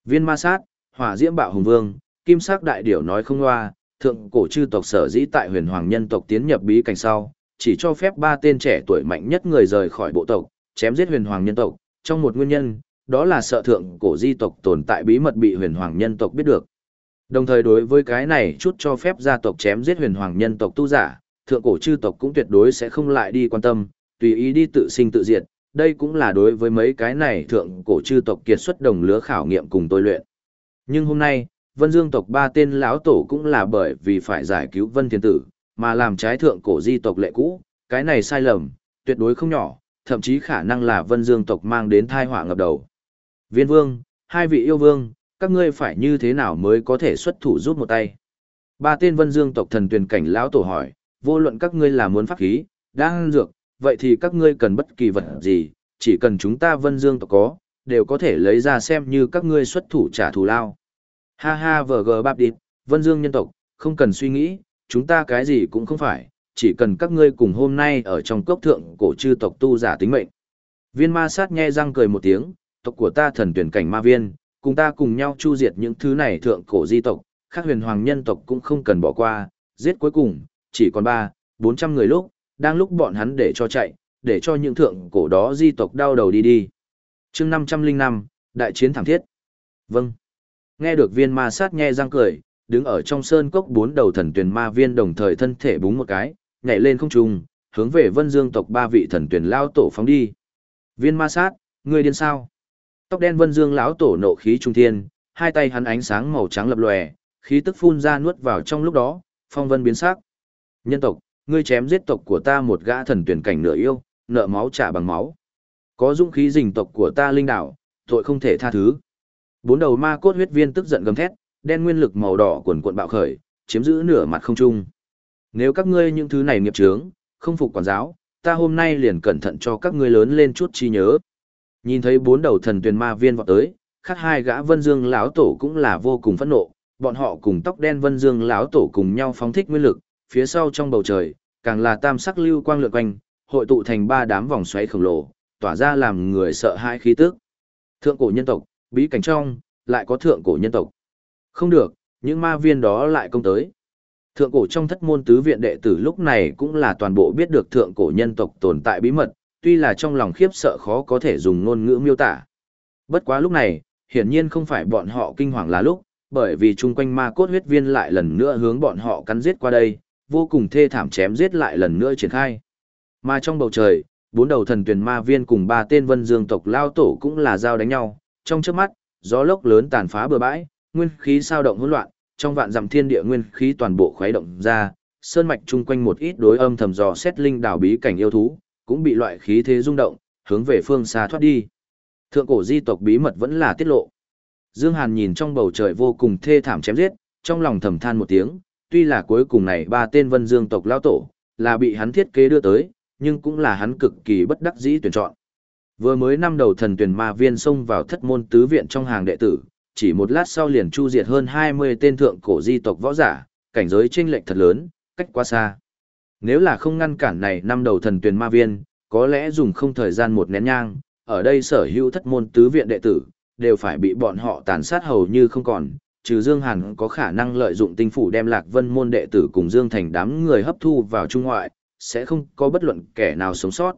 Viên ma sát, hỏa diễm bạo hùng vương, kim sắc đại điểu nói không loa, thượng cổ chư tộc sở dĩ tại huyền hoàng nhân tộc tiến nhập bí cảnh sau, chỉ cho phép ba tên trẻ tuổi mạnh nhất người rời khỏi bộ tộc, chém giết huyền hoàng nhân tộc, trong một nguyên nhân, đó là sợ thượng cổ di tộc tồn tại bí mật bị huyền hoàng nhân tộc biết được. Đồng thời đối với cái này chút cho phép gia tộc chém giết huyền hoàng nhân tộc tu giả, thượng cổ chư tộc cũng tuyệt đối sẽ không lại đi quan tâm, tùy ý đi tự sinh tự diệt, đây cũng là đối với mấy cái này thượng cổ chư tộc kiệt xuất đồng lứa khảo nghiệm cùng tôi luyện. Nhưng hôm nay, Vân Dương tộc ba tên lão tổ cũng là bởi vì phải giải cứu Vân Thiên Tử, mà làm trái thượng cổ di tộc lệ cũ, cái này sai lầm, tuyệt đối không nhỏ, thậm chí khả năng là Vân Dương tộc mang đến tai họa ngập đầu. Viên vương, hai vị yêu vương, các ngươi phải như thế nào mới có thể xuất thủ giúp một tay? Ba tên vân dương tộc thần tuyển cảnh lão tổ hỏi, vô luận các ngươi là muốn pháp khí, đang dược, vậy thì các ngươi cần bất kỳ vật gì, chỉ cần chúng ta vân dương tộc có, đều có thể lấy ra xem như các ngươi xuất thủ trả thù lao. Ha ha vờ bạp địt, vân dương nhân tộc, không cần suy nghĩ, chúng ta cái gì cũng không phải, chỉ cần các ngươi cùng hôm nay ở trong cốc thượng cổ chư tộc tu giả tính mệnh. Viên ma sát nhe răng cười một tiếng, tộc của ta thần tuyển cảnh ma viên, cùng ta cùng nhau chu diệt những thứ này thượng cổ di tộc, khác huyền hoàng nhân tộc cũng không cần bỏ qua, giết cuối cùng, chỉ còn ba, bốn trăm người lúc, đang lúc bọn hắn để cho chạy, để cho những thượng cổ đó di tộc đau đầu đi đi. chương 505, Đại chiến thẳng thiết. Vâng. Nghe được viên ma sát nhe răng cười, đứng ở trong sơn cốc bốn đầu thần tuyển ma viên đồng thời thân thể búng một cái, nhảy lên không trung, hướng về vân dương tộc ba vị thần tuyển lao tổ phóng đi. Viên ma sát, ngươi điên sao? Tóc đen vân dương lão tổ nộ khí trung thiên, hai tay hắn ánh sáng màu trắng lập lòe, khí tức phun ra nuốt vào trong lúc đó, phong vân biến sắc. Nhân tộc, ngươi chém giết tộc của ta một gã thần tuyển cảnh nửa yêu, nợ máu trả bằng máu. Có dũng khí rình tộc của ta linh đảo, tội không thể tha thứ. Bốn đầu ma cốt huyết viên tức giận gầm thét, đen nguyên lực màu đỏ cuồn cuộn bạo khởi, chiếm giữ nửa mặt không trung. Nếu các ngươi những thứ này nghiệp chướng, không phục quản giáo, ta hôm nay liền cẩn thận cho các ngươi lớn lên chút chi nhớ. Nhìn thấy bốn đầu thần tuyền ma viên vọt tới, khác hai gã Vân Dương lão tổ cũng là vô cùng phẫn nộ, bọn họ cùng tóc đen Vân Dương lão tổ cùng nhau phóng thích nguyên lực, phía sau trong bầu trời, càng là tam sắc lưu quang lượn quanh, hội tụ thành ba đám vòng xoáy khổng lồ, tỏa ra làm người sợ hãi khí tức. Thượng cổ nhân tộc, bí cảnh trong, lại có thượng cổ nhân tộc. Không được, những ma viên đó lại công tới. Thượng cổ trong thất môn tứ viện đệ tử lúc này cũng là toàn bộ biết được thượng cổ nhân tộc tồn tại bí mật, tuy là trong lòng khiếp sợ khó có thể dùng ngôn ngữ miêu tả. Bất quá lúc này, hiển nhiên không phải bọn họ kinh hoàng là lúc, bởi vì chung quanh ma cốt huyết viên lại lần nữa hướng bọn họ cắn giết qua đây, vô cùng thê thảm chém giết lại lần nữa triển khai. Mà trong bầu trời, bốn đầu thần tuyển ma viên cùng ba tên vân dương tộc lao tổ cũng là giao đánh nhau, trong trước mắt, gió lốc lớn tàn phá bờ bãi, nguyên khí sao động hỗn loạn, trong vạn dặm thiên địa nguyên khí toàn bộ khuấy động ra, sơn mạch chung quanh một ít đối âm thầm dò xét linh đảo bí cảnh yêu thú, cũng bị loại khí thế rung động, hướng về phương xa thoát đi. Thượng cổ di tộc bí mật vẫn là tiết lộ. Dương Hàn nhìn trong bầu trời vô cùng thê thảm chém giết, trong lòng thầm than một tiếng, tuy là cuối cùng này ba tên Vân Dương tộc lao tổ, là bị hắn thiết kế đưa tới, nhưng cũng là hắn cực kỳ bất đắc dĩ tuyển chọn. Vừa mới năm đầu thần tuyển ma viên xông vào thất môn tứ viện trong hàng đệ tử, chỉ một lát sau liền chu diệt hơn 20 tên thượng cổ di tộc võ giả, cảnh giới chênh lệch thật lớn, cách quá xa. Nếu là không ngăn cản này năm đầu thần tuyển ma viên, có lẽ dùng không thời gian một nén nhang, ở đây sở hữu thất môn tứ viện đệ tử, đều phải bị bọn họ tàn sát hầu như không còn, trừ Dương Hàn có khả năng lợi dụng tinh phủ đem Lạc Vân môn đệ tử cùng Dương Thành đám người hấp thu vào trung ngoại, sẽ không có bất luận kẻ nào sống sót.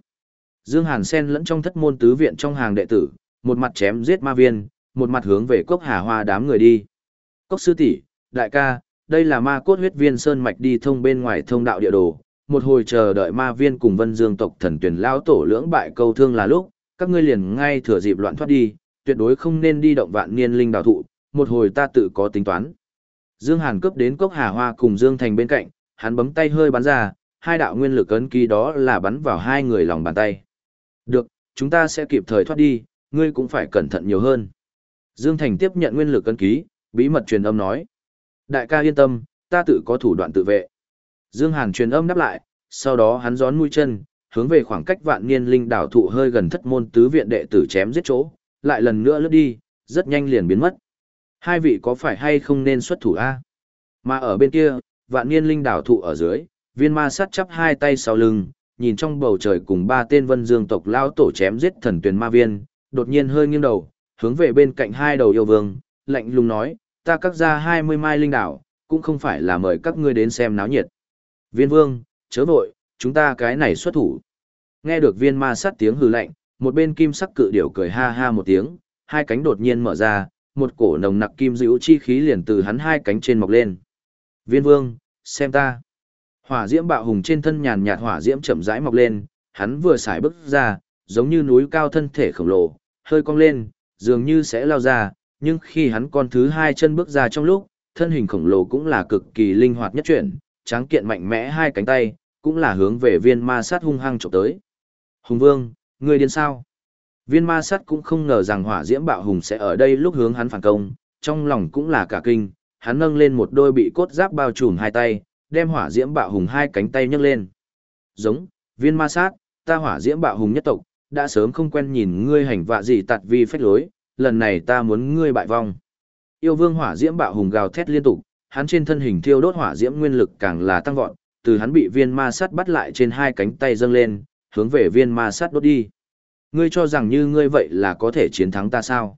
Dương Hàn xen lẫn trong thất môn tứ viện trong hàng đệ tử, một mặt chém giết ma viên, một mặt hướng về cốc hà hoa đám người đi. Cốc sư tỷ, đại ca, đây là ma cốt huyết viên sơn mạch đi thông bên ngoài thông đạo địa đồ, một hồi chờ đợi ma viên cùng vân dương tộc thần tuyển lao tổ lưỡng bại câu thương là lúc, các ngươi liền ngay thừa dịp loạn thoát đi, tuyệt đối không nên đi động vạn niên linh đào thụ, một hồi ta tự có tính toán. Dương Hàn cướp đến cốc hà hoa cùng Dương Thành bên cạnh, hắn bấm tay hơi bắn ra, hai đạo nguyên lực ấn ký đó là bắn vào hai người lòng bàn tay. Được, chúng ta sẽ kịp thời thoát đi, ngươi cũng phải cẩn thận nhiều hơn. Dương Thành tiếp nhận nguyên lực ấn ký, bí mật truyền âm nói. Đại ca yên tâm, ta tự có thủ đoạn tự vệ. Dương Hàn truyền âm đáp lại, sau đó hắn gión mũi chân, hướng về khoảng cách vạn niên linh đảo thụ hơi gần thất môn tứ viện đệ tử chém giết chỗ, lại lần nữa lướt đi, rất nhanh liền biến mất. Hai vị có phải hay không nên xuất thủ a? Mà ở bên kia, vạn niên linh đảo thụ ở dưới, viên ma sắt chắp hai tay sau lưng, nhìn trong bầu trời cùng ba tên vân dương tộc lao tổ chém giết thần tuyển ma viên, đột nhiên hơi nghiêng đầu, hướng về bên cạnh hai đầu yêu vương, lạnh lùng nói, ta cắt ra hai mươi mai linh đảo, cũng không phải là mời các ngươi đến xem náo nhiệt. Viên vương, chớ vội, chúng ta cái này xuất thủ. Nghe được viên ma sát tiếng hừ lạnh, một bên kim sắc cự điểu cười ha ha một tiếng, hai cánh đột nhiên mở ra, một cổ nồng nặc kim dữ chi khí liền từ hắn hai cánh trên mọc lên. Viên vương, xem ta. Hỏa diễm bạo hùng trên thân nhàn nhạt hỏa diễm chậm rãi mọc lên, hắn vừa xài bước ra, giống như núi cao thân thể khổng lồ, hơi cong lên, dường như sẽ lao ra, nhưng khi hắn con thứ hai chân bước ra trong lúc, thân hình khổng lồ cũng là cực kỳ linh hoạt nhất chuyển, tráng kiện mạnh mẽ hai cánh tay, cũng là hướng về viên ma sát hung hăng chụp tới. Hùng vương, ngươi điên sao? Viên ma sát cũng không ngờ rằng hỏa diễm bạo hùng sẽ ở đây lúc hướng hắn phản công, trong lòng cũng là cả kinh, hắn nâng lên một đôi bị cốt giáp bao trùm hai tay, đem hỏa diễm bạo hùng hai cánh tay nhấc lên. Giống, viên ma sát, ta hỏa diễm bạo hùng nhất tộc, đã sớm không quen nhìn ngươi hành vạ gì tạt vi phách lối, lần này ta muốn ngươi bại vong. Yêu vương hỏa diễm bạo hùng gào thét liên tục, hắn trên thân hình thiêu đốt hỏa diễm nguyên lực càng là tăng vọt, từ hắn bị viên ma sát bắt lại trên hai cánh tay dâng lên, hướng về viên ma sát đốt đi. Ngươi cho rằng như ngươi vậy là có thể chiến thắng ta sao?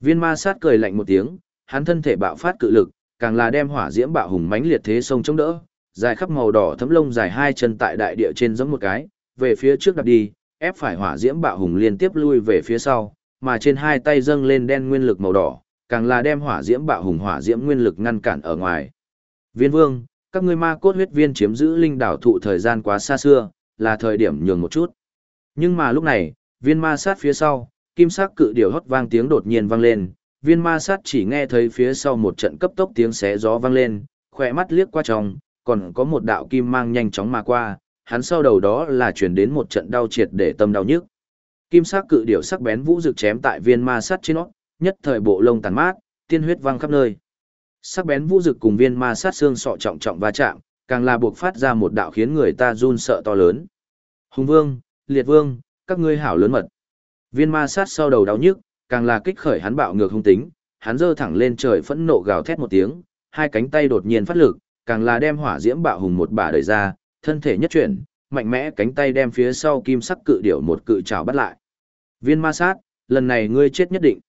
Viên ma sát cười lạnh một tiếng, hắn thân thể bạo phát cự lực, càng là đem hỏa diễm bạo hùng mãnh liệt thế sông chống đỡ, dài khắp màu đỏ thấm lông dài hai chân tại đại địa trên giống một cái, về phía trước đạp đi, ép phải hỏa diễm bạo hùng liên tiếp lui về phía sau, mà trên hai tay dâng lên đen nguyên lực màu đỏ, càng là đem hỏa diễm bạo hùng hỏa diễm nguyên lực ngăn cản ở ngoài. Viên Vương, các ngươi ma cốt huyết viên chiếm giữ linh đảo thụ thời gian quá xa xưa, là thời điểm nhường một chút. Nhưng mà lúc này, viên ma sát phía sau, kim sắc cự điểu hót vang tiếng đột nhiên vang lên, viên ma sát chỉ nghe thấy phía sau một trận cấp tốc tiếng xé gió vang lên, khỏe mắt liếc qua trong, còn có một đạo kim mang nhanh chóng mà qua, hắn sau đầu đó là chuyển đến một trận đau triệt để tâm đau nhức. Kim sắc cự điểu sắc bén vũ rực chém tại viên ma sát trên nó, nhất thời bộ lông tàn mát, tiên huyết văng khắp nơi. Sắc bén vũ dực cùng viên ma sát xương sọ trọng trọng va chạm, càng là buộc phát ra một đạo khiến người ta run sợ to lớn. Hùng vương, liệt vương, các ngươi hảo lớn mật. Viên ma sát sau đầu đau nhức, càng là kích khởi hắn bạo ngược hung tính, hắn giơ thẳng lên trời phẫn nộ gào thét một tiếng, hai cánh tay đột nhiên phát lực, càng là đem hỏa diễm bạo hùng một bả đẩy ra, thân thể nhất chuyển, mạnh mẽ cánh tay đem phía sau kim sắc cự điểu một cự trảo bắt lại. Viên ma sát, lần này ngươi chết nhất định.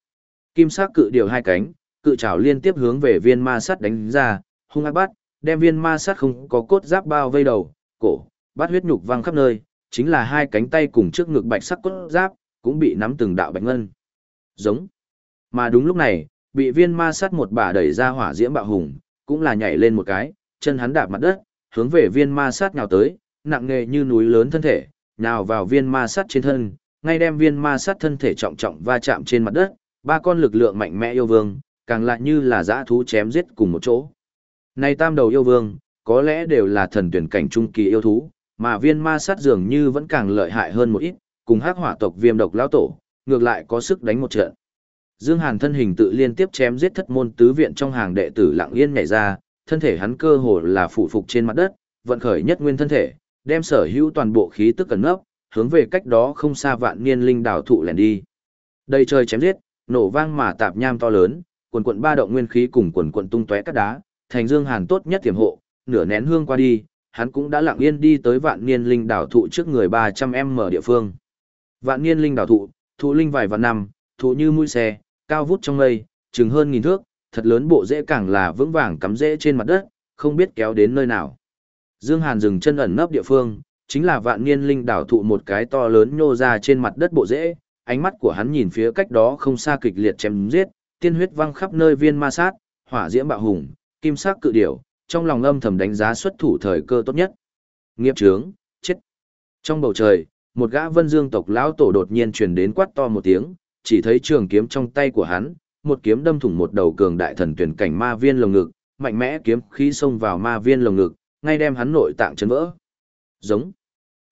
Kim sắc cự điều hai cánh, cự trảo liên tiếp hướng về viên ma sắt đánh ra, hung ác bắt, đem viên ma sắt không có cốt giáp bao vây đầu, cổ, bắt huyết nhục văng khắp nơi, chính là hai cánh tay cùng trước ngực bạch sắc cốt giáp, cũng bị nắm từng đạo bạch ngân. Giống. Mà đúng lúc này, bị viên ma sắt một bả đẩy ra hỏa diễm bạo hùng, cũng là nhảy lên một cái, chân hắn đạp mặt đất, hướng về viên ma sát nhào tới, nặng nề như núi lớn thân thể, nhào vào viên ma sát trên thân, ngay đem viên ma sát thân thể trọng trọng va chạm trên mặt đất, ba con lực lượng mạnh mẽ yêu vương, càng lại như là dã thú chém giết cùng một chỗ. Này tam đầu yêu vương, có lẽ đều là thần tuyển cảnh trung kỳ yêu thú, mà viên ma sát dường như vẫn càng lợi hại hơn một ít, cùng hắc hỏa tộc viêm độc lão tổ, ngược lại có sức đánh một trận. Dương Hàn thân hình tự liên tiếp chém giết thất môn tứ viện trong hàng đệ tử lặng yên nhảy ra, thân thể hắn cơ hồ là phủ phục trên mặt đất, vận khởi nhất nguyên thân thể, đem sở hữu toàn bộ khí tức cẩn nấp, hướng về cách đó không xa vạn niên linh đảo thụ lẻn đi. Đây trời chém giết, nổ vang mà tạp nham to lớn, quần quận ba động nguyên khí cùng quần quận tung tóe các đá, thành Dương Hàn tốt nhất tiềm hộ, nửa nén hương qua đi, hắn cũng đã lặng yên đi tới vạn niên linh đảo thụ trước người 300m địa phương. Vạn niên linh đảo thụ, thụ linh vài vạn năm, thụ như mũi xe, cao vút trong mây, chừng hơn nghìn thước, thật lớn bộ rễ càng là vững vàng cắm rễ trên mặt đất, không biết kéo đến nơi nào. Dương Hàn dừng chân ẩn nấp địa phương, chính là vạn niên linh đảo thụ một cái to lớn nhô ra trên mặt đất bộ rễ, ánh mắt của hắn nhìn phía cách đó không xa kịch liệt chém giết, tiên huyết văng khắp nơi viên ma sát, hỏa diễm bạo hùng, kim sắc cự điểu, trong lòng âm thầm đánh giá xuất thủ thời cơ tốt nhất. Nghiệp trướng, chết. Trong bầu trời, một gã vân dương tộc lão tổ đột nhiên truyền đến quát to một tiếng, chỉ thấy trường kiếm trong tay của hắn, một kiếm đâm thủng một đầu cường đại thần tuyển cảnh ma viên lồng ngực, mạnh mẽ kiếm khí xông vào ma viên lồng ngực, ngay đem hắn nội tạng chấn vỡ. Giống.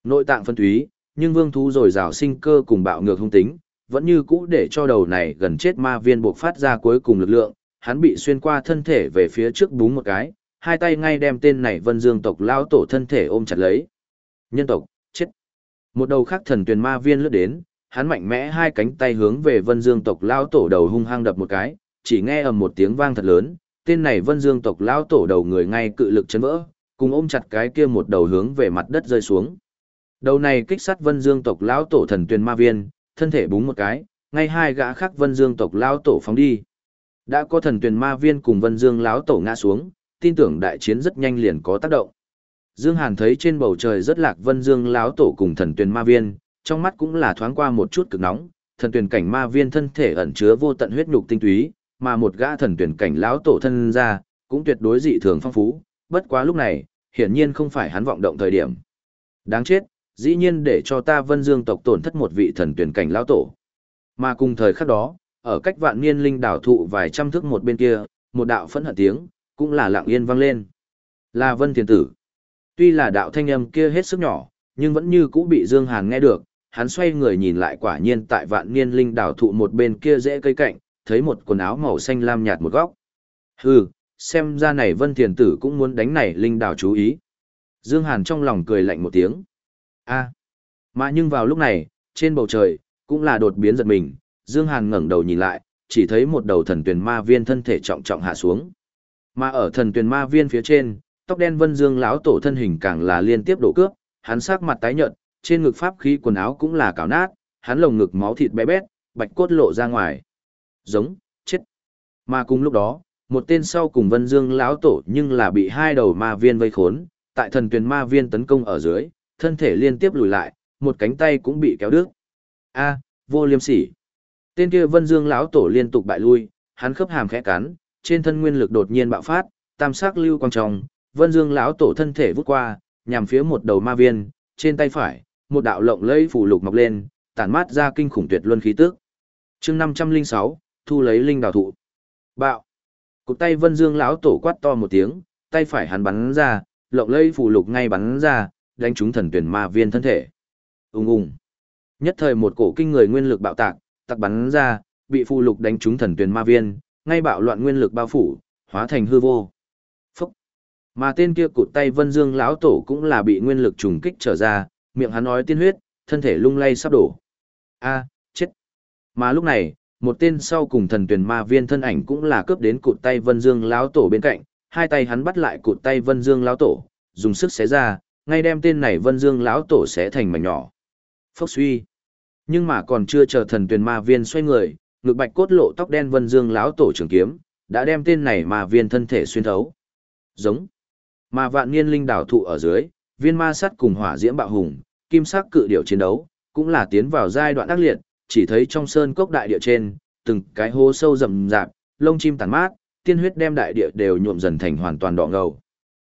Nội tạng phân thúy, nhưng vương thú rồi rào sinh cơ cùng bạo ngược hung tính, vẫn như cũ để cho đầu này gần chết ma viên buộc phát ra cuối cùng lực lượng, hắn bị xuyên qua thân thể về phía trước búng một cái, hai tay ngay đem tên này vân dương tộc lao tổ thân thể ôm chặt lấy. Nhân tộc, chết. Một đầu khác thần tuyển ma viên lướt đến, hắn mạnh mẽ hai cánh tay hướng về vân dương tộc lao tổ đầu hung hăng đập một cái, chỉ nghe ầm một tiếng vang thật lớn, tên này vân dương tộc lao tổ đầu người ngay cự lực chấn vỡ, cùng ôm chặt cái kia một đầu hướng về mặt đất rơi xuống. Đầu này kích sát vân dương tộc lão tổ thần tuyền ma viên, thân thể búng một cái, ngay hai gã khác vân dương tộc lão tổ phóng đi. Đã có thần tuyền ma viên cùng vân dương lão tổ ngã xuống, tin tưởng đại chiến rất nhanh liền có tác động. Dương Hàn thấy trên bầu trời rất lạc vân dương lão tổ cùng thần tuyền ma viên, trong mắt cũng là thoáng qua một chút cực nóng, thần tuyển cảnh ma viên thân thể ẩn chứa vô tận huyết nhục tinh túy, mà một gã thần tuyển cảnh lão tổ thân ra, cũng tuyệt đối dị thường phong phú, bất quá lúc này, hiển nhiên không phải hắn vọng động thời điểm. Đáng chết, dĩ nhiên để cho ta vân dương tộc tổn thất một vị thần tuyển cảnh lão tổ. Mà cùng thời khắc đó, ở cách vạn niên linh đảo thụ vài trăm thước một bên kia, một đạo phẫn hận tiếng, cũng là lặng yên vang lên. Là vân thiền tử. Tuy là đạo thanh âm kia hết sức nhỏ, nhưng vẫn như cũ bị Dương Hàn nghe được, hắn xoay người nhìn lại quả nhiên tại vạn niên linh đảo thụ một bên kia dễ cây cạnh, thấy một quần áo màu xanh lam nhạt một góc. Hừ, xem ra này vân thiền tử cũng muốn đánh này linh đảo chú ý. Dương Hàn trong lòng cười lạnh một tiếng a mà nhưng vào lúc này, trên bầu trời, cũng là đột biến giật mình, Dương Hàn ngẩng đầu nhìn lại, chỉ thấy một đầu thần tuyển ma viên thân thể trọng trọng hạ xuống. Mà ở thần tuyển ma viên phía trên, tóc đen vân dương lão tổ thân hình càng là liên tiếp đổ cướp, hắn sắc mặt tái nhợt, trên ngực pháp khí quần áo cũng là cào nát, hắn lồng ngực máu thịt bé bét, bạch cốt lộ ra ngoài. Giống, chết. Mà cùng lúc đó, một tên sau cùng Vân Dương lão tổ nhưng là bị hai đầu ma viên vây khốn, tại thần tuyển ma viên tấn công ở dưới, thân thể liên tiếp lùi lại, một cánh tay cũng bị kéo đứt. A, vô liêm sỉ. Tên kia Vân Dương lão tổ liên tục bại lui, hắn khớp hàm khẽ cắn, trên thân nguyên lực đột nhiên bạo phát, tam sắc lưu quang trong, Vân Dương lão tổ thân thể vút qua, nhằm phía một đầu ma viên, trên tay phải, một đạo lộng lẫy phủ lục mọc lên, tản mát ra kinh khủng tuyệt luân khí tức. Chương 506, thu lấy linh đào thụ. Bạo. Cụt tay Vân Dương lão tổ quát to một tiếng, tay phải hắn bắn ra, lộng lẫy phủ lục ngay bắn ra, đánh trúng thần tuyển ma viên thân thể. ung ung, Nhất thời một cổ kinh người nguyên lực bạo tạc, tạc bắn ra, bị phù lục đánh trúng thần tuyển ma viên, ngay bạo loạn nguyên lực bao phủ, hóa thành hư vô. Phúc. Mà tên kia cụt tay Vân Dương lão tổ cũng là bị nguyên lực trùng kích trở ra, miệng hắn nói tiên huyết, thân thể lung lay sắp đổ. A, chết. Mà lúc này, một tên sau cùng thần tuyển ma viên thân ảnh cũng là cướp đến cụt tay Vân Dương lão tổ bên cạnh, hai tay hắn bắt lại cụt tay Vân Dương lão tổ, dùng sức xé ra, ngay đem tên này Vân Dương lão tổ sẽ thành mảnh nhỏ. Phốc suy. Nhưng mà còn chưa chờ thần tuyền ma viên xoay người, ngực bạch cốt lộ tóc đen Vân Dương lão tổ trường kiếm, đã đem tên này ma viên thân thể xuyên thấu. Giống. Mà vạn niên linh đảo thụ ở dưới, viên ma sắt cùng hỏa diễm bạo hùng, kim sắc cự điểu chiến đấu, cũng là tiến vào giai đoạn ác liệt, chỉ thấy trong sơn cốc đại địa trên, từng cái hố sâu rậm rạp, lông chim tàn mát, tiên huyết đem đại địa đều nhuộm dần thành hoàn toàn đỏ ngầu.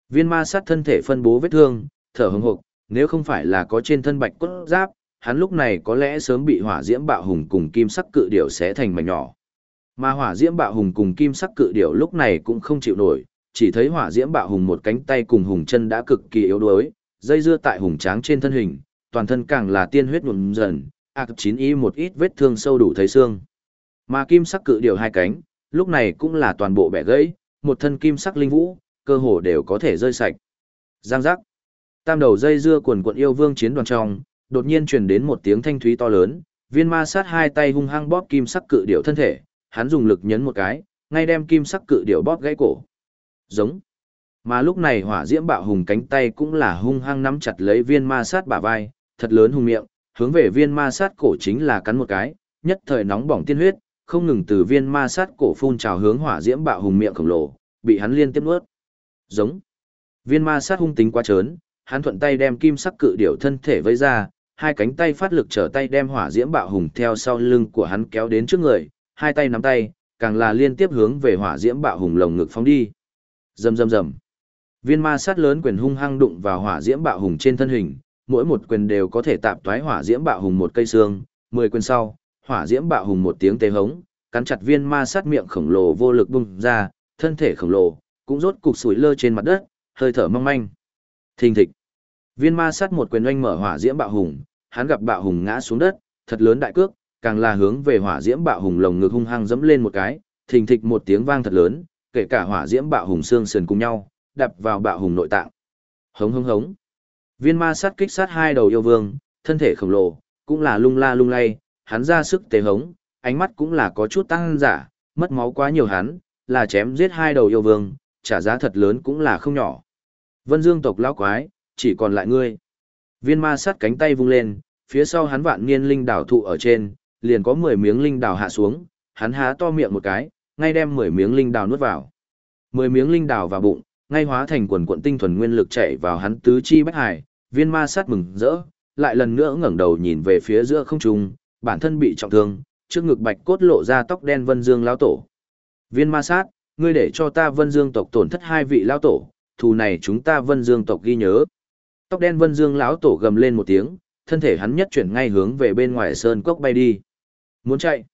Viên ma sát thân thể phân bố vết thương, thở hồng hực, nếu không phải là có trên thân bạch cốt giáp, hắn lúc này có lẽ sớm bị hỏa diễm bạo hùng cùng kim sắc cự điểu xé thành mảnh nhỏ. Mà hỏa diễm bạo hùng cùng kim sắc cự điểu lúc này cũng không chịu nổi, chỉ thấy hỏa diễm bạo hùng một cánh tay cùng hùng chân đã cực kỳ yếu đuối, dây dưa tại hùng tráng trên thân hình, toàn thân càng là tiên huyết nhuộm dần, ạc chín y một ít vết thương sâu đủ thấy xương. Mà kim sắc cự điểu hai cánh, lúc này cũng là toàn bộ bẻ gãy, một thân kim sắc linh vũ, cơ hồ đều có thể rơi sạch. Giang giác. Tam đầu dây dưa quần quận yêu vương chiến đoàn trong, đột nhiên truyền đến một tiếng thanh thúy to lớn, viên ma sát hai tay hung hăng bóp kim sắc cự điểu thân thể, hắn dùng lực nhấn một cái, ngay đem kim sắc cự điểu bóp gãy cổ. Giống. Mà lúc này hỏa diễm bạo hùng cánh tay cũng là hung hăng nắm chặt lấy viên ma sát bả vai, thật lớn hung miệng, hướng về viên ma sát cổ chính là cắn một cái, nhất thời nóng bỏng tiên huyết, không ngừng từ viên ma sát cổ phun trào hướng hỏa diễm bạo hùng miệng khổng lồ, bị hắn liên tiếp nuốt. Giống. Viên ma sát hung tính quá trớn, hắn thuận tay đem kim sắc cự điểu thân thể vây ra, hai cánh tay phát lực trở tay đem hỏa diễm bạo hùng theo sau lưng của hắn kéo đến trước người, hai tay nắm tay, càng là liên tiếp hướng về hỏa diễm bạo hùng lồng ngực phóng đi. Rầm rầm rầm. Viên ma sát lớn quyền hung hăng đụng vào hỏa diễm bạo hùng trên thân hình, mỗi một quyền đều có thể tạm toái hỏa diễm bạo hùng một cây xương, mười quyền sau, hỏa diễm bạo hùng một tiếng tê hống, cắn chặt viên ma sát miệng khổng lồ vô lực bung ra, thân thể khổng lồ cũng rốt cục sủi lơ trên mặt đất, hơi thở mong manh. Thình thịch. Viên ma sát một quyền oanh mở hỏa diễm bạo hùng, hắn gặp bạo hùng ngã xuống đất, thật lớn đại cước, càng là hướng về hỏa diễm bạo hùng lồng ngực hung hăng dẫm lên một cái, thình thịch một tiếng vang thật lớn, kể cả hỏa diễm bạo hùng xương sườn cùng nhau, đập vào bạo hùng nội tạng. Hống hống hống. Viên ma sát kích sát hai đầu yêu vương, thân thể khổng lồ, cũng là lung la lung lay, hắn ra sức tề hống, ánh mắt cũng là có chút tăng giả, mất máu quá nhiều hắn, là chém giết hai đầu yêu vương, trả giá thật lớn cũng là không nhỏ. Vân Dương tộc lão quái, chỉ còn lại ngươi. Viên ma sát cánh tay vung lên, phía sau hắn vạn niên linh đảo thụ ở trên, liền có 10 miếng linh đảo hạ xuống, hắn há to miệng một cái, ngay đem 10 miếng linh đảo nuốt vào. 10 miếng linh đảo vào bụng, ngay hóa thành quần quận tinh thuần nguyên lực chảy vào hắn tứ chi bách hải, viên ma sát mừng rỡ, lại lần nữa ngẩng đầu nhìn về phía giữa không trung, bản thân bị trọng thương, trước ngực bạch cốt lộ ra tóc đen vân dương lão tổ. Viên ma sát, ngươi để cho ta vân dương tộc tổn thất hai vị lão tổ, thù này chúng ta vân dương tộc ghi nhớ. Tóc đen vân dương lão tổ gầm lên một tiếng, thân thể hắn nhất chuyển ngay hướng về bên ngoài sơn cốc bay đi. Muốn chạy.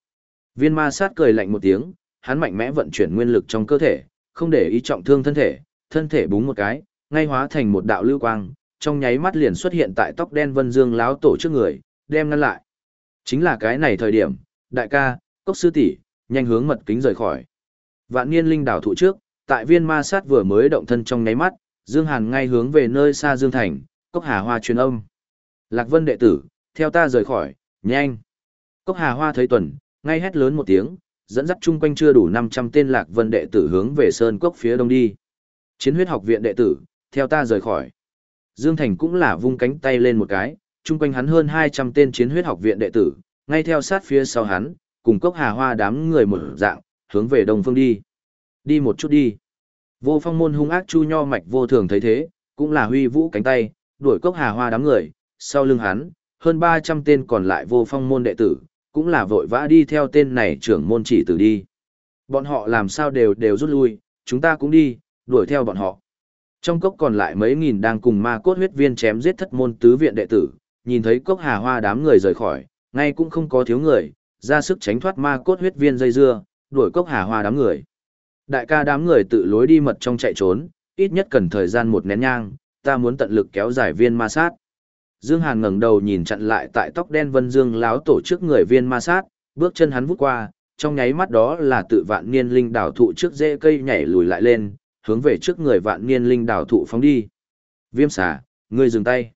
Viên ma sát cười lạnh một tiếng, hắn mạnh mẽ vận chuyển nguyên lực trong cơ thể, không để ý trọng thương thân thể, thân thể búng một cái, ngay hóa thành một đạo lưu quang, trong nháy mắt liền xuất hiện tại tóc đen vân dương lão tổ trước người, đem ngăn lại. Chính là cái này thời điểm, đại ca, cốc sư tỷ, nhanh hướng mật kính rời khỏi. Vạn niên linh đảo thụ trước, tại viên ma sát vừa mới động thân trong nháy mắt, Dương Hàn ngay hướng về nơi xa Dương Thành, cốc hà hoa truyền âm. Lạc Vân đệ tử, theo ta rời khỏi, nhanh. Cốc hà hoa thấy tuần, ngay hét lớn một tiếng, dẫn dắt chung quanh chưa đủ 500 tên Lạc Vân đệ tử hướng về sơn cốc phía đông đi. Chiến huyết học viện đệ tử, theo ta rời khỏi. Dương Thành cũng là vung cánh tay lên một cái, chung quanh hắn hơn 200 tên chiến huyết học viện đệ tử, ngay theo sát phía sau hắn, cùng cốc hà hoa đám người một dạng, hướng về đông phương đi. Đi một chút đi. Vô phong môn hung ác chu nho mạch vô thường thấy thế, cũng là huy vũ cánh tay, đuổi cốc hà hoa đám người, sau lưng hắn, hơn 300 tên còn lại vô phong môn đệ tử, cũng là vội vã đi theo tên này trưởng môn chỉ tử đi. Bọn họ làm sao đều đều rút lui, chúng ta cũng đi, đuổi theo bọn họ. Trong cốc còn lại mấy nghìn đang cùng ma cốt huyết viên chém giết thất môn tứ viện đệ tử, nhìn thấy cốc hà hoa đám người rời khỏi, ngay cũng không có thiếu người, ra sức tránh thoát ma cốt huyết viên dây dưa, đuổi cốc hà hoa đám người. Đại ca đám người tự lối đi mật trong chạy trốn, ít nhất cần thời gian một nén nhang, ta muốn tận lực kéo dài viên ma sát. Dương Hàn ngẩng đầu nhìn chặn lại tại tóc đen Vân Dương láo tổ trước người viên ma sát, bước chân hắn vút qua, trong nháy mắt đó là tự vạn niên linh đảo thụ trước rễ cây nhảy lùi lại lên, hướng về trước người vạn niên linh đảo thụ phóng đi. Viêm xà, ngươi dừng tay.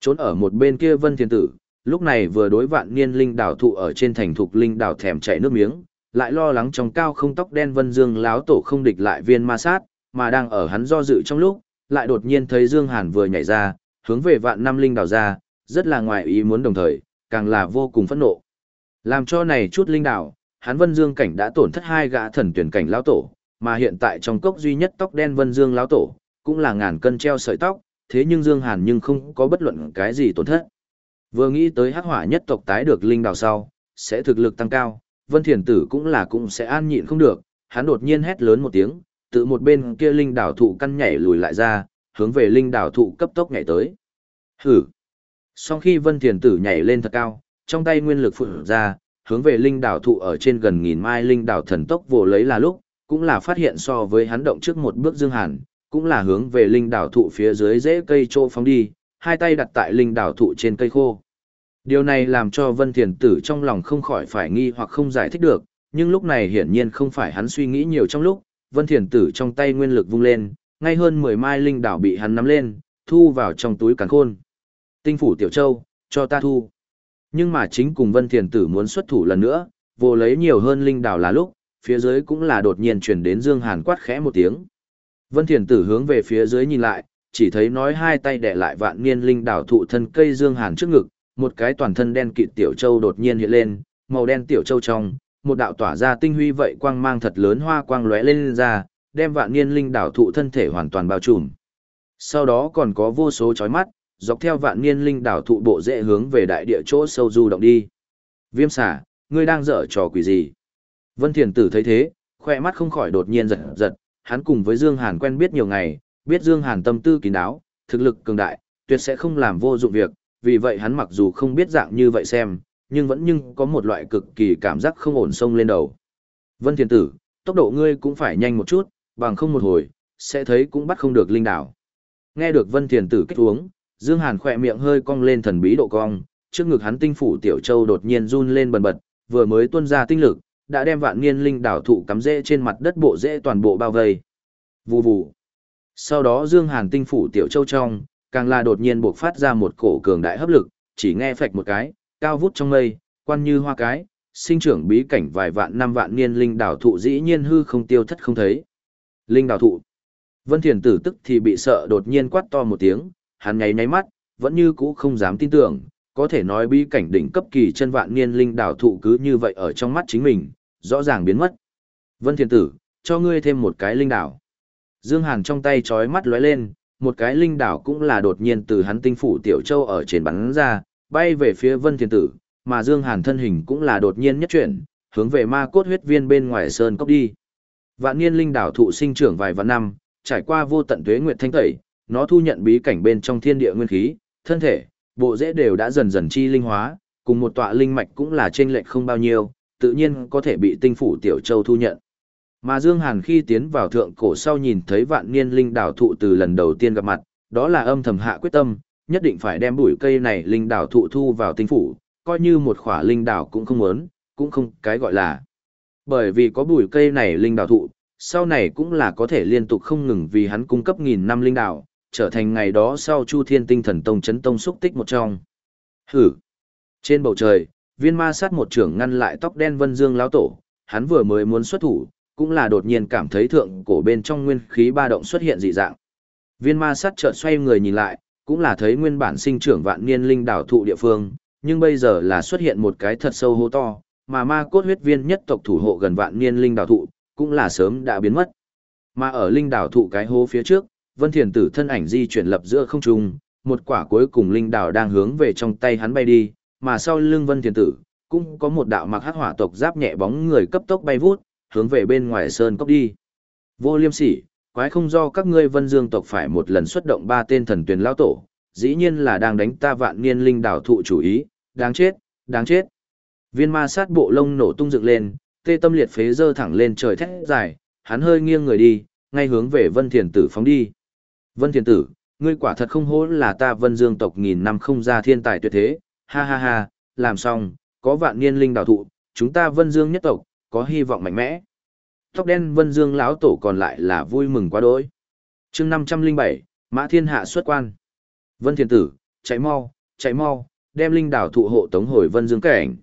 Trốn ở một bên kia Vân Thiên Tử, lúc này vừa đối vạn niên linh đảo thụ ở trên thành thục linh đảo thèm chảy nước miếng, lại lo lắng trong cao không tóc đen Vân Dương láo tổ không địch lại viên ma sát, mà đang ở hắn do dự trong lúc, lại đột nhiên thấy Dương Hàn vừa nhảy ra, hướng về vạn năm linh đảo ra, rất là ngoài ý muốn đồng thời, càng là vô cùng phẫn nộ. Làm cho này chút linh đảo, hắn Vân Dương cảnh đã tổn thất hai gã thần tuyển cảnh lão tổ, mà hiện tại trong cốc duy nhất tóc đen Vân Dương lão tổ, cũng là ngàn cân treo sợi tóc, thế nhưng Dương Hàn nhưng không có bất luận cái gì tổn thất. Vừa nghĩ tới hắc hỏa nhất tộc tái được linh đảo sau, sẽ thực lực tăng cao, Vân Thiền Tử cũng là cũng sẽ an nhịn không được, hắn đột nhiên hét lớn một tiếng, tự một bên kia linh đảo thụ căn nhảy lùi lại ra, hướng về linh đảo thụ cấp tốc nhảy tới. Hử! Sau khi Vân Thiền Tử nhảy lên thật cao, trong tay nguyên lực phụ ra, hướng về linh đảo thụ ở trên gần nghìn mai linh đảo thần tốc vồ lấy là lúc, cũng là phát hiện so với hắn động trước một bước dương hàn, cũng là hướng về linh đảo thụ phía dưới rễ cây trô phóng đi, hai tay đặt tại linh đảo thụ trên cây khô. Điều này làm cho Vân Thiền Tử trong lòng không khỏi phải nghi hoặc không giải thích được, nhưng lúc này hiển nhiên không phải hắn suy nghĩ nhiều trong lúc, Vân Thiền Tử trong tay nguyên lực vung lên, ngay hơn 10 mai linh đảo bị hắn nắm lên, thu vào trong túi càn khôn. Tinh phủ Tiểu Châu, cho ta thu. Nhưng mà chính cùng Vân Thiền Tử muốn xuất thủ lần nữa, vô lấy nhiều hơn linh đảo là lúc, phía dưới cũng là đột nhiên chuyển đến Dương Hàn quát khẽ một tiếng. Vân Thiền Tử hướng về phía dưới nhìn lại, chỉ thấy nói hai tay đè lại vạn niên linh đảo thụ thân cây Dương Hàn trước ngực, một cái toàn thân đen kịt tiểu châu đột nhiên hiện lên, màu đen tiểu châu trong, một đạo tỏa ra tinh huy vậy quang mang thật lớn hoa quang lóe lên, lên ra, đem vạn niên linh đảo thụ thân thể hoàn toàn bao trùm. Sau đó còn có vô số chói mắt, dọc theo vạn niên linh đảo thụ bộ dễ hướng về đại địa chỗ sâu du động đi. Viêm xả, ngươi đang dở trò quỷ gì? Vân Thiền Tử thấy thế, khoe mắt không khỏi đột nhiên giật giật, hắn cùng với Dương Hàn quen biết nhiều ngày, biết Dương Hàn tâm tư kín đáo, thực lực cường đại, tuyệt sẽ không làm vô dụng việc, vì vậy hắn mặc dù không biết dạng như vậy xem, nhưng vẫn nhưng có một loại cực kỳ cảm giác không ổn sông lên đầu. Vân Thiền Tử, tốc độ ngươi cũng phải nhanh một chút, bằng không một hồi, sẽ thấy cũng bắt không được linh đảo. Nghe được Vân Thiền Tử kích uống, Dương Hàn khỏe miệng hơi cong lên thần bí độ cong, trước ngực hắn tinh phủ tiểu châu đột nhiên run lên bần bật, vừa mới tuôn ra tinh lực, đã đem vạn niên linh đảo thụ cắm rễ trên mặt đất bộ rễ toàn bộ bao vây. Vù vù. Sau đó Dương Hàn tinh phủ tiểu châu trong, càng là đột nhiên buộc phát ra một cổ cường đại hấp lực, chỉ nghe phạch một cái, cao vút trong mây, quan như hoa cái, sinh trưởng bí cảnh vài vạn năm vạn niên linh đảo thụ dĩ nhiên hư không tiêu thất không thấy. Linh đảo thụ. Vân Thiền tử tức thì bị sợ đột nhiên quát to một tiếng, hắn nháy nháy mắt, vẫn như cũ không dám tin tưởng, có thể nói bí cảnh đỉnh cấp kỳ chân vạn niên linh đảo thụ cứ như vậy ở trong mắt chính mình, rõ ràng biến mất. Vân Thiền tử, cho ngươi thêm một cái linh đảo. Dương Hàn trong tay chói mắt lóe lên, một cái linh đảo cũng là đột nhiên từ hắn tinh phủ tiểu châu ở trên bắn ra, bay về phía Vân thiên tử, mà Dương Hàn thân hình cũng là đột nhiên nhất chuyển, hướng về ma cốt huyết viên bên ngoài sơn cốc đi. Vạn niên linh đảo thụ sinh trưởng vài vạn năm, trải qua vô tận tuế nguyệt thanh tẩy, nó thu nhận bí cảnh bên trong thiên địa nguyên khí, thân thể, bộ rễ đều đã dần dần chi linh hóa, cùng một tọa linh mạch cũng là trên lệch không bao nhiêu, tự nhiên có thể bị tinh phủ tiểu châu thu nhận. Mà Dương Hàn khi tiến vào thượng cổ sau nhìn thấy vạn niên linh đảo thụ từ lần đầu tiên gặp mặt, đó là âm thầm hạ quyết tâm, nhất định phải đem bụi cây này linh đảo thụ thu vào tinh phủ, coi như một khỏa linh đảo cũng không muốn, cũng không cái gọi là. Bởi vì có bụi cây này linh đảo thụ, sau này cũng là có thể liên tục không ngừng vì hắn cung cấp nghìn năm linh đảo, trở thành ngày đó sau Chu Thiên Tinh Thần Tông chấn tông xúc tích một trong. Hử! Trên bầu trời, viên ma sát một trưởng ngăn lại tóc đen vân dương lão tổ, hắn vừa mới muốn xuất thủ, cũng là đột nhiên cảm thấy thượng cổ bên trong nguyên khí ba động xuất hiện dị dạng. Viên ma sát chợt xoay người nhìn lại, cũng là thấy nguyên bản sinh trưởng vạn niên linh đảo thụ địa phương, nhưng bây giờ là xuất hiện một cái thật sâu hố to, mà ma cốt huyết viên nhất tộc thủ hộ gần vạn niên linh đảo thụ, cũng là sớm đã biến mất. Mà ở linh đảo thụ cái hố phía trước, Vân Thiền Tử thân ảnh di chuyển lập giữa không trung, một quả cuối cùng linh đảo đang hướng về trong tay hắn bay đi, mà sau lưng Vân Thiền Tử, cũng có một đạo mặc hắc hỏa tộc giáp nhẹ bóng người cấp tốc bay vút, hướng về bên ngoài sơn cốc đi. Vô Liêm Sỉ, quái không do các ngươi Vân Dương tộc phải một lần xuất động ba tên thần tuyển lao tổ, dĩ nhiên là đang đánh ta vạn niên linh đảo thụ chủ ý, đáng chết, đáng chết. Viên ma sát bộ lông nổ tung dựng lên, tê tâm liệt phế dơ thẳng lên trời thét dài, hắn hơi nghiêng người đi, ngay hướng về Vân Thiền Tử phóng đi. Vân Thiền Tử, ngươi quả thật không hổ là ta Vân Dương tộc nghìn năm không ra thiên tài tuyệt thế, ha ha ha, làm xong, có vạn niên linh đảo thụ, chúng ta Vân Dương nhất tộc, có hy vọng mạnh mẽ. Tóc đen Vân Dương lão tổ còn lại là vui mừng quá đỗi. chương 507, Mã Thiên Hạ xuất quan. Vân Thiên Tử, chạy mau, chạy mau, đem linh đảo thụ hộ tống hồi Vân Dương cảnh.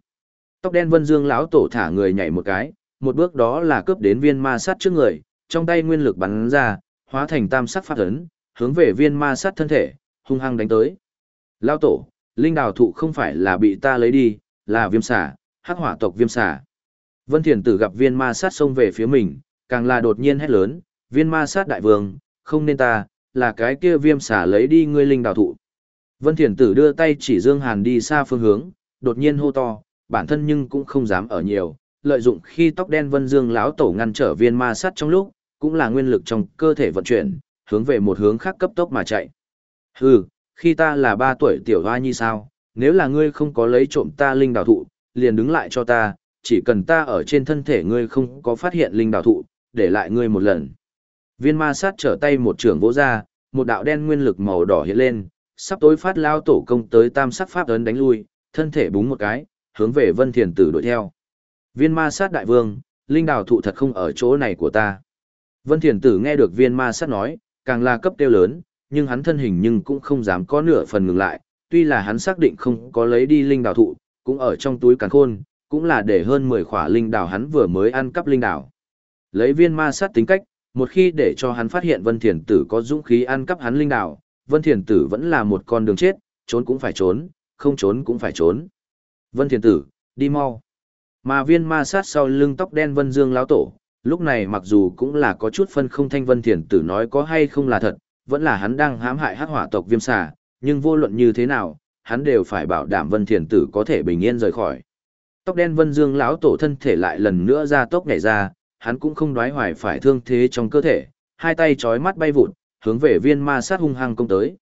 Tóc đen Vân Dương lão tổ thả người nhảy một cái, một bước đó là cướp đến viên ma sát trước người, trong tay nguyên lực bắn ra, hóa thành tam sắc pháp ấn, hướng về viên ma sát thân thể, hung hăng đánh tới. Lão tổ, linh đảo thụ không phải là bị ta lấy đi, là viêm xà, hắc hỏa tộc viêm xà. Vân Thiền Tử gặp viên ma sát xông về phía mình, càng là đột nhiên hét lớn, viên ma sát đại vương, không nên ta, là cái kia viêm xả lấy đi ngươi linh đào thụ. Vân Thiền Tử đưa tay chỉ Dương Hàn đi xa phương hướng, đột nhiên hô to, bản thân nhưng cũng không dám ở nhiều, lợi dụng khi tóc đen Vân Dương lão tổ ngăn trở viên ma sát trong lúc, cũng là nguyên lực trong cơ thể vận chuyển, hướng về một hướng khác cấp tốc mà chạy. Hừ, khi ta là ba tuổi tiểu hoa nhi sao, nếu là ngươi không có lấy trộm ta linh đào thụ, liền đứng lại cho ta, chỉ cần ta ở trên thân thể ngươi không có phát hiện linh đào thụ, để lại ngươi một lần. Viên ma sát trở tay một trường vỗ ra, một đạo đen nguyên lực màu đỏ hiện lên, sắp tối phát lao tổ công tới tam sắc pháp ấn đánh lui, thân thể búng một cái, hướng về vân thiền tử đuổi theo. Viên ma sát đại vương, linh đào thụ thật không ở chỗ này của ta. Vân thiền tử nghe được viên ma sát nói, càng là cấp tiêu lớn, nhưng hắn thân hình nhưng cũng không dám có nửa phần ngừng lại, tuy là hắn xác định không có lấy đi linh đào thụ, cũng ở trong túi càn khôn, cũng là để hơn 10 khỏa linh đảo hắn vừa mới ăn cắp linh đảo Lấy viên ma sát tính cách, một khi để cho hắn phát hiện Vân Thiền Tử có dũng khí ăn cắp hắn linh đảo Vân Thiền Tử vẫn là một con đường chết, trốn cũng phải trốn, không trốn cũng phải trốn. Vân Thiền Tử, đi mau. Mà viên ma sát sau lưng tóc đen Vân Dương lão tổ, lúc này mặc dù cũng là có chút phân không thanh Vân Thiền Tử nói có hay không là thật, vẫn là hắn đang hãm hại hắc hỏa tộc viêm xà, nhưng vô luận như thế nào, hắn đều phải bảo đảm Vân Thiền Tử có thể bình yên rời khỏi. Tóc đen Vân Dương lão tổ thân thể lại lần nữa ra tốc nhảy ra, hắn cũng không đoái hoài phải thương thế trong cơ thể, hai tay chói mắt bay vụt, hướng về viên ma sát hung hăng công tới.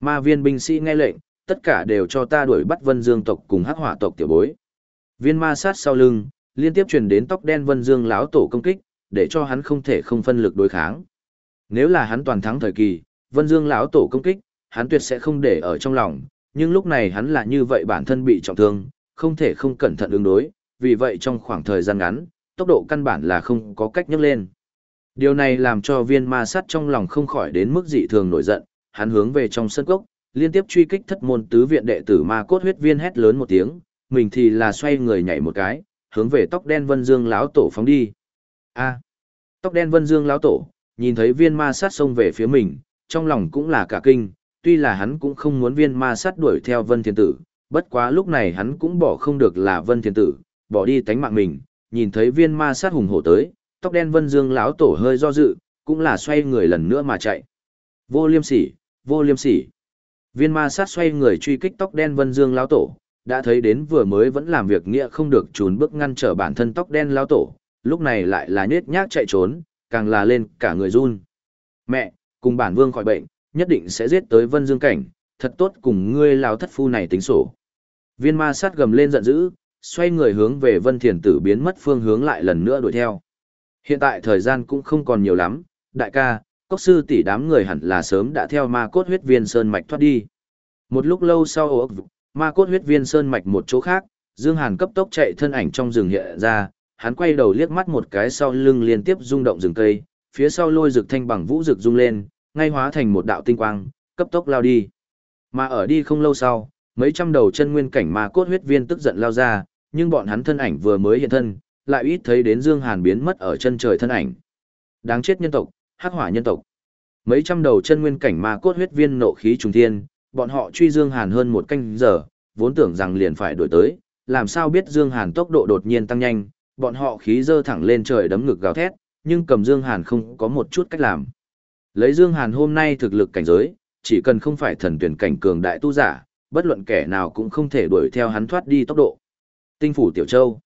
Ma viên binh sĩ nghe lệnh, tất cả đều cho ta đuổi bắt Vân Dương tộc cùng Hắc Hỏa tộc tiểu bối. Viên ma sát sau lưng, liên tiếp truyền đến tóc đen Vân Dương lão tổ công kích, để cho hắn không thể không phân lực đối kháng. Nếu là hắn toàn thắng thời kỳ, Vân Dương lão tổ công kích, hắn tuyệt sẽ không để ở trong lòng, nhưng lúc này hắn là như vậy bản thân bị trọng thương, không thể không cẩn thận ứng đối, vì vậy trong khoảng thời gian ngắn, tốc độ căn bản là không có cách nhấc lên. Điều này làm cho viên ma sát trong lòng không khỏi đến mức dị thường nổi giận, hắn hướng về trong sân cốc, liên tiếp truy kích thất môn tứ viện đệ tử ma cốt huyết viên hét lớn một tiếng, mình thì là xoay người nhảy một cái, hướng về tóc đen vân dương lão tổ phóng đi. A, tóc đen vân dương lão tổ, nhìn thấy viên ma sát xông về phía mình, trong lòng cũng là cả kinh, tuy là hắn cũng không muốn viên ma sát đuổi theo vân thiên tử, bất quá lúc này hắn cũng bỏ không được là vân thiên tử, bỏ đi tánh mạng mình, nhìn thấy viên ma sát hùng hổ tới, tóc đen vân dương lão tổ hơi do dự, cũng là xoay người lần nữa mà chạy. Vô liêm sỉ, vô liêm sỉ. Viên ma sát xoay người truy kích tóc đen vân dương lão tổ, đã thấy đến vừa mới vẫn làm việc nghĩa không được trốn bước ngăn trở bản thân tóc đen lão tổ, lúc này lại là nhết nhác chạy trốn, càng là lên cả người run. Mẹ, cùng bản vương khỏi bệnh, nhất định sẽ giết tới vân dương cảnh, thật tốt cùng ngươi lão thất phu này tính sổ. Viên ma sát gầm lên giận dữ, xoay người hướng về vân thiền tử biến mất phương hướng lại lần nữa đuổi theo. Hiện tại thời gian cũng không còn nhiều lắm, đại ca, cốc sư tỷ đám người hẳn là sớm đã theo ma cốt huyết viên sơn mạch thoát đi. Một lúc lâu sau ma cốt huyết viên sơn mạch một chỗ khác, Dương Hàn cấp tốc chạy thân ảnh trong rừng hiện ra, hắn quay đầu liếc mắt một cái sau lưng liên tiếp rung động rừng cây, phía sau lôi rực thanh bằng vũ rực rung lên, ngay hóa thành một đạo tinh quang, cấp tốc lao đi. Mà ở đi không lâu sau, mấy trăm đầu chân nguyên cảnh ma cốt huyết viên tức giận lao ra, nhưng bọn hắn thân ảnh vừa mới hiện thân, lại ít thấy đến Dương Hàn biến mất ở chân trời thân ảnh. Đáng chết nhân tộc, hắc hỏa nhân tộc. Mấy trăm đầu chân nguyên cảnh ma cốt huyết viên nộ khí trùng thiên, bọn họ truy Dương Hàn hơn một canh giờ, vốn tưởng rằng liền phải đuổi tới, làm sao biết Dương Hàn tốc độ đột nhiên tăng nhanh, bọn họ khí dơ thẳng lên trời đấm ngực gào thét, nhưng cầm Dương Hàn không có một chút cách làm. Lấy Dương Hàn hôm nay thực lực cảnh giới, chỉ cần không phải thần tuyển cảnh cường đại tu giả, bất luận kẻ nào cũng không thể đuổi theo hắn thoát đi tốc độ. Tinh phủ Tiểu Châu.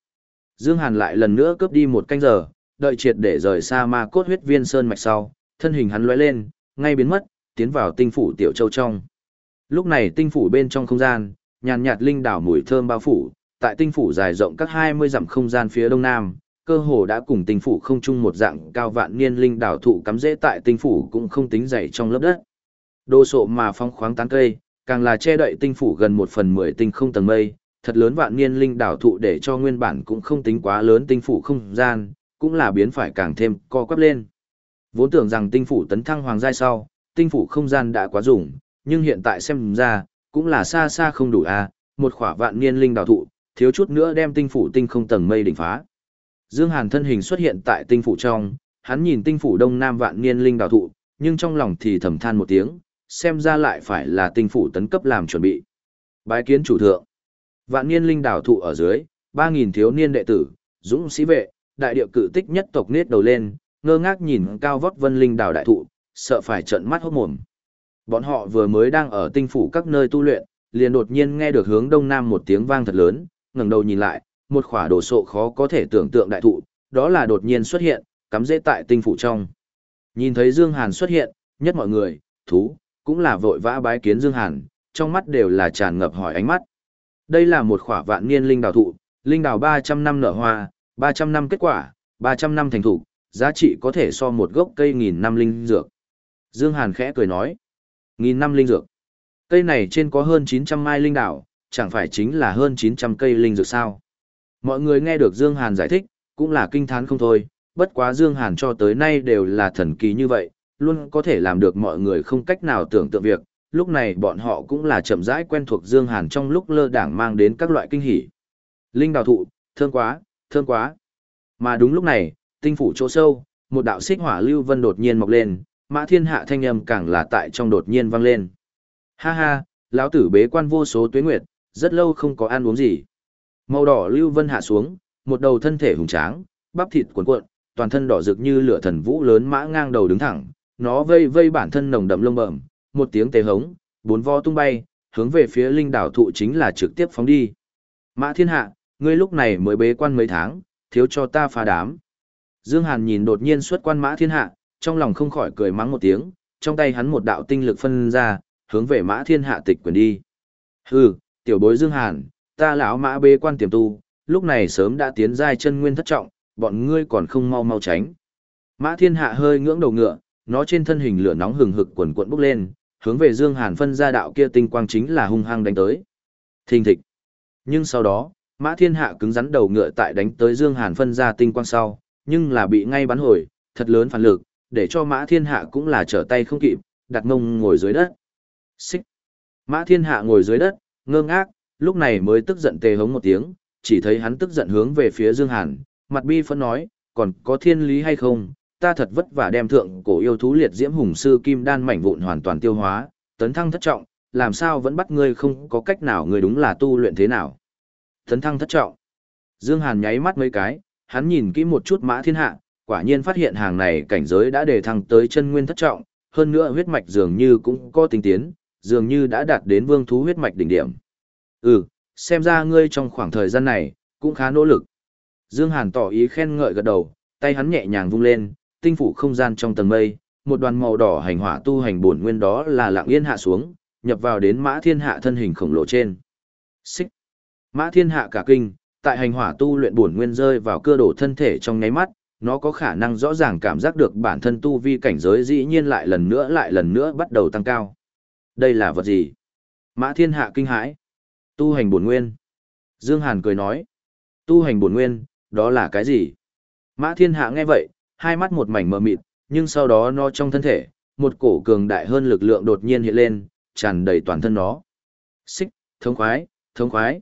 Dương Hàn lại lần nữa cướp đi một canh giờ, đợi triệt để rời xa ma cốt huyết viên sơn mạch sau, thân hình hắn lóe lên, ngay biến mất, tiến vào tinh phủ Tiểu Châu trong. Lúc này tinh phủ bên trong không gian, nhàn nhạt linh đảo mùi thơm bao phủ, tại tinh phủ dài rộng các 20 dặm không gian phía đông nam, cơ hồ đã cùng tinh phủ không chung một dạng cao vạn niên linh đảo thụ cắm rễ tại tinh phủ cũng không tính dày trong lớp đất. Đồ sộ mà phong khoáng tán cây, càng là che đậy tinh phủ gần một phần mười tinh không tầng mây, thật lớn vạn niên linh đảo thụ để cho nguyên bản cũng không tính quá lớn tinh phủ không gian, cũng là biến phải càng thêm co quắp lên. Vốn tưởng rằng tinh phủ tấn thăng hoàng giai sau, tinh phủ không gian đã quá dùng, nhưng hiện tại xem ra, cũng là xa xa không đủ a, một khỏa vạn niên linh đảo thụ, thiếu chút nữa đem tinh phủ tinh không tầng mây đỉnh phá. Dương Hàn thân hình xuất hiện tại tinh phủ trong, hắn nhìn tinh phủ đông nam vạn niên linh đảo thụ, nhưng trong lòng thì thầm than một tiếng, xem ra lại phải là tinh phủ tấn cấp làm chuẩn bị. Bái kiến chủ thượng. Vạn niên linh đảo thụ ở dưới, 3.000 thiếu niên đệ tử, dũng sĩ vệ, đại địa cự tích nhất tộc nết đầu lên, ngơ ngác nhìn cao vóc vân linh đảo đại thụ, sợ phải trợn mắt hốt mồm. Bọn họ vừa mới đang ở tinh phủ các nơi tu luyện, liền đột nhiên nghe được hướng đông nam một tiếng vang thật lớn, ngẩng đầu nhìn lại, một khỏa đồ sộ khó có thể tưởng tượng đại thụ, đó là đột nhiên xuất hiện, cắm rễ tại tinh phủ trong. Nhìn thấy Dương Hàn xuất hiện, nhất mọi người, thú, cũng là vội vã bái kiến Dương Hàn, trong mắt đều là tràn ngập hỏi ánh mắt. Đây là một khỏa vạn niên linh đào thụ, linh đào 300 năm nở hoa, 300 năm kết quả, 300 năm thành thụ, giá trị có thể so một gốc cây nghìn năm linh dược. Dương Hàn khẽ cười nói, nghìn năm linh dược. Cây này trên có hơn 900 mai linh đào, chẳng phải chính là hơn 900 cây linh dược sao. Mọi người nghe được Dương Hàn giải thích, cũng là kinh thán không thôi, bất quá Dương Hàn cho tới nay đều là thần kỳ như vậy, luôn có thể làm được mọi người không cách nào tưởng tượng việc, lúc này bọn họ cũng là chậm rãi quen thuộc Dương Hàn trong lúc lơ đảng mang đến các loại kinh hỉ. Linh đào thụ, thơm quá, thơm quá. Mà đúng lúc này, tinh phủ chỗ sâu, một đạo xích hỏa lưu vân đột nhiên mọc lên, mã thiên hạ thanh âm càng là tại trong đột nhiên vang lên. Ha ha, lão tử bế quan vô số tuế nguyệt, rất lâu không có ăn uống gì. Màu đỏ lưu vân hạ xuống, một đầu thân thể hùng tráng, bắp thịt cuộn cuộn, toàn thân đỏ rực như lửa thần vũ lớn mã ngang đầu đứng thẳng, nó vây vây bản thân nồng đậm lông bẩm, một tiếng tê hống, bốn vo tung bay, hướng về phía linh đảo thụ chính là trực tiếp phóng đi. Mã thiên hạ, ngươi lúc này mới bế quan mấy tháng, thiếu cho ta phá đám. Dương Hàn nhìn đột nhiên xuất quan mã thiên hạ, trong lòng không khỏi cười mắng một tiếng, trong tay hắn một đạo tinh lực phân ra, hướng về mã thiên hạ tịch quyền đi. Hừ, tiểu bối Dương Hàn, ta lão mã bế quan tiềm tu, lúc này sớm đã tiến giai chân nguyên thất trọng, bọn ngươi còn không mau mau tránh. Mã thiên hạ hơi ngưỡng đầu ngựa, nó trên thân hình lửa nóng hừng hực quần cuộn bốc lên, hướng về Dương Hàn phân ra đạo kia tinh quang chính là hung hăng đánh tới. Thình thịch. Nhưng sau đó, Mã Thiên Hạ cứng rắn đầu ngựa tại đánh tới Dương Hàn phân ra tinh quang sau, nhưng là bị ngay bắn hồi, thật lớn phản lực, để cho Mã Thiên Hạ cũng là trở tay không kịp, đặt ngông ngồi dưới đất. Xích. Mã Thiên Hạ ngồi dưới đất, ngơ ngác, lúc này mới tức giận tề hống một tiếng, chỉ thấy hắn tức giận hướng về phía Dương Hàn, mặt bi phẫn nói, còn có thiên lý hay không, ta thật vất vả đem thượng cổ yêu thú liệt diễm hùng sư kim đan mảnh vụn hoàn toàn tiêu hóa, tấn thăng thất trọng, làm sao vẫn bắt ngươi không có cách nào ngươi đúng là tu luyện thế nào. Tấn thăng thất trọng. Dương Hàn nháy mắt mấy cái, hắn nhìn kỹ một chút mã thiên hạ, quả nhiên phát hiện hàng này cảnh giới đã đề thăng tới chân nguyên thất trọng, hơn nữa huyết mạch dường như cũng có tinh tiến, dường như đã đạt đến vương thú huyết mạch đỉnh điểm. Ừ, xem ra ngươi trong khoảng thời gian này, cũng khá nỗ lực. Dương Hàn tỏ ý khen ngợi gật đầu, tay hắn nhẹ nhàng vung lên, tinh phủ không gian trong tầng mây, một đoàn màu đỏ hành hỏa tu hành bổn nguyên đó là lặng yên hạ xuống, nhập vào đến Mã Thiên Hạ thân hình khổng lồ trên. Xích. Mã Thiên Hạ cả kinh, tại hành hỏa tu luyện bổn nguyên rơi vào cơ đổ thân thể trong nháy mắt, nó có khả năng rõ ràng cảm giác được bản thân tu vi cảnh giới dĩ nhiên lại lần nữa lại lần nữa bắt đầu tăng cao. Đây là vật gì? Mã Thiên Hạ kinh hãi. Tu hành bổn nguyên. Dương Hàn cười nói. Tu hành bổn nguyên, đó là cái gì? Mã Thiên Hạ nghe vậy, hai mắt một mảnh mờ mịt, nhưng sau đó nó trong thân thể, một cổ cường đại hơn lực lượng đột nhiên hiện lên, tràn đầy toàn thân nó. Xích, thống khoái, thống khoái.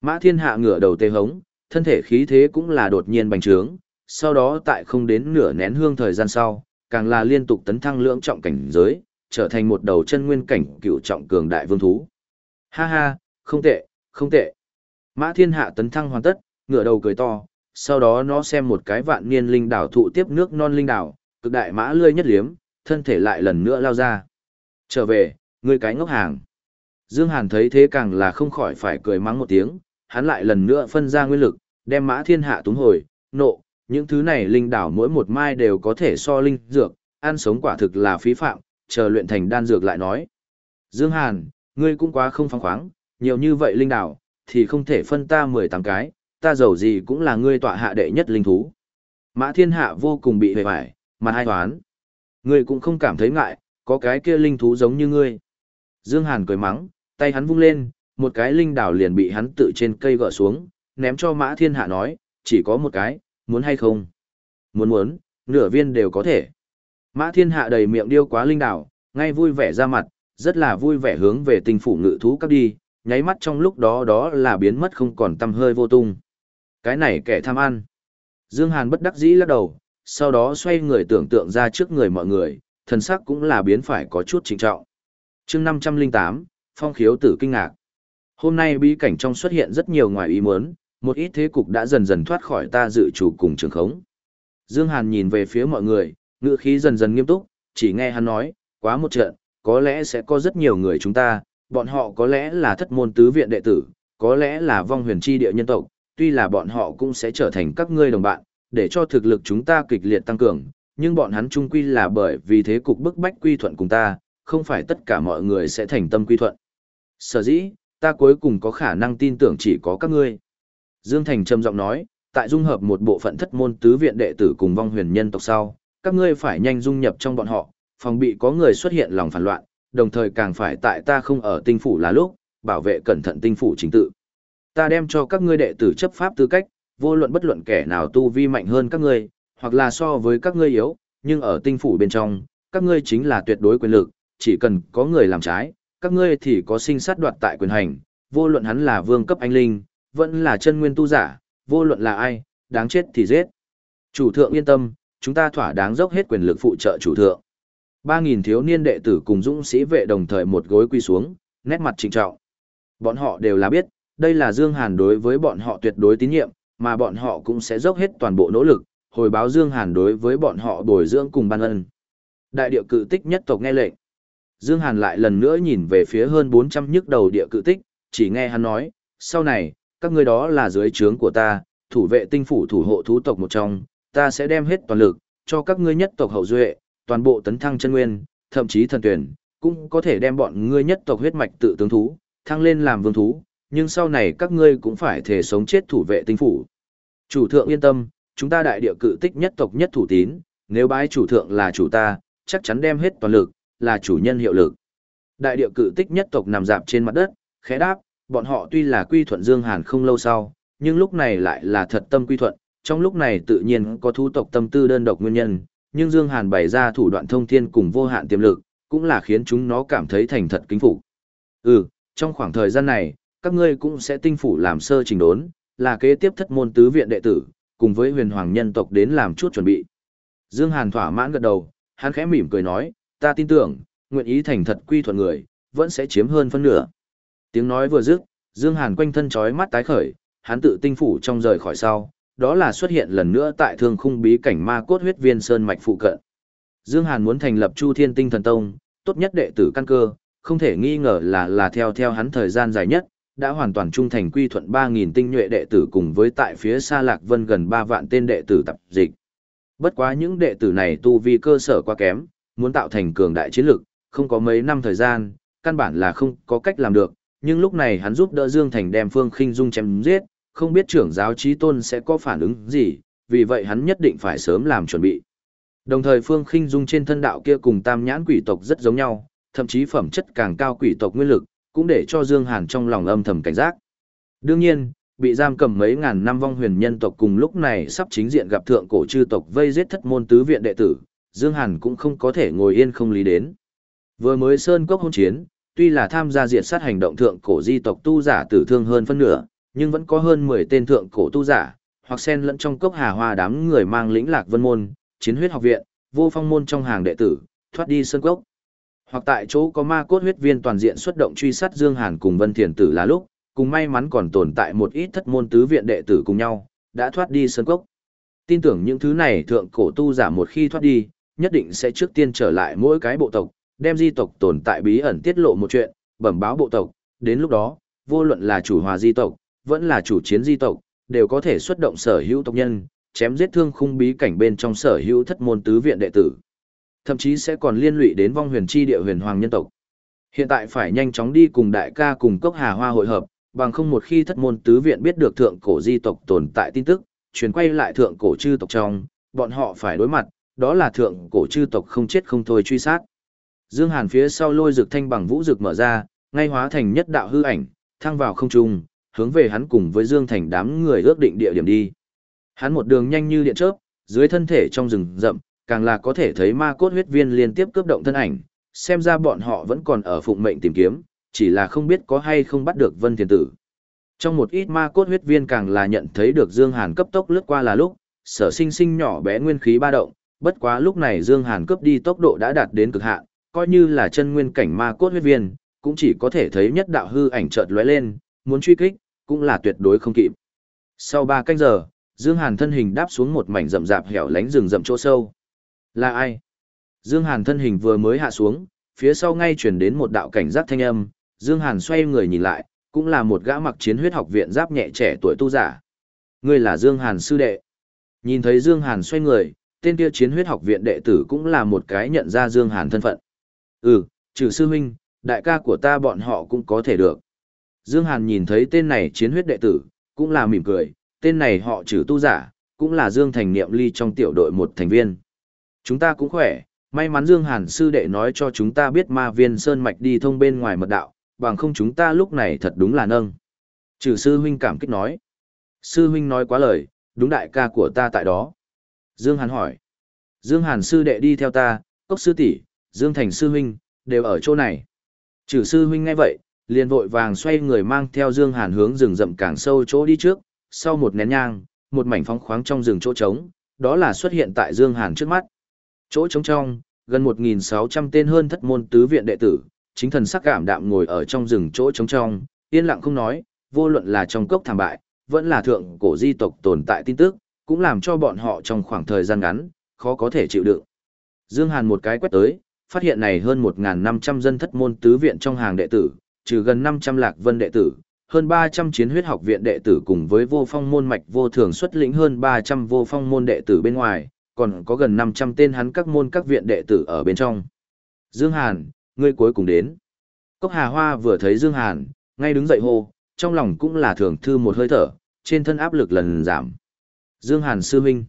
Mã thiên hạ ngửa đầu tê hống, thân thể khí thế cũng là đột nhiên bành trướng, sau đó tại không đến nửa nén hương thời gian sau, càng là liên tục tấn thăng lưỡng trọng cảnh giới, trở thành một đầu chân nguyên cảnh cựu trọng cường đại vương thú. Ha ha, không tệ, không tệ. Mã thiên hạ tấn thăng hoàn tất, ngửa đầu cười to, sau đó nó xem một cái vạn niên linh đảo thụ tiếp nước non linh đảo, cực đại mã lươi nhất liếm, thân thể lại lần nữa lao ra. Trở về, ngươi cái ngốc hàng. Dương Hàn thấy thế càng là không khỏi phải cười mắng một tiếng, hắn lại lần nữa phân ra nguyên lực, đem mã thiên hạ túng hồi, nộ, những thứ này linh đảo mỗi một mai đều có thể so linh dược, ăn sống quả thực là phí phạm, chờ luyện thành đan dược lại nói. Dương Hàn, ngươi cũng quá không phóng khoáng, nhiều như vậy linh đảo, thì không thể phân ta 18 cái, ta giàu gì cũng là ngươi tọa hạ đệ nhất linh thú. Mã thiên hạ vô cùng bị hề vải, mặt hai toán. Ngươi cũng không cảm thấy ngại, có cái kia linh thú giống như ngươi. Dương Hàn cười mắng, tay hắn vung lên, một cái linh đảo liền bị hắn tự trên cây gỡ xuống, ném cho Mã Thiên Hạ nói, chỉ có một cái, muốn hay không? Muốn muốn, nửa viên đều có thể. Mã Thiên Hạ đầy miệng điêu quá linh đảo, ngay vui vẻ ra mặt, rất là vui vẻ hướng về tinh phủ ngự thú các đi, nháy mắt trong lúc đó đó là biến mất không còn tăm hơi vô tung. Cái này kẻ tham ăn. Dương Hàn bất đắc dĩ lắc đầu, sau đó xoay người tưởng tượng ra trước người mọi người, thần sắc cũng là biến phải có chút trịnh trọng. Chương 508, Phong khiếu tử kinh ngạc. Hôm nay bí cảnh trong xuất hiện rất nhiều ngoài ý muốn, một ít thế cục đã dần dần thoát khỏi ta dự chủ cùng trường khống. Dương Hàn nhìn về phía mọi người, ngựa khí dần dần nghiêm túc, chỉ nghe hắn nói, quá một trận, có lẽ sẽ có rất nhiều người chúng ta, bọn họ có lẽ là thất môn tứ viện đệ tử, có lẽ là vong huyền chi địa nhân tộc, tuy là bọn họ cũng sẽ trở thành các ngươi đồng bạn, để cho thực lực chúng ta kịch liệt tăng cường, nhưng bọn hắn chung quy là bởi vì thế cục bức bách quy thuận cùng ta, không phải tất cả mọi người sẽ thành tâm quy thuận. Sở dĩ, ta cuối cùng có khả năng tin tưởng chỉ có các ngươi. Dương Thành trầm giọng nói, tại dung hợp một bộ phận thất môn tứ viện đệ tử cùng vong huyền nhân tộc sau, các ngươi phải nhanh dung nhập trong bọn họ, phòng bị có người xuất hiện lòng phản loạn, đồng thời càng phải tại ta không ở tinh phủ là lúc, bảo vệ cẩn thận tinh phủ chính tự. Ta đem cho các ngươi đệ tử chấp pháp tư cách, vô luận bất luận kẻ nào tu vi mạnh hơn các ngươi, hoặc là so với các ngươi yếu, nhưng ở tinh phủ bên trong, các ngươi chính là tuyệt đối quyền lực, chỉ cần có người làm trái, các ngươi thì có sinh sát đoạt tại quyền hành, vô luận hắn là vương cấp anh linh, vẫn là chân nguyên tu giả, vô luận là ai, đáng chết thì giết. Chủ thượng yên tâm, chúng ta thỏa đáng dốc hết quyền lực phụ trợ chủ thượng. 3.000 thiếu niên đệ tử cùng dũng sĩ vệ đồng thời một gối quy xuống, nét mặt trịnh trọng. Bọn họ đều là biết, đây là Dương Hàn đối với bọn họ tuyệt đối tín nhiệm, mà bọn họ cũng sẽ dốc hết toàn bộ nỗ lực, hồi báo Dương Hàn đối với bọn họ bồi dưỡng cùng ban ân. Đại địa cự tích nhất tộc nghe lệnh. Dương Hàn lại lần nữa nhìn về phía hơn 400 nhức đầu địa cự tích, chỉ nghe hắn nói, sau này, các ngươi đó là dưới trướng của ta, thủ vệ tinh phủ thủ hộ thú tộc một trong, ta sẽ đem hết toàn lực, cho các ngươi nhất tộc hậu duệ, toàn bộ tấn thăng chân nguyên, thậm chí thần tuyển, cũng có thể đem bọn ngươi nhất tộc huyết mạch tự tướng thú, thăng lên làm vương thú, nhưng sau này các ngươi cũng phải thể sống chết thủ vệ tinh phủ. Chủ thượng yên tâm, chúng ta đại địa cự tích nhất tộc nhất thủ tín, nếu bái chủ thượng là chủ ta, chắc chắn đem hết toàn lực, là chủ nhân hiệu lực. Đại địa cự tích nhất tộc nằm dạp trên mặt đất, khẽ đáp, bọn họ tuy là quy thuận Dương Hàn không lâu sau, nhưng lúc này lại là thật tâm quy thuận, trong lúc này tự nhiên có thu tộc tâm tư đơn độc nguyên nhân, nhưng Dương Hàn bày ra thủ đoạn thông thiên cùng vô hạn tiềm lực, cũng là khiến chúng nó cảm thấy thành thật kính phục. Ừ, trong khoảng thời gian này, các ngươi cũng sẽ tinh phủ làm sơ trình đốn, là kế tiếp thất môn tứ viện đệ tử, cùng với huyền hoàng nhân tộc đến làm chút chuẩn bị. Dương Hàn thỏa mãn gật đầu, hắn khẽ mỉm cười nói, ta tin tưởng, nguyện ý thành thật quy thuận người, vẫn sẽ chiếm hơn phân nửa. Tiếng nói vừa dứt, Dương Hàn quanh thân chói mắt tái khởi, hắn tự tinh phủ trong rời khỏi sau, đó là xuất hiện lần nữa tại thương khung bí cảnh ma cốt huyết viên sơn mạch phụ cận. Dương Hàn muốn thành lập Chu Thiên Tinh Thần Tông, tốt nhất đệ tử căn cơ, không thể nghi ngờ là là theo theo hắn thời gian dài nhất, đã hoàn toàn trung thành quy thuận 3.000 tinh nhuệ đệ tử cùng với tại phía xa Lạc Vân gần 3 vạn tên đệ tử tập dịch. Bất quá những đệ tử này tu vi cơ sở quá kém, muốn tạo thành cường đại chiến lực, không có mấy năm thời gian, căn bản là không có cách làm được, nhưng lúc này hắn giúp đỡ Dương Thành đem Phương Khinh Dung chém giết, không biết trưởng giáo trí tôn sẽ có phản ứng gì, vì vậy hắn nhất định phải sớm làm chuẩn bị. Đồng thời Phương Khinh Dung trên thân đạo kia cùng Tam Nhãn quỷ tộc rất giống nhau, thậm chí phẩm chất càng cao quỷ tộc nguyên lực, cũng để cho Dương Hàn trong lòng âm thầm cảnh giác. Đương nhiên, bị giam cầm mấy ngàn năm vong huyền nhân tộc cùng lúc này sắp chính diện gặp thượng cổ chư tộc vây giết thất môn tứ viện đệ tử, Dương Hàn cũng không có thể ngồi yên không lý đến. Vừa mới sơn cốc hôn chiến, tuy là tham gia diệt sát hành động thượng cổ di tộc tu giả tử thương hơn phân nửa, nhưng vẫn có hơn 10 tên thượng cổ tu giả, hoặc xen lẫn trong cốc hà hoa đám người mang lĩnh lạc vân môn, chiến huyết học viện, vô phong môn trong hàng đệ tử, thoát đi sơn cốc. Hoặc tại chỗ có ma cốt huyết viên toàn diện xuất động truy sát Dương Hàn cùng Vân Thiền Tử là lúc, cùng may mắn còn tồn tại một ít thất môn tứ viện đệ tử cùng nhau, đã thoát đi sơn cốc. Tin tưởng những thứ này thượng cổ tu giả một khi thoát đi, nhất định sẽ trước tiên trở lại mỗi cái bộ tộc, đem di tộc tồn tại bí ẩn tiết lộ một chuyện, bẩm báo bộ tộc, đến lúc đó, vô luận là chủ hòa di tộc, vẫn là chủ chiến di tộc, đều có thể xuất động sở hữu tộc nhân, chém giết thương khung bí cảnh bên trong sở hữu thất môn tứ viện đệ tử. Thậm chí sẽ còn liên lụy đến vong huyền chi địa huyền hoàng nhân tộc. Hiện tại phải nhanh chóng đi cùng đại ca cùng cốc hà hoa hội hợp, bằng không một khi thất môn tứ viện biết được thượng cổ di tộc tồn tại tin tức, truyền quay lại thượng cổ chư tộc trong, bọn họ phải đối mặt, đó là thượng cổ chư tộc không chết không thôi truy sát. Dương Hàn phía sau lôi rực thanh bằng vũ rực mở ra, ngay hóa thành nhất đạo hư ảnh, thăng vào không trung, hướng về hắn cùng với Dương Thành đám người ước định địa điểm đi. Hắn một đường nhanh như điện chớp, dưới thân thể trong rừng rậm, càng là có thể thấy ma cốt huyết viên liên tiếp cướp động thân ảnh, xem ra bọn họ vẫn còn ở phụng mệnh tìm kiếm, chỉ là không biết có hay không bắt được Vân Thiền Tử. Trong một ít ma cốt huyết viên càng là nhận thấy được Dương Hàn cấp tốc lướt qua là lúc, sở sinh sinh nhỏ bé nguyên khí ba động, bất quá lúc này Dương Hàn cướp đi tốc độ đã đạt đến cực hạn, coi như là chân nguyên cảnh ma cốt huyết viên, cũng chỉ có thể thấy nhất đạo hư ảnh chợt lóe lên, muốn truy kích, cũng là tuyệt đối không kịp. Sau 3 canh giờ, Dương Hàn thân hình đáp xuống một mảnh rậm rạp hẻo lánh rừng rậm chỗ sâu. Là ai? Dương Hàn thân hình vừa mới hạ xuống, phía sau ngay truyền đến một đạo cảnh giác thanh âm, Dương Hàn xoay người nhìn lại, cũng là một gã mặc chiến huyết học viện giáp nhẹ trẻ tuổi tu giả. Ngươi là Dương Hàn sư đệ. Nhìn thấy Dương Hàn xoay người, tên kia chiến huyết học viện đệ tử cũng là một cái nhận ra Dương Hàn thân phận. Ừ, trừ sư huynh, đại ca của ta bọn họ cũng có thể được. Dương Hàn nhìn thấy tên này chiến huyết đệ tử, cũng là mỉm cười, tên này họ trừ tu giả, cũng là Dương Thành Niệm Ly trong tiểu đội một thành viên. Chúng ta cũng khỏe, may mắn Dương Hàn sư đệ nói cho chúng ta biết ma viên sơn mạch đi thông bên ngoài mật đạo, bằng không chúng ta lúc này thật đúng là nâng. Trừ sư huynh cảm kích nói. Sư huynh nói quá lời, đúng đại ca của ta tại đó. Dương Hàn hỏi. Dương Hàn sư đệ đi theo ta, cốc sư tỷ, Dương Thành sư huynh, đều ở chỗ này. Trừ sư huynh nghe vậy, liền vội vàng xoay người mang theo Dương Hàn hướng rừng rậm càng sâu chỗ đi trước, sau một nén nhang, một mảnh phóng khoáng trong rừng chỗ trống, đó là xuất hiện tại Dương Hàn trước mắt. Chỗ trống trong, gần 1.600 tên hơn thất môn tứ viện đệ tử, chính thần sắc cảm đạm ngồi ở trong rừng chỗ trống trong, yên lặng không nói, vô luận là trong cốc thảm bại, vẫn là thượng cổ di tộc tồn tại tin tức, cũng làm cho bọn họ trong khoảng thời gian ngắn, khó có thể chịu đựng. Dương Hàn một cái quét tới, phát hiện này hơn 1.500 dân thất môn tứ viện trong hàng đệ tử, trừ gần 500 lạc vân đệ tử, hơn 300 chiến huyết học viện đệ tử cùng với vô phong môn mạch vô thường xuất lĩnh hơn 300 vô phong môn đệ tử bên ngoài, còn có gần 500 tên hắn các môn các viện đệ tử ở bên trong. Dương Hàn, ngươi cuối cùng đến. Cốc Hà Hoa vừa thấy Dương Hàn, ngay đứng dậy hô, trong lòng cũng là thường thư một hơi thở, trên thân áp lực lần giảm. Dương Hàn sư huynh.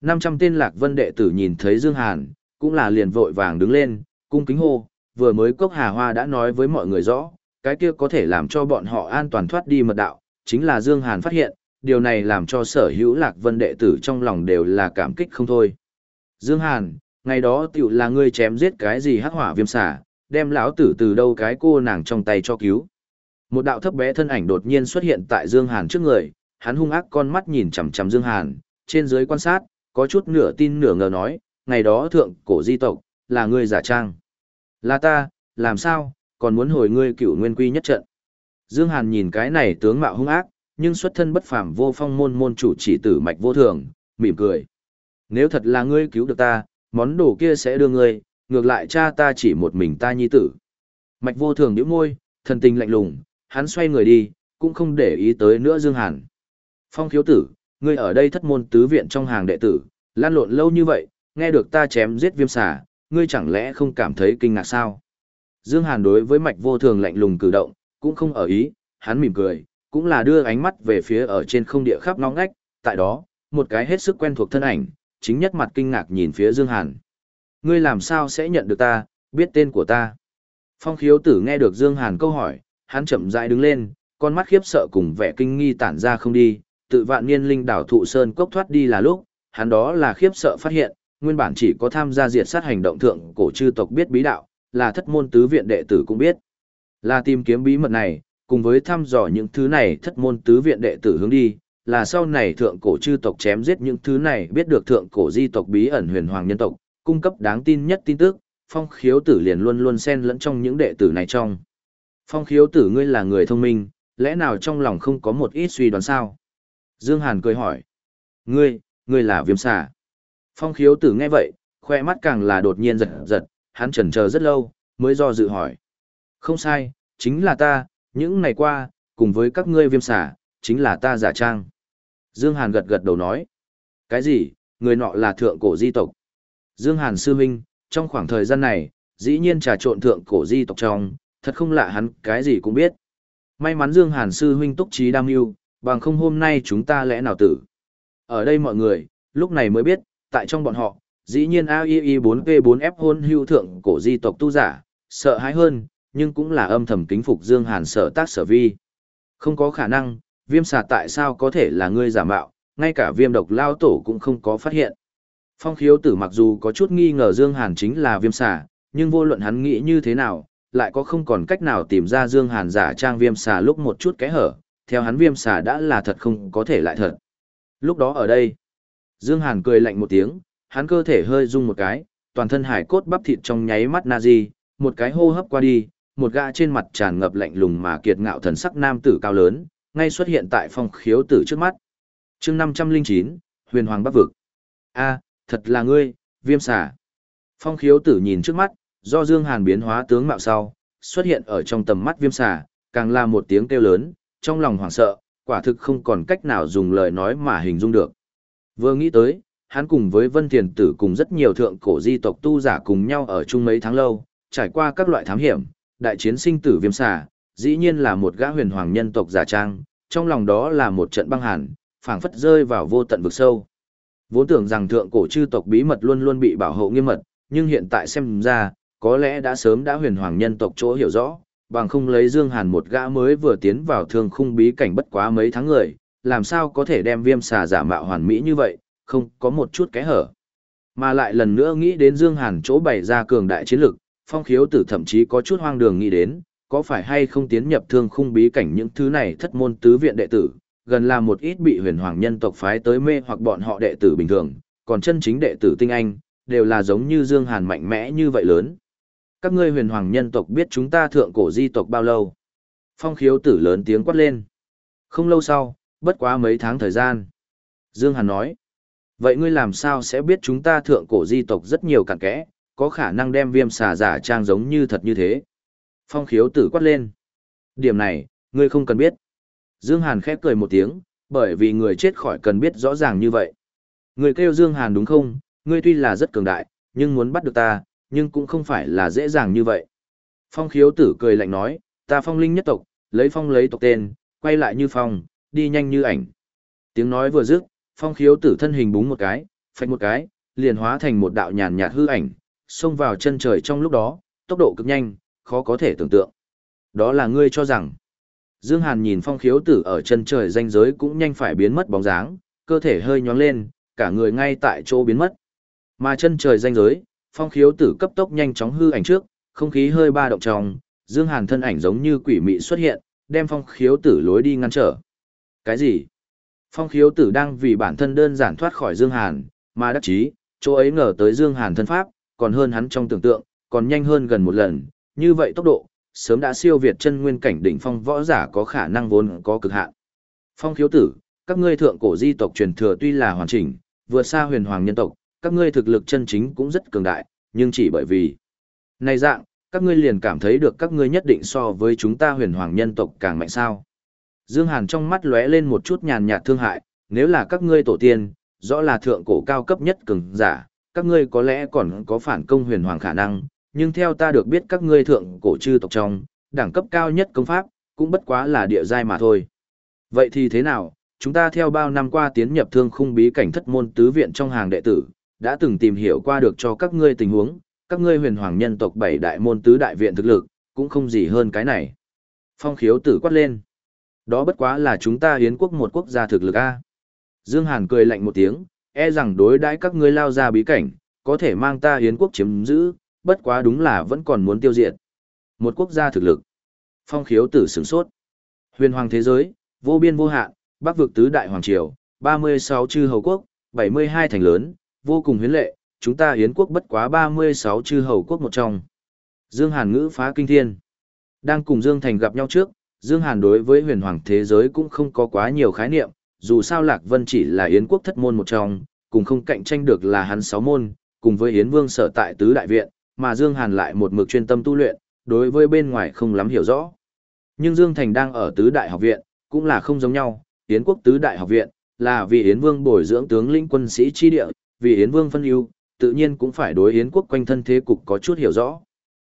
500 tên lạc vân đệ tử nhìn thấy Dương Hàn, cũng là liền vội vàng đứng lên, cung kính hô, vừa mới Cốc Hà Hoa đã nói với mọi người rõ, cái kia có thể làm cho bọn họ an toàn thoát đi mật đạo, chính là Dương Hàn phát hiện, điều này làm cho sở hữu lạc vân đệ tử trong lòng đều là cảm kích không thôi. Dương Hàn, ngày đó tiểu là ngươi chém giết cái gì hắc hỏa viêm xà, đem lão tử từ đâu cái cô nàng trong tay cho cứu. Một đạo thấp bé thân ảnh đột nhiên xuất hiện tại Dương Hàn trước người, hắn hung ác con mắt nhìn chằm chằm Dương Hàn, trên dưới quan sát, có chút nửa tin nửa ngờ nói, ngày đó thượng cổ di tộc, là ngươi giả trang. Là ta, làm sao, còn muốn hồi ngươi cửu nguyên quy nhất trận. Dương Hàn nhìn cái này tướng mạo hung ác, nhưng xuất thân bất phàm vô phong môn môn chủ chỉ tử mạch vô thường, mỉm cười. Nếu thật là ngươi cứu được ta, món đồ kia sẽ đưa ngươi, ngược lại cha ta chỉ một mình ta nhi tử. Mạch vô thường nhíu môi, thần tình lạnh lùng, hắn xoay người đi, cũng không để ý tới nữa Dương Hàn. Phong khiếu tử, ngươi ở đây thất môn tứ viện trong hàng đệ tử, lan lộn lâu như vậy, nghe được ta chém giết viêm xà, ngươi chẳng lẽ không cảm thấy kinh ngạc sao? Dương Hàn đối với mạch vô thường lạnh lùng cử động, cũng không ở ý, hắn mỉm cười, cũng là đưa ánh mắt về phía ở trên không địa khắp ngóng ngách, tại đó, một cái hết sức quen thuộc thân ảnh, chính nhất mặt kinh ngạc nhìn phía Dương Hàn. Ngươi làm sao sẽ nhận được ta, biết tên của ta? Phong khiếu tử nghe được Dương Hàn câu hỏi, hắn chậm rãi đứng lên, con mắt khiếp sợ cùng vẻ kinh nghi tản ra không đi, tự vạn niên linh đảo thụ sơn cốc thoát đi là lúc, hắn đó là khiếp sợ phát hiện, nguyên bản chỉ có tham gia diệt sát hành động thượng cổ chư tộc biết bí đạo, là thất môn tứ viện đệ tử cũng biết. Là tìm kiếm bí mật này, cùng với thăm dò những thứ này thất môn tứ viện đệ tử hướng đi, là sau này thượng cổ chư tộc chém giết những thứ này biết được thượng cổ di tộc bí ẩn huyền hoàng nhân tộc, cung cấp đáng tin nhất tin tức, phong khiếu tử liền luôn luôn xen lẫn trong những đệ tử này trong. Phong khiếu tử ngươi là người thông minh, lẽ nào trong lòng không có một ít suy đoán sao? Dương Hàn cười hỏi. Ngươi, ngươi là viêm xà. Phong khiếu tử nghe vậy, khoe mắt càng là đột nhiên giật giật, hắn chần chờ rất lâu, mới do dự hỏi. Không sai, chính là ta, những ngày qua, cùng với các ngươi viêm xả, chính là ta giả trang. Dương Hàn gật gật đầu nói. Cái gì, người nọ là thượng cổ di tộc. Dương Hàn sư huynh, trong khoảng thời gian này, dĩ nhiên trà trộn thượng cổ di tộc trong, thật không lạ hắn, cái gì cũng biết. May mắn Dương Hàn sư huynh túc trí đam mưu, bằng không hôm nay chúng ta lẽ nào tử. Ở đây mọi người, lúc này mới biết, tại trong bọn họ, dĩ nhiên AII4P4F hôn hưu thượng cổ di tộc tu giả, sợ hãi hơn, nhưng cũng là âm thầm kính phục Dương Hàn sở tác sở vi. Không có khả năng, viêm xà tại sao có thể là ngươi giả mạo, ngay cả viêm độc lao tổ cũng không có phát hiện. Phong khiếu tử mặc dù có chút nghi ngờ Dương Hàn chính là viêm xà, nhưng vô luận hắn nghĩ như thế nào, lại có không còn cách nào tìm ra Dương Hàn giả trang viêm xà lúc một chút kẽ hở, theo hắn viêm xà đã là thật không có thể lại thật. Lúc đó ở đây, Dương Hàn cười lạnh một tiếng, hắn cơ thể hơi rung một cái, toàn thân hải cốt bắp thịt trong nháy mắt Nazi, một cái hô hấp qua đi, một gã trên mặt tràn ngập lạnh lùng mà kiệt ngạo thần sắc nam tử cao lớn, ngay xuất hiện tại phong khiếu tử trước mắt. Chương 509, Huyền Hoàng Bắc vực. A, thật là ngươi, Viêm xà. Phong khiếu tử nhìn trước mắt, do Dương Hàn biến hóa tướng mạo sau, xuất hiện ở trong tầm mắt Viêm xà, càng là một tiếng kêu lớn, trong lòng hoảng sợ, quả thực không còn cách nào dùng lời nói mà hình dung được. Vừa nghĩ tới, hắn cùng với Vân Thiền Tử cùng rất nhiều thượng cổ di tộc tu giả cùng nhau ở chung mấy tháng lâu, trải qua các loại thám hiểm, đại chiến sinh tử viêm xà, dĩ nhiên là một gã huyền hoàng nhân tộc giả trang, trong lòng đó là một trận băng hàn, phảng phất rơi vào vô tận vực sâu. Vốn tưởng rằng thượng cổ chư tộc bí mật luôn luôn bị bảo hộ nghiêm mật, nhưng hiện tại xem ra, có lẽ đã sớm đã huyền hoàng nhân tộc chỗ hiểu rõ, bằng không lấy Dương Hàn một gã mới vừa tiến vào thương khung bí cảnh bất quá mấy tháng người, làm sao có thể đem viêm xà giả mạo hoàn mỹ như vậy, không có một chút kẽ hở. Mà lại lần nữa nghĩ đến Dương Hàn chỗ bày ra cường đại chiến lực, phong khiếu tử thậm chí có chút hoang đường nghĩ đến, có phải hay không tiến nhập thương khung bí cảnh những thứ này thất môn tứ viện đệ tử, gần là một ít bị huyền hoàng nhân tộc phái tới mê hoặc bọn họ đệ tử bình thường, còn chân chính đệ tử tinh anh, đều là giống như Dương Hàn mạnh mẽ như vậy lớn. Các ngươi huyền hoàng nhân tộc biết chúng ta thượng cổ di tộc bao lâu? Phong khiếu tử lớn tiếng quát lên. Không lâu sau, bất quá mấy tháng thời gian. Dương Hàn nói, vậy ngươi làm sao sẽ biết chúng ta thượng cổ di tộc rất nhiều cặn kẽ, có khả năng đem viêm xà giả trang giống như thật như thế. Phong khiếu tử quát lên. Điểm này, ngươi không cần biết. Dương Hàn khép cười một tiếng, bởi vì người chết khỏi cần biết rõ ràng như vậy. Người kêu Dương Hàn đúng không, ngươi tuy là rất cường đại, nhưng muốn bắt được ta, nhưng cũng không phải là dễ dàng như vậy. Phong khiếu tử cười lạnh nói, ta phong linh nhất tộc, lấy phong lấy tộc tên, quay lại như phong, đi nhanh như ảnh. Tiếng nói vừa dứt, phong khiếu tử thân hình búng một cái, phách một cái, liền hóa thành một đạo nhàn nhạt hư ảnh, xông vào chân trời trong lúc đó, tốc độ cực nhanh, khó có thể tưởng tượng. Đó là ngươi cho rằng. Dương Hàn nhìn phong khiếu tử ở chân trời danh giới cũng nhanh phải biến mất bóng dáng, cơ thể hơi nhón lên, cả người ngay tại chỗ biến mất. Mà chân trời danh giới, phong khiếu tử cấp tốc nhanh chóng hư ảnh trước, không khí hơi ba động trong, Dương Hàn thân ảnh giống như quỷ mị xuất hiện, đem phong khiếu tử lối đi ngăn trở. Cái gì? Phong khiếu tử đang vì bản thân đơn giản thoát khỏi Dương Hàn, mà đắc chí, chỗ ấy ngờ tới Dương Hàn thân pháp, còn hơn hắn trong tưởng tượng, còn nhanh hơn gần một lần, như vậy tốc độ, sớm đã siêu việt chân nguyên cảnh đỉnh phong võ giả có khả năng vốn có cực hạn. Phong khiếu tử, các ngươi thượng cổ di tộc truyền thừa tuy là hoàn chỉnh, vượt xa huyền hoàng nhân tộc, các ngươi thực lực chân chính cũng rất cường đại, nhưng chỉ bởi vì này dạng, các ngươi liền cảm thấy được các ngươi nhất định so với chúng ta huyền hoàng nhân tộc càng mạnh sao. Dương Hàn trong mắt lóe lên một chút nhàn nhạt thương hại, nếu là các ngươi tổ tiên, rõ là thượng cổ cao cấp nhất cường giả, các ngươi có lẽ còn có phản công huyền hoàng khả năng, nhưng theo ta được biết các ngươi thượng cổ chư tộc trong, đẳng cấp cao nhất công pháp, cũng bất quá là địa giai mà thôi. Vậy thì thế nào, chúng ta theo bao năm qua tiến nhập thương khung bí cảnh thất môn tứ viện trong hàng đệ tử, đã từng tìm hiểu qua được cho các ngươi tình huống, các ngươi huyền hoàng nhân tộc bảy đại môn tứ đại viện thực lực, cũng không gì hơn cái này. Phong khiếu tử quát lên. Đó bất quá là chúng ta hiến quốc một quốc gia thực lực A. Dương Hàn cười lạnh một tiếng, e rằng đối đãi các ngươi lao ra bí cảnh, có thể mang ta hiến quốc chiếm giữ, bất quá đúng là vẫn còn muốn tiêu diệt. Một quốc gia thực lực. Phong khiếu tử sửng sốt. Huyền hoàng thế giới, vô biên vô hạn, bắc vực tứ đại hoàng triều, 36 chư hầu quốc, 72 thành lớn, vô cùng huyến lệ, chúng ta hiến quốc bất quá 36 chư hầu quốc một trong. Dương Hàn ngữ phá kinh thiên. Đang cùng Dương Thành gặp nhau trước, Dương Hàn đối với huyền hoàng thế giới cũng không có quá nhiều khái niệm, dù sao Lạc Vân chỉ là yến quốc thất môn một trong, cùng không cạnh tranh được là hắn sáu môn, cùng với Yến Vương sở tại tứ đại viện, mà Dương Hàn lại một mực chuyên tâm tu luyện, đối với bên ngoài không lắm hiểu rõ. Nhưng Dương Thành đang ở tứ đại học viện, cũng là không giống nhau, Yến quốc tứ đại học viện, là vì Yến Vương bồi dưỡng tướng lĩnh quân sĩ chi địa, vì Yến Vương phân ưu, tự nhiên cũng phải đối Yến quốc quanh thân thế cục có chút hiểu rõ.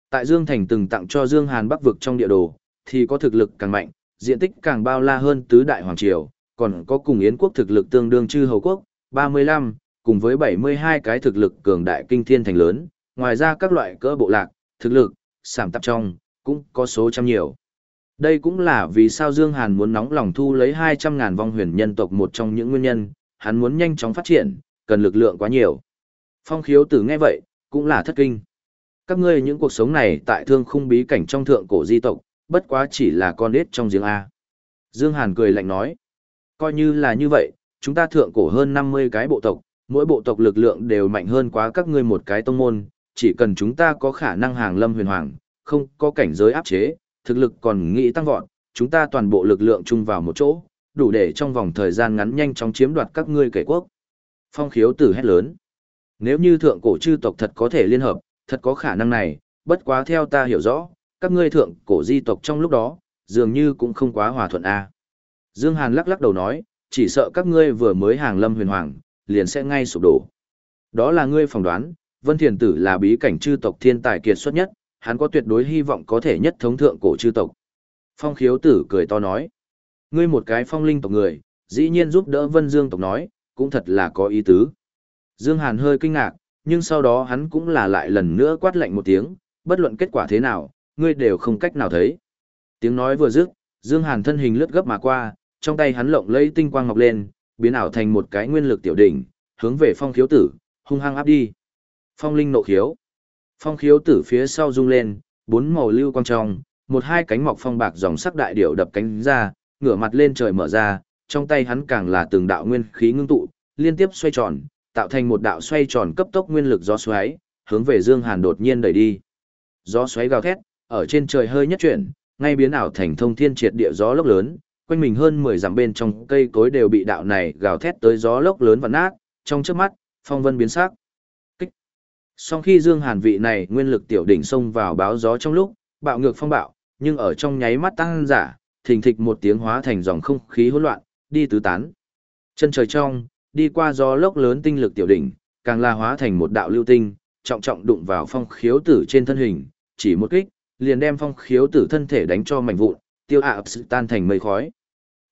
Tại Dương Thành từng tặng cho Dương Hàn Bắc vực trong địa đồ, thì có thực lực càng mạnh, diện tích càng bao la hơn tứ đại hoàng triều, còn có cùng Yến quốc thực lực tương đương chư hầu quốc, 35, cùng với 72 cái thực lực cường đại kinh thiên thành lớn, ngoài ra các loại cỡ bộ lạc, thực lực, sảm tập trong, cũng có số trăm nhiều. Đây cũng là vì sao Dương Hàn muốn nóng lòng thu lấy 200.000 vong huyền nhân tộc một trong những nguyên nhân, hắn muốn nhanh chóng phát triển, cần lực lượng quá nhiều. Phong khiếu tử nghe vậy, cũng là thất kinh. Các ngươi những cuộc sống này tại thương khung bí cảnh trong thượng cổ di tộc, bất quá chỉ là con đết trong giếng A. Dương Hàn cười lạnh nói, coi như là như vậy, chúng ta thượng cổ hơn 50 cái bộ tộc, mỗi bộ tộc lực lượng đều mạnh hơn quá các ngươi một cái tông môn, chỉ cần chúng ta có khả năng hàng lâm huyền hoàng, không có cảnh giới áp chế, thực lực còn nghĩ tăng vọt, chúng ta toàn bộ lực lượng chung vào một chỗ, đủ để trong vòng thời gian ngắn nhanh chóng chiếm đoạt các ngươi kể quốc. Phong khiếu tử hét lớn. Nếu như thượng cổ chư tộc thật có thể liên hợp, thật có khả năng này, bất quá theo ta hiểu rõ, các ngươi thượng cổ di tộc trong lúc đó, dường như cũng không quá hòa thuận a. Dương Hàn lắc lắc đầu nói, chỉ sợ các ngươi vừa mới hàng lâm huyền hoàng, liền sẽ ngay sụp đổ. Đó là ngươi phỏng đoán, Vân Thiền Tử là bí cảnh chư tộc thiên tài kiệt xuất nhất, hắn có tuyệt đối hy vọng có thể nhất thống thượng cổ chư tộc. Phong khiếu tử cười to nói, ngươi một cái phong linh tộc người, dĩ nhiên giúp đỡ Vân Dương tộc nói, cũng thật là có ý tứ. Dương Hàn hơi kinh ngạc, nhưng sau đó hắn cũng là lại lần nữa quát lạnh một tiếng, bất luận kết quả thế nào, ngươi đều không cách nào thấy. Tiếng nói vừa dứt, Dương Hàn thân hình lướt gấp mà qua, trong tay hắn lộng lấy tinh quang ngọc lên, biến ảo thành một cái nguyên lực tiểu đỉnh, hướng về phong khiếu tử, hung hăng áp đi. Phong linh nộ khiếu. Phong khiếu tử phía sau rung lên, bốn màu lưu quang trong, một hai cánh mọc phong bạc dòng sắc đại điểu đập cánh ra, ngửa mặt lên trời mở ra, trong tay hắn càng là từng đạo nguyên khí ngưng tụ, liên tiếp xoay tròn, tạo thành một đạo xoay tròn cấp tốc nguyên lực gió xoáy, hướng về Dương Hàn đột nhiên đẩy đi. Gió xoáy gào thét, ở trên trời hơi nhất chuyển, ngay biến ảo thành thông thiên triệt địa gió lốc lớn, quanh mình hơn 10 dặm bên trong cây cối đều bị đạo này gào thét tới gió lốc lớn và nát, trong chớp mắt, phong vân biến sắc. Kích. Sau khi Dương Hàn vị này nguyên lực tiểu đỉnh xông vào báo gió trong lúc, bạo ngược phong bạo, nhưng ở trong nháy mắt tăng giả, thình thịch một tiếng hóa thành dòng không khí hỗn loạn, đi tứ tán. Chân trời trong, đi qua gió lốc lớn tinh lực tiểu đỉnh, càng là hóa thành một đạo lưu tinh, trọng trọng đụng vào phong khiếu tử trên thân hình, chỉ một kích, liền đem phong khiếu tử thân thể đánh cho mảnh vụn, tiêu ạ sự tan thành mây khói.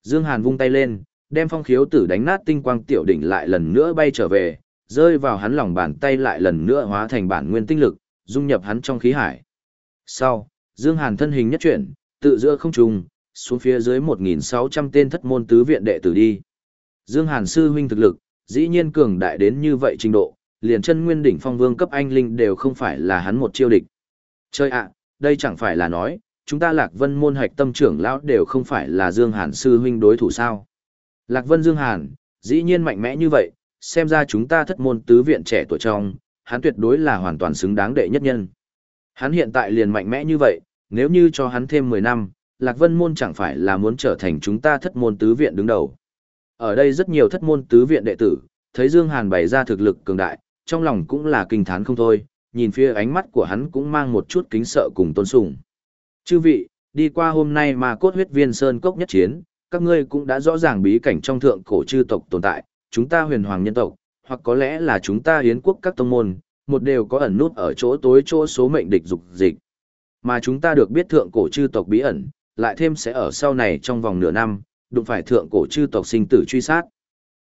Dương Hàn vung tay lên, đem phong khiếu tử đánh nát tinh quang tiểu đỉnh lại lần nữa bay trở về, rơi vào hắn lòng bàn tay lại lần nữa hóa thành bản nguyên tinh lực, dung nhập hắn trong khí hải. Sau, Dương Hàn thân hình nhất chuyển, tự giữa không trung, xuống phía dưới 1.600 tên thất môn tứ viện đệ tử đi. Dương Hàn sư huynh thực lực, dĩ nhiên cường đại đến như vậy trình độ, liền chân nguyên đỉnh phong vương cấp anh linh đều không phải là hắn một chiêu địch. Chơi ạ, đây chẳng phải là nói, chúng ta Lạc Vân môn hạch tâm trưởng lão đều không phải là Dương Hàn sư huynh đối thủ sao. Lạc Vân Dương Hàn, dĩ nhiên mạnh mẽ như vậy, xem ra chúng ta thất môn tứ viện trẻ tuổi trong, hắn tuyệt đối là hoàn toàn xứng đáng đệ nhất nhân. Hắn hiện tại liền mạnh mẽ như vậy, nếu như cho hắn thêm 10 năm, Lạc Vân môn chẳng phải là muốn trở thành chúng ta thất môn tứ viện đứng đầu. Ở đây rất nhiều thất môn tứ viện đệ tử, thấy Dương Hàn bày ra thực lực cường đại, trong lòng cũng là kinh thán không thôi, nhìn phía ánh mắt của hắn cũng mang một chút kính sợ cùng tôn sùng. Chư vị, đi qua hôm nay mà cốt huyết viên sơn cốc nhất chiến, các ngươi cũng đã rõ ràng bí cảnh trong thượng cổ chư tộc tồn tại, chúng ta huyền hoàng nhân tộc, hoặc có lẽ là chúng ta hiến quốc các tông môn, một đều có ẩn nút ở chỗ tối chỗ số mệnh địch dục dịch. Mà chúng ta được biết thượng cổ chư tộc bí ẩn, lại thêm sẽ ở sau này trong vòng nửa năm, đụng phải thượng cổ chư tộc sinh tử truy sát.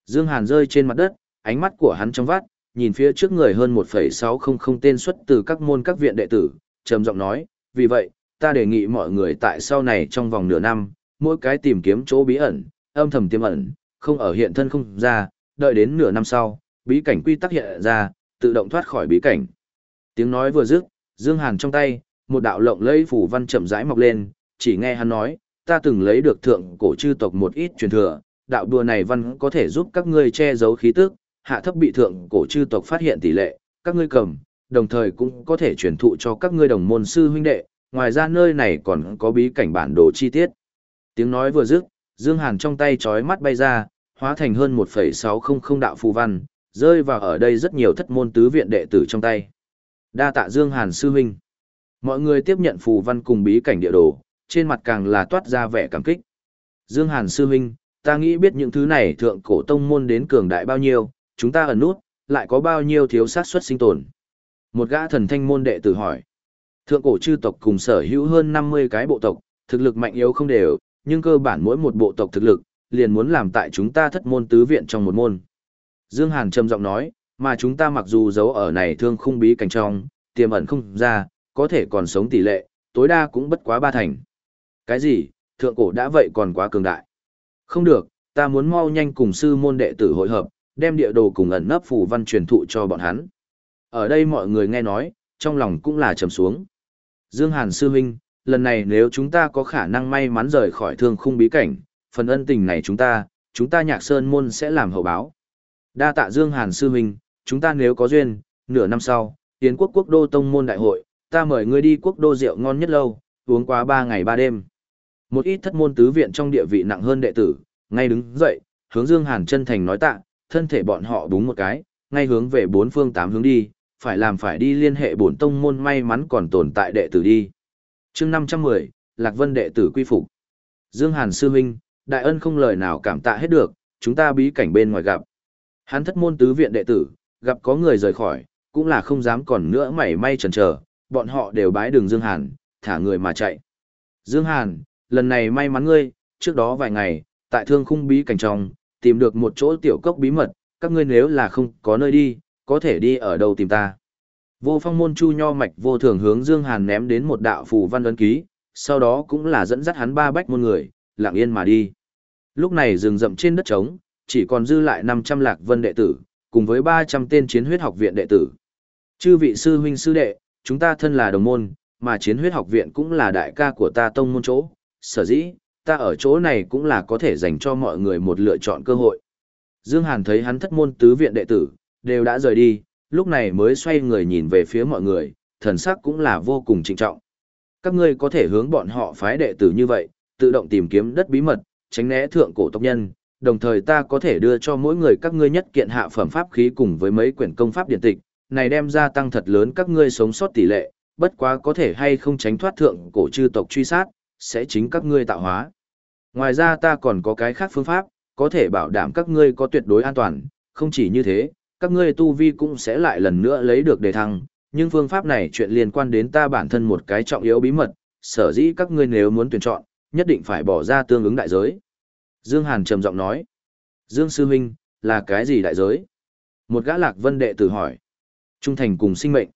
Dương Hàn rơi trên mặt đất, ánh mắt của hắn trong vắt, nhìn phía trước người hơn 1,600 tên xuất từ các môn các viện đệ tử, trầm giọng nói, vì vậy, ta đề nghị mọi người tại sau này trong vòng nửa năm, mỗi cái tìm kiếm chỗ bí ẩn, âm thầm tiềm ẩn, không ở hiện thân không ra, đợi đến nửa năm sau, bí cảnh quy tắc hiện ra, tự động thoát khỏi bí cảnh. Tiếng nói vừa dứt, Dương Hàn trong tay, một đạo lộng lẫy phủ văn chậm rãi mọc lên, chỉ nghe hắn nói, ta từng lấy được thượng cổ chư tộc một ít truyền thừa, đạo đùa này văn có thể giúp các ngươi che giấu khí tức, hạ thấp bị thượng cổ chư tộc phát hiện tỷ lệ, các ngươi cầm, đồng thời cũng có thể truyền thụ cho các ngươi đồng môn sư huynh đệ, ngoài ra nơi này còn có bí cảnh bản đồ chi tiết. Tiếng nói vừa dứt, Dương Hàn trong tay chói mắt bay ra, hóa thành hơn 1,600 đạo phù văn, Rơi vào ở đây rất nhiều thất môn tứ viện đệ tử trong tay. Đa tạ Dương Hàn sư huynh. Mọi người tiếp nhận phù văn cùng bí cảnh địa đồ, trên mặt càng là toát ra vẻ cảm kích. Dương Hàn sư huynh, ta nghĩ biết những thứ này thượng cổ tông môn đến cường đại bao nhiêu, chúng ta ẩn nút, lại có bao nhiêu thiếu sát suất sinh tồn. Một gã thần thanh môn đệ tử hỏi. Thượng cổ chư tộc cùng sở hữu hơn 50 cái bộ tộc, thực lực mạnh yếu không đều, nhưng cơ bản mỗi một bộ tộc thực lực, liền muốn làm tại chúng ta thất môn tứ viện trong một môn. Dương Hàn trầm giọng nói, mà chúng ta mặc dù giấu ở này thương khung bí cảnh trong, tiềm ẩn không ra, có thể còn sống tỷ lệ, tối đa cũng bất quá ba thành. Cái gì, thượng cổ đã vậy còn quá cường đại. Không được, ta muốn mau nhanh cùng sư môn đệ tử hội hợp, đem địa đồ cùng ẩn nấp phù văn truyền thụ cho bọn hắn. Ở đây mọi người nghe nói, trong lòng cũng là trầm xuống. Dương Hàn sư Minh, lần này nếu chúng ta có khả năng may mắn rời khỏi thương khung bí cảnh, phần ân tình này chúng ta, chúng ta nhạc sơn môn sẽ làm hậu báo. Đa tạ Dương Hàn sư Minh, chúng ta nếu có duyên, nửa năm sau, tiến quốc quốc đô tông môn đại hội, ta mời ngươi đi quốc đô rượu ngon nhất lâu, uống quá ba ngày ba đêm. Một ít thất môn tứ viện trong địa vị nặng hơn đệ tử, ngay đứng dậy, hướng Dương Hàn chân thành nói tạ, thân thể bọn họ búng một cái, ngay hướng về bốn phương tám hướng đi, phải làm phải đi liên hệ bổn tông môn may mắn còn tồn tại đệ tử đi. Chương 510, Lạc Vân đệ tử quy phục. Dương Hàn sư huynh, đại ân không lời nào cảm tạ hết được, chúng ta bí cảnh bên ngoài gặp. Hắn thất môn tứ viện đệ tử, gặp có người rời khỏi, cũng là không dám còn nữa mảy may chần chờ, bọn họ đều bái đường Dương Hàn, thả người mà chạy. Dương Hàn, lần này may mắn ngươi, trước đó vài ngày, tại thương khung bí cảnh trong, tìm được một chỗ tiểu cốc bí mật, các ngươi nếu là không có nơi đi, có thể đi ở đâu tìm ta. Vô phong môn chu nho mạch vô thường hướng Dương Hàn ném đến một đạo phù văn ấn ký, sau đó cũng là dẫn dắt hắn ba bách môn người, lặng yên mà đi. Lúc này rừng rậm trên đất trống, chỉ còn dư lại 500 lạc vân đệ tử, cùng với 300 tên chiến huyết học viện đệ tử. Chư vị sư huynh sư đệ, chúng ta thân là đồng môn, mà chiến huyết học viện cũng là đại ca của ta tông môn chỗ, sở dĩ, ta ở chỗ này cũng là có thể dành cho mọi người một lựa chọn cơ hội. Dương Hàn thấy hắn thất môn tứ viện đệ tử, đều đã rời đi, lúc này mới xoay người nhìn về phía mọi người, thần sắc cũng là vô cùng trịnh trọng. Các ngươi có thể hướng bọn họ phái đệ tử như vậy, tự động tìm kiếm đất bí mật, tránh né thượng cổ tộc nhân, đồng thời ta có thể đưa cho mỗi người các ngươi nhất kiện hạ phẩm pháp khí cùng với mấy quyển công pháp điện tịch, này đem ra tăng thật lớn các ngươi sống sót tỷ lệ, bất quá có thể hay không tránh thoát thượng cổ chư tộc truy sát, sẽ chính các ngươi tạo hóa. Ngoài ra ta còn có cái khác phương pháp, có thể bảo đảm các ngươi có tuyệt đối an toàn, không chỉ như thế, các ngươi tu vi cũng sẽ lại lần nữa lấy được đề thăng, nhưng phương pháp này chuyện liên quan đến ta bản thân một cái trọng yếu bí mật, sở dĩ các ngươi nếu muốn tuyển chọn, nhất định phải bỏ ra tương ứng đại giới. Dương Hàn trầm giọng nói, Dương Sư Minh, là cái gì đại giới? Một gã lạc vân đệ tử hỏi, trung thành cùng sinh mệnh.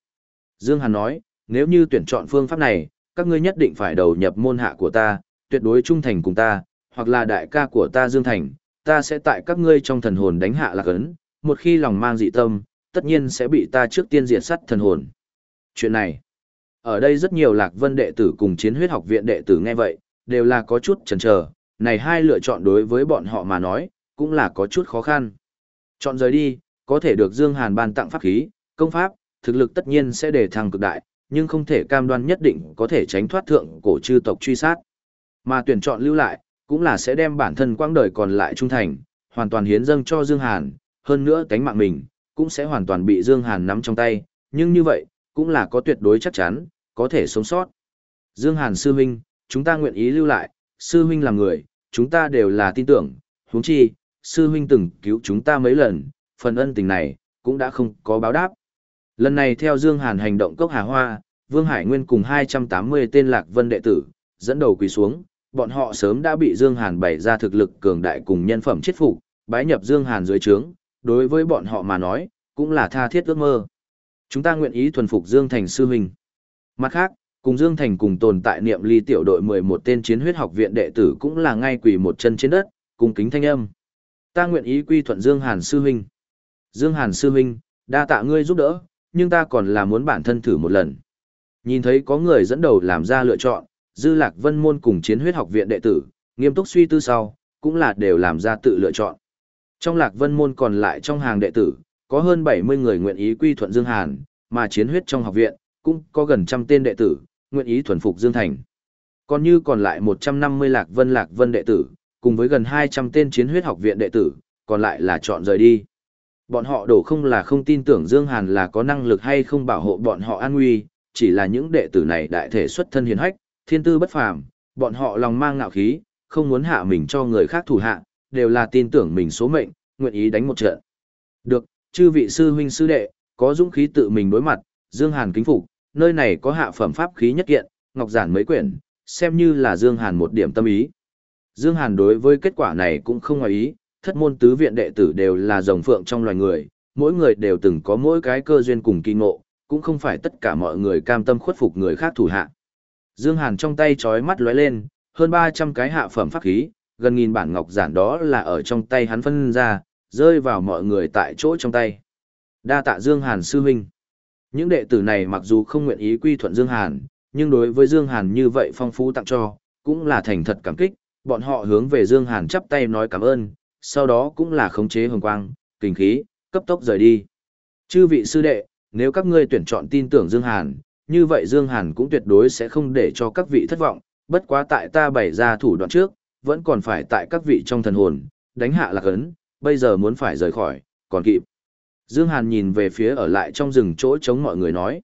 Dương Hàn nói, nếu như tuyển chọn phương pháp này, các ngươi nhất định phải đầu nhập môn hạ của ta, tuyệt đối trung thành cùng ta, hoặc là đại ca của ta Dương Thành, ta sẽ tại các ngươi trong thần hồn đánh hạ lạc ấn, một khi lòng mang dị tâm, tất nhiên sẽ bị ta trước tiên diệt sát thần hồn. Chuyện này, ở đây rất nhiều lạc vân đệ tử cùng chiến huyết học viện đệ tử nghe vậy, đều là có chút chần chờ, này hai lựa chọn đối với bọn họ mà nói, cũng là có chút khó khăn. Chọn rời đi, có thể được Dương Hàn ban tặng pháp khí, công pháp, thực lực tất nhiên sẽ đề thăng cực đại, nhưng không thể cam đoan nhất định có thể tránh thoát thượng cổ chư tộc truy sát. Mà tuyển chọn lưu lại, cũng là sẽ đem bản thân quãng đời còn lại trung thành, hoàn toàn hiến dâng cho Dương Hàn, hơn nữa cánh mạng mình, cũng sẽ hoàn toàn bị Dương Hàn nắm trong tay, nhưng như vậy, cũng là có tuyệt đối chắc chắn, có thể sống sót. Dương Hàn sư huynh, chúng ta nguyện ý lưu lại, sư huynh là người, chúng ta đều là tin tưởng, huống chi, sư huynh từng cứu chúng ta mấy lần, phần ân tình này, cũng đã không có báo đáp. Lần này theo Dương Hàn hành động cốc Hà Hoa, Vương Hải Nguyên cùng 280 tên lạc vân đệ tử, dẫn đầu quỳ xuống, bọn họ sớm đã bị Dương Hàn bày ra thực lực cường đại cùng nhân phẩm chết phục, bái nhập Dương Hàn dưới trướng, đối với bọn họ mà nói, cũng là tha thiết ước mơ. Chúng ta nguyện ý thuần phục Dương Thành sư huynh. Mặt khác, cùng Dương Thành cùng tồn tại niệm ly tiểu đội 11 tên chiến huyết học viện đệ tử cũng là ngay quỳ một chân trên đất, cùng kính thanh âm. Ta nguyện ý quy thuận Dương Hàn sư huynh. Dương Hàn sư huynh, đa tạ ngươi giúp đỡ, nhưng ta còn là muốn bản thân thử một lần. Nhìn thấy có người dẫn đầu làm ra lựa chọn, Dư Lạc Vân môn cùng chiến huyết học viện đệ tử, nghiêm túc suy tư sau, cũng là đều làm ra tự lựa chọn. Trong Lạc Vân môn còn lại trong hàng đệ tử, có hơn 70 người nguyện ý quy thuận Dương Hàn, mà chiến huyết trong học viện, cũng có gần trăm tên đệ tử, nguyện ý thuần phục Dương Thành. Còn như còn lại 150 Lạc Vân Lạc Vân đệ tử, cùng với gần 200 tên chiến huyết học viện đệ tử, còn lại là chọn rời đi. Bọn họ đổ không là không tin tưởng Dương Hàn là có năng lực hay không bảo hộ bọn họ an nguy, chỉ là những đệ tử này đại thể xuất thân hiền hách, thiên tư bất phàm, bọn họ lòng mang ngạo khí, không muốn hạ mình cho người khác thủ hạ, đều là tin tưởng mình số mệnh, nguyện ý đánh một trận. Được, chư vị sư huynh sư đệ, có dũng khí tự mình đối mặt, Dương Hàn kính phục, nơi này có hạ phẩm pháp khí nhất kiện, ngọc giản mấy quyển, xem như là Dương Hàn một điểm tâm ý. Dương Hàn đối với kết quả này cũng không ngoài ý, thất môn tứ viện đệ tử đều là rồng phượng trong loài người, mỗi người đều từng có mỗi cái cơ duyên cùng kỳ ngộ, cũng không phải tất cả mọi người cam tâm khuất phục người khác thủ hạ. Dương Hàn trong tay chói mắt lóe lên, hơn 300 cái hạ phẩm pháp khí, gần nghìn bản ngọc giản đó là ở trong tay hắn phân ra, rơi vào mọi người tại chỗ trong tay. Đa tạ Dương Hàn sư huynh. Những đệ tử này mặc dù không nguyện ý quy thuận Dương Hàn, nhưng đối với Dương Hàn như vậy phong phú tặng cho, cũng là thành thật cảm kích, bọn họ hướng về Dương Hàn chắp tay nói cảm ơn, sau đó cũng là khống chế hồng quang, kinh khí, cấp tốc rời đi. Chư vị sư đệ, nếu các ngươi tuyển chọn tin tưởng Dương Hàn, như vậy Dương Hàn cũng tuyệt đối sẽ không để cho các vị thất vọng, bất quá tại ta bày ra thủ đoạn trước, vẫn còn phải tại các vị trong thần hồn, đánh hạ lạc ấn, bây giờ muốn phải rời khỏi, còn kịp. Dương Hàn nhìn về phía ở lại trong rừng chỗ chống mọi người nói.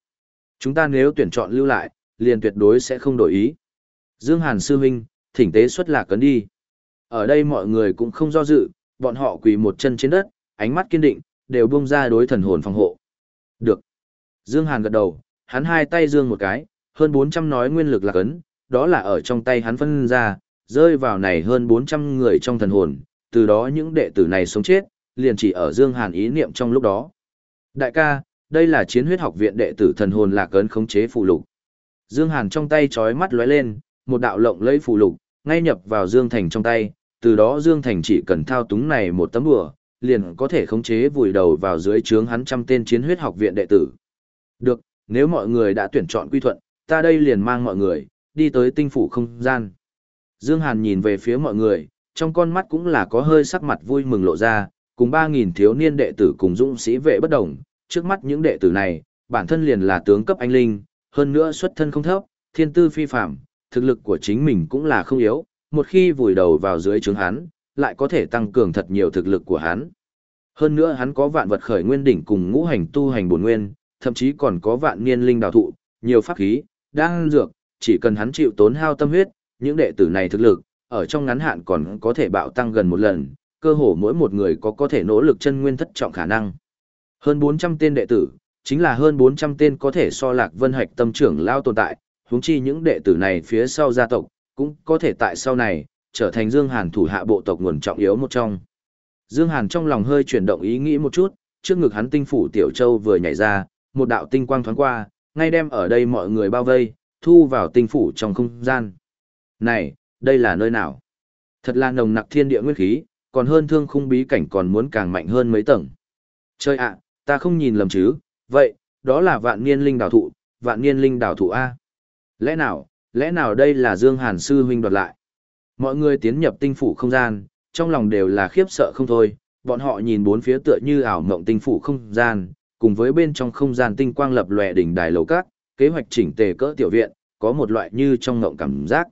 Chúng ta nếu tuyển chọn lưu lại, liền tuyệt đối sẽ không đổi ý. Dương Hàn sư huynh, thỉnh tế xuất lạc cấn đi. Ở đây mọi người cũng không do dự, bọn họ quỳ một chân trên đất, ánh mắt kiên định, đều buông ra đối thần hồn phòng hộ. Được. Dương Hàn gật đầu, hắn hai tay dương một cái, hơn 400 nói nguyên lực lạc cấn, đó là ở trong tay hắn phân ra, rơi vào này hơn 400 người trong thần hồn, từ đó những đệ tử này sống chết, liền chỉ ở Dương Hàn ý niệm trong lúc đó. Đại ca, đây là chiến huyết học viện đệ tử thần hồn lạc cấn khống chế phụ lục. Dương Hàn trong tay chói mắt lóe lên, một đạo lộng lấy phụ lục, ngay nhập vào Dương Thành trong tay, từ đó Dương Thành chỉ cần thao túng này một tấm bùa, liền có thể khống chế vùi đầu vào dưới trướng hắn trăm tên chiến huyết học viện đệ tử. Được, nếu mọi người đã tuyển chọn quy thuận, ta đây liền mang mọi người, đi tới tinh phủ không gian. Dương Hàn nhìn về phía mọi người, trong con mắt cũng là có hơi sắc mặt vui mừng lộ ra, cùng 3.000 thiếu niên đệ tử cùng dũng sĩ vệ bất đồng, trước mắt những đệ tử này, bản thân liền là tướng cấp anh linh, hơn nữa xuất thân không thấp, thiên tư phi phạm, thực lực của chính mình cũng là không yếu, một khi vùi đầu vào dưới trướng hắn, lại có thể tăng cường thật nhiều thực lực của hắn. Hơn nữa hắn có vạn vật khởi nguyên đỉnh cùng ngũ hành tu hành bổn nguyên, thậm chí còn có vạn niên linh đào thụ, nhiều pháp khí, đang dược, chỉ cần hắn chịu tốn hao tâm huyết, những đệ tử này thực lực, ở trong ngắn hạn còn có thể bạo tăng gần một lần, cơ hồ mỗi một người có có thể nỗ lực chân nguyên thất trọng khả năng. Hơn 400 tên đệ tử, chính là hơn 400 tên có thể so lạc vân hạch tâm trưởng lao tồn tại, huống chi những đệ tử này phía sau gia tộc, cũng có thể tại sau này, trở thành Dương Hàn thủ hạ bộ tộc nguồn trọng yếu một trong. Dương Hàn trong lòng hơi chuyển động ý nghĩ một chút, trước ngực hắn tinh phủ Tiểu Châu vừa nhảy ra, một đạo tinh quang thoáng qua, ngay đem ở đây mọi người bao vây, thu vào tinh phủ trong không gian. Này, đây là nơi nào? Thật là nồng nặc thiên địa nguyên khí, còn hơn thương khung bí cảnh còn muốn càng mạnh hơn mấy tầng. Chơi ạ, ta không nhìn lầm chứ, vậy, đó là vạn niên linh đảo thụ, vạn niên linh đảo thụ A. Lẽ nào, lẽ nào đây là Dương Hàn Sư huynh đoạt lại? Mọi người tiến nhập tinh phủ không gian, trong lòng đều là khiếp sợ không thôi, bọn họ nhìn bốn phía tựa như ảo mộng tinh phủ không gian, cùng với bên trong không gian tinh quang lập lòe đỉnh đài lầu các, kế hoạch chỉnh tề cỡ tiểu viện, có một loại như trong ngộng cảm giác.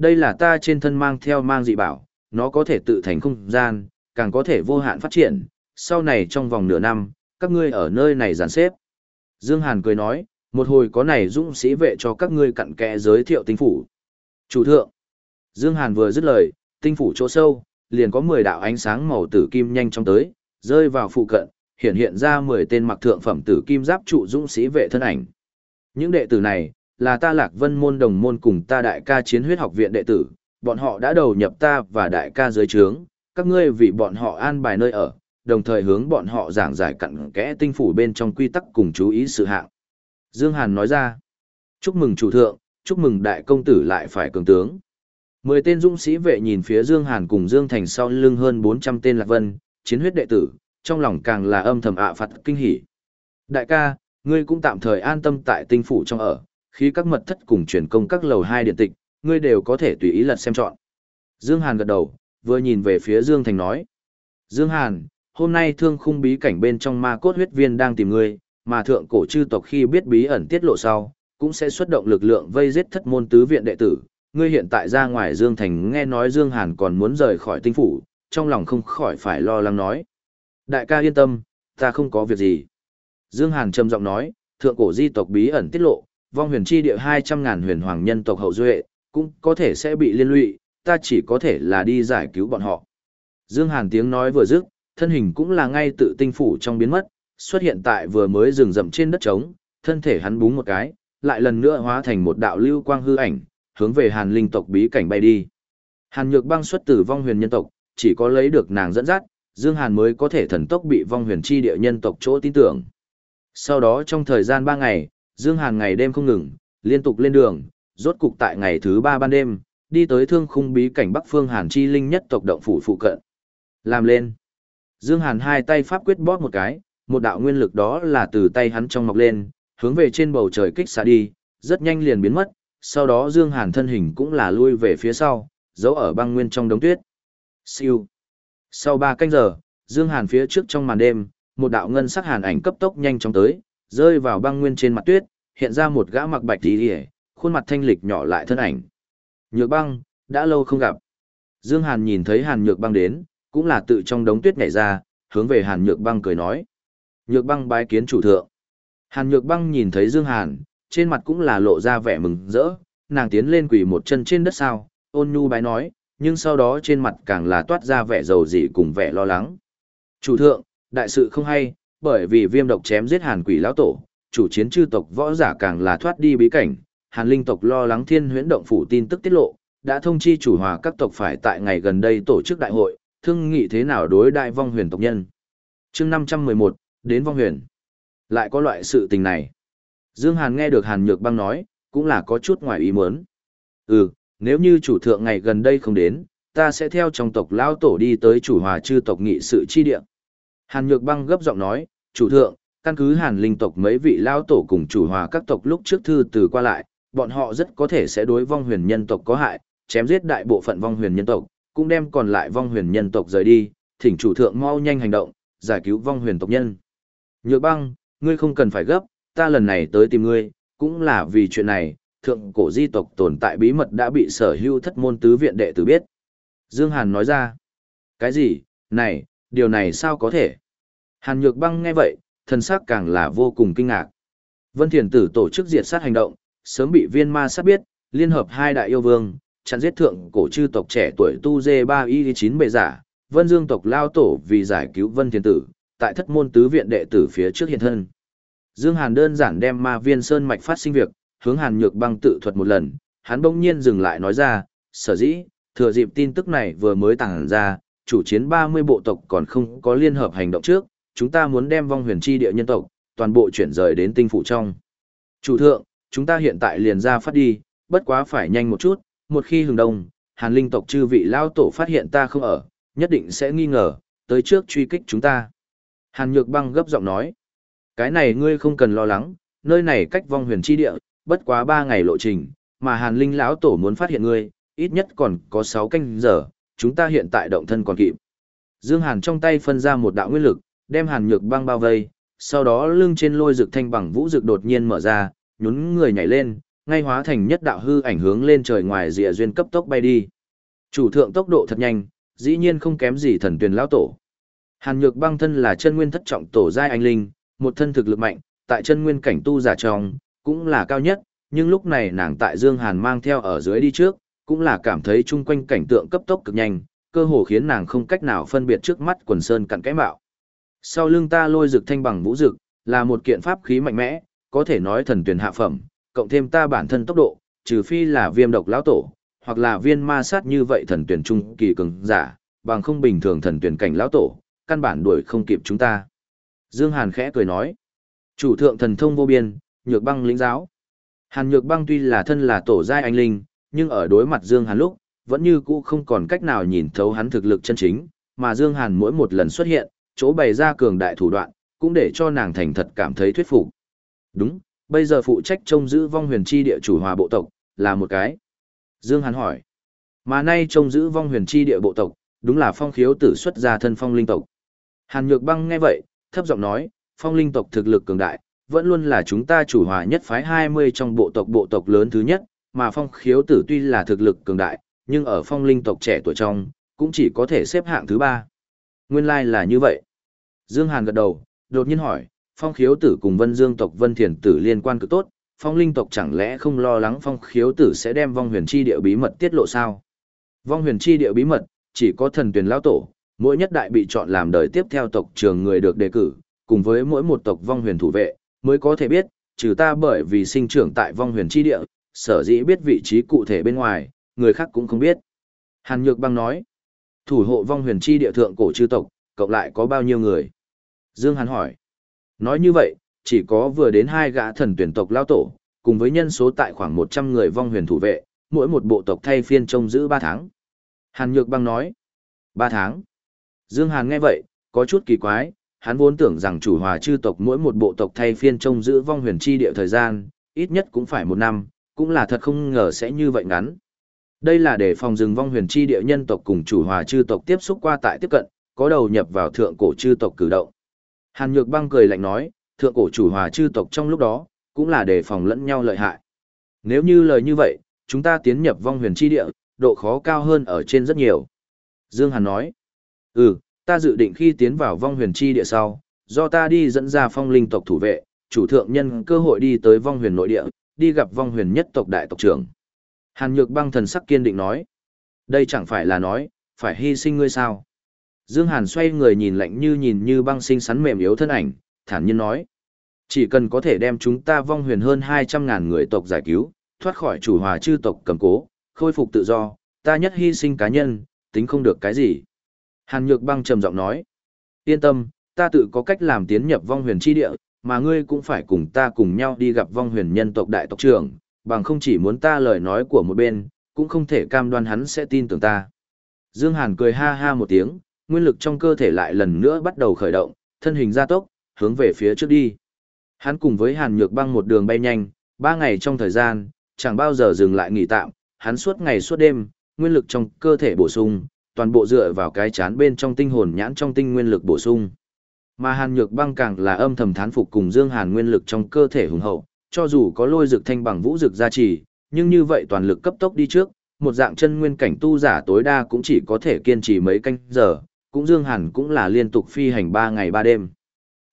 Đây là ta trên thân mang theo mang dị bảo, nó có thể tự thành không gian, càng có thể vô hạn phát triển, sau này trong vòng nửa năm, các ngươi ở nơi này dàn xếp. Dương Hàn cười nói, một hồi có này dũng sĩ vệ cho các ngươi cặn kẽ giới thiệu tinh phủ. Chủ thượng. Dương Hàn vừa dứt lời, tinh phủ chỗ sâu, liền có 10 đạo ánh sáng màu tử kim nhanh chóng tới, rơi vào phụ cận, hiện hiện ra 10 tên mặc thượng phẩm tử kim giáp trụ dũng sĩ vệ thân ảnh. Những đệ tử này, là ta lạc vân môn đồng môn cùng ta đại ca chiến huyết học viện đệ tử, bọn họ đã đầu nhập ta và đại ca dưới trướng, các ngươi vì bọn họ an bài nơi ở, đồng thời hướng bọn họ giảng giải cặn kẽ tinh phủ bên trong quy tắc cùng chú ý sự hạng. Dương Hàn nói ra, chúc mừng chủ thượng, chúc mừng đại công tử lại phải cường tướng. Mười tên dũng sĩ vệ nhìn phía Dương Hàn cùng Dương Thành sau lưng hơn 400 tên lạc vân, chiến huyết đệ tử, trong lòng càng là âm thầm ạ phật kinh hỉ. Đại ca, ngươi cũng tạm thời an tâm tại tinh phủ trong ở, khi các mật thất cùng truyền công các lầu hai điện tịch, ngươi đều có thể tùy ý lật xem chọn. Dương Hàn gật đầu, vừa nhìn về phía Dương Thành nói. Dương Hàn, hôm nay thương khung bí cảnh bên trong ma cốt huyết viên đang tìm ngươi, mà thượng cổ chư tộc khi biết bí ẩn tiết lộ sau, cũng sẽ xuất động lực lượng vây giết thất môn tứ viện đệ tử. Ngươi hiện tại ra ngoài Dương Thành nghe nói Dương Hàn còn muốn rời khỏi tinh phủ, trong lòng không khỏi phải lo lắng nói. Đại ca yên tâm, ta không có việc gì. Dương Hàn trầm giọng nói, thượng cổ di tộc bí ẩn tiết lộ, vong huyền chi địa 200.000 huyền hoàng nhân tộc hậu duệ, cũng có thể sẽ bị liên lụy, ta chỉ có thể là đi giải cứu bọn họ. Dương Hàn tiếng nói vừa dứt, thân hình cũng là ngay tự tinh phủ trong biến mất, xuất hiện tại vừa mới rừng rậm trên đất trống, thân thể hắn búng một cái, lại lần nữa hóa thành một đạo lưu quang hư ảnh, hướng về Hàn linh tộc bí cảnh bay đi. Hàn Nhược Băng xuất từ vong huyền nhân tộc, chỉ có lấy được nàng dẫn dắt, Dương Hàn mới có thể thần tốc bị vong huyền chi địa nhân tộc chỗ tin tưởng. Sau đó trong thời gian 3 ngày, Dương Hàn ngày đêm không ngừng, liên tục lên đường, rốt cục tại ngày thứ ba ban đêm, đi tới thương khung bí cảnh Bắc Phương Hàn Chi Linh nhất tộc động phủ phụ cận. Làm lên. Dương Hàn hai tay pháp quyết bóp một cái, một đạo nguyên lực đó là từ tay hắn trong mọc lên, hướng về trên bầu trời kích xả đi, rất nhanh liền biến mất, sau đó Dương Hàn thân hình cũng là lui về phía sau, giấu ở băng nguyên trong đống tuyết. Siêu. Sau 3 canh giờ, Dương Hàn phía trước trong màn đêm, một đạo ngân sắc hàn ảnh cấp tốc nhanh chóng tới, rơi vào băng nguyên trên mặt tuyết, hiện ra một gã mặc bạch tí khuôn mặt thanh lịch nhỏ lại thân ảnh. Nhược băng, đã lâu không gặp. Dương Hàn nhìn thấy Hàn Nhược băng đến, cũng là tự trong đống tuyết nhảy ra, hướng về Hàn Nhược băng cười nói. Nhược băng bái kiến chủ thượng. Hàn Nhược băng nhìn thấy Dương Hàn, trên mặt cũng là lộ ra vẻ mừng rỡ, nàng tiến lên quỳ một chân trên đất sao, ôn nhu bái nói, nhưng sau đó trên mặt càng là toát ra vẻ dầu dị cùng vẻ lo lắng. Chủ thượng, đại sự không hay, bởi vì viêm độc chém giết hàn quỷ lão tổ, chủ chiến chư tộc võ giả càng là thoát đi bí cảnh, hàn linh tộc lo lắng thiên huyễn động phủ tin tức tiết lộ, đã thông chi chủ hòa các tộc phải tại ngày gần đây tổ chức đại hội, thương nghị thế nào đối đại vong huyền tộc nhân. chương 511, đến vong huyền. Lại có loại sự tình này. Dương Hàn nghe được Hàn Nhược băng nói, cũng là có chút ngoài ý muốn. Ừ, nếu như chủ thượng ngày gần đây không đến, ta sẽ theo trong tộc lão tổ đi tới chủ hòa chư tộc nghị sự chi địa. Hàn Nhược Băng gấp giọng nói, chủ thượng, căn cứ Hàn linh tộc mấy vị lão tổ cùng chủ hòa các tộc lúc trước thư từ qua lại, bọn họ rất có thể sẽ đối vong huyền nhân tộc có hại, chém giết đại bộ phận vong huyền nhân tộc, cũng đem còn lại vong huyền nhân tộc rời đi, thỉnh chủ thượng mau nhanh hành động, giải cứu vong huyền tộc nhân. Nhược Băng, ngươi không cần phải gấp, ta lần này tới tìm ngươi, cũng là vì chuyện này, thượng cổ di tộc tồn tại bí mật đã bị sở hữu thất môn tứ viện đệ tử biết. Dương Hàn nói ra, cái gì, này, điều này sao có thể? Hàn Nhược Băng nghe vậy, thần sắc càng là vô cùng kinh ngạc. Vân Thiền Tử tổ chức diệt sát hành động, sớm bị viên ma sát biết, liên hợp hai đại yêu vương, chặn giết thượng cổ chư tộc trẻ tuổi tu dê 3 y 9 bệ giả, Vân Dương tộc lao tổ vì giải cứu Vân Thiền Tử, tại thất môn tứ viện đệ tử phía trước hiện thân. Dương Hàn đơn giản đem ma viên sơn mạch phát sinh việc, hướng Hàn Nhược Băng tự thuật một lần, hắn bỗng nhiên dừng lại nói ra, sở dĩ, thừa dịp tin tức này vừa mới tàng ra, chủ chiến 30 bộ tộc còn không có liên hợp hành động trước, chúng ta muốn đem vong huyền chi địa nhân tộc, toàn bộ chuyển rời đến tinh phủ trong. Chủ thượng, chúng ta hiện tại liền ra phát đi, bất quá phải nhanh một chút, một khi hừng đông, hàn linh tộc chư vị lao tổ phát hiện ta không ở, nhất định sẽ nghi ngờ, tới trước truy kích chúng ta. Hàn nhược băng gấp giọng nói, cái này ngươi không cần lo lắng, nơi này cách vong huyền chi địa, bất quá ba ngày lộ trình, mà hàn linh lão tổ muốn phát hiện ngươi, ít nhất còn có sáu canh giờ, chúng ta hiện tại động thân còn kịp. Dương Hàn trong tay phân ra một đạo nguyên lực, đem Hàn Nhược băng bao vây, sau đó lưng trên lôi rực thanh bằng vũ rực đột nhiên mở ra, nhún người nhảy lên, ngay hóa thành nhất đạo hư ảnh hướng lên trời ngoài rìa duyên cấp tốc bay đi. Chủ thượng tốc độ thật nhanh, dĩ nhiên không kém gì thần tuyển lão tổ. Hàn Nhược băng thân là chân nguyên thất trọng tổ giai anh linh, một thân thực lực mạnh, tại chân nguyên cảnh tu giả trong, cũng là cao nhất, nhưng lúc này nàng tại Dương Hàn mang theo ở dưới đi trước, cũng là cảm thấy chung quanh cảnh tượng cấp tốc cực nhanh, cơ hồ khiến nàng không cách nào phân biệt trước mắt quần sơn cặn cái mạo. Sau lưng ta lôi rực thanh bằng vũ rực, là một kiện pháp khí mạnh mẽ, có thể nói thần tuyển hạ phẩm, cộng thêm ta bản thân tốc độ, trừ phi là viêm độc lão tổ, hoặc là viên ma sát như vậy thần tuyển trung kỳ cường giả, bằng không bình thường thần tuyển cảnh lão tổ, căn bản đuổi không kịp chúng ta. Dương Hàn khẽ cười nói, chủ thượng thần thông vô biên, nhược băng lĩnh giáo. Hàn nhược băng tuy là thân là tổ giai anh linh, nhưng ở đối mặt Dương Hàn lúc, vẫn như cũ không còn cách nào nhìn thấu hắn thực lực chân chính, mà Dương Hàn mỗi một lần xuất hiện, chỗ bày ra cường đại thủ đoạn, cũng để cho nàng thành thật cảm thấy thuyết phục. Đúng, bây giờ phụ trách trông giữ vong huyền chi địa chủ hòa bộ tộc, là một cái. Dương Hàn hỏi, mà nay trông giữ vong huyền chi địa bộ tộc, đúng là phong khiếu tử xuất ra thân phong linh tộc. Hàn Nhược Băng nghe vậy, thấp giọng nói, phong linh tộc thực lực cường đại, vẫn luôn là chúng ta chủ hòa nhất phái 20 trong bộ tộc bộ tộc lớn thứ nhất, mà phong khiếu tử tuy là thực lực cường đại, nhưng ở phong linh tộc trẻ tuổi trong, cũng chỉ có thể xếp hạng thứ ba. Nguyên lai like là như vậy. Dương Hàn gật đầu, đột nhiên hỏi, phong khiếu tử cùng vân dương tộc vân thiền tử liên quan cực tốt, phong linh tộc chẳng lẽ không lo lắng phong khiếu tử sẽ đem vong huyền chi địa bí mật tiết lộ sao? Vong huyền chi địa bí mật, chỉ có thần tuyển Lão tổ, mỗi nhất đại bị chọn làm đời tiếp theo tộc trường người được đề cử, cùng với mỗi một tộc vong huyền thủ vệ, mới có thể biết, trừ ta bởi vì sinh trưởng tại vong huyền chi địa, sở dĩ biết vị trí cụ thể bên ngoài, người khác cũng không biết. Hàn Nhược Băng nói, thủ hộ vong huyền chi địa thượng cổ chư tộc, cộng lại có bao nhiêu người? Dương Hàn hỏi, nói như vậy, chỉ có vừa đến hai gã thần tuyển tộc lao tổ, cùng với nhân số tại khoảng 100 người vong huyền thủ vệ, mỗi một bộ tộc thay phiên trông giữ 3 tháng. Hàn Nhược Băng nói, 3 tháng. Dương Hàn nghe vậy, có chút kỳ quái, hắn vốn tưởng rằng chủ hòa chư tộc mỗi một bộ tộc thay phiên trông giữ vong huyền chi địa thời gian, ít nhất cũng phải một năm, cũng là thật không ngờ sẽ như vậy ngắn. Đây là để phòng rừng vong huyền chi địa nhân tộc cùng chủ hòa chư tộc tiếp xúc qua tại tiếp cận, có đầu nhập vào thượng cổ chư tộc cử động. Hàn Nhược Băng cười lạnh nói, thượng cổ chủ hòa chư tộc trong lúc đó, cũng là để phòng lẫn nhau lợi hại. Nếu như lời như vậy, chúng ta tiến nhập vong huyền chi địa, độ khó cao hơn ở trên rất nhiều. Dương Hàn nói, ừ, ta dự định khi tiến vào vong huyền chi địa sau, do ta đi dẫn ra phong linh tộc thủ vệ, chủ thượng nhân cơ hội đi tới vong huyền nội địa, đi gặp vong huyền nhất tộc đại tộc trưởng. Hàn Nhược băng thần sắc kiên định nói, đây chẳng phải là nói, phải hy sinh ngươi sao. Dương Hàn xoay người nhìn lạnh như nhìn như băng sinh sắn mềm yếu thân ảnh, thản nhiên nói, chỉ cần có thể đem chúng ta vong huyền hơn 200.000 người tộc giải cứu, thoát khỏi chủ hòa chư tộc cầm cố, khôi phục tự do, ta nhất hy sinh cá nhân, tính không được cái gì. Hàn Nhược băng trầm giọng nói, yên tâm, ta tự có cách làm tiến nhập vong huyền chi địa, mà ngươi cũng phải cùng ta cùng nhau đi gặp vong huyền nhân tộc đại tộc trưởng, bằng không chỉ muốn ta lời nói của một bên, cũng không thể cam đoan hắn sẽ tin tưởng ta. Dương Hàn cười ha ha một tiếng, nguyên lực trong cơ thể lại lần nữa bắt đầu khởi động, thân hình gia tốc, hướng về phía trước đi. Hắn cùng với Hàn Nhược băng một đường bay nhanh, ba ngày trong thời gian, chẳng bao giờ dừng lại nghỉ tạm, hắn suốt ngày suốt đêm, nguyên lực trong cơ thể bổ sung, toàn bộ dựa vào cái chán bên trong tinh hồn nhãn trong tinh nguyên lực bổ sung. Mà Hàn Nhược Băng càng là âm thầm thán phục cùng Dương Hàn nguyên lực trong cơ thể hùng hậu, cho dù có lôi dược thanh bằng vũ dược gia trì, nhưng như vậy toàn lực cấp tốc đi trước, một dạng chân nguyên cảnh tu giả tối đa cũng chỉ có thể kiên trì mấy canh giờ, cũng Dương Hàn cũng là liên tục phi hành 3 ngày 3 đêm.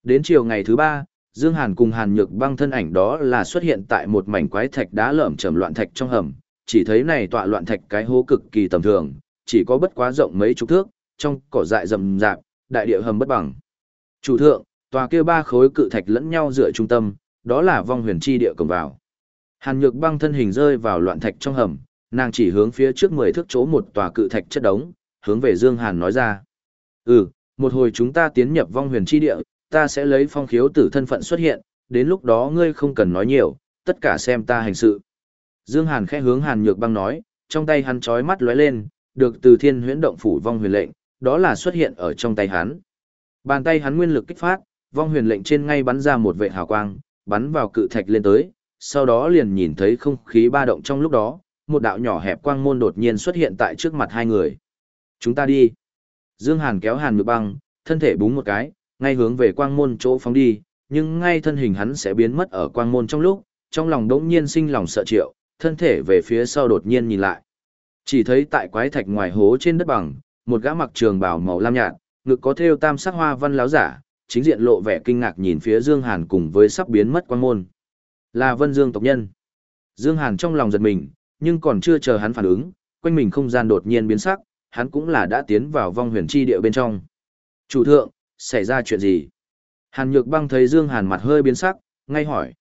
Đến chiều ngày thứ 3, Dương Hàn cùng Hàn Nhược Băng thân ảnh đó là xuất hiện tại một mảnh quái thạch đá lởm chởm loạn thạch trong hầm, chỉ thấy này tọa loạn thạch cái hố cực kỳ tầm thường, chỉ có bất quá rộng mấy chục thước, trong cỏ dại rậm rạp, đại địa hầm bất bằng. Chủ thượng, tòa kia ba khối cự thạch lẫn nhau dựa trung tâm, đó là vong huyền chi địa cổng vào. Hàn Nhược Băng thân hình rơi vào loạn thạch trong hầm, nàng chỉ hướng phía trước mười thước chỗ một tòa cự thạch chất đống, hướng về Dương Hàn nói ra: "Ừ, một hồi chúng ta tiến nhập vong huyền chi địa, ta sẽ lấy phong khiếu tử thân phận xuất hiện, đến lúc đó ngươi không cần nói nhiều, tất cả xem ta hành sự." Dương Hàn khẽ hướng Hàn Nhược Băng nói, trong tay hắn chói mắt lóe lên, được từ Thiên Huyễn động phủ vong huyền lệnh, đó là xuất hiện ở trong tay hắn. Bàn tay hắn nguyên lực kích phát, vong huyền lệnh trên ngay bắn ra một vệ hào quang, bắn vào cự thạch lên tới, sau đó liền nhìn thấy không khí ba động trong lúc đó, một đạo nhỏ hẹp quang môn đột nhiên xuất hiện tại trước mặt hai người. Chúng ta đi. Dương Hàn kéo Hàn Nhược Băng, thân thể búng một cái, ngay hướng về quang môn chỗ phóng đi, nhưng ngay thân hình hắn sẽ biến mất ở quang môn trong lúc, trong lòng đống nhiên sinh lòng sợ triệu, thân thể về phía sau đột nhiên nhìn lại. Chỉ thấy tại quái thạch ngoài hố trên đất bằng, một gã mặc trường bào màu lam nhạt, ngực có thêu tam sắc hoa văn láo giả, chính diện lộ vẻ kinh ngạc nhìn phía Dương Hàn cùng với sắp biến mất quang môn. Là Vân Dương tộc nhân. Dương Hàn trong lòng giật mình, nhưng còn chưa chờ hắn phản ứng, quanh mình không gian đột nhiên biến sắc, hắn cũng là đã tiến vào vong huyền chi địa bên trong. Chủ thượng, xảy ra chuyện gì? Hàn Nhược Băng thấy Dương Hàn mặt hơi biến sắc, ngay hỏi.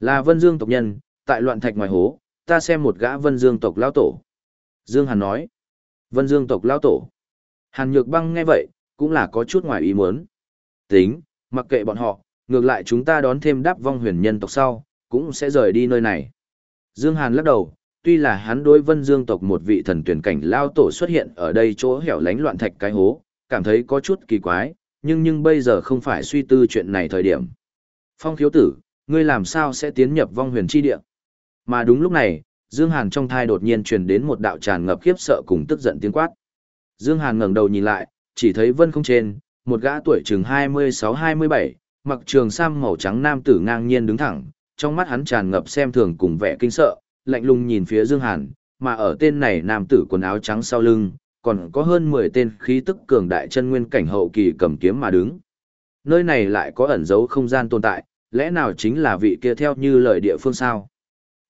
Là Vân Dương tộc nhân, tại loạn thạch ngoài hố, ta xem một gã Vân Dương tộc lão tổ. Dương Hàn nói. Vân Dương tộc lão tổ. Hàn Nhược Băng nghe vậy, cũng là có chút ngoài ý muốn. Tính, mặc kệ bọn họ, ngược lại chúng ta đón thêm đáp vong huyền nhân tộc sau, cũng sẽ rời đi nơi này. Dương Hàn lắc đầu, tuy là hắn đối vân dương tộc một vị thần tuyển cảnh lao tổ xuất hiện ở đây chỗ hẻo lánh loạn thạch cái hố, cảm thấy có chút kỳ quái, nhưng nhưng bây giờ không phải suy tư chuyện này thời điểm. Phong khiếu tử, ngươi làm sao sẽ tiến nhập vong huyền chi địa? Mà đúng lúc này, Dương Hàn trong thai đột nhiên truyền đến một đạo tràn ngập khiếp sợ cùng tức giận tiếng quát. Dương Hàn ngẩng đầu nhìn lại, chỉ thấy vân không trên, một gã tuổi chừng 26-27, mặc trường sam màu trắng nam tử ngang nhiên đứng thẳng, trong mắt hắn tràn ngập xem thường cùng vẻ kinh sợ, lạnh lùng nhìn phía Dương Hàn, mà ở tên này nam tử quần áo trắng sau lưng, còn có hơn 10 tên khí tức cường đại chân nguyên cảnh hậu kỳ cầm kiếm mà đứng. Nơi này lại có ẩn dấu không gian tồn tại, lẽ nào chính là vị kia theo như lời địa phương sao?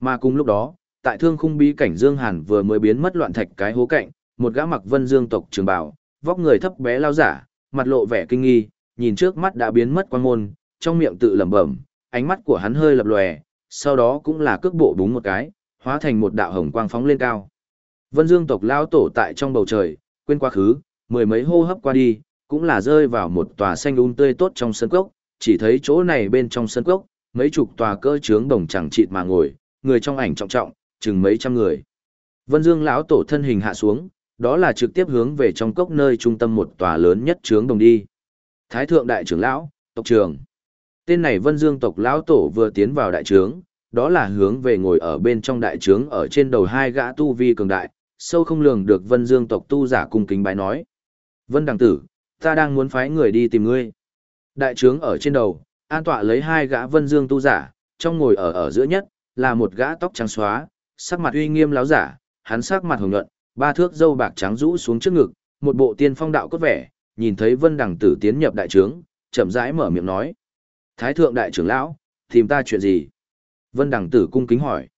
Mà cùng lúc đó, tại thương khung bí cảnh Dương Hàn vừa mới biến mất loạn thạch cái hố cạnh, một gã mặc vân dương tộc trường bào, vóc người thấp bé lao giả, mặt lộ vẻ kinh nghi, nhìn trước mắt đã biến mất quan môn, trong miệng tự lẩm bẩm, ánh mắt của hắn hơi lập lòe, sau đó cũng là cước bộ đúng một cái, hóa thành một đạo hồng quang phóng lên cao. Vân Dương tộc lao tổ tại trong bầu trời, quên quá khứ, mười mấy hô hấp qua đi, cũng là rơi vào một tòa xanh um tươi tốt trong sân cốc, chỉ thấy chỗ này bên trong sân cốc, mấy chục tòa cơ trướng đồng chẳng chịt mà ngồi, người trong ảnh trọng trọng, chừng mấy trăm người. Vân Dương lão tổ thân hình hạ xuống, đó là trực tiếp hướng về trong cốc nơi trung tâm một tòa lớn nhất trướng đồng đi. Thái thượng đại trưởng lão, tộc trưởng. Tên này Vân Dương tộc lão tổ vừa tiến vào đại trướng, đó là hướng về ngồi ở bên trong đại trướng ở trên đầu hai gã tu vi cường đại, sâu không lường được Vân Dương tộc tu giả cung kính bái nói. Vân đằng tử, ta đang muốn phái người đi tìm ngươi. Đại trướng ở trên đầu, an tọa lấy hai gã Vân Dương tu giả, trong ngồi ở ở giữa nhất, là một gã tóc trắng xóa, sắc mặt uy nghiêm láo giả, hắn sắc mặt hồng nhuận, ba thước dâu bạc trắng rũ xuống trước ngực, một bộ tiên phong đạo cốt vẻ, nhìn thấy Vân Đằng Tử tiến nhập đại trướng, chậm rãi mở miệng nói: "Thái thượng đại trưởng lão, tìm ta chuyện gì?" Vân Đằng Tử cung kính hỏi.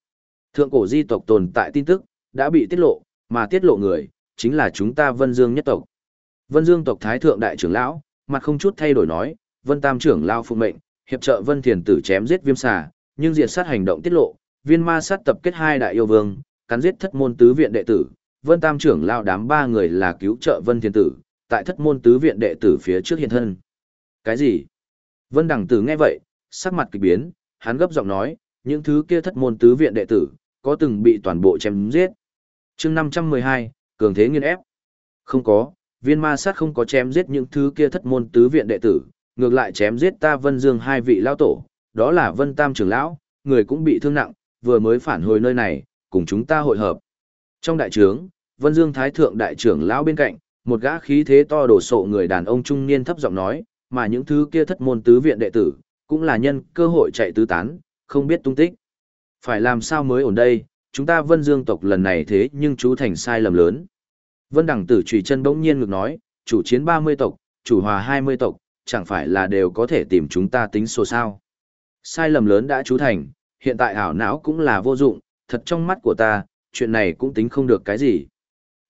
Thượng cổ di tộc tồn tại tin tức đã bị tiết lộ, mà tiết lộ người chính là chúng ta Vân Dương nhất tộc. Vân Dương tộc thái thượng đại trưởng lão, mặt không chút thay đổi nói: "Vân Tam trưởng lão phụ mệnh, hiệp trợ Vân Thiền Tử chém giết Viêm Xà, nhưng diệt sát hành động tiết lộ, viên ma sát tập kết hai đại yêu vương, cắn giết thất môn tứ viện đệ tử, Vân Tam trưởng lao đám ba người là cứu trợ Vân Thiên Tử, tại thất môn tứ viện đệ tử phía trước hiện thân. Cái gì? Vân Đằng Tử nghe vậy, sắc mặt kỳ biến, hắn gấp giọng nói, những thứ kia thất môn tứ viện đệ tử, có từng bị toàn bộ chém giết. chương 512, cường thế nghiên ép. Không có, viên ma sát không có chém giết những thứ kia thất môn tứ viện đệ tử, ngược lại chém giết ta Vân Dương hai vị lao tổ, đó là Vân Tam trưởng lão, người cũng bị thương nặng, vừa mới phản hồi nơi này, cùng chúng ta hội hợp. Trong đại trướng, Vân Dương Thái Thượng đại trưởng lão bên cạnh, một gã khí thế to đổ sộ người đàn ông trung niên thấp giọng nói, mà những thứ kia thất môn tứ viện đệ tử, cũng là nhân cơ hội chạy tứ tán, không biết tung tích. Phải làm sao mới ổn đây, chúng ta Vân Dương tộc lần này thế nhưng chú thành sai lầm lớn. Vân Đẳng Tử trùy chân bỗng nhiên ngược nói, chủ chiến 30 tộc, chủ hòa 20 tộc, chẳng phải là đều có thể tìm chúng ta tính số sao. Sai lầm lớn đã chú thành, hiện tại ảo não cũng là vô dụng, thật trong mắt của ta, chuyện này cũng tính không được cái gì.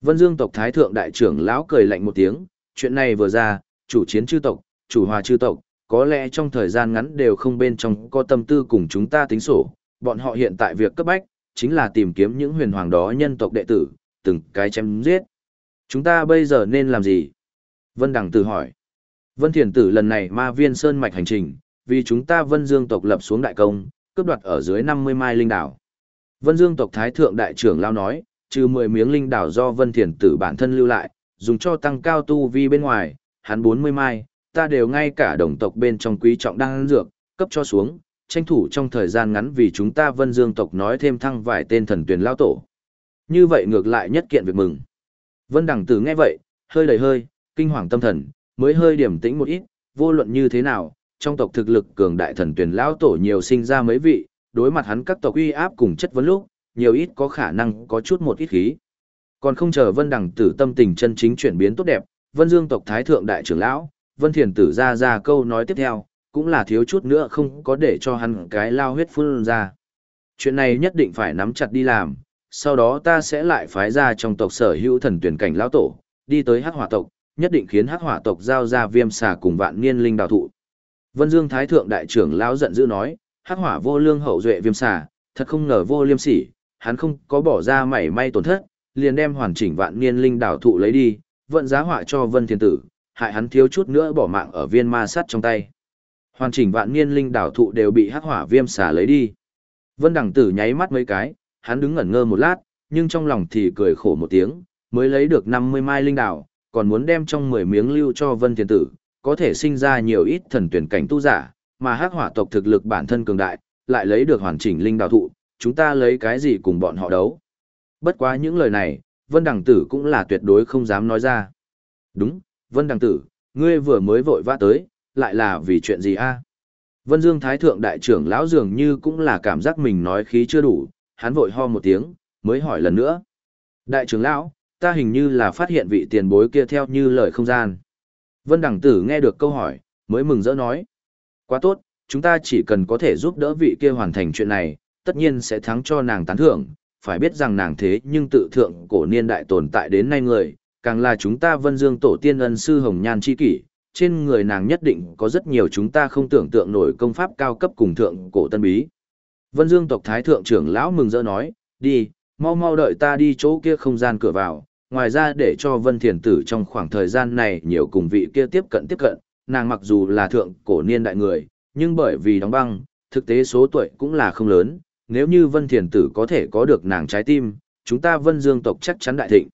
Vân Dương tộc Thái Thượng Đại trưởng lão cười lạnh một tiếng, chuyện này vừa ra, chủ chiến chư tộc, chủ hòa chư tộc, có lẽ trong thời gian ngắn đều không bên trong có tâm tư cùng chúng ta tính sổ, bọn họ hiện tại việc cấp bách, chính là tìm kiếm những huyền hoàng đó nhân tộc đệ tử, từng cái chém giết. Chúng ta bây giờ nên làm gì? Vân Đằng Tử hỏi. Vân Thiền Tử lần này ma viên sơn mạch hành trình, vì chúng ta Vân Dương tộc lập xuống đại công, cướp đoạt ở dưới 50 mai linh đảo. Vân Dương tộc Thái Thượng Đại trưởng Lao nói, trừ 10 miếng linh đảo do Vân Thiền Tử bản thân lưu lại, dùng cho tăng cao tu vi bên ngoài, hắn 40 mai, ta đều ngay cả đồng tộc bên trong quý trọng đang ăn dược, cấp cho xuống, tranh thủ trong thời gian ngắn vì chúng ta Vân Dương tộc nói thêm thăng vài tên thần tuyển lao tổ. Như vậy ngược lại nhất kiện việc mừng. Vân Đằng Tử nghe vậy, hơi đầy hơi, kinh hoàng tâm thần, mới hơi điểm tĩnh một ít, vô luận như thế nào, trong tộc thực lực cường đại thần tuyển lão tổ nhiều sinh ra mấy vị, đối mặt hắn các tộc uy áp cùng chất vấn lúc, nhiều ít có khả năng có chút một ít khí. Còn không chờ Vân Đằng Tử tâm tình chân chính chuyển biến tốt đẹp, Vân Dương tộc thái thượng đại trưởng lão, Vân Thiền Tử ra ra câu nói tiếp theo, cũng là thiếu chút nữa không có để cho hắn cái lao huyết phun ra. Chuyện này nhất định phải nắm chặt đi làm, sau đó ta sẽ lại phái ra trong tộc sở hữu thần tuyển cảnh lão tổ, đi tới hắc hỏa tộc, nhất định khiến hắc hỏa tộc giao ra viêm xà cùng vạn niên linh đào thụ. Vân Dương Thái Thượng Đại trưởng lão giận dữ nói, hắc hỏa vô lương hậu duệ viêm xà, thật không ngờ vô liêm sỉ, hắn không có bỏ ra mảy may tổn thất, liền đem hoàn chỉnh vạn niên linh đảo thụ lấy đi, vận giá họa cho Vân Thiên Tử, hại hắn thiếu chút nữa bỏ mạng ở viên ma sắt trong tay. Hoàn chỉnh vạn niên linh đảo thụ đều bị hắc hỏa viêm xà lấy đi. Vân Đẳng Tử nháy mắt mấy cái, hắn đứng ngẩn ngơ một lát, nhưng trong lòng thì cười khổ một tiếng, mới lấy được 50 mai linh đảo, còn muốn đem trong 10 miếng lưu cho Vân Thiên Tử, có thể sinh ra nhiều ít thần tuyển cảnh tu giả, mà hắc hỏa tộc thực lực bản thân cường đại, lại lấy được hoàn chỉnh linh đảo thụ, chúng ta lấy cái gì cùng bọn họ đấu. Bất quá những lời này, Vân Đằng Tử cũng là tuyệt đối không dám nói ra. Đúng, Vân Đằng Tử, ngươi vừa mới vội vã tới, lại là vì chuyện gì a? Vân Dương Thái Thượng Đại trưởng lão dường như cũng là cảm giác mình nói khí chưa đủ, hắn vội ho một tiếng, mới hỏi lần nữa. Đại trưởng lão, ta hình như là phát hiện vị tiền bối kia theo như lời không gian. Vân Đằng Tử nghe được câu hỏi, mới mừng rỡ nói. Quá tốt, chúng ta chỉ cần có thể giúp đỡ vị kia hoàn thành chuyện này, tất nhiên sẽ thắng cho nàng tán thưởng, phải biết rằng nàng thế nhưng tự thượng cổ niên đại tồn tại đến nay người, càng là chúng ta vân dương tổ tiên ân sư hồng nhan chi kỷ, trên người nàng nhất định có rất nhiều chúng ta không tưởng tượng nổi công pháp cao cấp cùng thượng cổ tân bí. Vân Dương tộc thái thượng trưởng lão mừng rỡ nói, đi, mau mau đợi ta đi chỗ kia không gian cửa vào, ngoài ra để cho Vân Thiền Tử trong khoảng thời gian này nhiều cùng vị kia tiếp cận tiếp cận, nàng mặc dù là thượng cổ niên đại người, nhưng bởi vì đóng băng, thực tế số tuổi cũng là không lớn, nếu như Vân Thiền Tử có thể có được nàng trái tim, chúng ta Vân Dương tộc chắc chắn đại thịnh.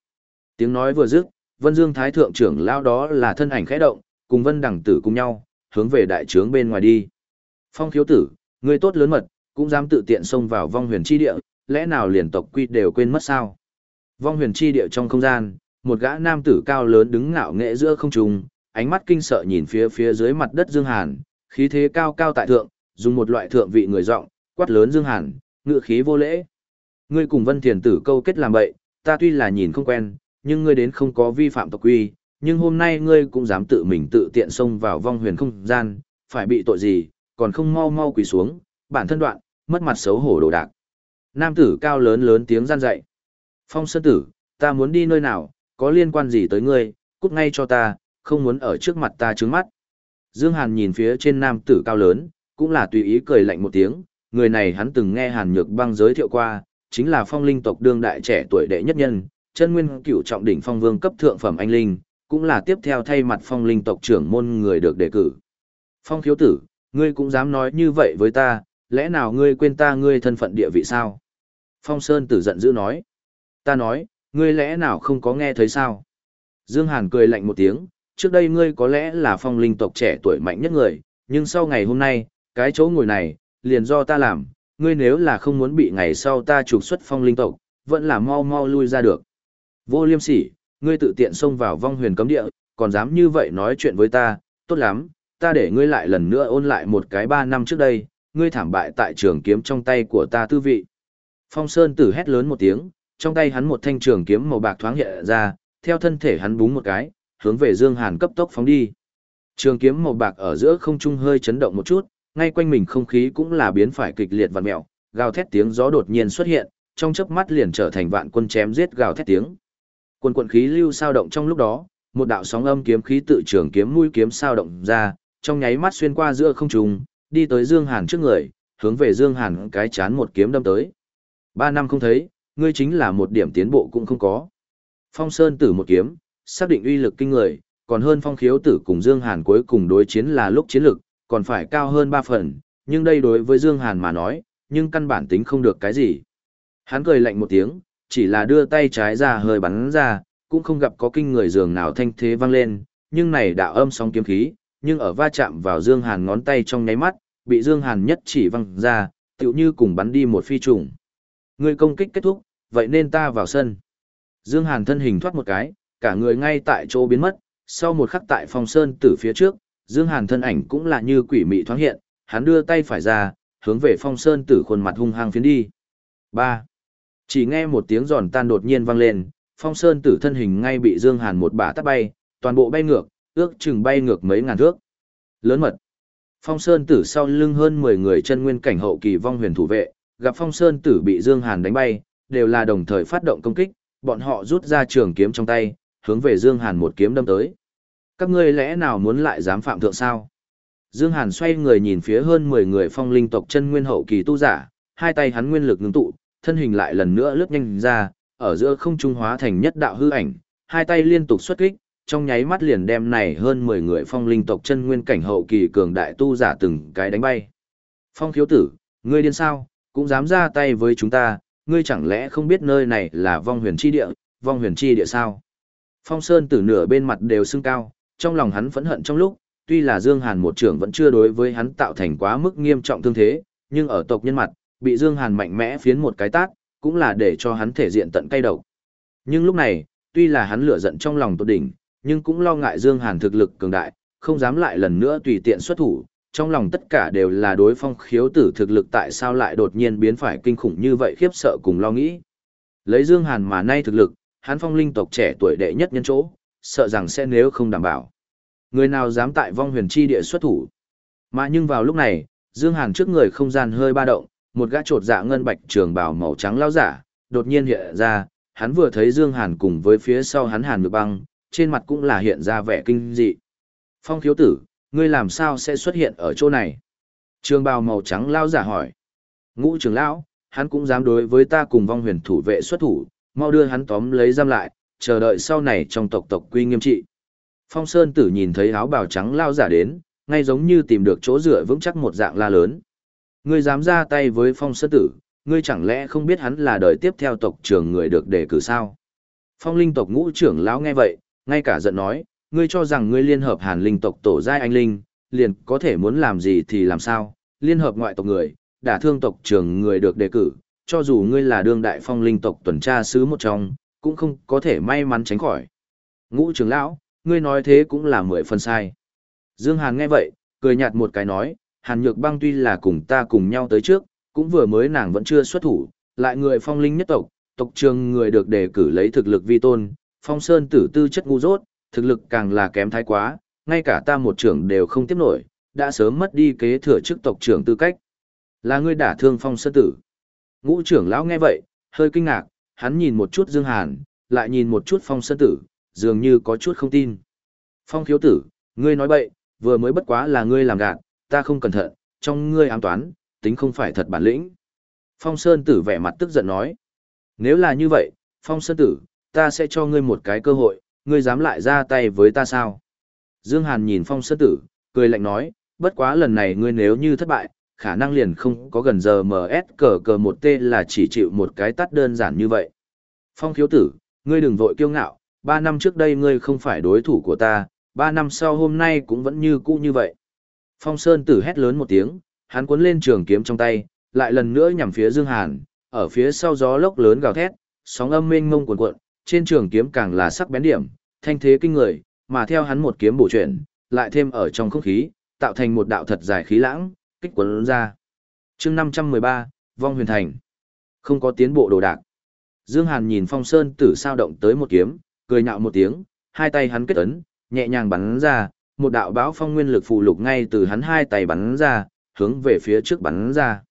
Tiếng nói vừa dứt, Vân Dương Thái Thượng trưởng lao đó là thân ảnh khẽ động, cùng Vân Đẳng Tử cùng nhau, hướng về đại trướng bên ngoài đi. Phong khiếu tử, ngươi tốt lớn mật, cũng dám tự tiện xông vào vong huyền chi địa, lẽ nào liền tộc quy đều quên mất sao? Vong huyền chi địa trong không gian, một gã nam tử cao lớn đứng ngạo nghệ giữa không trung, ánh mắt kinh sợ nhìn phía phía dưới mặt đất Dương Hàn, khí thế cao cao tại thượng, dùng một loại thượng vị người giọng, quát lớn Dương Hàn, ngự khí vô lễ. Ngươi cùng Vân Thiền tử câu kết làm bậy, ta tuy là nhìn không quen, nhưng ngươi đến không có vi phạm tộc quy, nhưng hôm nay ngươi cũng dám tự mình tự tiện xông vào vong huyền không gian, phải bị tội gì, còn không mau mau quỳ xuống, bản thân đoạn, mất mặt xấu hổ đồ đạc. Nam tử cao lớn lớn tiếng gian dạy. Phong sơn tử, ta muốn đi nơi nào, có liên quan gì tới ngươi, cút ngay cho ta, không muốn ở trước mặt ta trướng mắt. Dương Hàn nhìn phía trên nam tử cao lớn, cũng là tùy ý cười lạnh một tiếng, người này hắn từng nghe Hàn Nhược băng giới thiệu qua, chính là phong linh tộc đương đại trẻ tuổi đệ nhất nhân, chân nguyên cựu trọng đỉnh phong vương cấp thượng phẩm anh linh, cũng là tiếp theo thay mặt phong linh tộc trưởng môn người được đề cử. Phong khiếu tử, ngươi cũng dám nói như vậy với ta, lẽ nào ngươi quên ta ngươi thân phận địa vị sao? Phong Sơn tử giận dữ nói. Ta nói, ngươi lẽ nào không có nghe thấy sao? Dương Hàn cười lạnh một tiếng, trước đây ngươi có lẽ là phong linh tộc trẻ tuổi mạnh nhất người, nhưng sau ngày hôm nay, cái chỗ ngồi này, liền do ta làm, ngươi nếu là không muốn bị ngày sau ta trục xuất phong linh tộc, vẫn là mau mau lui ra được. Vô liêm sỉ, ngươi tự tiện xông vào vong huyền cấm địa, còn dám như vậy nói chuyện với ta, tốt lắm, ta để ngươi lại lần nữa ôn lại một cái ba năm trước đây, ngươi thảm bại tại trường kiếm trong tay của ta tư vị. Phong Sơn tử hét lớn một tiếng, trong tay hắn một thanh trường kiếm màu bạc thoáng hiện ra, theo thân thể hắn búng một cái, hướng về Dương Hàn cấp tốc phóng đi. Trường kiếm màu bạc ở giữa không trung hơi chấn động một chút, ngay quanh mình không khí cũng là biến phải kịch liệt vặn mèo, gào thét tiếng gió đột nhiên xuất hiện, trong chớp mắt liền trở thành vạn quân chém giết gào thét tiếng. Quân quận khí lưu sao động trong lúc đó, một đạo sóng âm kiếm khí tự trường kiếm mũi kiếm sao động ra, trong nháy mắt xuyên qua giữa không trung, đi tới Dương Hàn trước người, hướng về Dương Hàn cái chán một kiếm đâm tới. Ba năm không thấy, ngươi chính là một điểm tiến bộ cũng không có. Phong Sơn tử một kiếm, xác định uy lực kinh người, còn hơn Phong Khiếu tử cùng Dương Hàn cuối cùng đối chiến là lúc chiến lực, còn phải cao hơn ba phần, nhưng đây đối với Dương Hàn mà nói, nhưng căn bản tính không được cái gì. Hắn cười lạnh một tiếng, chỉ là đưa tay trái ra hơi bắn ra, cũng không gặp có kinh người dường nào thanh thế vang lên, nhưng này đạo âm sóng kiếm khí, nhưng ở va chạm vào Dương Hàn ngón tay trong nháy mắt, bị Dương Hàn nhất chỉ văng ra, tựu như cùng bắn đi một phi trùng. Người công kích kết thúc, vậy nên ta vào sân. Dương Hàn thân hình thoát một cái, cả người ngay tại chỗ biến mất, sau một khắc tại phòng sơn tử phía trước, Dương Hàn thân ảnh cũng là như quỷ mị thoáng hiện, hắn đưa tay phải ra, hướng về phong sơn tử khuôn mặt hung hăng phiến đi. 3. Chỉ nghe một tiếng giòn tan đột nhiên vang lên, phong sơn tử thân hình ngay bị Dương Hàn một bả tát bay, toàn bộ bay ngược, ước chừng bay ngược mấy ngàn thước. Lớn mật. Phong Sơn Tử sau lưng hơn 10 người chân nguyên cảnh hậu kỳ vong huyền thủ vệ, gặp Phong Sơn Tử bị Dương Hàn đánh bay, đều là đồng thời phát động công kích, bọn họ rút ra trường kiếm trong tay, hướng về Dương Hàn một kiếm đâm tới. Các ngươi lẽ nào muốn lại dám phạm thượng sao? Dương Hàn xoay người nhìn phía hơn 10 người phong linh tộc chân nguyên hậu kỳ tu giả, hai tay hắn nguyên lực ngưng tụ, thân hình lại lần nữa lướt nhanh ra, ở giữa không trung hóa thành nhất đạo hư ảnh, hai tay liên tục xuất kích, trong nháy mắt liền đem này hơn 10 người phong linh tộc chân nguyên cảnh hậu kỳ cường đại tu giả từng cái đánh bay. Phong khiếu tử, ngươi điên sao, cũng dám ra tay với chúng ta, ngươi chẳng lẽ không biết nơi này là vong huyền chi địa, vong huyền chi địa sao? Phong Sơn tử nửa bên mặt đều sưng cao, trong lòng hắn phẫn hận trong lúc, tuy là Dương Hàn một trưởng vẫn chưa đối với hắn tạo thành quá mức nghiêm trọng thương thế, nhưng ở tộc nhân mặt, bị Dương Hàn mạnh mẽ phiến một cái tát, cũng là để cho hắn thể diện tận cay đầu. Nhưng lúc này, tuy là hắn lửa giận trong lòng tột đỉnh, nhưng cũng lo ngại Dương Hàn thực lực cường đại, không dám lại lần nữa tùy tiện xuất thủ, trong lòng tất cả đều là đối phong khiếu tử thực lực tại sao lại đột nhiên biến phải kinh khủng như vậy khiếp sợ cùng lo nghĩ. Lấy Dương Hàn mà nay thực lực, hắn phong linh tộc trẻ tuổi đệ nhất nhân chỗ, sợ rằng sẽ nếu không đảm bảo. Người nào dám tại vong huyền chi địa xuất thủ. Mà nhưng vào lúc này, Dương Hàn trước người không gian hơi ba động, một gã trột dạ ngân bạch trường bào màu trắng lao giả, đột nhiên hiện ra, hắn vừa thấy Dương Hàn cùng với phía sau hắn Hàn Nhược Băng, trên mặt cũng là hiện ra vẻ kinh dị. Phong thiếu tử, ngươi làm sao sẽ xuất hiện ở chỗ này? Trường bào màu trắng lao giả hỏi. Ngũ trưởng lão, hắn cũng dám đối với ta cùng vong huyền thủ vệ xuất thủ, mau đưa hắn tóm lấy giam lại, chờ đợi sau này trong tộc tộc quy nghiêm trị. Phong Sơn tử nhìn thấy áo bào trắng lao giả đến, ngay giống như tìm được chỗ dựa vững chắc một dạng la lớn. Ngươi dám ra tay với Phong Sơn tử, ngươi chẳng lẽ không biết hắn là đời tiếp theo tộc trưởng người được đề cử sao? Phong linh tộc ngũ trưởng lão nghe vậy, ngay cả giận nói, ngươi cho rằng ngươi liên hợp hàn linh tộc tổ giai anh linh, liền có thể muốn làm gì thì làm sao, liên hợp ngoại tộc người, đả thương tộc trưởng người được đề cử, cho dù ngươi là đương đại phong linh tộc tuần tra sứ một trong, cũng không có thể may mắn tránh khỏi. Ngũ trưởng lão, ngươi nói thế cũng là mười phần sai. Dương Hàn nghe vậy, cười nhạt một cái nói, Hàn Nhược Băng tuy là cùng ta cùng nhau tới trước, cũng vừa mới nàng vẫn chưa xuất thủ, lại người phong linh nhất tộc, tộc trường người được đề cử lấy thực lực vi tôn, phong sơn tử tư chất ngu dốt, thực lực càng là kém thái quá, ngay cả ta một trưởng đều không tiếp nổi, đã sớm mất đi kế thừa chức tộc trưởng tư cách. Là ngươi đả thương phong sơn tử. Ngũ trưởng lão nghe vậy, hơi kinh ngạc, hắn nhìn một chút Dương Hàn, lại nhìn một chút phong sơn tử, dường như có chút không tin. Phong khiếu tử, ngươi nói bậy, vừa mới bất quá là ngươi làm gạt, ta không cẩn thận, trong ngươi ám toán, tính không phải thật bản lĩnh. Phong Sơn Tử vẻ mặt tức giận nói. Nếu là như vậy, Phong Sơn Tử, ta sẽ cho ngươi một cái cơ hội, ngươi dám lại ra tay với ta sao? Dương Hàn nhìn Phong Sơn Tử, cười lạnh nói, bất quá lần này ngươi nếu như thất bại, khả năng liền không có gần giờ MS cờ cờ một t là chỉ chịu một cái tắt đơn giản như vậy. Phong khiếu tử, ngươi đừng vội kiêu ngạo, ba năm trước đây ngươi không phải đối thủ của ta, ba năm sau hôm nay cũng vẫn như cũ như vậy. Phong Sơn tử hét lớn một tiếng, hắn cuốn lên trường kiếm trong tay, lại lần nữa nhằm phía Dương Hàn, ở phía sau gió lốc lớn gào thét, sóng âm mênh mông cuồn cuộn, trên trường kiếm càng là sắc bén điểm, thanh thế kinh người, mà theo hắn một kiếm bổ chuyển, lại thêm ở trong không khí, tạo thành một đạo thật dài khí lãng, kích cuốn ra. Chương 513, Vong Huyền Thành. Không có tiến bộ đồ đạc. Dương Hàn nhìn Phong Sơn tử sao động tới một kiếm, cười nhạo một tiếng, hai tay hắn kết ấn, nhẹ nhàng bắn ra, một đạo báo phong nguyên lực phù lục ngay từ hắn hai tay bắn ra, hướng về phía trước bắn ra.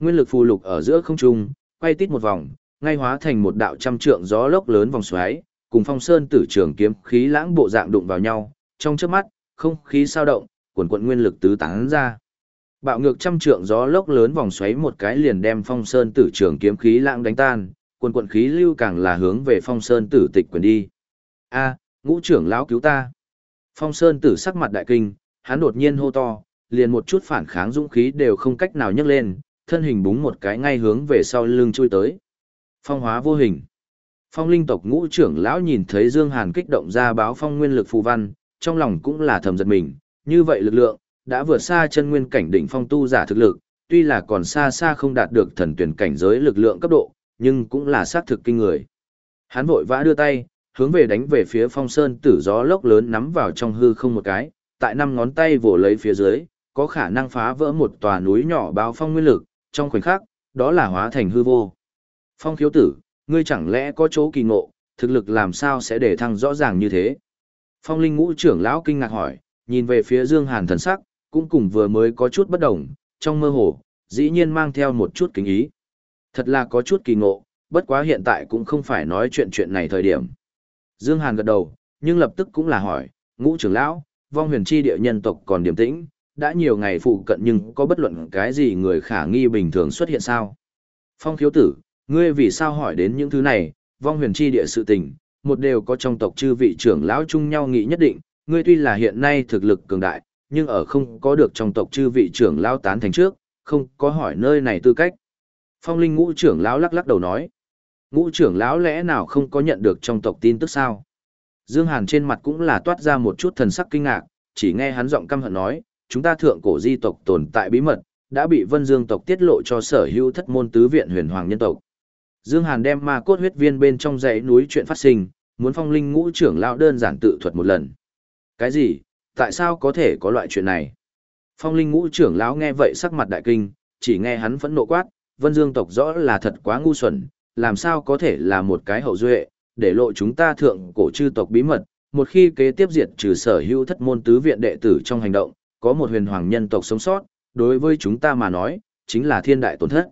Nguyên lực phù lục ở giữa không trung, quay tít một vòng, ngay hóa thành một đạo trăm trượng gió lốc lớn vòng xoáy, cùng phong sơn tử trường kiếm khí lãng bộ dạng đụng vào nhau, trong chớp mắt, không khí sao động, cuồn cuộn nguyên lực tứ tán ra. Bạo ngược trăm trượng gió lốc lớn vòng xoáy một cái liền đem phong sơn tử trường kiếm khí lãng đánh tan, cuồn cuộn khí lưu càng là hướng về phong sơn tử tịch quyền đi. A, ngũ trưởng lão cứu ta. Phong sơn tử sắc mặt đại kinh, hắn đột nhiên hô to, liền một chút phản kháng dũng khí đều không cách nào nhấc lên, thân hình búng một cái ngay hướng về sau lưng chui tới. Phong hóa vô hình. Phong linh tộc ngũ trưởng lão nhìn thấy Dương Hàn kích động ra báo phong nguyên lực phù văn, trong lòng cũng là thầm giật mình, như vậy lực lượng, đã vượt xa chân nguyên cảnh đỉnh phong tu giả thực lực, tuy là còn xa xa không đạt được thần tuyển cảnh giới lực lượng cấp độ, nhưng cũng là xác thực kinh người. Hắn vội vã đưa tay, hướng về đánh về phía phong sơn tử gió lốc lớn nắm vào trong hư không một cái, tại năm ngón tay vồ lấy phía dưới, có khả năng phá vỡ một tòa núi nhỏ bao phong nguyên lực, trong khoảnh khắc, đó là hóa thành hư vô. Phong khiếu tử, ngươi chẳng lẽ có chỗ kỳ ngộ, thực lực làm sao sẽ để thăng rõ ràng như thế? Phong linh ngũ trưởng lão kinh ngạc hỏi, nhìn về phía Dương Hàn thần sắc, cũng cùng vừa mới có chút bất đồng, trong mơ hồ, dĩ nhiên mang theo một chút kính ý. Thật là có chút kỳ ngộ, bất quá hiện tại cũng không phải nói chuyện chuyện này thời điểm. Dương Hàn gật đầu, nhưng lập tức cũng là hỏi, ngũ trưởng lão, vong huyền chi địa nhân tộc còn điềm tĩnh, đã nhiều ngày phụ cận nhưng có bất luận cái gì người khả nghi bình thường xuất hiện sao? Phong khiếu tử, ngươi vì sao hỏi đến những thứ này, vong huyền chi địa sự tình, một đều có trong tộc chư vị trưởng lão chung nhau nghĩ nhất định, ngươi tuy là hiện nay thực lực cường đại, nhưng ở không có được trong tộc chư vị trưởng lão tán thành trước, không có hỏi nơi này tư cách. Phong linh ngũ trưởng lão lắc lắc đầu nói, ngũ trưởng lão lẽ nào không có nhận được trong tộc tin tức sao? Dương Hàn trên mặt cũng là toát ra một chút thần sắc kinh ngạc, chỉ nghe hắn giọng căm hận nói, chúng ta thượng cổ di tộc tồn tại bí mật, đã bị Vân Dương tộc tiết lộ cho sở hữu thất môn tứ viện huyền hoàng nhân tộc. Dương Hàn đem ma cốt huyết viên bên trong dãy núi chuyện phát sinh, muốn phong linh ngũ trưởng lão đơn giản tự thuật một lần. Cái gì? Tại sao có thể có loại chuyện này? Phong linh ngũ trưởng lão nghe vậy sắc mặt đại kinh, chỉ nghe hắn phẫn nộ quát, Vân Dương tộc rõ là thật quá ngu xuẩn, làm sao có thể là một cái hậu duệ, để lộ chúng ta thượng cổ chư tộc bí mật, một khi kế tiếp diệt trừ sở hữu thất môn tứ viện đệ tử trong hành động, có một huyền hoàng nhân tộc sống sót, đối với chúng ta mà nói, chính là thiên đại tổn thất.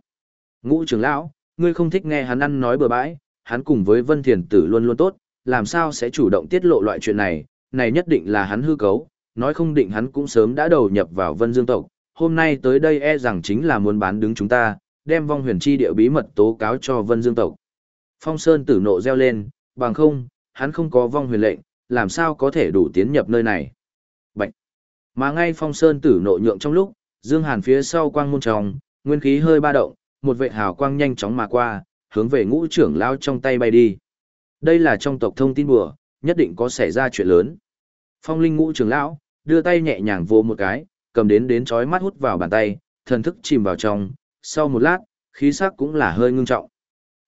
Ngũ trưởng lão, ngươi không thích nghe hắn ăn nói bừa bãi, hắn cùng với Vân Thiền Tử luôn luôn tốt, làm sao sẽ chủ động tiết lộ loại chuyện này, này nhất định là hắn hư cấu, nói không định hắn cũng sớm đã đầu nhập vào Vân Dương tộc, hôm nay tới đây e rằng chính là muốn bán đứng chúng ta, đem vong huyền chi địa bí mật tố cáo cho Vân Dương tộc. Phong Sơn tử nộ reo lên, bằng không, hắn không có vong huyền lệnh, làm sao có thể đủ tiến nhập nơi này. Bạch! Mà ngay Phong Sơn tử nộ nhượng trong lúc, Dương Hàn phía sau quang môn tròng, nguyên khí hơi ba động, một vệ hào quang nhanh chóng mà qua, hướng về ngũ trưởng lao trong tay bay đi. Đây là trong tộc thông tin bùa, nhất định có xảy ra chuyện lớn. Phong linh ngũ trưởng lão, đưa tay nhẹ nhàng vô một cái, cầm đến đến chói mắt hút vào bàn tay, thần thức chìm vào trong, sau một lát, khí sắc cũng là hơi ngưng trọng.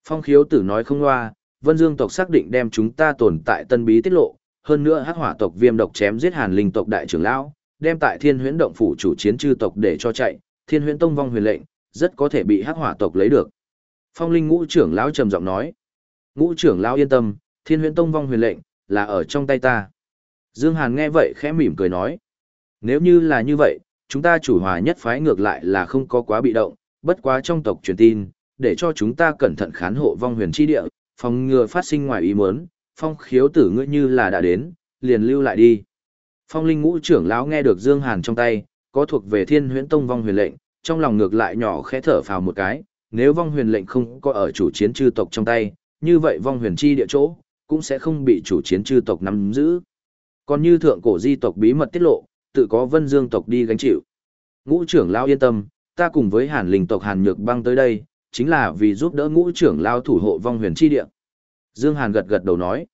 Phong khiếu tử nói không loa, Vân Dương tộc xác định đem chúng ta tồn tại tân bí tiết lộ, hơn nữa hắc hỏa tộc viêm độc chém giết hàn linh tộc đại trưởng lão, đem tại thiên huyễn động phủ chủ chiến chư tộc để cho chạy, thiên huyễn tông vong huyền lệnh, rất có thể bị hắc hỏa tộc lấy được. Phong linh ngũ trưởng lão trầm giọng nói, ngũ trưởng lão yên tâm, thiên huyễn tông vong huyền lệnh, là ở trong tay ta. Dương Hàn nghe vậy khẽ mỉm cười nói, nếu như là như vậy, chúng ta chủ hòa nhất phái ngược lại là không có quá bị động, bất quá trong tộc truyền tin, để cho chúng ta cẩn thận khán hộ vong huyền chi địa, phòng ngừa phát sinh ngoài ý muốn, phong khiếu tử ngươi như là đã đến, liền lưu lại đi. Phong linh ngũ trưởng lão nghe được Dương Hàn trong tay, có thuộc về thiên huyễn tông vong huyền lệnh, trong lòng ngược lại nhỏ khẽ thở phào một cái, nếu vong huyền lệnh không có ở chủ chiến chư tộc trong tay, như vậy vong huyền chi địa chỗ, cũng sẽ không bị chủ chiến chư tộc nắm giữ. Còn như thượng cổ di tộc bí mật tiết lộ, tự có vân dương tộc đi gánh chịu. Ngũ trưởng lão yên tâm, ta cùng với hàn linh tộc hàn nhược băng tới đây, chính là vì giúp đỡ ngũ trưởng lão thủ hộ vong huyền chi địa. Dương Hàn gật gật đầu nói.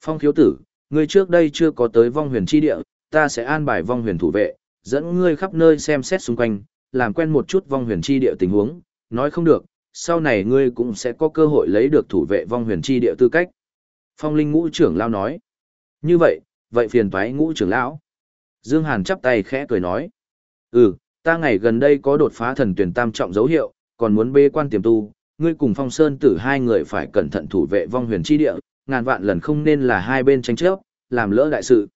Phong khiếu tử, ngươi trước đây chưa có tới vong huyền chi địa, ta sẽ an bài vong huyền thủ vệ, dẫn ngươi khắp nơi xem xét xung quanh, làm quen một chút vong huyền chi địa tình huống, nói không được, sau này ngươi cũng sẽ có cơ hội lấy được thủ vệ vong huyền chi địa tư cách. Phong linh ngũ trưởng lão nói. Như vậy, vậy phiền toái ngũ trưởng lão. Dương Hàn chắp tay khẽ cười nói. Ừ, ta ngày gần đây có đột phá thần tuyển tam trọng dấu hiệu, còn muốn bê quan tiềm tu, ngươi cùng phong sơn tử hai người phải cẩn thận thủ vệ vong huyền chi địa, ngàn vạn lần không nên là hai bên tranh chấp, làm lỡ đại sự.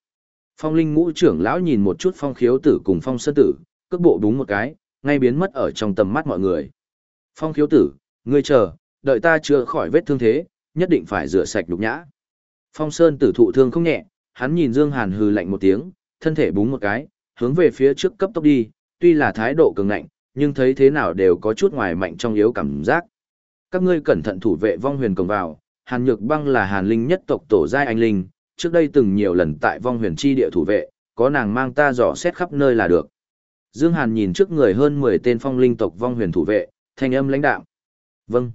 Phong linh ngũ trưởng lão nhìn một chút phong khiếu tử cùng phong sơn tử, cước bộ đúng một cái, ngay biến mất ở trong tầm mắt mọi người. Phong khiếu tử, ngươi chờ, đợi ta chưa khỏi vết thương thế, nhất định phải rửa sạch đục nhã. Phong sơn tử thụ thương không nhẹ, hắn nhìn Dương Hàn hừ lạnh một tiếng, thân thể búng một cái, hướng về phía trước cấp tốc đi, tuy là thái độ cường ngạnh, nhưng thấy thế nào đều có chút ngoài mạnh trong yếu cảm giác. Các ngươi cẩn thận thủ vệ vong huyền cổng vào, Hàn Nhược Băng là Hàn Linh nhất tộc tổ giai anh linh, trước đây từng nhiều lần tại vong huyền chi địa thủ vệ, có nàng mang ta dò xét khắp nơi là được. Dương Hàn nhìn trước người hơn 10 tên phong linh tộc vong huyền thủ vệ, thanh âm lãnh đạm. Vâng.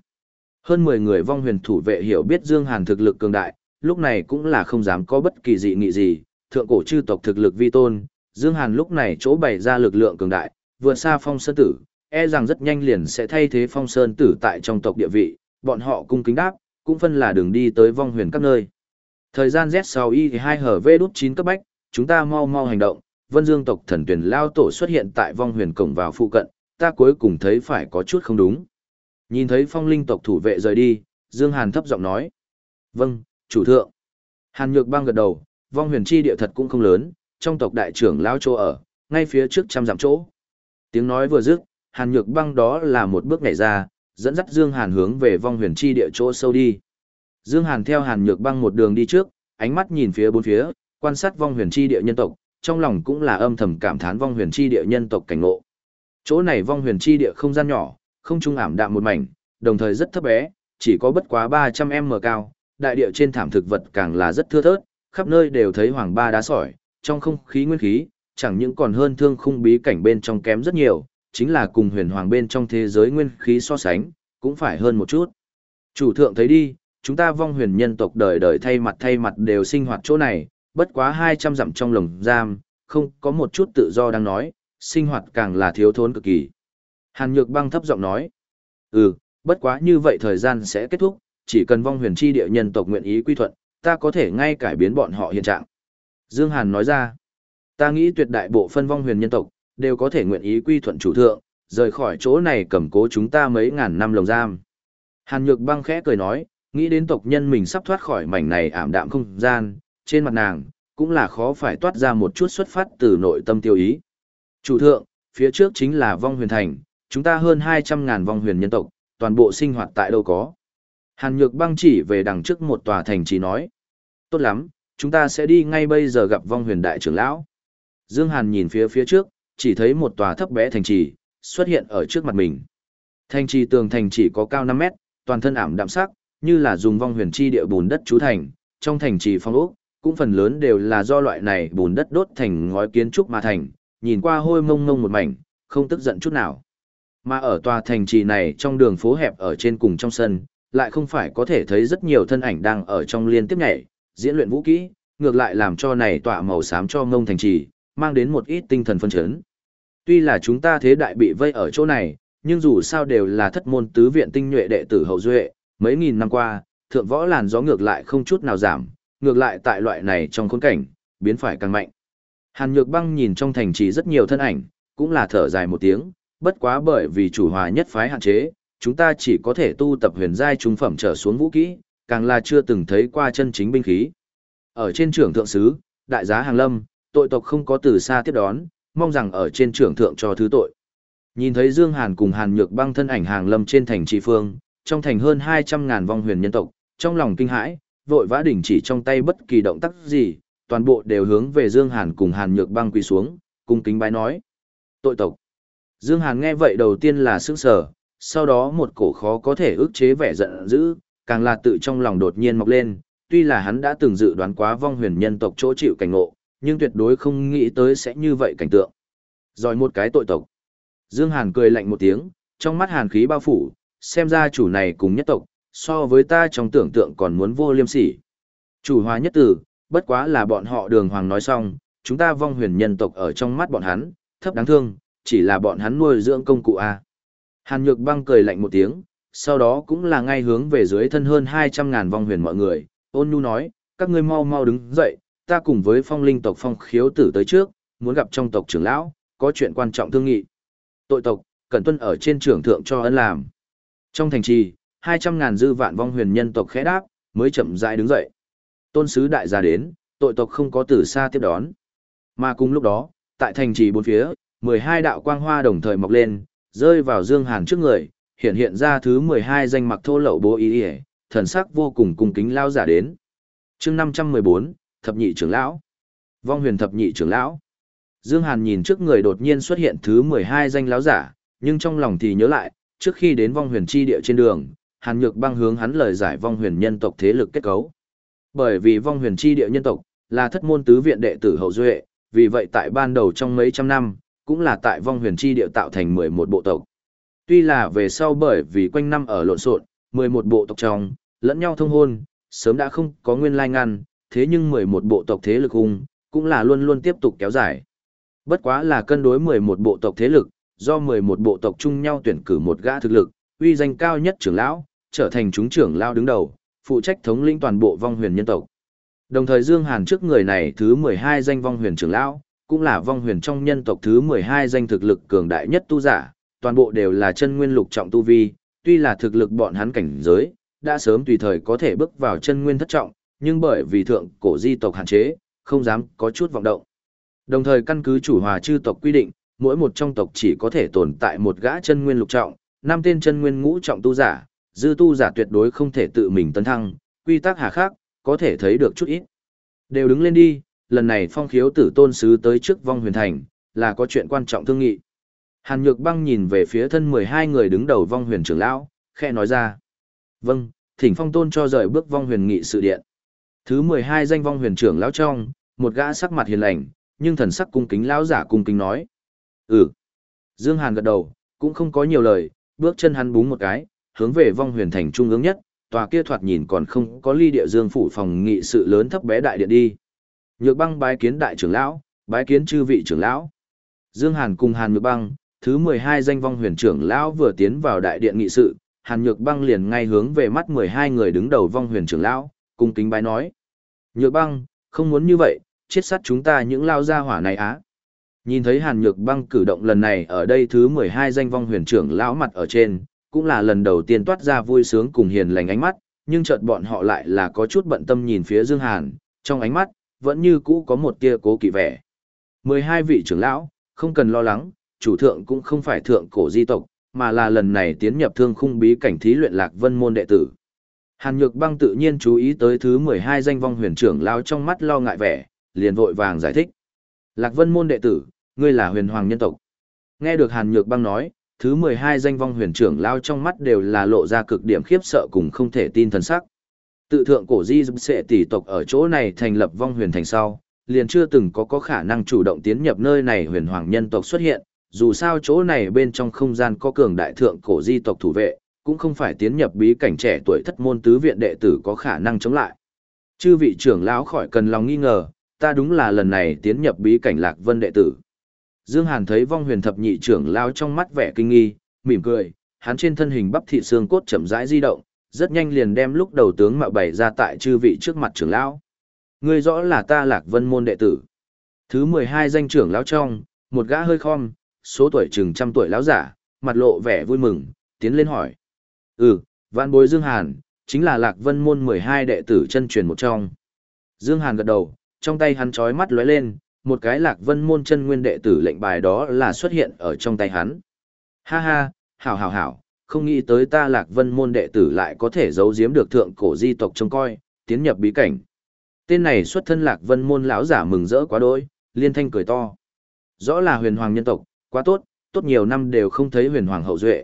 Hơn 10 người vong huyền thủ vệ hiểu biết Dương Hàn thực lực cường đại, lúc này cũng là không dám có bất kỳ dị nghị gì, thượng cổ chư tộc thực lực vi tôn, Dương Hàn lúc này chỗ bày ra lực lượng cường đại, vượt xa phong sơn tử, e rằng rất nhanh liền sẽ thay thế phong sơn tử tại trong tộc địa vị, bọn họ cung kính đáp, cũng phân là đường đi tới vong huyền các nơi. Thời gian Z6Y thì hai hở V đút 9 cấp bách, chúng ta mau mau hành động, vân dương tộc thần tuyển lao tổ xuất hiện tại vong huyền cổng vào phụ cận, ta cuối cùng thấy phải có chút không đúng. Nhìn thấy phong linh tộc thủ vệ rời đi, Dương Hàn thấp giọng nói. Vâng, chủ thượng. Hàn Nhược băng gật đầu, vong huyền chi địa thật cũng không lớn, trong tộc đại trưởng lao chỗ ở, ngay phía trước trăm dặm chỗ. Tiếng nói vừa dứt, Hàn Nhược băng đó là một bước nhảy ra, dẫn dắt Dương Hàn hướng về vong huyền chi địa chỗ sâu đi. Dương Hàn theo Hàn Nhược băng một đường đi trước, ánh mắt nhìn phía bốn phía, quan sát vong huyền chi địa nhân tộc, trong lòng cũng là âm thầm cảm thán vong huyền chi địa nhân tộc cảnh ngộ. Chỗ này vong huyền chi địa không gian nhỏ, không trung ảm đạm một mảnh, đồng thời rất thấp bé, chỉ có bất quá 300m cao, đại địa trên thảm thực vật càng là rất thưa thớt, khắp nơi đều thấy hoàng ba đá sỏi, trong không khí nguyên khí, chẳng những còn hơn thương khung bí cảnh bên trong kém rất nhiều, chính là cùng huyền hoàng bên trong thế giới nguyên khí so sánh, cũng phải hơn một chút. Chủ thượng thấy đi, chúng ta vong huyền nhân tộc đời đời thay mặt thay mặt đều sinh hoạt chỗ này, bất quá 200 dặm trong lồng giam, không có một chút tự do đang nói, sinh hoạt càng là thiếu thốn cực kỳ. Hàn Nhược băng thấp giọng nói, ừ, bất quá như vậy thời gian sẽ kết thúc, chỉ cần vong huyền chi địa nhân tộc nguyện ý quy thuận, ta có thể ngay cải biến bọn họ hiện trạng. Dương Hàn nói ra, ta nghĩ tuyệt đại bộ phân vong huyền nhân tộc, đều có thể nguyện ý quy thuận chủ thượng, rời khỏi chỗ này cầm cố chúng ta mấy ngàn năm lồng giam. Hàn Nhược băng khẽ cười nói, nghĩ đến tộc nhân mình sắp thoát khỏi mảnh này ảm đạm không gian, trên mặt nàng, cũng là khó phải toát ra một chút xuất phát từ nội tâm tiêu ý. Chủ thượng, phía trước chính là vong huyền thành, chúng ta hơn 200 ngàn vong huyền nhân tộc, toàn bộ sinh hoạt tại đâu có. Hàn Nhược băng chỉ về đằng trước một tòa thành chỉ nói. Tốt lắm, chúng ta sẽ đi ngay bây giờ gặp vong huyền đại trưởng lão. Dương Hàn nhìn phía phía trước, chỉ thấy một tòa thấp bé thành trì, xuất hiện ở trước mặt mình. Thành trì tường thành chỉ có cao 5 mét, toàn thân ảm đạm sắc, như là dùng vong huyền chi địa bùn đất chú thành, trong thành trì phong ốc, cũng phần lớn đều là do loại này bùn đất đốt thành ngói kiến trúc mà thành, nhìn qua hôi mông mông một mảnh, không tức giận chút nào. Mà ở tòa thành trì này trong đường phố hẹp ở trên cùng trong sân, lại không phải có thể thấy rất nhiều thân ảnh đang ở trong liên tiếp nhảy, diễn luyện vũ kỹ, ngược lại làm cho này tỏa màu xám cho ngông thành trì, mang đến một ít tinh thần phân chấn. Tuy là chúng ta thế đại bị vây ở chỗ này, nhưng dù sao đều là thất môn tứ viện tinh nhuệ đệ tử hậu duệ, mấy nghìn năm qua, thượng võ làn gió ngược lại không chút nào giảm, ngược lại tại loại này trong khốn cảnh, biến phải càng mạnh. Hàn Nhược Băng nhìn trong thành trì rất nhiều thân ảnh, cũng là thở dài một tiếng, bất quá bởi vì chủ hòa nhất phái hạn chế, chúng ta chỉ có thể tu tập huyền giai trung phẩm trở xuống vũ kỹ, càng là chưa từng thấy qua chân chính binh khí. Ở trên trưởng thượng sứ, đại giá hàng lâm, tội tộc không có từ xa tiếp đón, mong rằng ở trên trưởng thượng cho thứ tội. Nhìn thấy Dương Hàn cùng Hàn Nhược băng thân ảnh hàng lâm trên thành trì phương, trong thành hơn 200.000 vong huyền nhân tộc, trong lòng kinh hãi, vội vã đình chỉ trong tay bất kỳ động tác gì, toàn bộ đều hướng về Dương Hàn cùng Hàn Nhược băng quỳ xuống, cung kính bái nói. Tội tộc. Dương Hàn nghe vậy đầu tiên là sững sờ, sau đó một cổ khó có thể ức chế vẻ giận dữ, càng là tự trong lòng đột nhiên mọc lên, tuy là hắn đã từng dự đoán quá vong huyền nhân tộc chỗ chịu cảnh ngộ, nhưng tuyệt đối không nghĩ tới sẽ như vậy cảnh tượng. Rồi một cái tội tộc. Dương Hàn cười lạnh một tiếng, trong mắt hàn khí bao phủ, xem ra chủ này cùng nhất tộc, so với ta trong tưởng tượng còn muốn vô liêm sỉ. Chủ hòa nhất tử, bất quá là bọn họ đường hoàng nói xong, chúng ta vong huyền nhân tộc ở trong mắt bọn hắn, thấp đáng thương, chỉ là bọn hắn nuôi dưỡng công cụ A. Hàn Nhược băng cười lạnh một tiếng, sau đó cũng là ngay hướng về dưới thân hơn 200 ngàn vong huyền mọi người, ôn nhu nói, các ngươi mau mau đứng dậy, ta cùng với phong linh tộc phong khiếu tử tới trước, muốn gặp trong tộc trưởng lão, có chuyện quan trọng thương nghị. Tội tộc, cần tuân ở trên trưởng thượng cho ân làm. Trong thành trì, 200 ngàn dư vạn vong huyền nhân tộc khẽ đáp, mới chậm rãi đứng dậy. Tôn sứ đại gia đến, tội tộc không có từ xa tiếp đón. Mà cùng lúc đó, tại thành trì bốn phía, 12 đạo quang hoa đồng thời mọc lên, rơi vào Dương Hàn trước người, hiện hiện ra thứ 12 danh mặc thô lậu bố ý ý, thần sắc vô cùng cung kính lao giả đến. Chương 514, thập nhị trưởng lão. Vong huyền thập nhị trưởng lão. Dương Hàn nhìn trước người đột nhiên xuất hiện thứ 12 danh lão giả, nhưng trong lòng thì nhớ lại, trước khi đến vong huyền chi địa trên đường, Hàn Nhược băng hướng hắn lời giải vong huyền nhân tộc thế lực kết cấu. Bởi vì vong huyền chi địa nhân tộc là thất môn tứ viện đệ tử hậu duệ, vì vậy tại ban đầu trong mấy trăm năm, cũng là tại vong huyền chi địa tạo thành 11 bộ tộc. Tuy là về sau bởi vì quanh năm ở lộn xộn, 11 bộ tộc trong, lẫn nhau thông hôn, sớm đã không có nguyên lai ngăn, thế nhưng 11 bộ tộc thế lực hung, cũng là luôn luôn tiếp tục kéo dài. Bất quá là cân đối 11 bộ tộc thế lực, do 11 bộ tộc chung nhau tuyển cử một gã thực lực, uy danh cao nhất trưởng lão, trở thành chúng trưởng lão đứng đầu, phụ trách thống lĩnh toàn bộ vong huyền nhân tộc. Đồng thời Dương Hàn trước người này thứ 12 danh vong huyền trưởng lão, cũng là vong huyền trong nhân tộc thứ 12 danh thực lực cường đại nhất tu giả, toàn bộ đều là chân nguyên lục trọng tu vi, tuy là thực lực bọn hắn cảnh giới, đã sớm tùy thời có thể bước vào chân nguyên thất trọng, nhưng bởi vì thượng cổ di tộc hạn chế, không dám có chút vọng động. Đồng thời căn cứ chủ hòa chư tộc quy định, mỗi một trong tộc chỉ có thể tồn tại một gã chân nguyên lục trọng, năm tên chân nguyên ngũ trọng tu giả, dư tu giả tuyệt đối không thể tự mình tấn thăng, quy tắc hà khắc, có thể thấy được chút ít. Đều đứng lên đi, lần này phong khiếu tử tôn sứ tới trước vong huyền thành, là có chuyện quan trọng thương nghị. Hàn Nhược Băng nhìn về phía thân 12 người đứng đầu vong huyền trưởng lão, khẽ nói ra. Vâng, thỉnh phong tôn cho rời bước vong huyền nghị sự điện. Thứ 12 danh vong huyền trưởng lão trong, một gã sắc mặt hiền lành, nhưng thần sắc cung kính lão giả cung kính nói. Ừ. Dương Hàn gật đầu, cũng không có nhiều lời, bước chân hắn búng một cái, hướng về vong huyền thành trung ương nhất, tòa kia thoạt nhìn còn không có ly địa dương phủ phòng nghị sự lớn thấp bé đại điện đi. Nhược băng bái kiến đại trưởng lão, bái kiến chư vị trưởng lão. Dương Hàn cùng Hàn Nhược băng, thứ 12 danh vong huyền trưởng lão vừa tiến vào đại điện nghị sự, Hàn Nhược băng liền ngay hướng về mắt 12 người đứng đầu vong huyền trưởng lão, cung kính bái nói. Nhược băng, không muốn như vậy, chết sát chúng ta những lao gia hỏa này á. Nhìn thấy Hàn Nhược băng cử động lần này ở đây thứ 12 danh vong huyền trưởng lão mặt ở trên, cũng là lần đầu tiên toát ra vui sướng cùng hiền lành ánh mắt, nhưng chợt bọn họ lại là có chút bận tâm nhìn phía Dương Hàn, trong ánh mắt, vẫn như cũ có một tia cố kỵ vẻ. 12 vị trưởng lão, không cần lo lắng, chủ thượng cũng không phải thượng cổ di tộc, mà là lần này tiến nhập thương khung bí cảnh thí luyện lạc vân môn đệ tử. Hàn Nhược Băng tự nhiên chú ý tới thứ 12 danh vong huyền trưởng lao trong mắt lo ngại vẻ, liền vội vàng giải thích. Lạc vân môn đệ tử, ngươi là huyền hoàng nhân tộc. Nghe được Hàn Nhược Băng nói, thứ 12 danh vong huyền trưởng lao trong mắt đều là lộ ra cực điểm khiếp sợ cùng không thể tin thần sắc. Tự thượng cổ di dâm sệ tỷ tộc ở chỗ này thành lập vong huyền thành sau, liền chưa từng có có khả năng chủ động tiến nhập nơi này huyền hoàng nhân tộc xuất hiện, dù sao chỗ này bên trong không gian có cường đại thượng cổ di tộc thủ vệ, cũng không phải tiến nhập bí cảnh trẻ tuổi thất môn tứ viện đệ tử có khả năng chống lại. Chư vị trưởng lão khỏi cần lòng nghi ngờ, ta đúng là lần này tiến nhập bí cảnh lạc vân đệ tử. Dương Hàn thấy vong huyền thập nhị trưởng lão trong mắt vẻ kinh nghi, mỉm cười, hắn trên thân hình bắp thịt xương cốt chậm rãi di động, rất nhanh liền đem lúc đầu tướng mạo bày ra tại chư vị trước mặt trưởng lão. Ngươi rõ là ta lạc vân môn đệ tử. Thứ 12 danh trưởng lão trong, một gã hơi khom, số tuổi chừng trăm tuổi lão giả, mặt lộ vẻ vui mừng, tiến lên hỏi. Ừ, vạn bối Dương Hàn, chính là lạc vân môn 12 đệ tử chân truyền một trong. Dương Hàn gật đầu, trong tay hắn chói mắt lóe lên, một cái lạc vân môn chân nguyên đệ tử lệnh bài đó là xuất hiện ở trong tay hắn. Ha ha, hảo hảo hảo, không nghĩ tới ta lạc vân môn đệ tử lại có thể giấu giếm được thượng cổ di tộc trông coi, tiến nhập bí cảnh. Tên này xuất thân lạc vân môn lão giả mừng rỡ quá đỗi liên thanh cười to. Rõ là huyền hoàng nhân tộc, quá tốt, tốt nhiều năm đều không thấy huyền hoàng hậu duệ.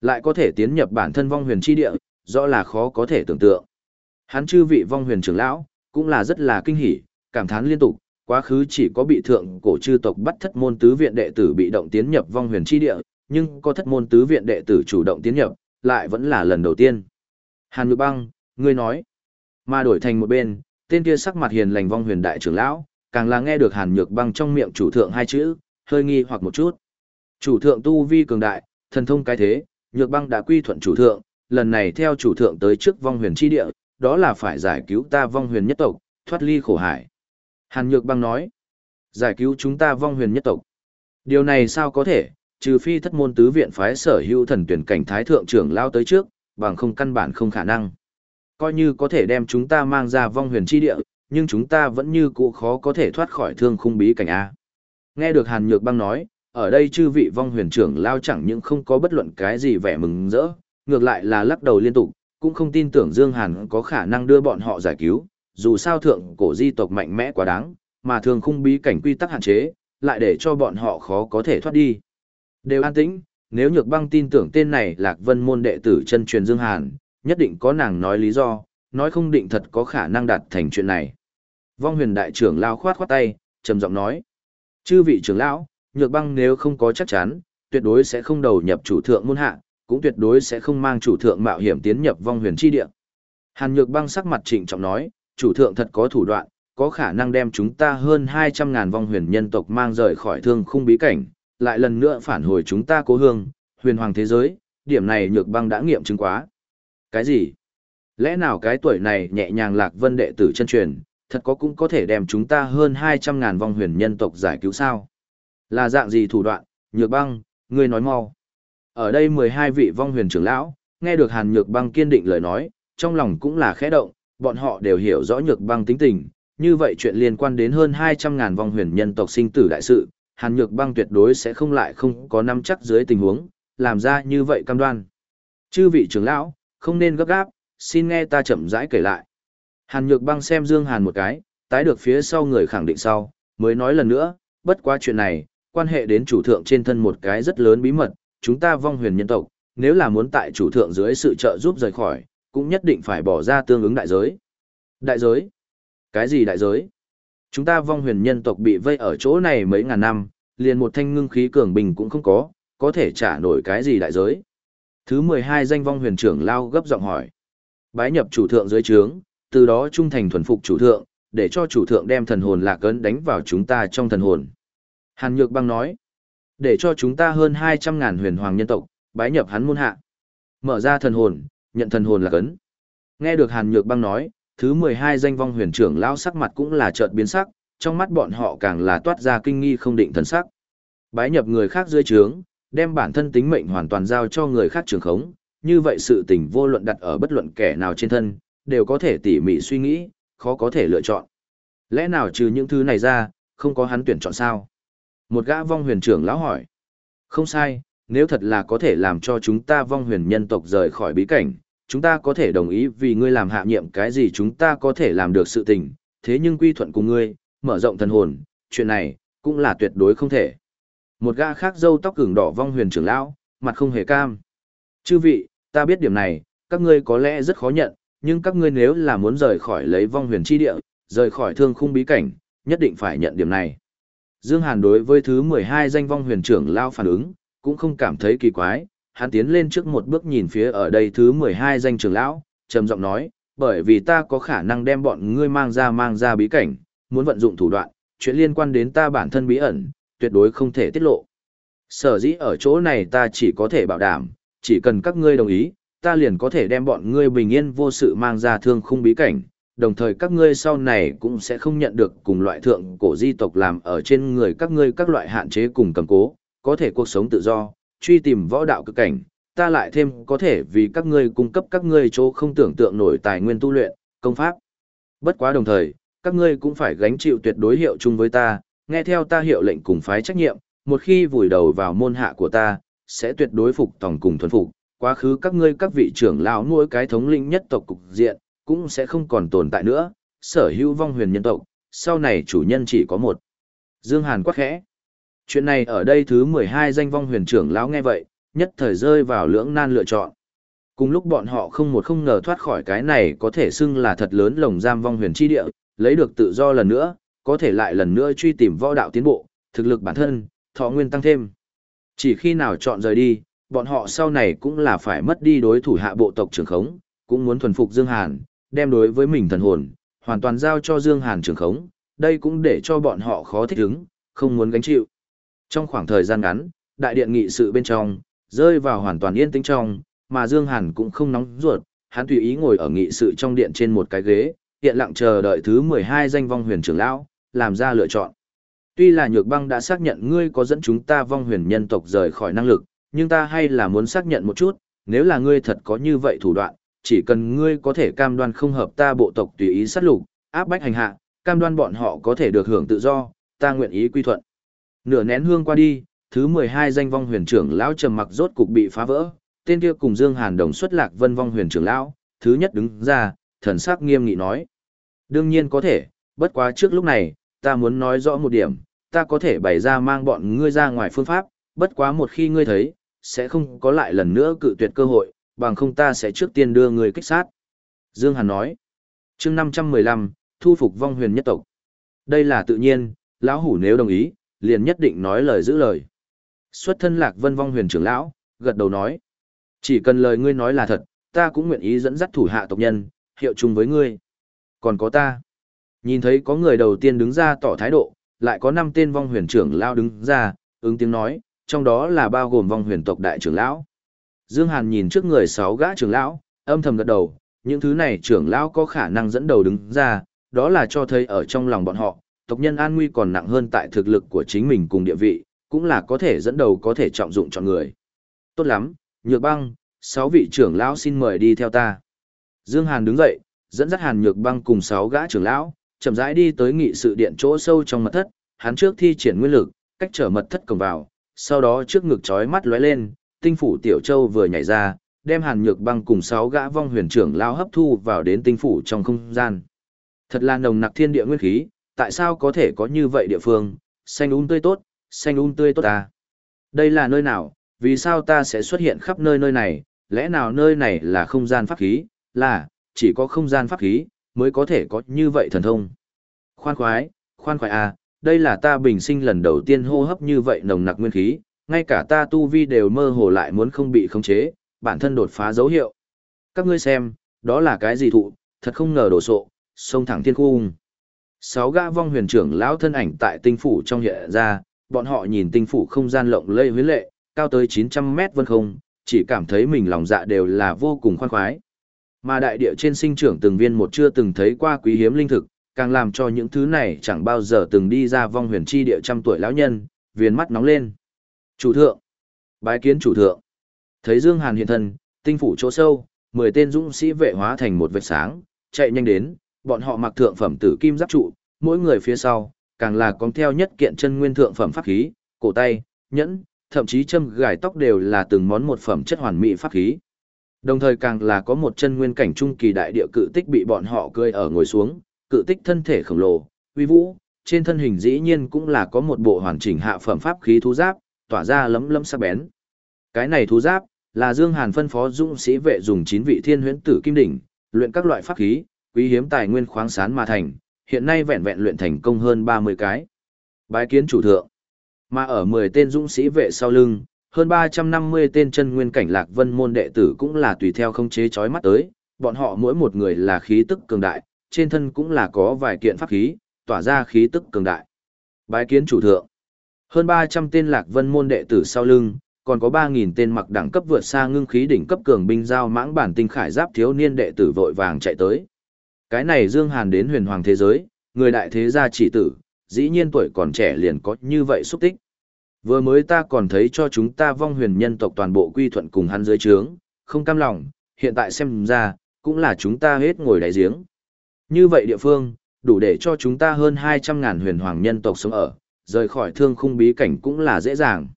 Lại có thể tiến nhập bản thân vong huyền chi địa, rõ là khó có thể tưởng tượng. Hắn chư vị vong huyền trưởng lão, cũng là rất là kinh hỉ, cảm thán liên tục, quá khứ chỉ có bị thượng cổ chư tộc bắt thất môn tứ viện đệ tử bị động tiến nhập vong huyền chi địa, nhưng có thất môn tứ viện đệ tử chủ động tiến nhập, lại vẫn là lần đầu tiên. Hàn Nhược Băng, ngươi nói, mà đổi thành một bên, tên kia sắc mặt hiền lành vong huyền đại trưởng lão, càng là nghe được Hàn Nhược Băng trong miệng chủ thượng hai chữ, hơi nghi hoặc một chút. Chủ thượng tu vi cường đại, thần thông cái thế, Nhược Băng đã quy thuận chủ thượng, lần này theo chủ thượng tới trước vong huyền chi địa, đó là phải giải cứu ta vong huyền nhất tộc, thoát ly khổ hải. Hàn Nhược Băng nói, giải cứu chúng ta vong huyền nhất tộc. Điều này sao có thể, trừ phi thất môn tứ viện phái sở hữu thần tuyển cảnh thái thượng trưởng lao tới trước, bằng không căn bản không khả năng. Coi như có thể đem chúng ta mang ra vong huyền chi địa, nhưng chúng ta vẫn như cũ khó có thể thoát khỏi thương khung bí cảnh A. Nghe được Hàn Nhược Băng nói, ở đây chư vị vong huyền trưởng lao chẳng những không có bất luận cái gì vẻ mừng rỡ, ngược lại là lắc đầu liên tục, cũng không tin tưởng Dương Hàn có khả năng đưa bọn họ giải cứu, dù sao thượng cổ di tộc mạnh mẽ quá đáng, mà thường khung bí cảnh quy tắc hạn chế, lại để cho bọn họ khó có thể thoát đi. Đều an tĩnh, nếu nhược băng tin tưởng tên này lạc vân môn đệ tử chân truyền Dương Hàn, nhất định có nàng nói lý do, nói không định thật có khả năng đạt thành chuyện này. Vong huyền đại trưởng lao khoát khoát tay, trầm giọng nói. Chư vị trưởng lão, nhược băng nếu không có chắc chắn, tuyệt đối sẽ không đầu nhập chủ thượng môn hạ, cũng tuyệt đối sẽ không mang chủ thượng mạo hiểm tiến nhập vong huyền chi địa. Hàn nhược băng sắc mặt trịnh trọng nói, chủ thượng thật có thủ đoạn, có khả năng đem chúng ta hơn 200.000 vong huyền nhân tộc mang rời khỏi thương khung bí cảnh, lại lần nữa phản hồi chúng ta cố hương, huyền hoàng thế giới, điểm này nhược băng đã nghiệm chứng quá. Cái gì? Lẽ nào cái tuổi này nhẹ nhàng lạc vân đệ tử chân truyền, thật có cũng có thể đem chúng ta hơn 200.000 vong huyền nhân tộc giải cứu sao? Là dạng gì thủ đoạn, nhược băng, ngươi nói mau. Ở đây 12 vị vong huyền trưởng lão, nghe được hàn nhược băng kiên định lời nói, trong lòng cũng là khẽ động, bọn họ đều hiểu rõ nhược băng tính tình, như vậy chuyện liên quan đến hơn 200.000 vong huyền nhân tộc sinh tử đại sự, Hàn Nhược Băng tuyệt đối sẽ không lại không có nắm chắc dưới tình huống, làm ra như vậy cam đoan. Chư vị trưởng lão, không nên gấp gáp, xin nghe ta chậm rãi kể lại. Hàn Nhược Băng xem Dương Hàn một cái, tái được phía sau người khẳng định sau, mới nói lần nữa, bất quá chuyện này, quan hệ đến chủ thượng trên thân một cái rất lớn bí mật, chúng ta vong huyền nhân tộc, nếu là muốn tại chủ thượng dưới sự trợ giúp rời khỏi, cũng nhất định phải bỏ ra tương ứng đại giới. Đại giới? Cái gì đại giới? Chúng ta vong huyền nhân tộc bị vây ở chỗ này mấy ngàn năm, liền một thanh ngưng khí cường bình cũng không có, có thể trả nổi cái gì đại giới. Thứ 12 danh vong huyền trưởng lao gấp giọng hỏi. Bái nhập chủ thượng dưới trướng, từ đó trung thành thuần phục chủ thượng, để cho chủ thượng đem thần hồn lạc ấn đánh vào chúng ta trong thần hồn. Hàn Nhược Băng nói, để cho chúng ta hơn 200 ngàn huyền hoàng nhân tộc, bái nhập hắn môn hạ. Mở ra thần hồn, nhận thần hồn lạc ấn. Nghe được Hàn Nhược Băng nói, thứ 12 danh vong huyền trưởng lão sắc mặt cũng là chợt biến sắc, trong mắt bọn họ càng là toát ra kinh nghi không định thần sắc. Bái nhập người khác dưới trướng, đem bản thân tính mệnh hoàn toàn giao cho người khác trường khống, như vậy sự tình vô luận đặt ở bất luận kẻ nào trên thân, đều có thể tỉ mỉ suy nghĩ, khó có thể lựa chọn. Lẽ nào trừ những thứ này ra, không có hắn tuyển chọn sao? Một gã vong huyền trưởng lão hỏi. Không sai, nếu thật là có thể làm cho chúng ta vong huyền nhân tộc rời khỏi bí cảnh, chúng ta có thể đồng ý vì ngươi làm hạ nhiệm cái gì chúng ta có thể làm được sự tình, thế nhưng quy thuận cùng ngươi, mở rộng thần hồn, chuyện này, cũng là tuyệt đối không thể. Một gã khác dâu tóc cứng đỏ vong huyền trưởng lão, mặt không hề cam. Chư vị, ta biết điểm này, các ngươi có lẽ rất khó nhận, nhưng các ngươi nếu là muốn rời khỏi lấy vong huyền chi địa, rời khỏi thương khung bí cảnh, nhất định phải nhận điểm này. Dương Hàn đối với thứ 12 danh vong huyền trưởng lão phản ứng, cũng không cảm thấy kỳ quái, hắn tiến lên trước một bước nhìn phía ở đây thứ 12 danh trưởng lão, trầm giọng nói, bởi vì ta có khả năng đem bọn ngươi mang ra mang ra bí cảnh, muốn vận dụng thủ đoạn, chuyện liên quan đến ta bản thân bí ẩn, tuyệt đối không thể tiết lộ. Sở dĩ ở chỗ này ta chỉ có thể bảo đảm, chỉ cần các ngươi đồng ý, ta liền có thể đem bọn ngươi bình yên vô sự mang ra thương khung bí cảnh, đồng thời các ngươi sau này cũng sẽ không nhận được cùng loại thượng cổ di tộc làm ở trên người các ngươi các loại hạn chế cùng cầm cố, có thể cuộc sống tự do, truy tìm võ đạo cực cảnh, ta lại thêm có thể vì các ngươi cung cấp các ngươi chỗ không tưởng tượng nổi tài nguyên tu luyện, công pháp. Bất quá đồng thời, các ngươi cũng phải gánh chịu tuyệt đối hiệu chung với ta, nghe theo ta hiệu lệnh cùng phái trách nhiệm, một khi vùi đầu vào môn hạ của ta, sẽ tuyệt đối phục tòng cùng thuần phục, quá khứ các ngươi các vị trưởng lão nuôi cái thống lĩnh nhất tộc cục diện, cũng sẽ không còn tồn tại nữa, sở hữu vong huyền nhân tộc, sau này chủ nhân chỉ có một. Dương Hàn Quắc khẽ. Chuyện này ở đây thứ 12 danh vong huyền trưởng lão nghe vậy, nhất thời rơi vào lưỡng nan lựa chọn. Cùng lúc bọn họ không một không ngờ thoát khỏi cái này có thể xưng là thật lớn lồng giam vong huyền chi địa, lấy được tự do lần nữa, có thể lại lần nữa truy tìm võ đạo tiến bộ, thực lực bản thân, thọ nguyên tăng thêm. Chỉ khi nào chọn rời đi, bọn họ sau này cũng là phải mất đi đối thủ hạ bộ tộc trưởng khống, cũng muốn thuần phục Dương Hàn, đem đối với mình thần hồn, hoàn toàn giao cho Dương Hàn trưởng khống, đây cũng để cho bọn họ khó thích ứng, không muốn gánh chịu. Trong khoảng thời gian ngắn, đại điện nghị sự bên trong, rơi vào hoàn toàn yên tĩnh trong, mà Dương Hàn cũng không nóng ruột, hắn tùy ý ngồi ở nghị sự trong điện trên một cái ghế, hiện lặng chờ đợi thứ 12 danh vong huyền trưởng lão, làm ra lựa chọn. Tuy là nhược băng đã xác nhận ngươi có dẫn chúng ta vong huyền nhân tộc rời khỏi năng lực, nhưng ta hay là muốn xác nhận một chút, nếu là ngươi thật có như vậy thủ đoạn, chỉ cần ngươi có thể cam đoan không hợp ta bộ tộc tùy ý sát lục, áp bách hành hạ, cam đoan bọn họ có thể được hưởng tự do, ta nguyện ý quy thuận. Nửa nén hương qua đi, thứ 12 danh vong huyền trưởng lão trầm mặc rốt cục bị phá vỡ, tên kia cùng Dương Hàn đồng xuất lạc vân vong huyền trưởng lão, thứ nhất đứng ra, thần sắc nghiêm nghị nói: "Đương nhiên có thể, bất quá trước lúc này, ta muốn nói rõ một điểm, ta có thể bày ra mang bọn ngươi ra ngoài phương pháp, bất quá một khi ngươi thấy, sẽ không có lại lần nữa cự tuyệt cơ hội, bằng không ta sẽ trước tiên đưa người kích sát." Dương Hàn nói. Chương 515, thu phục vong huyền nhất tộc. Đây là tự nhiên, lão hủ nếu đồng ý, liền nhất định nói lời giữ lời. Xuất thân lạc vân vong huyền trưởng lão, gật đầu nói. Chỉ cần lời ngươi nói là thật, ta cũng nguyện ý dẫn dắt thủ hạ tộc nhân, hiệu chung với ngươi. Còn có ta. Nhìn thấy có người đầu tiên đứng ra tỏ thái độ, lại có năm tên vong huyền trưởng lão đứng ra, ứng tiếng nói, trong đó là bao gồm vong huyền tộc đại trưởng lão. Dương Hàn nhìn trước người sáu gã trưởng lão, âm thầm gật đầu, những thứ này trưởng lão có khả năng dẫn đầu đứng ra, đó là cho thấy ở trong lòng bọn họ, tộc nhân an nguy còn nặng hơn tại thực lực của chính mình cùng địa vị, cũng là có thể dẫn đầu có thể trọng dụng chọn người. Tốt lắm, Nhược Băng, sáu vị trưởng lão xin mời đi theo ta. Dương Hàn đứng dậy, dẫn dắt Hàn Nhược Băng cùng sáu gã trưởng lão, chậm rãi đi tới nghị sự điện chỗ sâu trong mật thất, hắn trước thi triển nguyên lực, cách trở mật thất cổng vào, sau đó trước ngực chói mắt lóe lên, tinh phủ tiểu châu vừa nhảy ra, đem Hàn Nhược Băng cùng sáu gã vong huyền trưởng lao hấp thu vào đến tinh phủ trong không gian. Thật là nồng nặc thiên địa nguyên khí, tại sao có thể có như vậy địa phương, xanh um tươi tốt, xanh um tươi tốt ta. Đây là nơi nào, vì sao ta sẽ xuất hiện khắp nơi nơi này, lẽ nào nơi này là không gian pháp khí, là, chỉ có không gian pháp khí, mới có thể có như vậy thần thông. Khoan khoái, khoan khoái à, đây là ta bình sinh lần đầu tiên hô hấp như vậy nồng nặc nguyên khí, ngay cả ta tu vi đều mơ hồ lại muốn không bị khống chế, bản thân đột phá dấu hiệu. Các ngươi xem, đó là cái gì thụ, thật không ngờ đổ sộ, sông thẳng thiên cung sáu gã vong huyền trưởng lão thân ảnh tại tinh phủ trong hiện ra, bọn họ nhìn tinh phủ không gian lộng lây huyến lệ, cao tới 900 mét vân không, chỉ cảm thấy mình lòng dạ đều là vô cùng khoan khoái. Mà đại địa trên sinh trưởng từng viên một chưa từng thấy qua quý hiếm linh thực, càng làm cho những thứ này chẳng bao giờ từng đi ra vong huyền chi địa trăm tuổi lão nhân, viền mắt nóng lên. Chủ thượng, bái kiến chủ thượng. Thấy Dương Hàn hiện thân, tinh phủ chỗ sâu, 10 tên dũng sĩ vệ hóa thành một vệt sáng, chạy nhanh đến, bọn họ mặc thượng phẩm tử kim giáp trụ, mỗi người phía sau, càng là có theo nhất kiện chân nguyên thượng phẩm pháp khí, cổ tay, nhẫn, thậm chí châm gài tóc đều là từng món một phẩm chất hoàn mỹ pháp khí. Đồng thời càng là có một chân nguyên cảnh trung kỳ đại địa cự tích bị bọn họ cười ở ngồi xuống, cự tích thân thể khổng lồ, uy vũ, trên thân hình dĩ nhiên cũng là có một bộ hoàn chỉnh hạ phẩm pháp khí thú giáp, tỏa ra lấm lấm sắc bén. Cái này thú giáp là Dương Hàn phân phó dũng sĩ vệ dùng chín vị thiên huyễn tử kim đỉnh, luyện các loại pháp khí, quý hiếm tài nguyên khoáng sản mà thành, hiện nay vẹn vẹn luyện thành công hơn 30 cái. Bái kiến chủ thượng. Mà ở 10 tên dũng sĩ vệ sau lưng, hơn 350 tên chân nguyên cảnh lạc vân môn đệ tử cũng là tùy theo không chế chói mắt tới, bọn họ mỗi một người là khí tức cường đại, trên thân cũng là có vài kiện pháp khí, tỏa ra khí tức cường đại. Bái kiến chủ thượng. Hơn 300 tên lạc vân môn đệ tử sau lưng, còn có 3.000 tên mặc đẳng cấp vượt xa ngưng khí đỉnh cấp cường binh giao mãng bản tinh khải giáp thiếu niên đệ tử vội vàng chạy tới. Cái này Dương Hàn đến huyền hoàng thế giới, người đại thế gia chỉ tử, dĩ nhiên tuổi còn trẻ liền có như vậy xúc tích. Vừa mới ta còn thấy cho chúng ta vong huyền nhân tộc toàn bộ quy thuận cùng hắn dưới trướng, không cam lòng, hiện tại xem ra, cũng là chúng ta hết ngồi đáy giếng. Như vậy địa phương, đủ để cho chúng ta hơn 200.000 huyền hoàng nhân tộc sống ở, rời khỏi thương khung bí cảnh cũng là dễ dàng.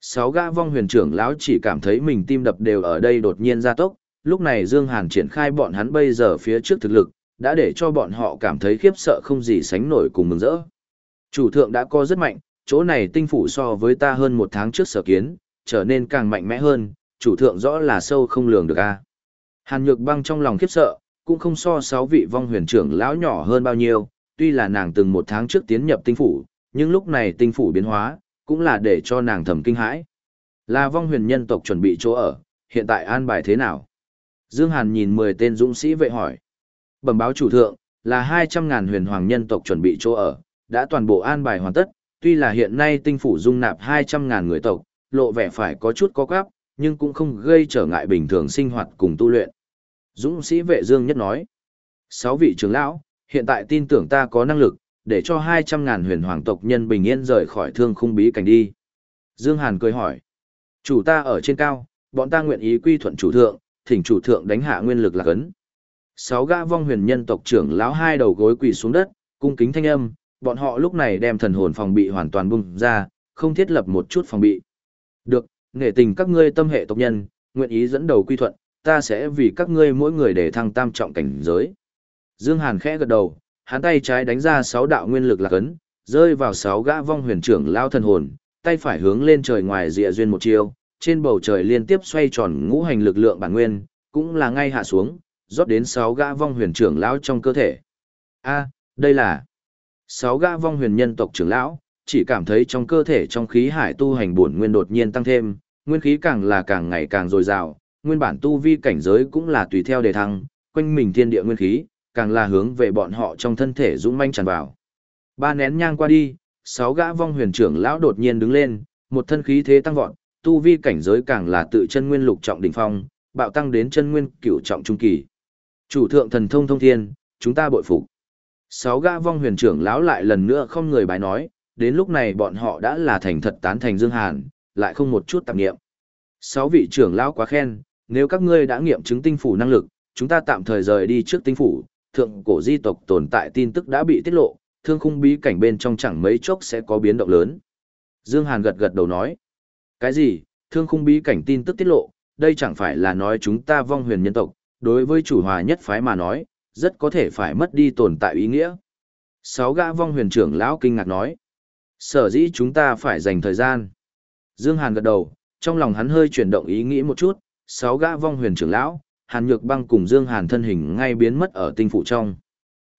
Sáu gã vong huyền trưởng lão chỉ cảm thấy mình tim đập đều ở đây đột nhiên gia tốc, lúc này Dương Hàn triển khai bọn hắn bây giờ phía trước thực lực, đã để cho bọn họ cảm thấy khiếp sợ không gì sánh nổi cùng mừng rỡ. Chủ thượng đã có rất mạnh, chỗ này tinh phủ so với ta hơn một tháng trước sở kiến, trở nên càng mạnh mẽ hơn, chủ thượng rõ là sâu không lường được a. Hàn Nhược Băng trong lòng khiếp sợ, cũng không so sáu vị vong huyền trưởng lão nhỏ hơn bao nhiêu, tuy là nàng từng một tháng trước tiến nhập tinh phủ, nhưng lúc này tinh phủ biến hóa, cũng là để cho nàng thầm kinh hãi. Là vong huyền nhân tộc chuẩn bị chỗ ở, hiện tại an bài thế nào? Dương Hàn nhìn 10 tên dũng sĩ vệ hỏi. Bẩm báo chủ thượng, là 200.000 huyền hoàng nhân tộc chuẩn bị chỗ ở, đã toàn bộ an bài hoàn tất, tuy là hiện nay tinh phủ dung nạp 200.000 người tộc, lộ vẻ phải có chút có quáp, nhưng cũng không gây trở ngại bình thường sinh hoạt cùng tu luyện. Dũng sĩ vệ Dương nhất nói. Sáu vị trưởng lão, hiện tại tin tưởng ta có năng lực, để cho 200.000 huyền hoàng tộc nhân bình yên rời khỏi thương khung bí cảnh đi. Dương Hàn cười hỏi. Chủ ta ở trên cao, bọn ta nguyện ý quy thuận chủ thượng, thỉnh chủ thượng đánh hạ nguyên lực là cấn. Sáu gã vong huyền nhân tộc trưởng lão hai đầu gối quỳ xuống đất, cung kính thanh âm, bọn họ lúc này đem thần hồn phòng bị hoàn toàn bung ra, không thiết lập một chút phòng bị. Được, nghệ tình các ngươi tâm hệ tộc nhân, nguyện ý dẫn đầu quy thuận, ta sẽ vì các ngươi mỗi người để thăng tam trọng cảnh giới. Dương Hàn khẽ gật đầu, hắn tay trái đánh ra sáu đạo nguyên lực lạc ấn, rơi vào sáu gã vong huyền trưởng lao thần hồn, tay phải hướng lên trời ngoài dịa duyên một chiêu, trên bầu trời liên tiếp xoay tròn ngũ hành lực lượng bản nguyên, cũng là ngay hạ xuống, rót đến sáu gã vong huyền trưởng lão trong cơ thể. A, đây là sáu gã vong huyền nhân tộc trưởng lão, chỉ cảm thấy trong cơ thể trong khí hải tu hành bổn nguyên đột nhiên tăng thêm, nguyên khí càng là càng ngày càng dồi dào, nguyên bản tu vi cảnh giới cũng là tùy theo đề thăng, quanh mình thiên địa nguyên khí, càng là hướng về bọn họ trong thân thể dũng manh tràn vào. Ba nén nhang qua đi, sáu gã vong huyền trưởng lão đột nhiên đứng lên, một thân khí thế tăng vọt, tu vi cảnh giới càng là tự chân nguyên lục trọng đỉnh phong, bạo tăng đến chân nguyên cửu trọng trung kỳ. Chủ thượng thần thông thông thiên, chúng ta bội phục. Sáu gã vong huyền trưởng lão lại lần nữa không người bài nói, đến lúc này bọn họ đã là thành thật tán thành Dương Hàn, lại không một chút tạp niệm. Sáu vị trưởng lão quá khen, nếu các ngươi đã nghiệm chứng tinh phủ năng lực, chúng ta tạm thời rời đi trước tinh phủ, thượng cổ di tộc tồn tại tin tức đã bị tiết lộ, thương khung bí cảnh bên trong chẳng mấy chốc sẽ có biến động lớn. Dương Hàn gật gật đầu nói, cái gì, thương khung bí cảnh tin tức tiết lộ, đây chẳng phải là nói chúng ta vong huyền nhân tộc, đối với chủ hòa nhất phái mà nói, rất có thể phải mất đi tồn tại ý nghĩa. Sáu gã vong huyền trưởng lão kinh ngạc nói, sở dĩ chúng ta phải dành thời gian. Dương Hàn gật đầu, trong lòng hắn hơi chuyển động ý nghĩ một chút, sáu gã vong huyền trưởng lão, Hàn Nhược Băng cùng Dương Hàn thân hình ngay biến mất ở tinh phủ trong.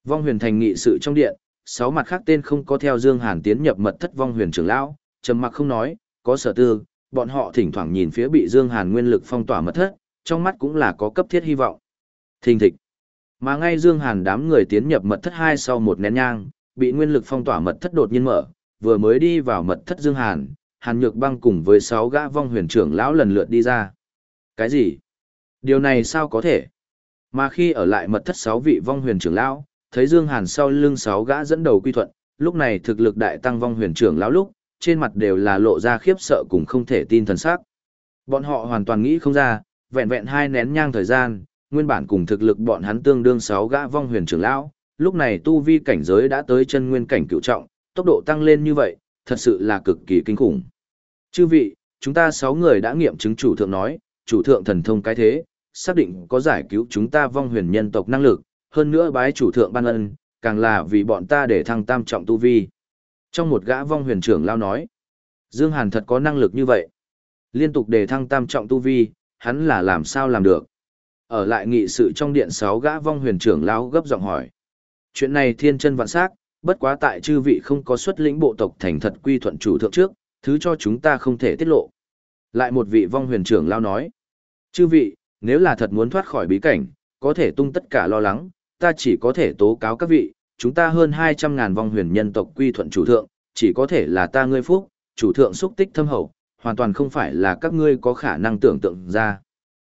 Vong huyền thành nghị sự trong điện, sáu mặt khác tên không có theo Dương Hàn tiến nhập mật thất vong huyền trưởng lão, trầm mặc không nói, có sở tư, bọn họ thỉnh thoảng nhìn phía bị Dương Hàn nguyên lực phong tỏa mật thất, trong mắt cũng là có cấp thiết hy vọng. Thình thịch. Mà ngay Dương Hàn đám người tiến nhập mật thất hai sau một nén nhang, bị nguyên lực phong tỏa mật thất đột nhiên mở, vừa mới đi vào mật thất Dương Hàn, Hàn Nhược Băng cùng với sáu gã vong huyền trưởng lão lần lượt đi ra. Cái gì? Điều này sao có thể? Mà khi ở lại mật thất sáu vị vong huyền trưởng lão, thấy Dương Hàn sau lưng sáu gã dẫn đầu quy thuận, lúc này thực lực đại tăng vong huyền trưởng lão lúc, trên mặt đều là lộ ra khiếp sợ cùng không thể tin thần sắc. Bọn họ hoàn toàn nghĩ không ra, vẹn vẹn hai nén nhang thời gian, nguyên bản cùng thực lực bọn hắn tương đương sáu gã vong huyền trưởng lão, lúc này tu vi cảnh giới đã tới chân nguyên cảnh cựu trọng, tốc độ tăng lên như vậy, thật sự là cực kỳ kinh khủng. Chư vị, chúng ta sáu người đã nghiệm chứng chủ thượng nói, chủ thượng thần thông cái thế, xác định có giải cứu chúng ta vong huyền nhân tộc năng lực, hơn nữa bái chủ thượng ban ân, càng là vì bọn ta để thăng tam trọng tu vi. Trong một gã vong huyền trưởng lao nói, Dương Hàn thật có năng lực như vậy. Liên tục để thăng tam trọng tu vi, hắn là làm sao làm được. Ở lại nghị sự trong điện sáu gã vong huyền trưởng lao gấp giọng hỏi. Chuyện này thiên chân vạn sắc, bất quá tại chư vị không có xuất lĩnh bộ tộc thành thật quy thuận chủ thượng trước, thứ cho chúng ta không thể tiết lộ. Lại một vị vong huyền trưởng lao nói. Chư vị, nếu là thật muốn thoát khỏi bí cảnh, có thể tung tất cả lo lắng, ta chỉ có thể tố cáo các vị, chúng ta hơn 200.000 vong huyền nhân tộc quy thuận chủ thượng, chỉ có thể là ta ngươi phúc, chủ thượng xúc tích thâm hậu, hoàn toàn không phải là các ngươi có khả năng tưởng tượng ra.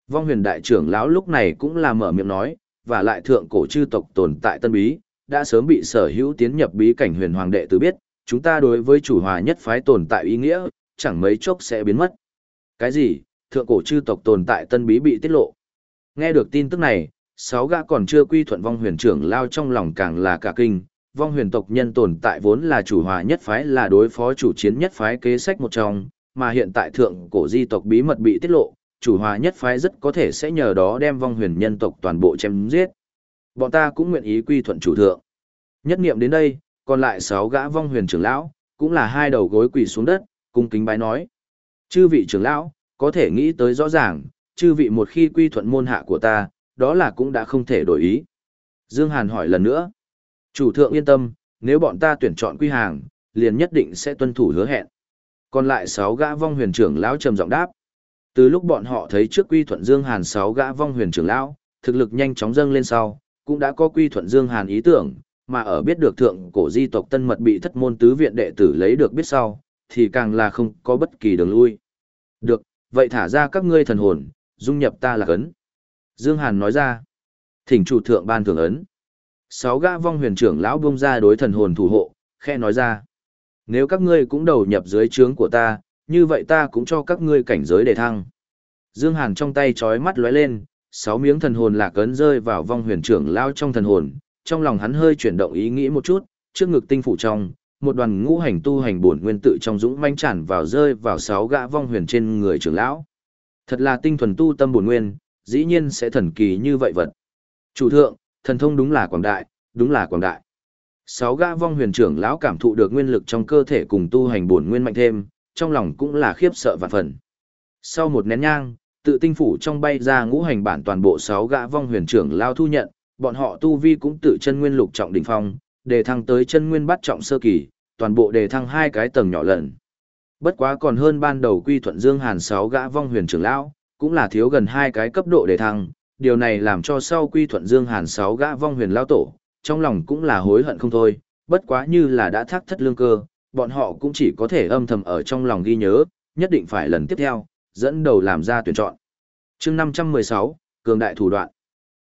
Vong huyền đại trưởng lão lúc này cũng là mở miệng nói, và lại thượng cổ chư tộc tồn tại tân bí, đã sớm bị sở hữu tiến nhập bí cảnh huyền hoàng đệ tử biết, chúng ta đối với chủ hòa nhất phái tồn tại ý nghĩa, chẳng mấy chốc sẽ biến mất. Cái gì, thượng cổ chư tộc tồn tại tân bí bị tiết lộ. Nghe được tin tức này, sáu gã còn chưa quy thuận vong huyền trưởng lao trong lòng càng là cả kinh, vong huyền tộc nhân tồn tại vốn là chủ hòa nhất phái là đối phó chủ chiến nhất phái kế sách một trong, mà hiện tại thượng cổ di tộc bí mật bị tiết lộ, chủ hòa nhất phái rất có thể sẽ nhờ đó đem vong huyền nhân tộc toàn bộ chém giết. Bọn ta cũng nguyện ý quy thuận chủ thượng. Nhất niệm đến đây, còn lại sáu gã vong huyền trưởng lão, cũng là hai đầu gối quỳ xuống đất, cung kính bái nói. Chư vị trưởng lão, có thể nghĩ tới rõ ràng, chư vị một khi quy thuận môn hạ của ta, đó là cũng đã không thể đổi ý. Dương Hàn hỏi lần nữa. Chủ thượng yên tâm, nếu bọn ta tuyển chọn quy hàng, liền nhất định sẽ tuân thủ hứa hẹn. Còn lại sáu gã vong huyền trưởng lão trầm giọng đáp. Từ lúc bọn họ thấy trước quy thuận Dương Hàn sáu gã vong huyền trưởng lão, thực lực nhanh chóng dâng lên sau, cũng đã có quy thuận Dương Hàn ý tưởng, mà ở biết được thượng cổ di tộc tân mật bị thất môn tứ viện đệ tử lấy được biết sau, thì càng là không có bất kỳ đường lui. Được, vậy thả ra các ngươi thần hồn, dung nhập ta là cấn. Dương Hàn nói ra, thỉnh chủ thượng ban thưởng ấn. Sáu gã vong huyền trưởng lão buông ra đối thần hồn thủ hộ, khe nói ra. Nếu các ngươi cũng đầu nhập dưới trướng của ta, như vậy ta cũng cho các ngươi cảnh giới để thăng. Dương Hàn trong tay chói mắt lóe lên, sáu miếng thần hồn lạc cấn rơi vào vong huyền trưởng lão trong thần hồn, trong lòng hắn hơi chuyển động ý nghĩ một chút, trước ngực tinh phủ trong, một đoàn ngũ hành tu hành bổn nguyên tự trong dũng manh tràn vào rơi vào sáu gã vong huyền trên người trưởng lão. Thật là tinh thuần tu tâm bổn nguyên, dĩ nhiên sẽ thần kỳ như vậy vật. Chủ thượng, thần thông đúng là quảng đại, đúng là quảng đại. Sáu gã vong huyền trưởng lão cảm thụ được nguyên lực trong cơ thể cùng tu hành bổn nguyên mạnh thêm, trong lòng cũng là khiếp sợ vạn phần. Sau một nén nhang, tự tinh phủ trong bay ra ngũ hành bản toàn bộ sáu gã vong huyền trưởng lão thu nhận, bọn họ tu vi cũng tự chân nguyên lục trọng đỉnh phong, đề thăng tới chân nguyên bắt trọng sơ kỳ, toàn bộ đề thăng hai cái tầng nhỏ lần. Bất quá còn hơn ban đầu quy thuận Dương Hàn sáu gã vong huyền trưởng lão, cũng là thiếu gần hai cái cấp độ đề thăng, điều này làm cho sau quy thuận Dương Hàn sáu gã vong huyền lão tổ, trong lòng cũng là hối hận không thôi, bất quá như là đã thác thất lương cơ, bọn họ cũng chỉ có thể âm thầm ở trong lòng ghi nhớ, nhất định phải lần tiếp theo, dẫn đầu làm ra tuyển chọn. Chương 516, cường đại thủ đoạn.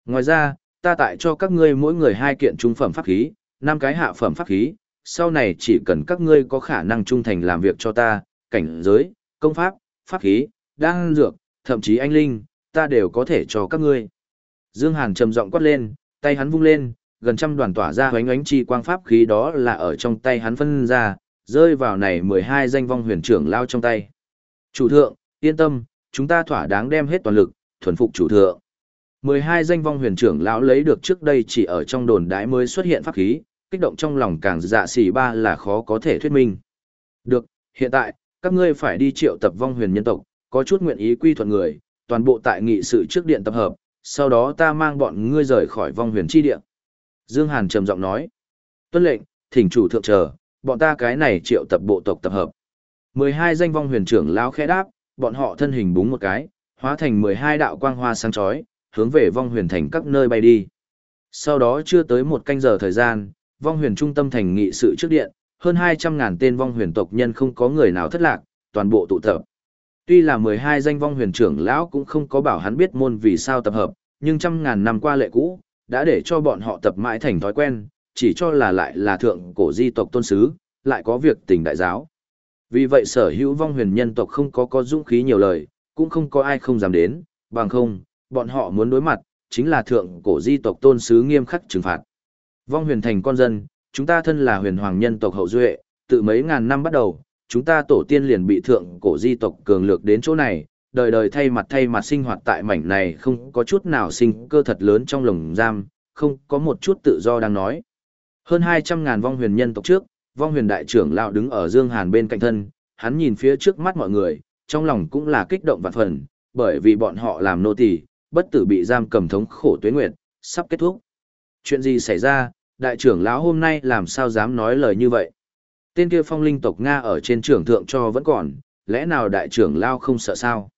Ngoài ra, ta tại cho các ngươi mỗi người hai kiện trung phẩm pháp khí, năm cái hạ phẩm pháp khí, sau này chỉ cần các ngươi có khả năng trung thành làm việc cho ta, cảnh giới, công pháp, pháp khí, đan dược, thậm chí anh linh, ta đều có thể cho các ngươi. Dương Hàn trầm giọng quát lên, tay hắn vung lên, gần trăm đoàn tỏa ra hoánh ánh chi quang pháp khí đó là ở trong tay hắn phân ra, rơi vào này 12 danh vong huyền trưởng lao trong tay. Chủ thượng, yên tâm, chúng ta thỏa đáng đem hết toàn lực, thuần phục chủ thượng. 12 danh vong huyền trưởng lão lấy được trước đây chỉ ở trong đồn đái mới xuất hiện pháp khí, kích động trong lòng càng dạ xỉ ba là khó có thể thuyết minh. Được, hiện tại, các ngươi phải đi triệu tập vong huyền nhân tộc, có chút nguyện ý quy thuận người, toàn bộ tại nghị sự trước điện tập hợp, sau đó ta mang bọn ngươi rời khỏi vong huyền chi điện. Dương Hàn trầm giọng nói, tuân lệnh, thỉnh chủ thượng chờ, bọn ta cái này triệu tập bộ tộc tập hợp. 12 danh vong huyền trưởng lão khẽ đáp, bọn họ thân hình búng một cái, hóa thành 12 đạo quang hoa sáng chói, hướng về vong huyền thành các nơi bay đi. Sau đó chưa tới một canh giờ thời gian, vong huyền trung tâm thành nghị sự trước điện, hơn 200.000 tên vong huyền tộc nhân không có người nào thất lạc, toàn bộ tụ tập. Tuy là 12 danh vong huyền trưởng lão cũng không có bảo hắn biết môn vì sao tập hợp, nhưng trăm ngàn năm qua lệ cũ, đã để cho bọn họ tập mãi thành thói quen, chỉ cho là lại là thượng cổ di tộc tôn sứ, lại có việc tình đại giáo. Vì vậy sở hữu vong huyền nhân tộc không có có dũng khí nhiều lời, cũng không có ai không dám đến, bằng không, bọn họ muốn đối mặt, chính là thượng cổ di tộc tôn sứ nghiêm khắc trừng phạt. Vong huyền thành con dân, chúng ta thân là huyền hoàng nhân tộc hậu duệ, từ mấy ngàn năm bắt đầu, chúng ta tổ tiên liền bị thượng cổ di tộc cường lược đến chỗ này, đời đời thay mặt thay mặt sinh hoạt tại mảnh này không có chút nào sinh cơ thật lớn trong lồng giam, không có một chút tự do đang nói. Hơn 200 ngàn vong huyền nhân tộc trước, vong huyền đại trưởng lão đứng ở Dương Hàn bên cạnh thân, hắn nhìn phía trước mắt mọi người, trong lòng cũng là kích động vạn phần, bởi vì bọn họ làm nô tỳ, bất tử bị giam cầm thống khổ tuế nguyệt, sắp kết thúc. Chuyện gì xảy ra, đại trưởng lão hôm nay làm sao dám nói lời như vậy? Tên kia phong linh tộc Nga ở trên trưởng thượng cho vẫn còn, lẽ nào đại trưởng lão không sợ sao?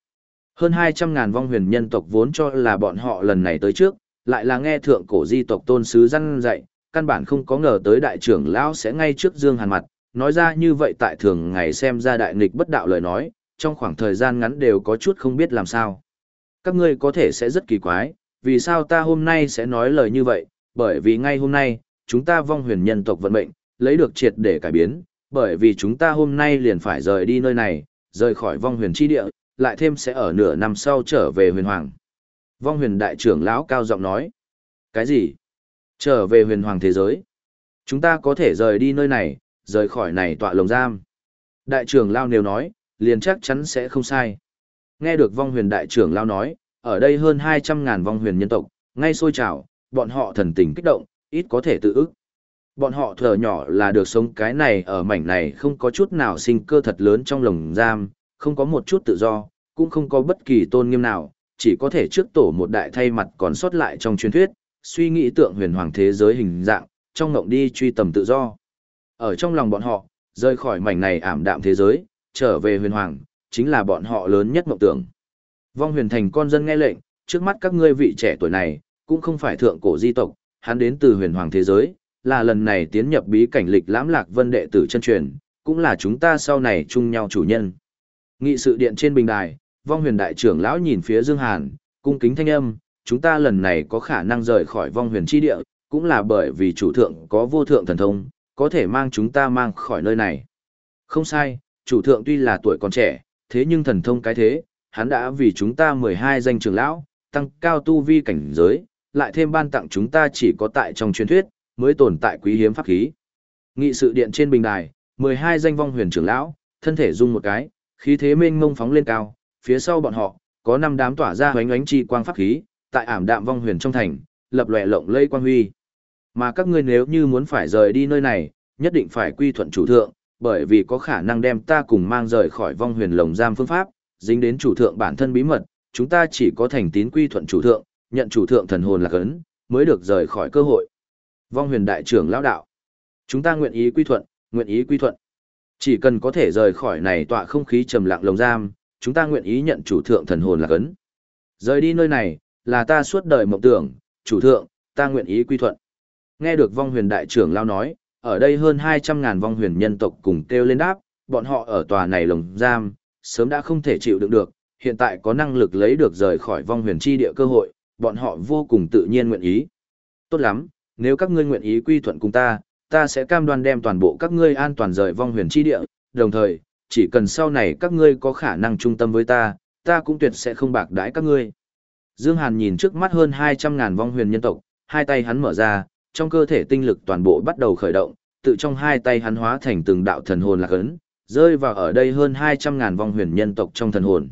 Hơn 200 ngàn vong huyền nhân tộc vốn cho là bọn họ lần này tới trước, lại là nghe thượng cổ di tộc tôn sứ răn dạy, căn bản không có ngờ tới đại trưởng lão sẽ ngay trước Dương Hàn mặt, nói ra như vậy tại thường ngày xem ra đại nghịch bất đạo lời nói, trong khoảng thời gian ngắn đều có chút không biết làm sao. Các ngươi có thể sẽ rất kỳ quái, vì sao ta hôm nay sẽ nói lời như vậy, bởi vì ngay hôm nay, chúng ta vong huyền nhân tộc vận mệnh, lấy được triệt để cải biến, bởi vì chúng ta hôm nay liền phải rời đi nơi này, rời khỏi vong huyền chi địa, lại thêm sẽ ở nửa năm sau trở về huyền hoàng. Vong huyền đại trưởng lão cao giọng nói. Cái gì? Trở về huyền hoàng thế giới. Chúng ta có thể rời đi nơi này, rời khỏi này tọa lồng giam. Đại trưởng lão nếu nói, liền chắc chắn sẽ không sai. Nghe được vong huyền đại trưởng lão nói, ở đây hơn 200 ngàn vong huyền nhân tộc, ngay sôi trào, bọn họ thần tình kích động, ít có thể tự ức. Bọn họ thở nhỏ là được sống cái này ở mảnh này không có chút nào sinh cơ thật lớn trong lồng giam, không có một chút tự do, cũng không có bất kỳ tôn nghiêm nào, chỉ có thể trước tổ một đại thay mặt còn sót lại trong truyền thuyết, suy nghĩ tượng huyền hoàng thế giới hình dạng, trong ngộng đi truy tầm tự do. Ở trong lòng bọn họ, rời khỏi mảnh này ảm đạm thế giới, trở về huyền hoàng, chính là bọn họ lớn nhất mộng tưởng. Vong huyền thành con dân nghe lệnh, trước mắt các ngươi vị trẻ tuổi này, cũng không phải thượng cổ di tộc, hắn đến từ huyền hoàng thế giới, là lần này tiến nhập bí cảnh lịch lãm lạc vân đệ tử chân truyền, cũng là chúng ta sau này chung nhau chủ nhân. Nghị sự điện trên bình đài, vong huyền đại trưởng lão nhìn phía Dương Hàn, cung kính thanh âm, chúng ta lần này có khả năng rời khỏi vong huyền chi địa, cũng là bởi vì chủ thượng có vô thượng thần thông, có thể mang chúng ta mang khỏi nơi này. Không sai, chủ thượng tuy là tuổi còn trẻ, thế nhưng thần thông cái thế, hắn đã vì chúng ta 12 danh trưởng lão, tăng cao tu vi cảnh giới, lại thêm ban tặng chúng ta chỉ có tại trong truyền thuyết, mới tồn tại quý hiếm pháp khí. Nghị sự điện trên bình đài, 12 danh vong huyền trưởng lão, thân thể rung một cái, khí thế mênh mông phóng lên cao, phía sau bọn họ, có năm đám tỏa ra hoánh ánh chi quang pháp khí, tại ảm đạm vong huyền trong thành, lập lòe lộng lây quang huy. Mà các ngươi nếu như muốn phải rời đi nơi này, nhất định phải quy thuận chủ thượng, bởi vì có khả năng đem ta cùng mang rời khỏi vong huyền lồng giam phương pháp, dính đến chủ thượng bản thân bí mật, chúng ta chỉ có thành tín quy thuận chủ thượng, nhận chủ thượng thần hồn là cấn, mới được rời khỏi cơ hội. Vong huyền đại trưởng lão đạo. Chúng ta nguyện ý quy thuận, nguyện ý quy thuận. Chỉ cần có thể rời khỏi này tọa không khí trầm lặng lồng giam, chúng ta nguyện ý nhận chủ thượng thần hồn là cấn. Rời đi nơi này, là ta suốt đời mộng tưởng, chủ thượng, ta nguyện ý quy thuận. Nghe được vong huyền đại trưởng lão nói, ở đây hơn 200 ngàn vong huyền nhân tộc cùng kêu lên đáp, bọn họ ở tòa này lồng giam, sớm đã không thể chịu đựng được, hiện tại có năng lực lấy được rời khỏi vong huyền chi địa cơ hội, bọn họ vô cùng tự nhiên nguyện ý. Tốt lắm, nếu các ngươi nguyện ý quy thuận cùng ta, ta sẽ cam đoan đem toàn bộ các ngươi an toàn rời vong huyền chi địa, đồng thời, chỉ cần sau này các ngươi có khả năng trung tâm với ta, ta cũng tuyệt sẽ không bạc đãi các ngươi. Dương Hàn nhìn trước mắt hơn 200 ngàn vong huyền nhân tộc, hai tay hắn mở ra, trong cơ thể tinh lực toàn bộ bắt đầu khởi động, tự trong hai tay hắn hóa thành từng đạo thần hồn lạc ấn, rơi vào ở đây hơn 200 ngàn vong huyền nhân tộc trong thần hồn.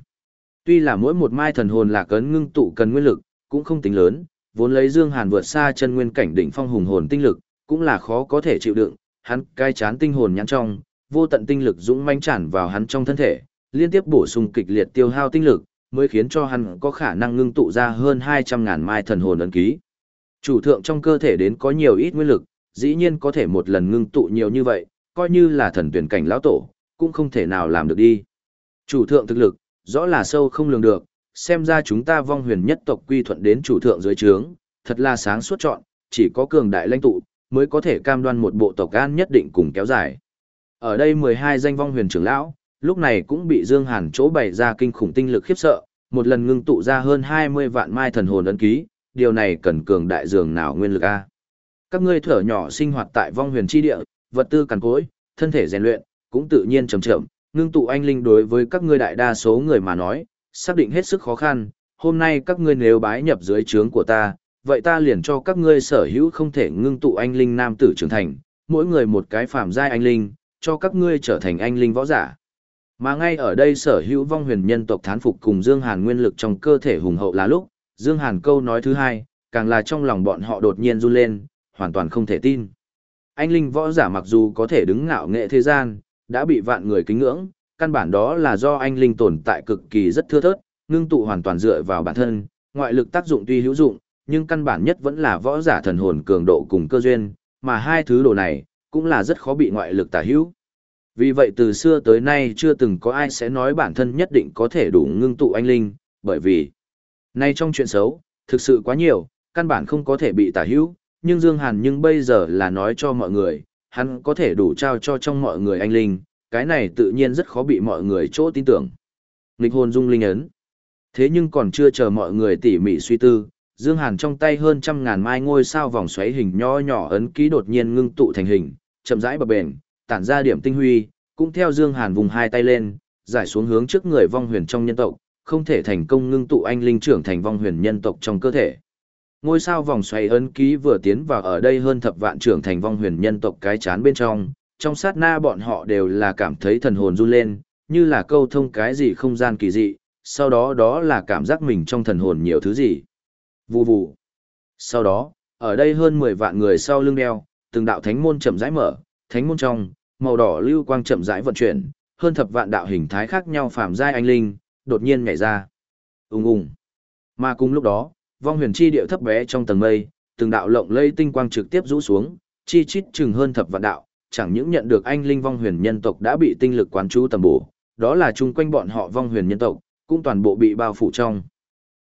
Tuy là mỗi một mai thần hồn lạc ấn ngưng tụ cần nguyên lực, cũng không tính lớn, vốn lấy Dương Hàn vượt xa chân nguyên cảnh đỉnh phong hùng hồn tinh lực, cũng là khó có thể chịu đựng, hắn cai chán tinh hồn nhãn trong, vô tận tinh lực dũng mãnh tràn vào hắn trong thân thể, liên tiếp bổ sung kịch liệt tiêu hao tinh lực, mới khiến cho hắn có khả năng ngưng tụ ra hơn 200 ngàn mai thần hồn ấn ký. Chủ thượng trong cơ thể đến có nhiều ít nguyên lực, dĩ nhiên có thể một lần ngưng tụ nhiều như vậy, coi như là thần tuyển cảnh lão tổ, cũng không thể nào làm được đi. Chủ thượng thực lực, rõ là sâu không lường được, xem ra chúng ta vong huyền nhất tộc quy thuận đến chủ thượng dưới trướng, thật là sáng suốt chọn, chỉ có cường đại lãnh tụ, mới có thể cam đoan một bộ tộc an nhất định cùng kéo dài. Ở đây 12 danh vong huyền trưởng lão, lúc này cũng bị Dương Hàn chỗ bày ra kinh khủng tinh lực khiếp sợ, một lần ngưng tụ ra hơn 20 vạn mai thần hồn ấn ký, điều này cần cường đại dường nào nguyên lực a. Các ngươi thở nhỏ sinh hoạt tại vong huyền chi địa, vật tư cằn cỗi, thân thể rèn luyện, cũng tự nhiên trầm chậm, ngưng tụ anh linh đối với các ngươi đại đa số người mà nói, xác định hết sức khó khăn, hôm nay các ngươi nếu bái nhập dưới trướng của ta, vậy ta liền cho các ngươi sở hữu không thể ngưng tụ anh linh nam tử trưởng thành, mỗi người một cái phàm giai anh linh, cho các ngươi trở thành anh linh võ giả. Mà ngay ở đây sở hữu vong huyền nhân tộc thán phục cùng Dương Hàn nguyên lực trong cơ thể hùng hậu là lúc, Dương Hàn câu nói thứ hai, càng là trong lòng bọn họ đột nhiên run lên, hoàn toàn không thể tin. Anh linh võ giả mặc dù có thể đứng ngạo nghệ thế gian, đã bị vạn người kính ngưỡng, căn bản đó là do anh linh tồn tại cực kỳ rất thưa thớt, ngưng tụ hoàn toàn dựa vào bản thân, ngoại lực tác dụng tuy hữu dụng, nhưng căn bản nhất vẫn là võ giả thần hồn cường độ cùng cơ duyên, mà hai thứ đồ này cũng là rất khó bị ngoại lực tả hữu. Vì vậy từ xưa tới nay chưa từng có ai sẽ nói bản thân nhất định có thể đủ ngưng tụ anh linh, bởi vì nay trong chuyện xấu, thực sự quá nhiều, căn bản không có thể bị tả hữu, nhưng Dương Hàn nhưng bây giờ là nói cho mọi người, hắn có thể đủ trao cho trong mọi người anh linh, cái này tự nhiên rất khó bị mọi người chỗ tin tưởng. Nghịch hồn dung linh ấn. Thế nhưng còn chưa chờ mọi người tỉ mỉ suy tư, Dương Hàn trong tay hơn trăm ngàn mai ngôi sao vòng xoáy hình nho nhỏ ấn ký đột nhiên ngưng tụ thành hình, chậm rãi bập bền, tản ra điểm tinh huy, cũng theo Dương Hàn vùng hai tay lên, giải xuống hướng trước người vong huyền trong nhân tộc, không thể thành công ngưng tụ anh linh trưởng thành vong huyền nhân tộc trong cơ thể. Ngôi sao vòng xoáy ấn ký vừa tiến vào ở đây hơn thập vạn trưởng thành vong huyền nhân tộc cái chán bên trong, trong sát na bọn họ đều là cảm thấy thần hồn run lên, như là câu thông cái gì không gian kỳ dị, sau đó đó là cảm giác mình trong thần hồn nhiều thứ gì. Vù vù. Sau đó, ở đây hơn 10 vạn người sau lưng đeo, từng đạo thánh môn chậm rãi mở, thánh môn trong, màu đỏ lưu quang chậm rãi vận chuyển, hơn thập vạn đạo hình thái khác nhau phàm giai anh linh, đột nhiên nhảy ra. Ùng ùng. Mà cùng lúc đó, vong huyền chi điệu thấp bé trong tầng mây, từng đạo lộng lây tinh quang trực tiếp rũ xuống, chi chít chừng hơn thập vạn đạo, chẳng những nhận được anh linh vong huyền nhân tộc đã bị tinh lực quán chú tầm bổ, đó là chung quanh bọn họ vong huyền nhân tộc, cũng toàn bộ bị bao phủ trong.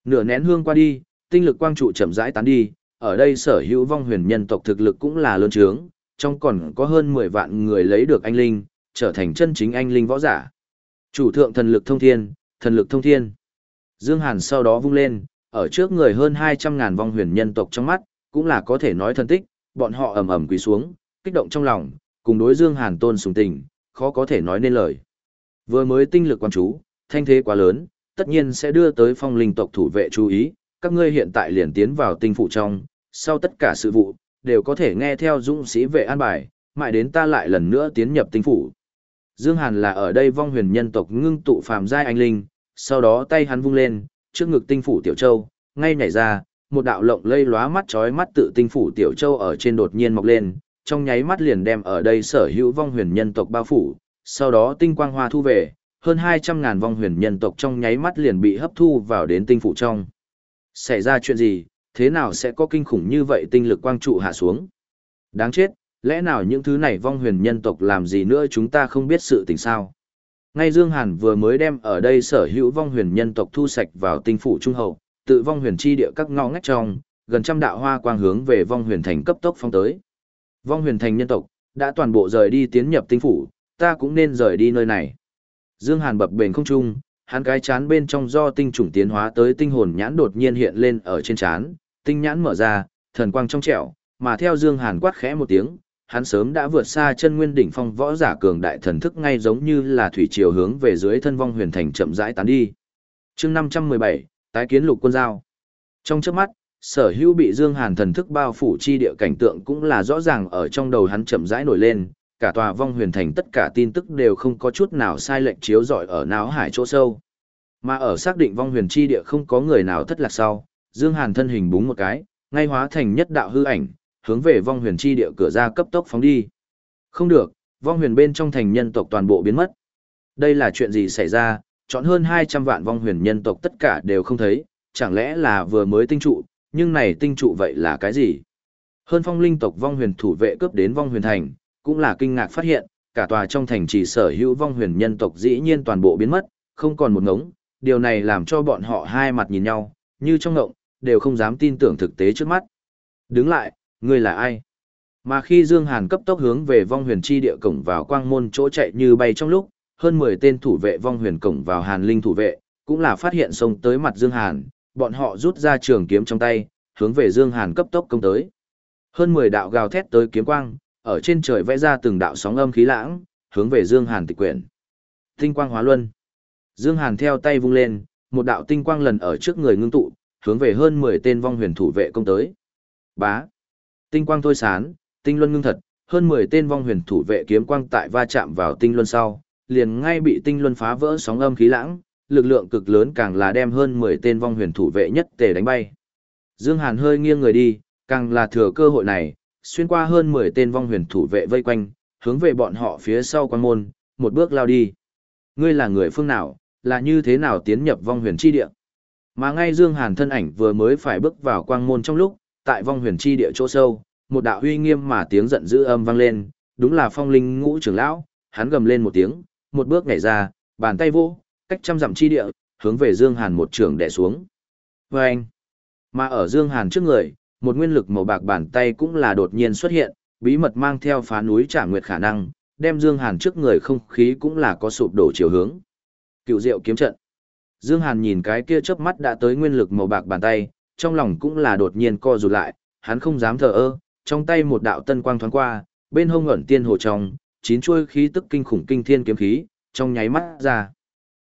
Nửa nén hương qua đi, tinh lực quang trụ chậm rãi tán đi, ở đây sở hữu vong huyền nhân tộc thực lực cũng là lớn trướng, trong còn có hơn 10 vạn người lấy được anh linh, trở thành chân chính anh linh võ giả. Chủ thượng thần lực thông thiên, thần lực thông thiên. Dương Hàn sau đó vung lên, ở trước người hơn 200 ngàn vong huyền nhân tộc trong mắt, cũng là có thể nói thân tích, bọn họ ầm ầm quỳ xuống, kích động trong lòng, cùng đối Dương Hàn tôn sùng tình, khó có thể nói nên lời. Vừa mới tinh lực quan chú, thanh thế quá lớn, tất nhiên sẽ đưa tới phong linh tộc thủ vệ chú ý, các ngươi hiện tại liền tiến vào tinh phụ trong, sau tất cả sự vụ, đều có thể nghe theo dũng sĩ vệ an bài, mãi đến ta lại lần nữa tiến nhập tinh phủ. Dương Hàn là ở đây vong huyền nhân tộc ngưng tụ phàm giai anh linh, sau đó tay hắn vung lên, trước ngực tinh phủ tiểu châu, ngay nhảy ra, một đạo lộng lây lóa mắt chói mắt tự tinh phủ tiểu châu ở trên đột nhiên mọc lên, trong nháy mắt liền đem ở đây sở hữu vong huyền nhân tộc bao phủ, sau đó tinh quang hoa thu về, hơn 200 ngàn vong huyền nhân tộc trong nháy mắt liền bị hấp thu vào đến tinh phủ trong. Xảy ra chuyện gì, thế nào sẽ có kinh khủng như vậy tinh lực quang trụ hạ xuống? Đáng chết, lẽ nào những thứ này vong huyền nhân tộc làm gì nữa chúng ta không biết sự tình sao? Ngay Dương Hàn vừa mới đem ở đây sở hữu vong huyền nhân tộc thu sạch vào tinh phủ trung hậu, tự vong huyền chi địa các ngõ ngách trong, gần trăm đạo hoa quang hướng về vong huyền thành cấp tốc phong tới. Vong huyền thành nhân tộc, đã toàn bộ rời đi tiến nhập tinh phủ, ta cũng nên rời đi nơi này. Dương Hàn bập bềnh không trung, hắn cái chán bên trong do tinh trùng tiến hóa tới tinh hồn nhãn đột nhiên hiện lên ở trên chán, tinh nhãn mở ra, thần quang trong trẻo, mà theo Dương Hàn quát khẽ một tiếng, hắn sớm đã vượt xa chân nguyên đỉnh phong võ giả cường đại thần thức ngay giống như là thủy triều hướng về dưới thân vong huyền thành chậm rãi tán đi. Chương 517, tái kiến lục quân giao. Trong chớp mắt, sở hữu bị Dương Hàn thần thức bao phủ chi địa cảnh tượng cũng là rõ ràng ở trong đầu hắn chậm rãi nổi lên, cả tòa vong huyền thành tất cả tin tức đều không có chút nào sai lệch chiếu rọi ở não hải chỗ sâu. Mà ở xác định vong huyền chi địa không có người nào thất lạc sau, Dương Hàn thân hình búng một cái, ngay hóa thành nhất đạo hư ảnh, hướng về vong huyền chi địa cửa ra cấp tốc phóng đi. Không được, vong huyền bên trong thành nhân tộc toàn bộ biến mất. Đây là chuyện gì xảy ra, chọn hơn 200 vạn vong huyền nhân tộc tất cả đều không thấy, chẳng lẽ là vừa mới tinh trụ, nhưng này tinh trụ vậy là cái gì? Hơn phong linh tộc vong huyền thủ vệ cướp đến vong huyền thành, cũng là kinh ngạc phát hiện, cả tòa trong thành chỉ sở hữu vong huyền nhân tộc dĩ nhiên toàn bộ biến mất, không còn một ngống, điều này làm cho bọn họ hai mặt nhìn nhau, như trong ngộng, đều không dám tin tưởng thực tế trước mắt. Đứng lại, ngươi là ai? Mà khi Dương Hàn cấp tốc hướng về vong huyền chi địa cổng vào quang môn chỗ chạy như bay trong lúc, hơn 10 tên thủ vệ vong huyền cổng vào Hàn Linh thủ vệ, cũng là phát hiện xông tới mặt Dương Hàn, bọn họ rút ra trường kiếm trong tay, hướng về Dương Hàn cấp tốc công tới. Hơn 10 đạo gào thét tới kiếm quang, ở trên trời vẽ ra từng đạo sóng âm khí lãng, hướng về Dương Hàn tịch quyển. Tinh quang hóa luân. Dương Hàn theo tay vung lên, một đạo tinh quang lần ở trước người ngưng tụ, hướng về hơn 10 tên vong huyền thủ vệ công tới. Bá. Tinh quang thôi sán, tinh luân ngưng thật, hơn 10 tên vong huyền thủ vệ kiếm quang tại va chạm vào tinh luân sau, liền ngay bị tinh luân phá vỡ sóng âm khí lãng, lực lượng cực lớn càng là đem hơn 10 tên vong huyền thủ vệ nhất tề đánh bay. Dương Hàn hơi nghiêng người đi, càng là thừa cơ hội này, xuyên qua hơn 10 tên vong huyền thủ vệ vây quanh, hướng về bọn họ phía sau quan môn, một bước lao đi. Ngươi là người phương nào, là như thế nào tiến nhập vong huyền chi địa? Mà ngay Dương Hàn thân ảnh vừa mới phải bước vào quang môn trong lúc, tại vong huyền chi địa chỗ sâu, một đạo uy nghiêm mà tiếng giận dữ âm vang lên, đúng là phong linh ngũ trưởng lão, hắn gầm lên một tiếng, một bước nhảy ra, bàn tay vỗ, cách trăm dặm chi địa, hướng về Dương Hàn một trường đè xuống. Vâng! Mà ở Dương Hàn trước người, một nguyên lực màu bạc bàn tay cũng là đột nhiên xuất hiện, bí mật mang theo phá núi trả nguyệt khả năng, đem Dương Hàn trước người không khí cũng là có sụp đổ chiều hướng. Cựu diệu kiếm trận. Dương Hàn nhìn cái kia chớp mắt đã tới nguyên lực màu bạc bàn tay, trong lòng cũng là đột nhiên co rụt lại, hắn không dám thờ ơ, trong tay một đạo tân quang thoáng qua, bên hông ẩn tiên hồ trong, chín chuôi khí tức kinh khủng kinh thiên kiếm khí, trong nháy mắt ra.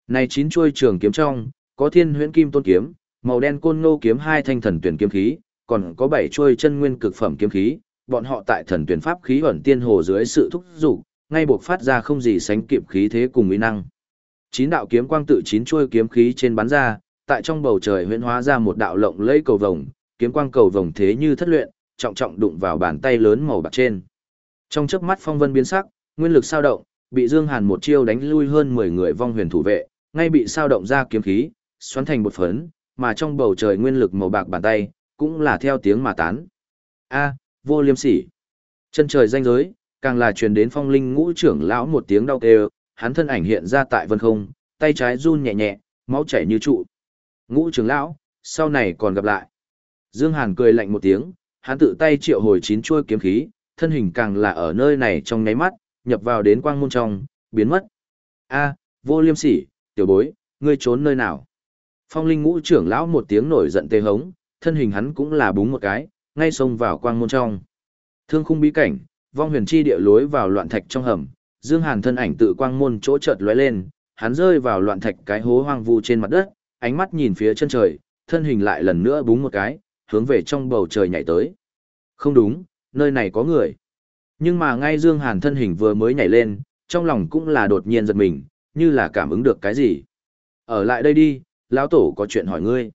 Này chín chuôi trường kiếm trong, có thiên huyễn kim tôn kiếm, màu đen côn ngô kiếm hai thanh thần tuyển kiếm khí, còn có bảy chuôi chân nguyên cực phẩm kiếm khí, bọn họ tại thần tuyển pháp khí ẩn tiên hồ dưới sự thúc giục, ngay buộc phát ra không gì sánh kịp khí thế cùng uy năng. Chín đạo kiếm quang tự chín chuôi kiếm khí trên bắn ra, tại trong bầu trời huyễn hóa ra một đạo lộng lẫy cầu vồng, kiếm quang cầu vồng thế như thất luyện, trọng trọng đụng vào bàn tay lớn màu bạc trên. Trong chớp mắt phong vân biến sắc, nguyên lực sao động, bị Dương Hàn một chiêu đánh lui hơn 10 người vong huyền thủ vệ, ngay bị sao động ra kiếm khí, xoắn thành một phấn, mà trong bầu trời nguyên lực màu bạc bàn tay, cũng là theo tiếng mà tán. A, vô liêm sỉ. Chân trời danh giới, càng là truyền đến phong linh ngũ trưởng lão một tiếng đau kêu, hắn thân ảnh hiện ra tại vân không, tay trái run nhẹ nhẹ, máu chảy như trụ. Ngũ trưởng lão, sau này còn gặp lại. Dương Hàn cười lạnh một tiếng, hắn tự tay triệu hồi chín chuôi kiếm khí, thân hình càng là ở nơi này trong nháy mắt, nhập vào đến quang môn trong, biến mất. A, vô liêm sỉ, tiểu bối, ngươi trốn nơi nào? Phong linh ngũ trưởng lão một tiếng nổi giận tê hống, thân hình hắn cũng là búng một cái, ngay xông vào quang môn trong. Thương khung bí cảnh, vong huyền chi địa lối vào loạn thạch trong hầm, Dương Hàn thân ảnh tự quang môn chỗ chợt lóe lên, hắn rơi vào loạn thạch cái hố hoang vu trên mặt đất, ánh mắt nhìn phía chân trời, thân hình lại lần nữa búng một cái, hướng về trong bầu trời nhảy tới. Không đúng, nơi này có người. Nhưng mà ngay Dương Hàn thân hình vừa mới nhảy lên, trong lòng cũng là đột nhiên giật mình, như là cảm ứng được cái gì. Ở lại đây đi, lão tổ có chuyện hỏi ngươi.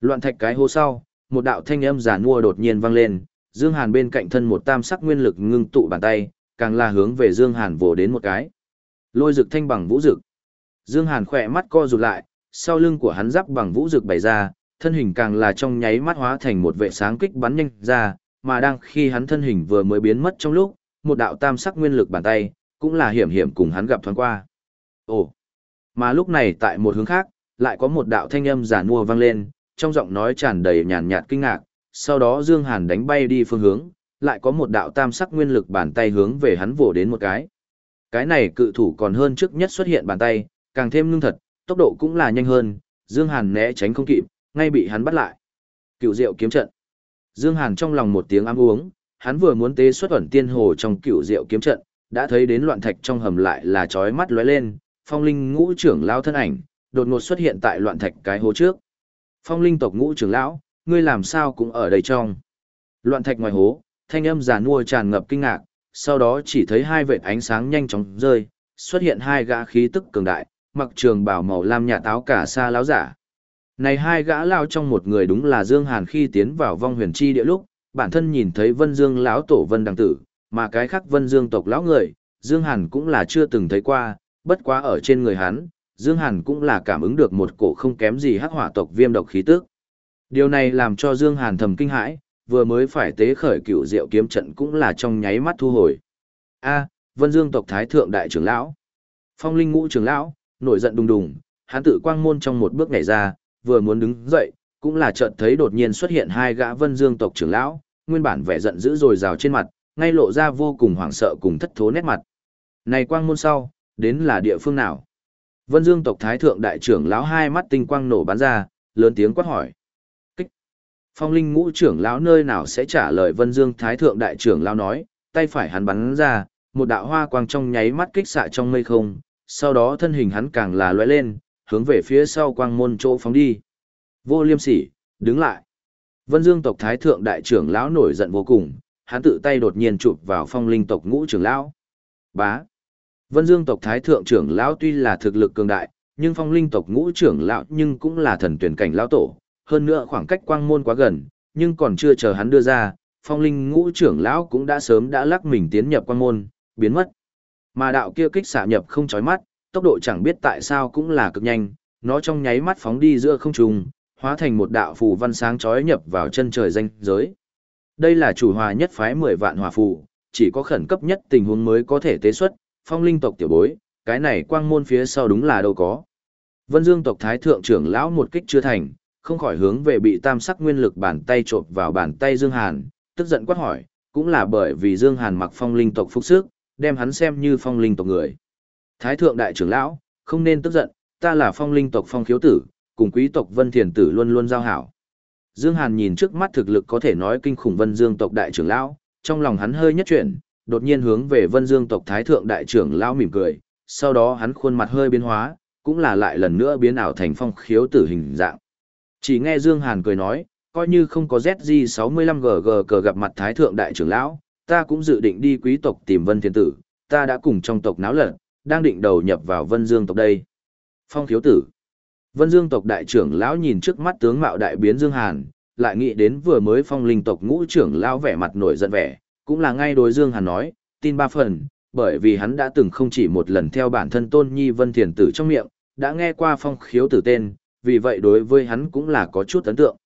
Loạn thạch cái hô sau, một đạo thanh âm giả mua đột nhiên vang lên, Dương Hàn bên cạnh thân một tam sắc nguyên lực ngưng tụ bàn tay, càng là hướng về Dương Hàn vồ đến một cái. Lôi rực thanh bằng vũ rực. Dương Hàn khỏe mắt co rụt lại, sau lưng của hắn giáp bằng vũ rực bày ra, thân hình càng là trong nháy mắt hóa thành một vệ sáng kích bắn nhanh ra, mà đang khi hắn thân hình vừa mới biến mất trong lúc, một đạo tam sắc nguyên lực bàn tay, cũng là hiểm hiểm cùng hắn gặp thoáng qua. Ồ! Mà lúc này tại một hướng khác, lại có một đạo thanh âm giả nua vang lên, trong giọng nói tràn đầy nhàn nhạt kinh ngạc, sau đó Dương Hàn đánh bay đi phương hướng, lại có một đạo tam sắc nguyên lực bàn tay hướng về hắn vồ đến một cái. Cái này cự thủ còn hơn trước nhất xuất hiện bàn tay, càng thêm ngưng thật, tốc độ cũng là nhanh hơn, Dương Hàn né tránh không kịp, ngay bị hắn bắt lại. Cựu diệu kiếm trận. Dương Hàn trong lòng một tiếng ám uống, hắn vừa muốn tế xuất ẩn tiên hồ trong cựu diệu kiếm trận, đã thấy đến loạn thạch trong hầm lại là chói mắt lóe lên, phong linh ngũ trưởng lão thân ảnh, đột ngột xuất hiện tại loạn thạch cái hố trước. Phong linh tộc ngũ trưởng lão, ngươi làm sao cũng ở đây trong. Loạn thạch ngoài hố, thanh âm giàn mua tràn ngập kinh ngạc, sau đó chỉ thấy hai vệt ánh sáng nhanh chóng rơi, xuất hiện hai gã khí tức cường đại, mặc trường bào màu lam nhà táo cả xa láo giả. Này hai gã lao trong một người đúng là Dương Hàn khi tiến vào vong huyền chi địa lúc, bản thân nhìn thấy Vân Dương lão tổ Vân Đằng Tử, mà cái khác Vân Dương tộc lão người, Dương Hàn cũng là chưa từng thấy qua, bất quá ở trên người hắn, Dương Hàn cũng là cảm ứng được một cổ không kém gì hắc hỏa tộc viêm độc khí tức. Điều này làm cho Dương Hàn thầm kinh hãi, vừa mới phải tế khởi cựu diệu kiếm trận cũng là trong nháy mắt thu hồi. A, Vân Dương tộc Thái Thượng Đại trưởng lão. Phong Linh Ngũ trưởng lão, nổi giận đùng đùng, hắn tự quang môn trong một bước nhảy ra, vừa muốn đứng dậy, cũng là chợt thấy đột nhiên xuất hiện hai gã Vân Dương tộc trưởng lão, nguyên bản vẻ giận dữ rồi rào trên mặt, ngay lộ ra vô cùng hoảng sợ cùng thất thố nét mặt. Này quang môn sau, đến là địa phương nào? Vân Dương tộc Thái Thượng Đại trưởng lão hai mắt tinh quang nổ bắn ra, lớn tiếng quát hỏi. Kích! Phong linh ngũ trưởng lão nơi nào sẽ trả lời Vân Dương Thái Thượng Đại trưởng lão nói, tay phải hắn bắn ra, một đạo hoa quang trong nháy mắt kích xạ trong mây không, sau đó thân hình hắn càng là lóe lên, hướng về phía sau quang môn chỗ phóng đi. Vô liêm sỉ, đứng lại. Vân Dương tộc Thái Thượng Đại trưởng lão nổi giận vô cùng, hắn tự tay đột nhiên chụp vào phong linh tộc ngũ trưởng lão. Bá. Vân Dương tộc Thái Thượng trưởng lão tuy là thực lực cường đại, nhưng phong linh tộc ngũ trưởng lão nhưng cũng là thần tuyển cảnh lão tổ, hơn nữa khoảng cách quang môn quá gần, nhưng còn chưa chờ hắn đưa ra, phong linh ngũ trưởng lão cũng đã sớm đã lắc mình tiến nhập quang môn, biến mất. Mà đạo kia kích xạ nhập không chói mắt, tốc độ chẳng biết tại sao cũng là cực nhanh, nó trong nháy mắt phóng đi giữa không trung, hóa thành một đạo phù văn sáng chói nhập vào chân trời danh giới. Đây là chủ hòa nhất phái 10 vạn hòa phù, chỉ có khẩn cấp nhất tình huống mới có thể tế xuất, phong linh tộc tiểu bối, cái này quang môn phía sau đúng là đâu có. Vân Dương tộc thái thượng trưởng lão một kích chưa thành, không khỏi hướng về bị tam sắc nguyên lực bàn tay trộn vào bàn tay Dương Hàn, tức giận quát hỏi, cũng là bởi vì Dương Hàn mặc phong linh tộc phục sức, đem hắn xem như phong linh tộc người. Thái thượng đại trưởng lão, không nên tức giận, ta là phong linh tộc phong khiếu tử, cùng quý tộc vân thiền tử luôn luôn giao hảo. Dương Hàn nhìn trước mắt thực lực có thể nói kinh khủng vân dương tộc đại trưởng lão, trong lòng hắn hơi nhất chuyển, đột nhiên hướng về vân dương tộc thái thượng đại trưởng lão mỉm cười, sau đó hắn khuôn mặt hơi biến hóa, cũng là lại lần nữa biến ảo thành phong khiếu tử hình dạng. Chỉ nghe Dương Hàn cười nói, coi như không có ZG65GG cờ gặp mặt thái thượng đại trưởng lão, ta cũng dự định đi quý tộc tìm vân thiên tử, ta đã cùng trong tộc náo lật, đang định đầu nhập vào vân dương tộc đây. Phong khiếu tử. Vân Dương tộc đại trưởng lão nhìn trước mắt tướng mạo đại biến Dương Hàn, lại nghĩ đến vừa mới phong linh tộc ngũ trưởng lão vẻ mặt nổi giận vẻ, cũng là ngay đối Dương Hàn nói, tin ba phần, bởi vì hắn đã từng không chỉ một lần theo bản thân tôn nhi vân thiền tử trong miệng, đã nghe qua phong khiếu tử tên, vì vậy đối với hắn cũng là có chút ấn tượng.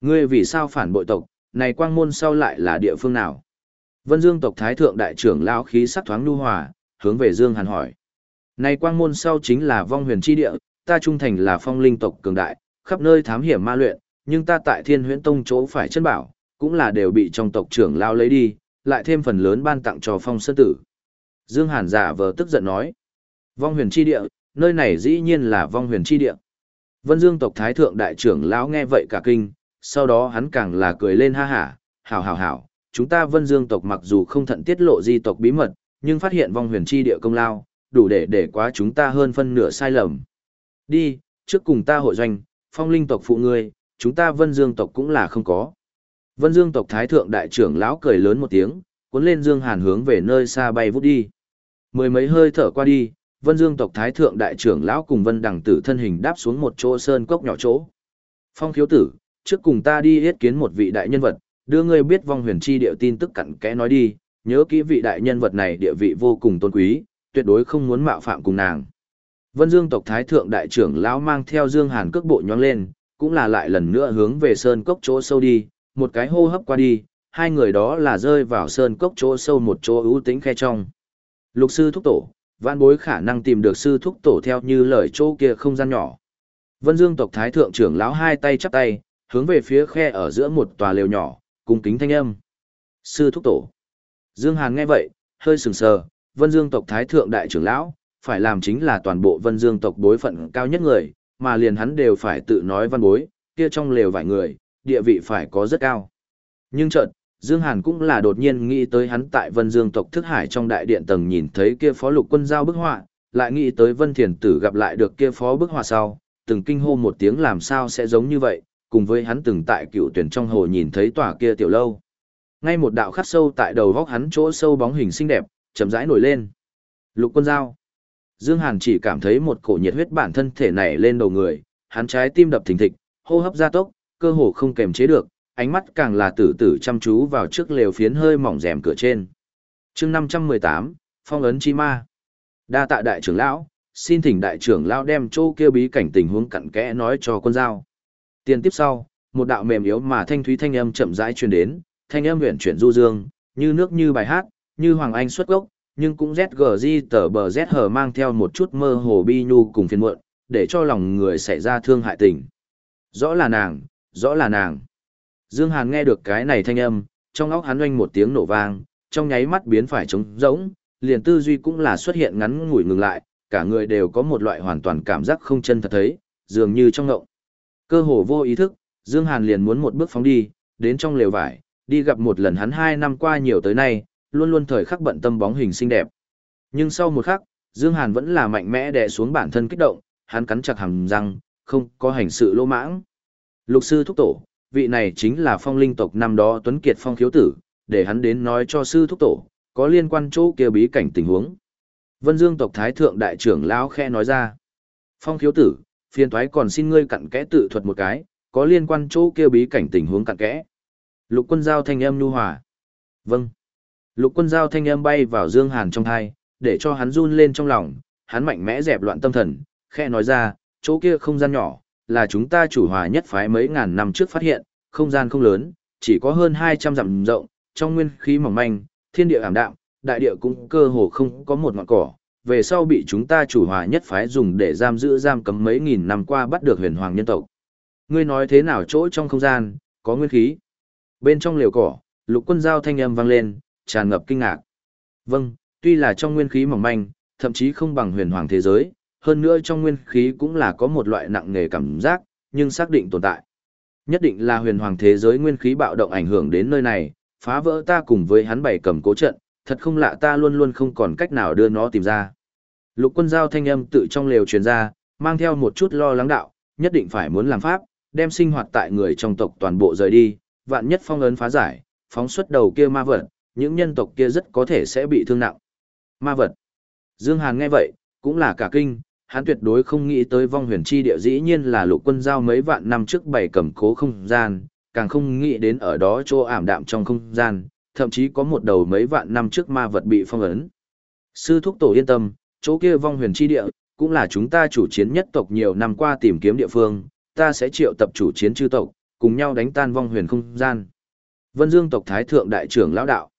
Ngươi vì sao phản bội tộc, này quang môn sau lại là địa phương nào? Vân Dương tộc thái thượng đại trưởng lão khí sắc thoáng nhu hòa, hướng về Dương Hàn hỏi. Này quang môn sau chính là vong huyền chi địa, ta trung thành là phong linh tộc cường đại, khắp nơi thám hiểm ma luyện, nhưng ta tại thiên huyễn tông chỗ phải chân bảo, cũng là đều bị trong tộc trưởng lao lấy đi, lại thêm phần lớn ban tặng cho phong sơn tử. Dương Hàn giả vờ tức giận nói, vong huyền chi địa, nơi này dĩ nhiên là vong huyền chi địa. Vân Dương tộc thái thượng đại trưởng lão nghe vậy cả kinh, sau đó hắn càng là cười lên ha hả, hảo hảo hảo, chúng ta Vân Dương tộc mặc dù không thận tiết lộ di tộc bí mật, nhưng phát hiện vong huyền chi địa công lao, đủ để để quá chúng ta hơn phân nửa sai lầm. Đi, trước cùng ta hội doanh, phong linh tộc phụ ngươi, chúng ta vân dương tộc cũng là không có. Vân dương tộc thái thượng đại trưởng lão cười lớn một tiếng, cuốn lên dương hàn hướng về nơi xa bay vút đi. Mười mấy hơi thở qua đi, vân dương tộc thái thượng đại trưởng lão cùng vân đằng tử thân hình đáp xuống một chỗ sơn cốc nhỏ chỗ. Phong thiếu tử, trước cùng ta đi yết kiến một vị đại nhân vật, đưa ngươi biết vong huyền chi điệu tin tức cặn kẽ nói đi, nhớ kỹ vị đại nhân vật này địa vị vô cùng tôn quý, tuyệt đối không muốn mạo phạm cùng nàng. Vân Dương tộc Thái Thượng Đại trưởng lão mang theo Dương Hàn cước bộ nhoáng lên, cũng là lại lần nữa hướng về sơn cốc chỗ sâu đi, một cái hô hấp qua đi, hai người đó là rơi vào sơn cốc chỗ sâu một chỗ ưu tĩnh khe trong. Lục sư thúc tổ, vạn bối khả năng tìm được sư thúc tổ theo như lời chỗ kia không gian nhỏ. Vân Dương tộc Thái Thượng trưởng lão hai tay chắp tay, hướng về phía khe ở giữa một tòa lều nhỏ, cung kính thanh âm. Sư thúc tổ. Dương Hàn nghe vậy, hơi sừng sờ, Vân Dương tộc Thái Thượng Đại trưởng lão, phải làm chính là toàn bộ vân dương tộc bối phận cao nhất người, mà liền hắn đều phải tự nói văn bối, kia trong lều vài người, địa vị phải có rất cao. Nhưng chợt, Dương Hàn cũng là đột nhiên nghĩ tới hắn tại vân dương tộc thức hải trong đại điện tầng nhìn thấy kia phó lục quân giao bức họa, lại nghĩ tới vân thiền tử gặp lại được kia phó bức họa sau, từng kinh hô một tiếng làm sao sẽ giống như vậy, cùng với hắn từng tại cựu tuyển trong hồ nhìn thấy tòa kia tiểu lâu. Ngay một đạo khắc sâu tại đầu góc hắn chỗ sâu bóng hình xinh đẹp, chậm rãi nổi lên. Lục quân giao. Dương Hàn chỉ cảm thấy một cổ nhiệt huyết bản thân thể nảy lên đầu người, hắn trái tim đập thình thịch, hô hấp gia tốc, cơ hồ không kềm chế được, ánh mắt càng là tử tử chăm chú vào trước lều phiến hơi mỏng rèm cửa trên. Chương 518, Phong ấn chi ma. Đa tạ đại trưởng lão, xin thỉnh đại trưởng lão đem chỗ kia bí cảnh tình huống cặn kẽ nói cho quân giao. Tiền tiếp sau, một đạo mềm yếu mà thanh thúy thanh âm chậm rãi truyền đến, thanh âm huyền chuyển du dương, như nước như bài hát, như hoàng anh xuất gốc, nhưng cũng ZGZ tờ bờ Z hờ mang theo một chút mơ hồ bi nhu cùng phiền muộn, để cho lòng người xảy ra thương hại tình. Rõ là nàng, rõ là nàng. Dương Hàn nghe được cái này thanh âm, trong óc hắn oanh một tiếng nổ vang, trong nháy mắt biến phải trống rỗng, liền tư duy cũng là xuất hiện ngắn ngủi ngừng lại, cả người đều có một loại hoàn toàn cảm giác không chân thật thấy, dường như trong ngộng. Cơ hồ vô ý thức, Dương Hàn liền muốn một bước phóng đi, đến trong lều vải, đi gặp một lần hắn hai năm qua nhiều tới nay, luôn luôn thời khắc bận tâm bóng hình xinh đẹp. Nhưng sau một khắc, Dương Hàn vẫn là mạnh mẽ đè xuống bản thân kích động, hắn cắn chặt hàm răng, không có hành sự lỗ mãng. Lục sư thúc tổ, vị này chính là phong linh tộc năm đó Tuấn Kiệt phong khiếu tử, để hắn đến nói cho sư thúc tổ, có liên quan chỗ kia bí cảnh tình huống. Vân Dương tộc Thái Thượng Đại trưởng Lão khe nói ra. Phong khiếu tử, phiền thoái còn xin ngươi cặn kẽ tự thuật một cái, có liên quan chỗ kia bí cảnh tình huống cặn kẽ. Lục quân giao thanh âm nhu hòa. Vâng. Lục quân giao thanh âm bay vào Dương Hàn trong thai, để cho hắn run lên trong lòng, hắn mạnh mẽ dẹp loạn tâm thần, khe nói ra, chỗ kia không gian nhỏ, là chúng ta chủ hòa nhất phái mấy ngàn năm trước phát hiện, không gian không lớn, chỉ có hơn 200 dặm rộng, trong nguyên khí mỏng manh, thiên địa ảm đạm, đại địa cũng cơ hồ không có một ngọn cỏ, về sau bị chúng ta chủ hòa nhất phái dùng để giam giữ giam cấm mấy nghìn năm qua bắt được huyền hoàng nhân tộc. Ngươi nói thế nào chỗ trong không gian, có nguyên khí? Bên trong liều cỏ, lục quân giao thanh âm vang lên, tràn ngập kinh ngạc. Vâng, tuy là trong nguyên khí mỏng manh, thậm chí không bằng huyền hoàng thế giới, hơn nữa trong nguyên khí cũng là có một loại nặng nề cảm giác, nhưng xác định tồn tại. Nhất định là huyền hoàng thế giới nguyên khí bạo động ảnh hưởng đến nơi này, phá vỡ ta cùng với hắn bảy cầm cố trận, thật không lạ ta luôn luôn không còn cách nào đưa nó tìm ra. Lục quân giao thanh âm tự trong lều truyền ra, mang theo một chút lo lắng đạo, nhất định phải muốn làm pháp, đem sinh hoạt tại người trong tộc toàn bộ rời đi, vạn nhất phong ấn phá giải, phóng xuất đầu kia ma vật, những nhân tộc kia rất có thể sẽ bị thương nặng. Ma vật. Dương Hàn nghe vậy, cũng là cả kinh, hắn tuyệt đối không nghĩ tới vong huyền chi địa dĩ nhiên là lục quân giao mấy vạn năm trước bày cầm cố không gian, càng không nghĩ đến ở đó chỗ ảm đạm trong không gian, thậm chí có một đầu mấy vạn năm trước ma vật bị phong ấn. Sư thúc tổ yên tâm, chỗ kia vong huyền chi địa, cũng là chúng ta chủ chiến nhất tộc nhiều năm qua tìm kiếm địa phương, ta sẽ triệu tập chủ chiến chư tộc, cùng nhau đánh tan vong huyền không gian. Vân Dương tộc Thái Thượng Đại trưởng lão đạo.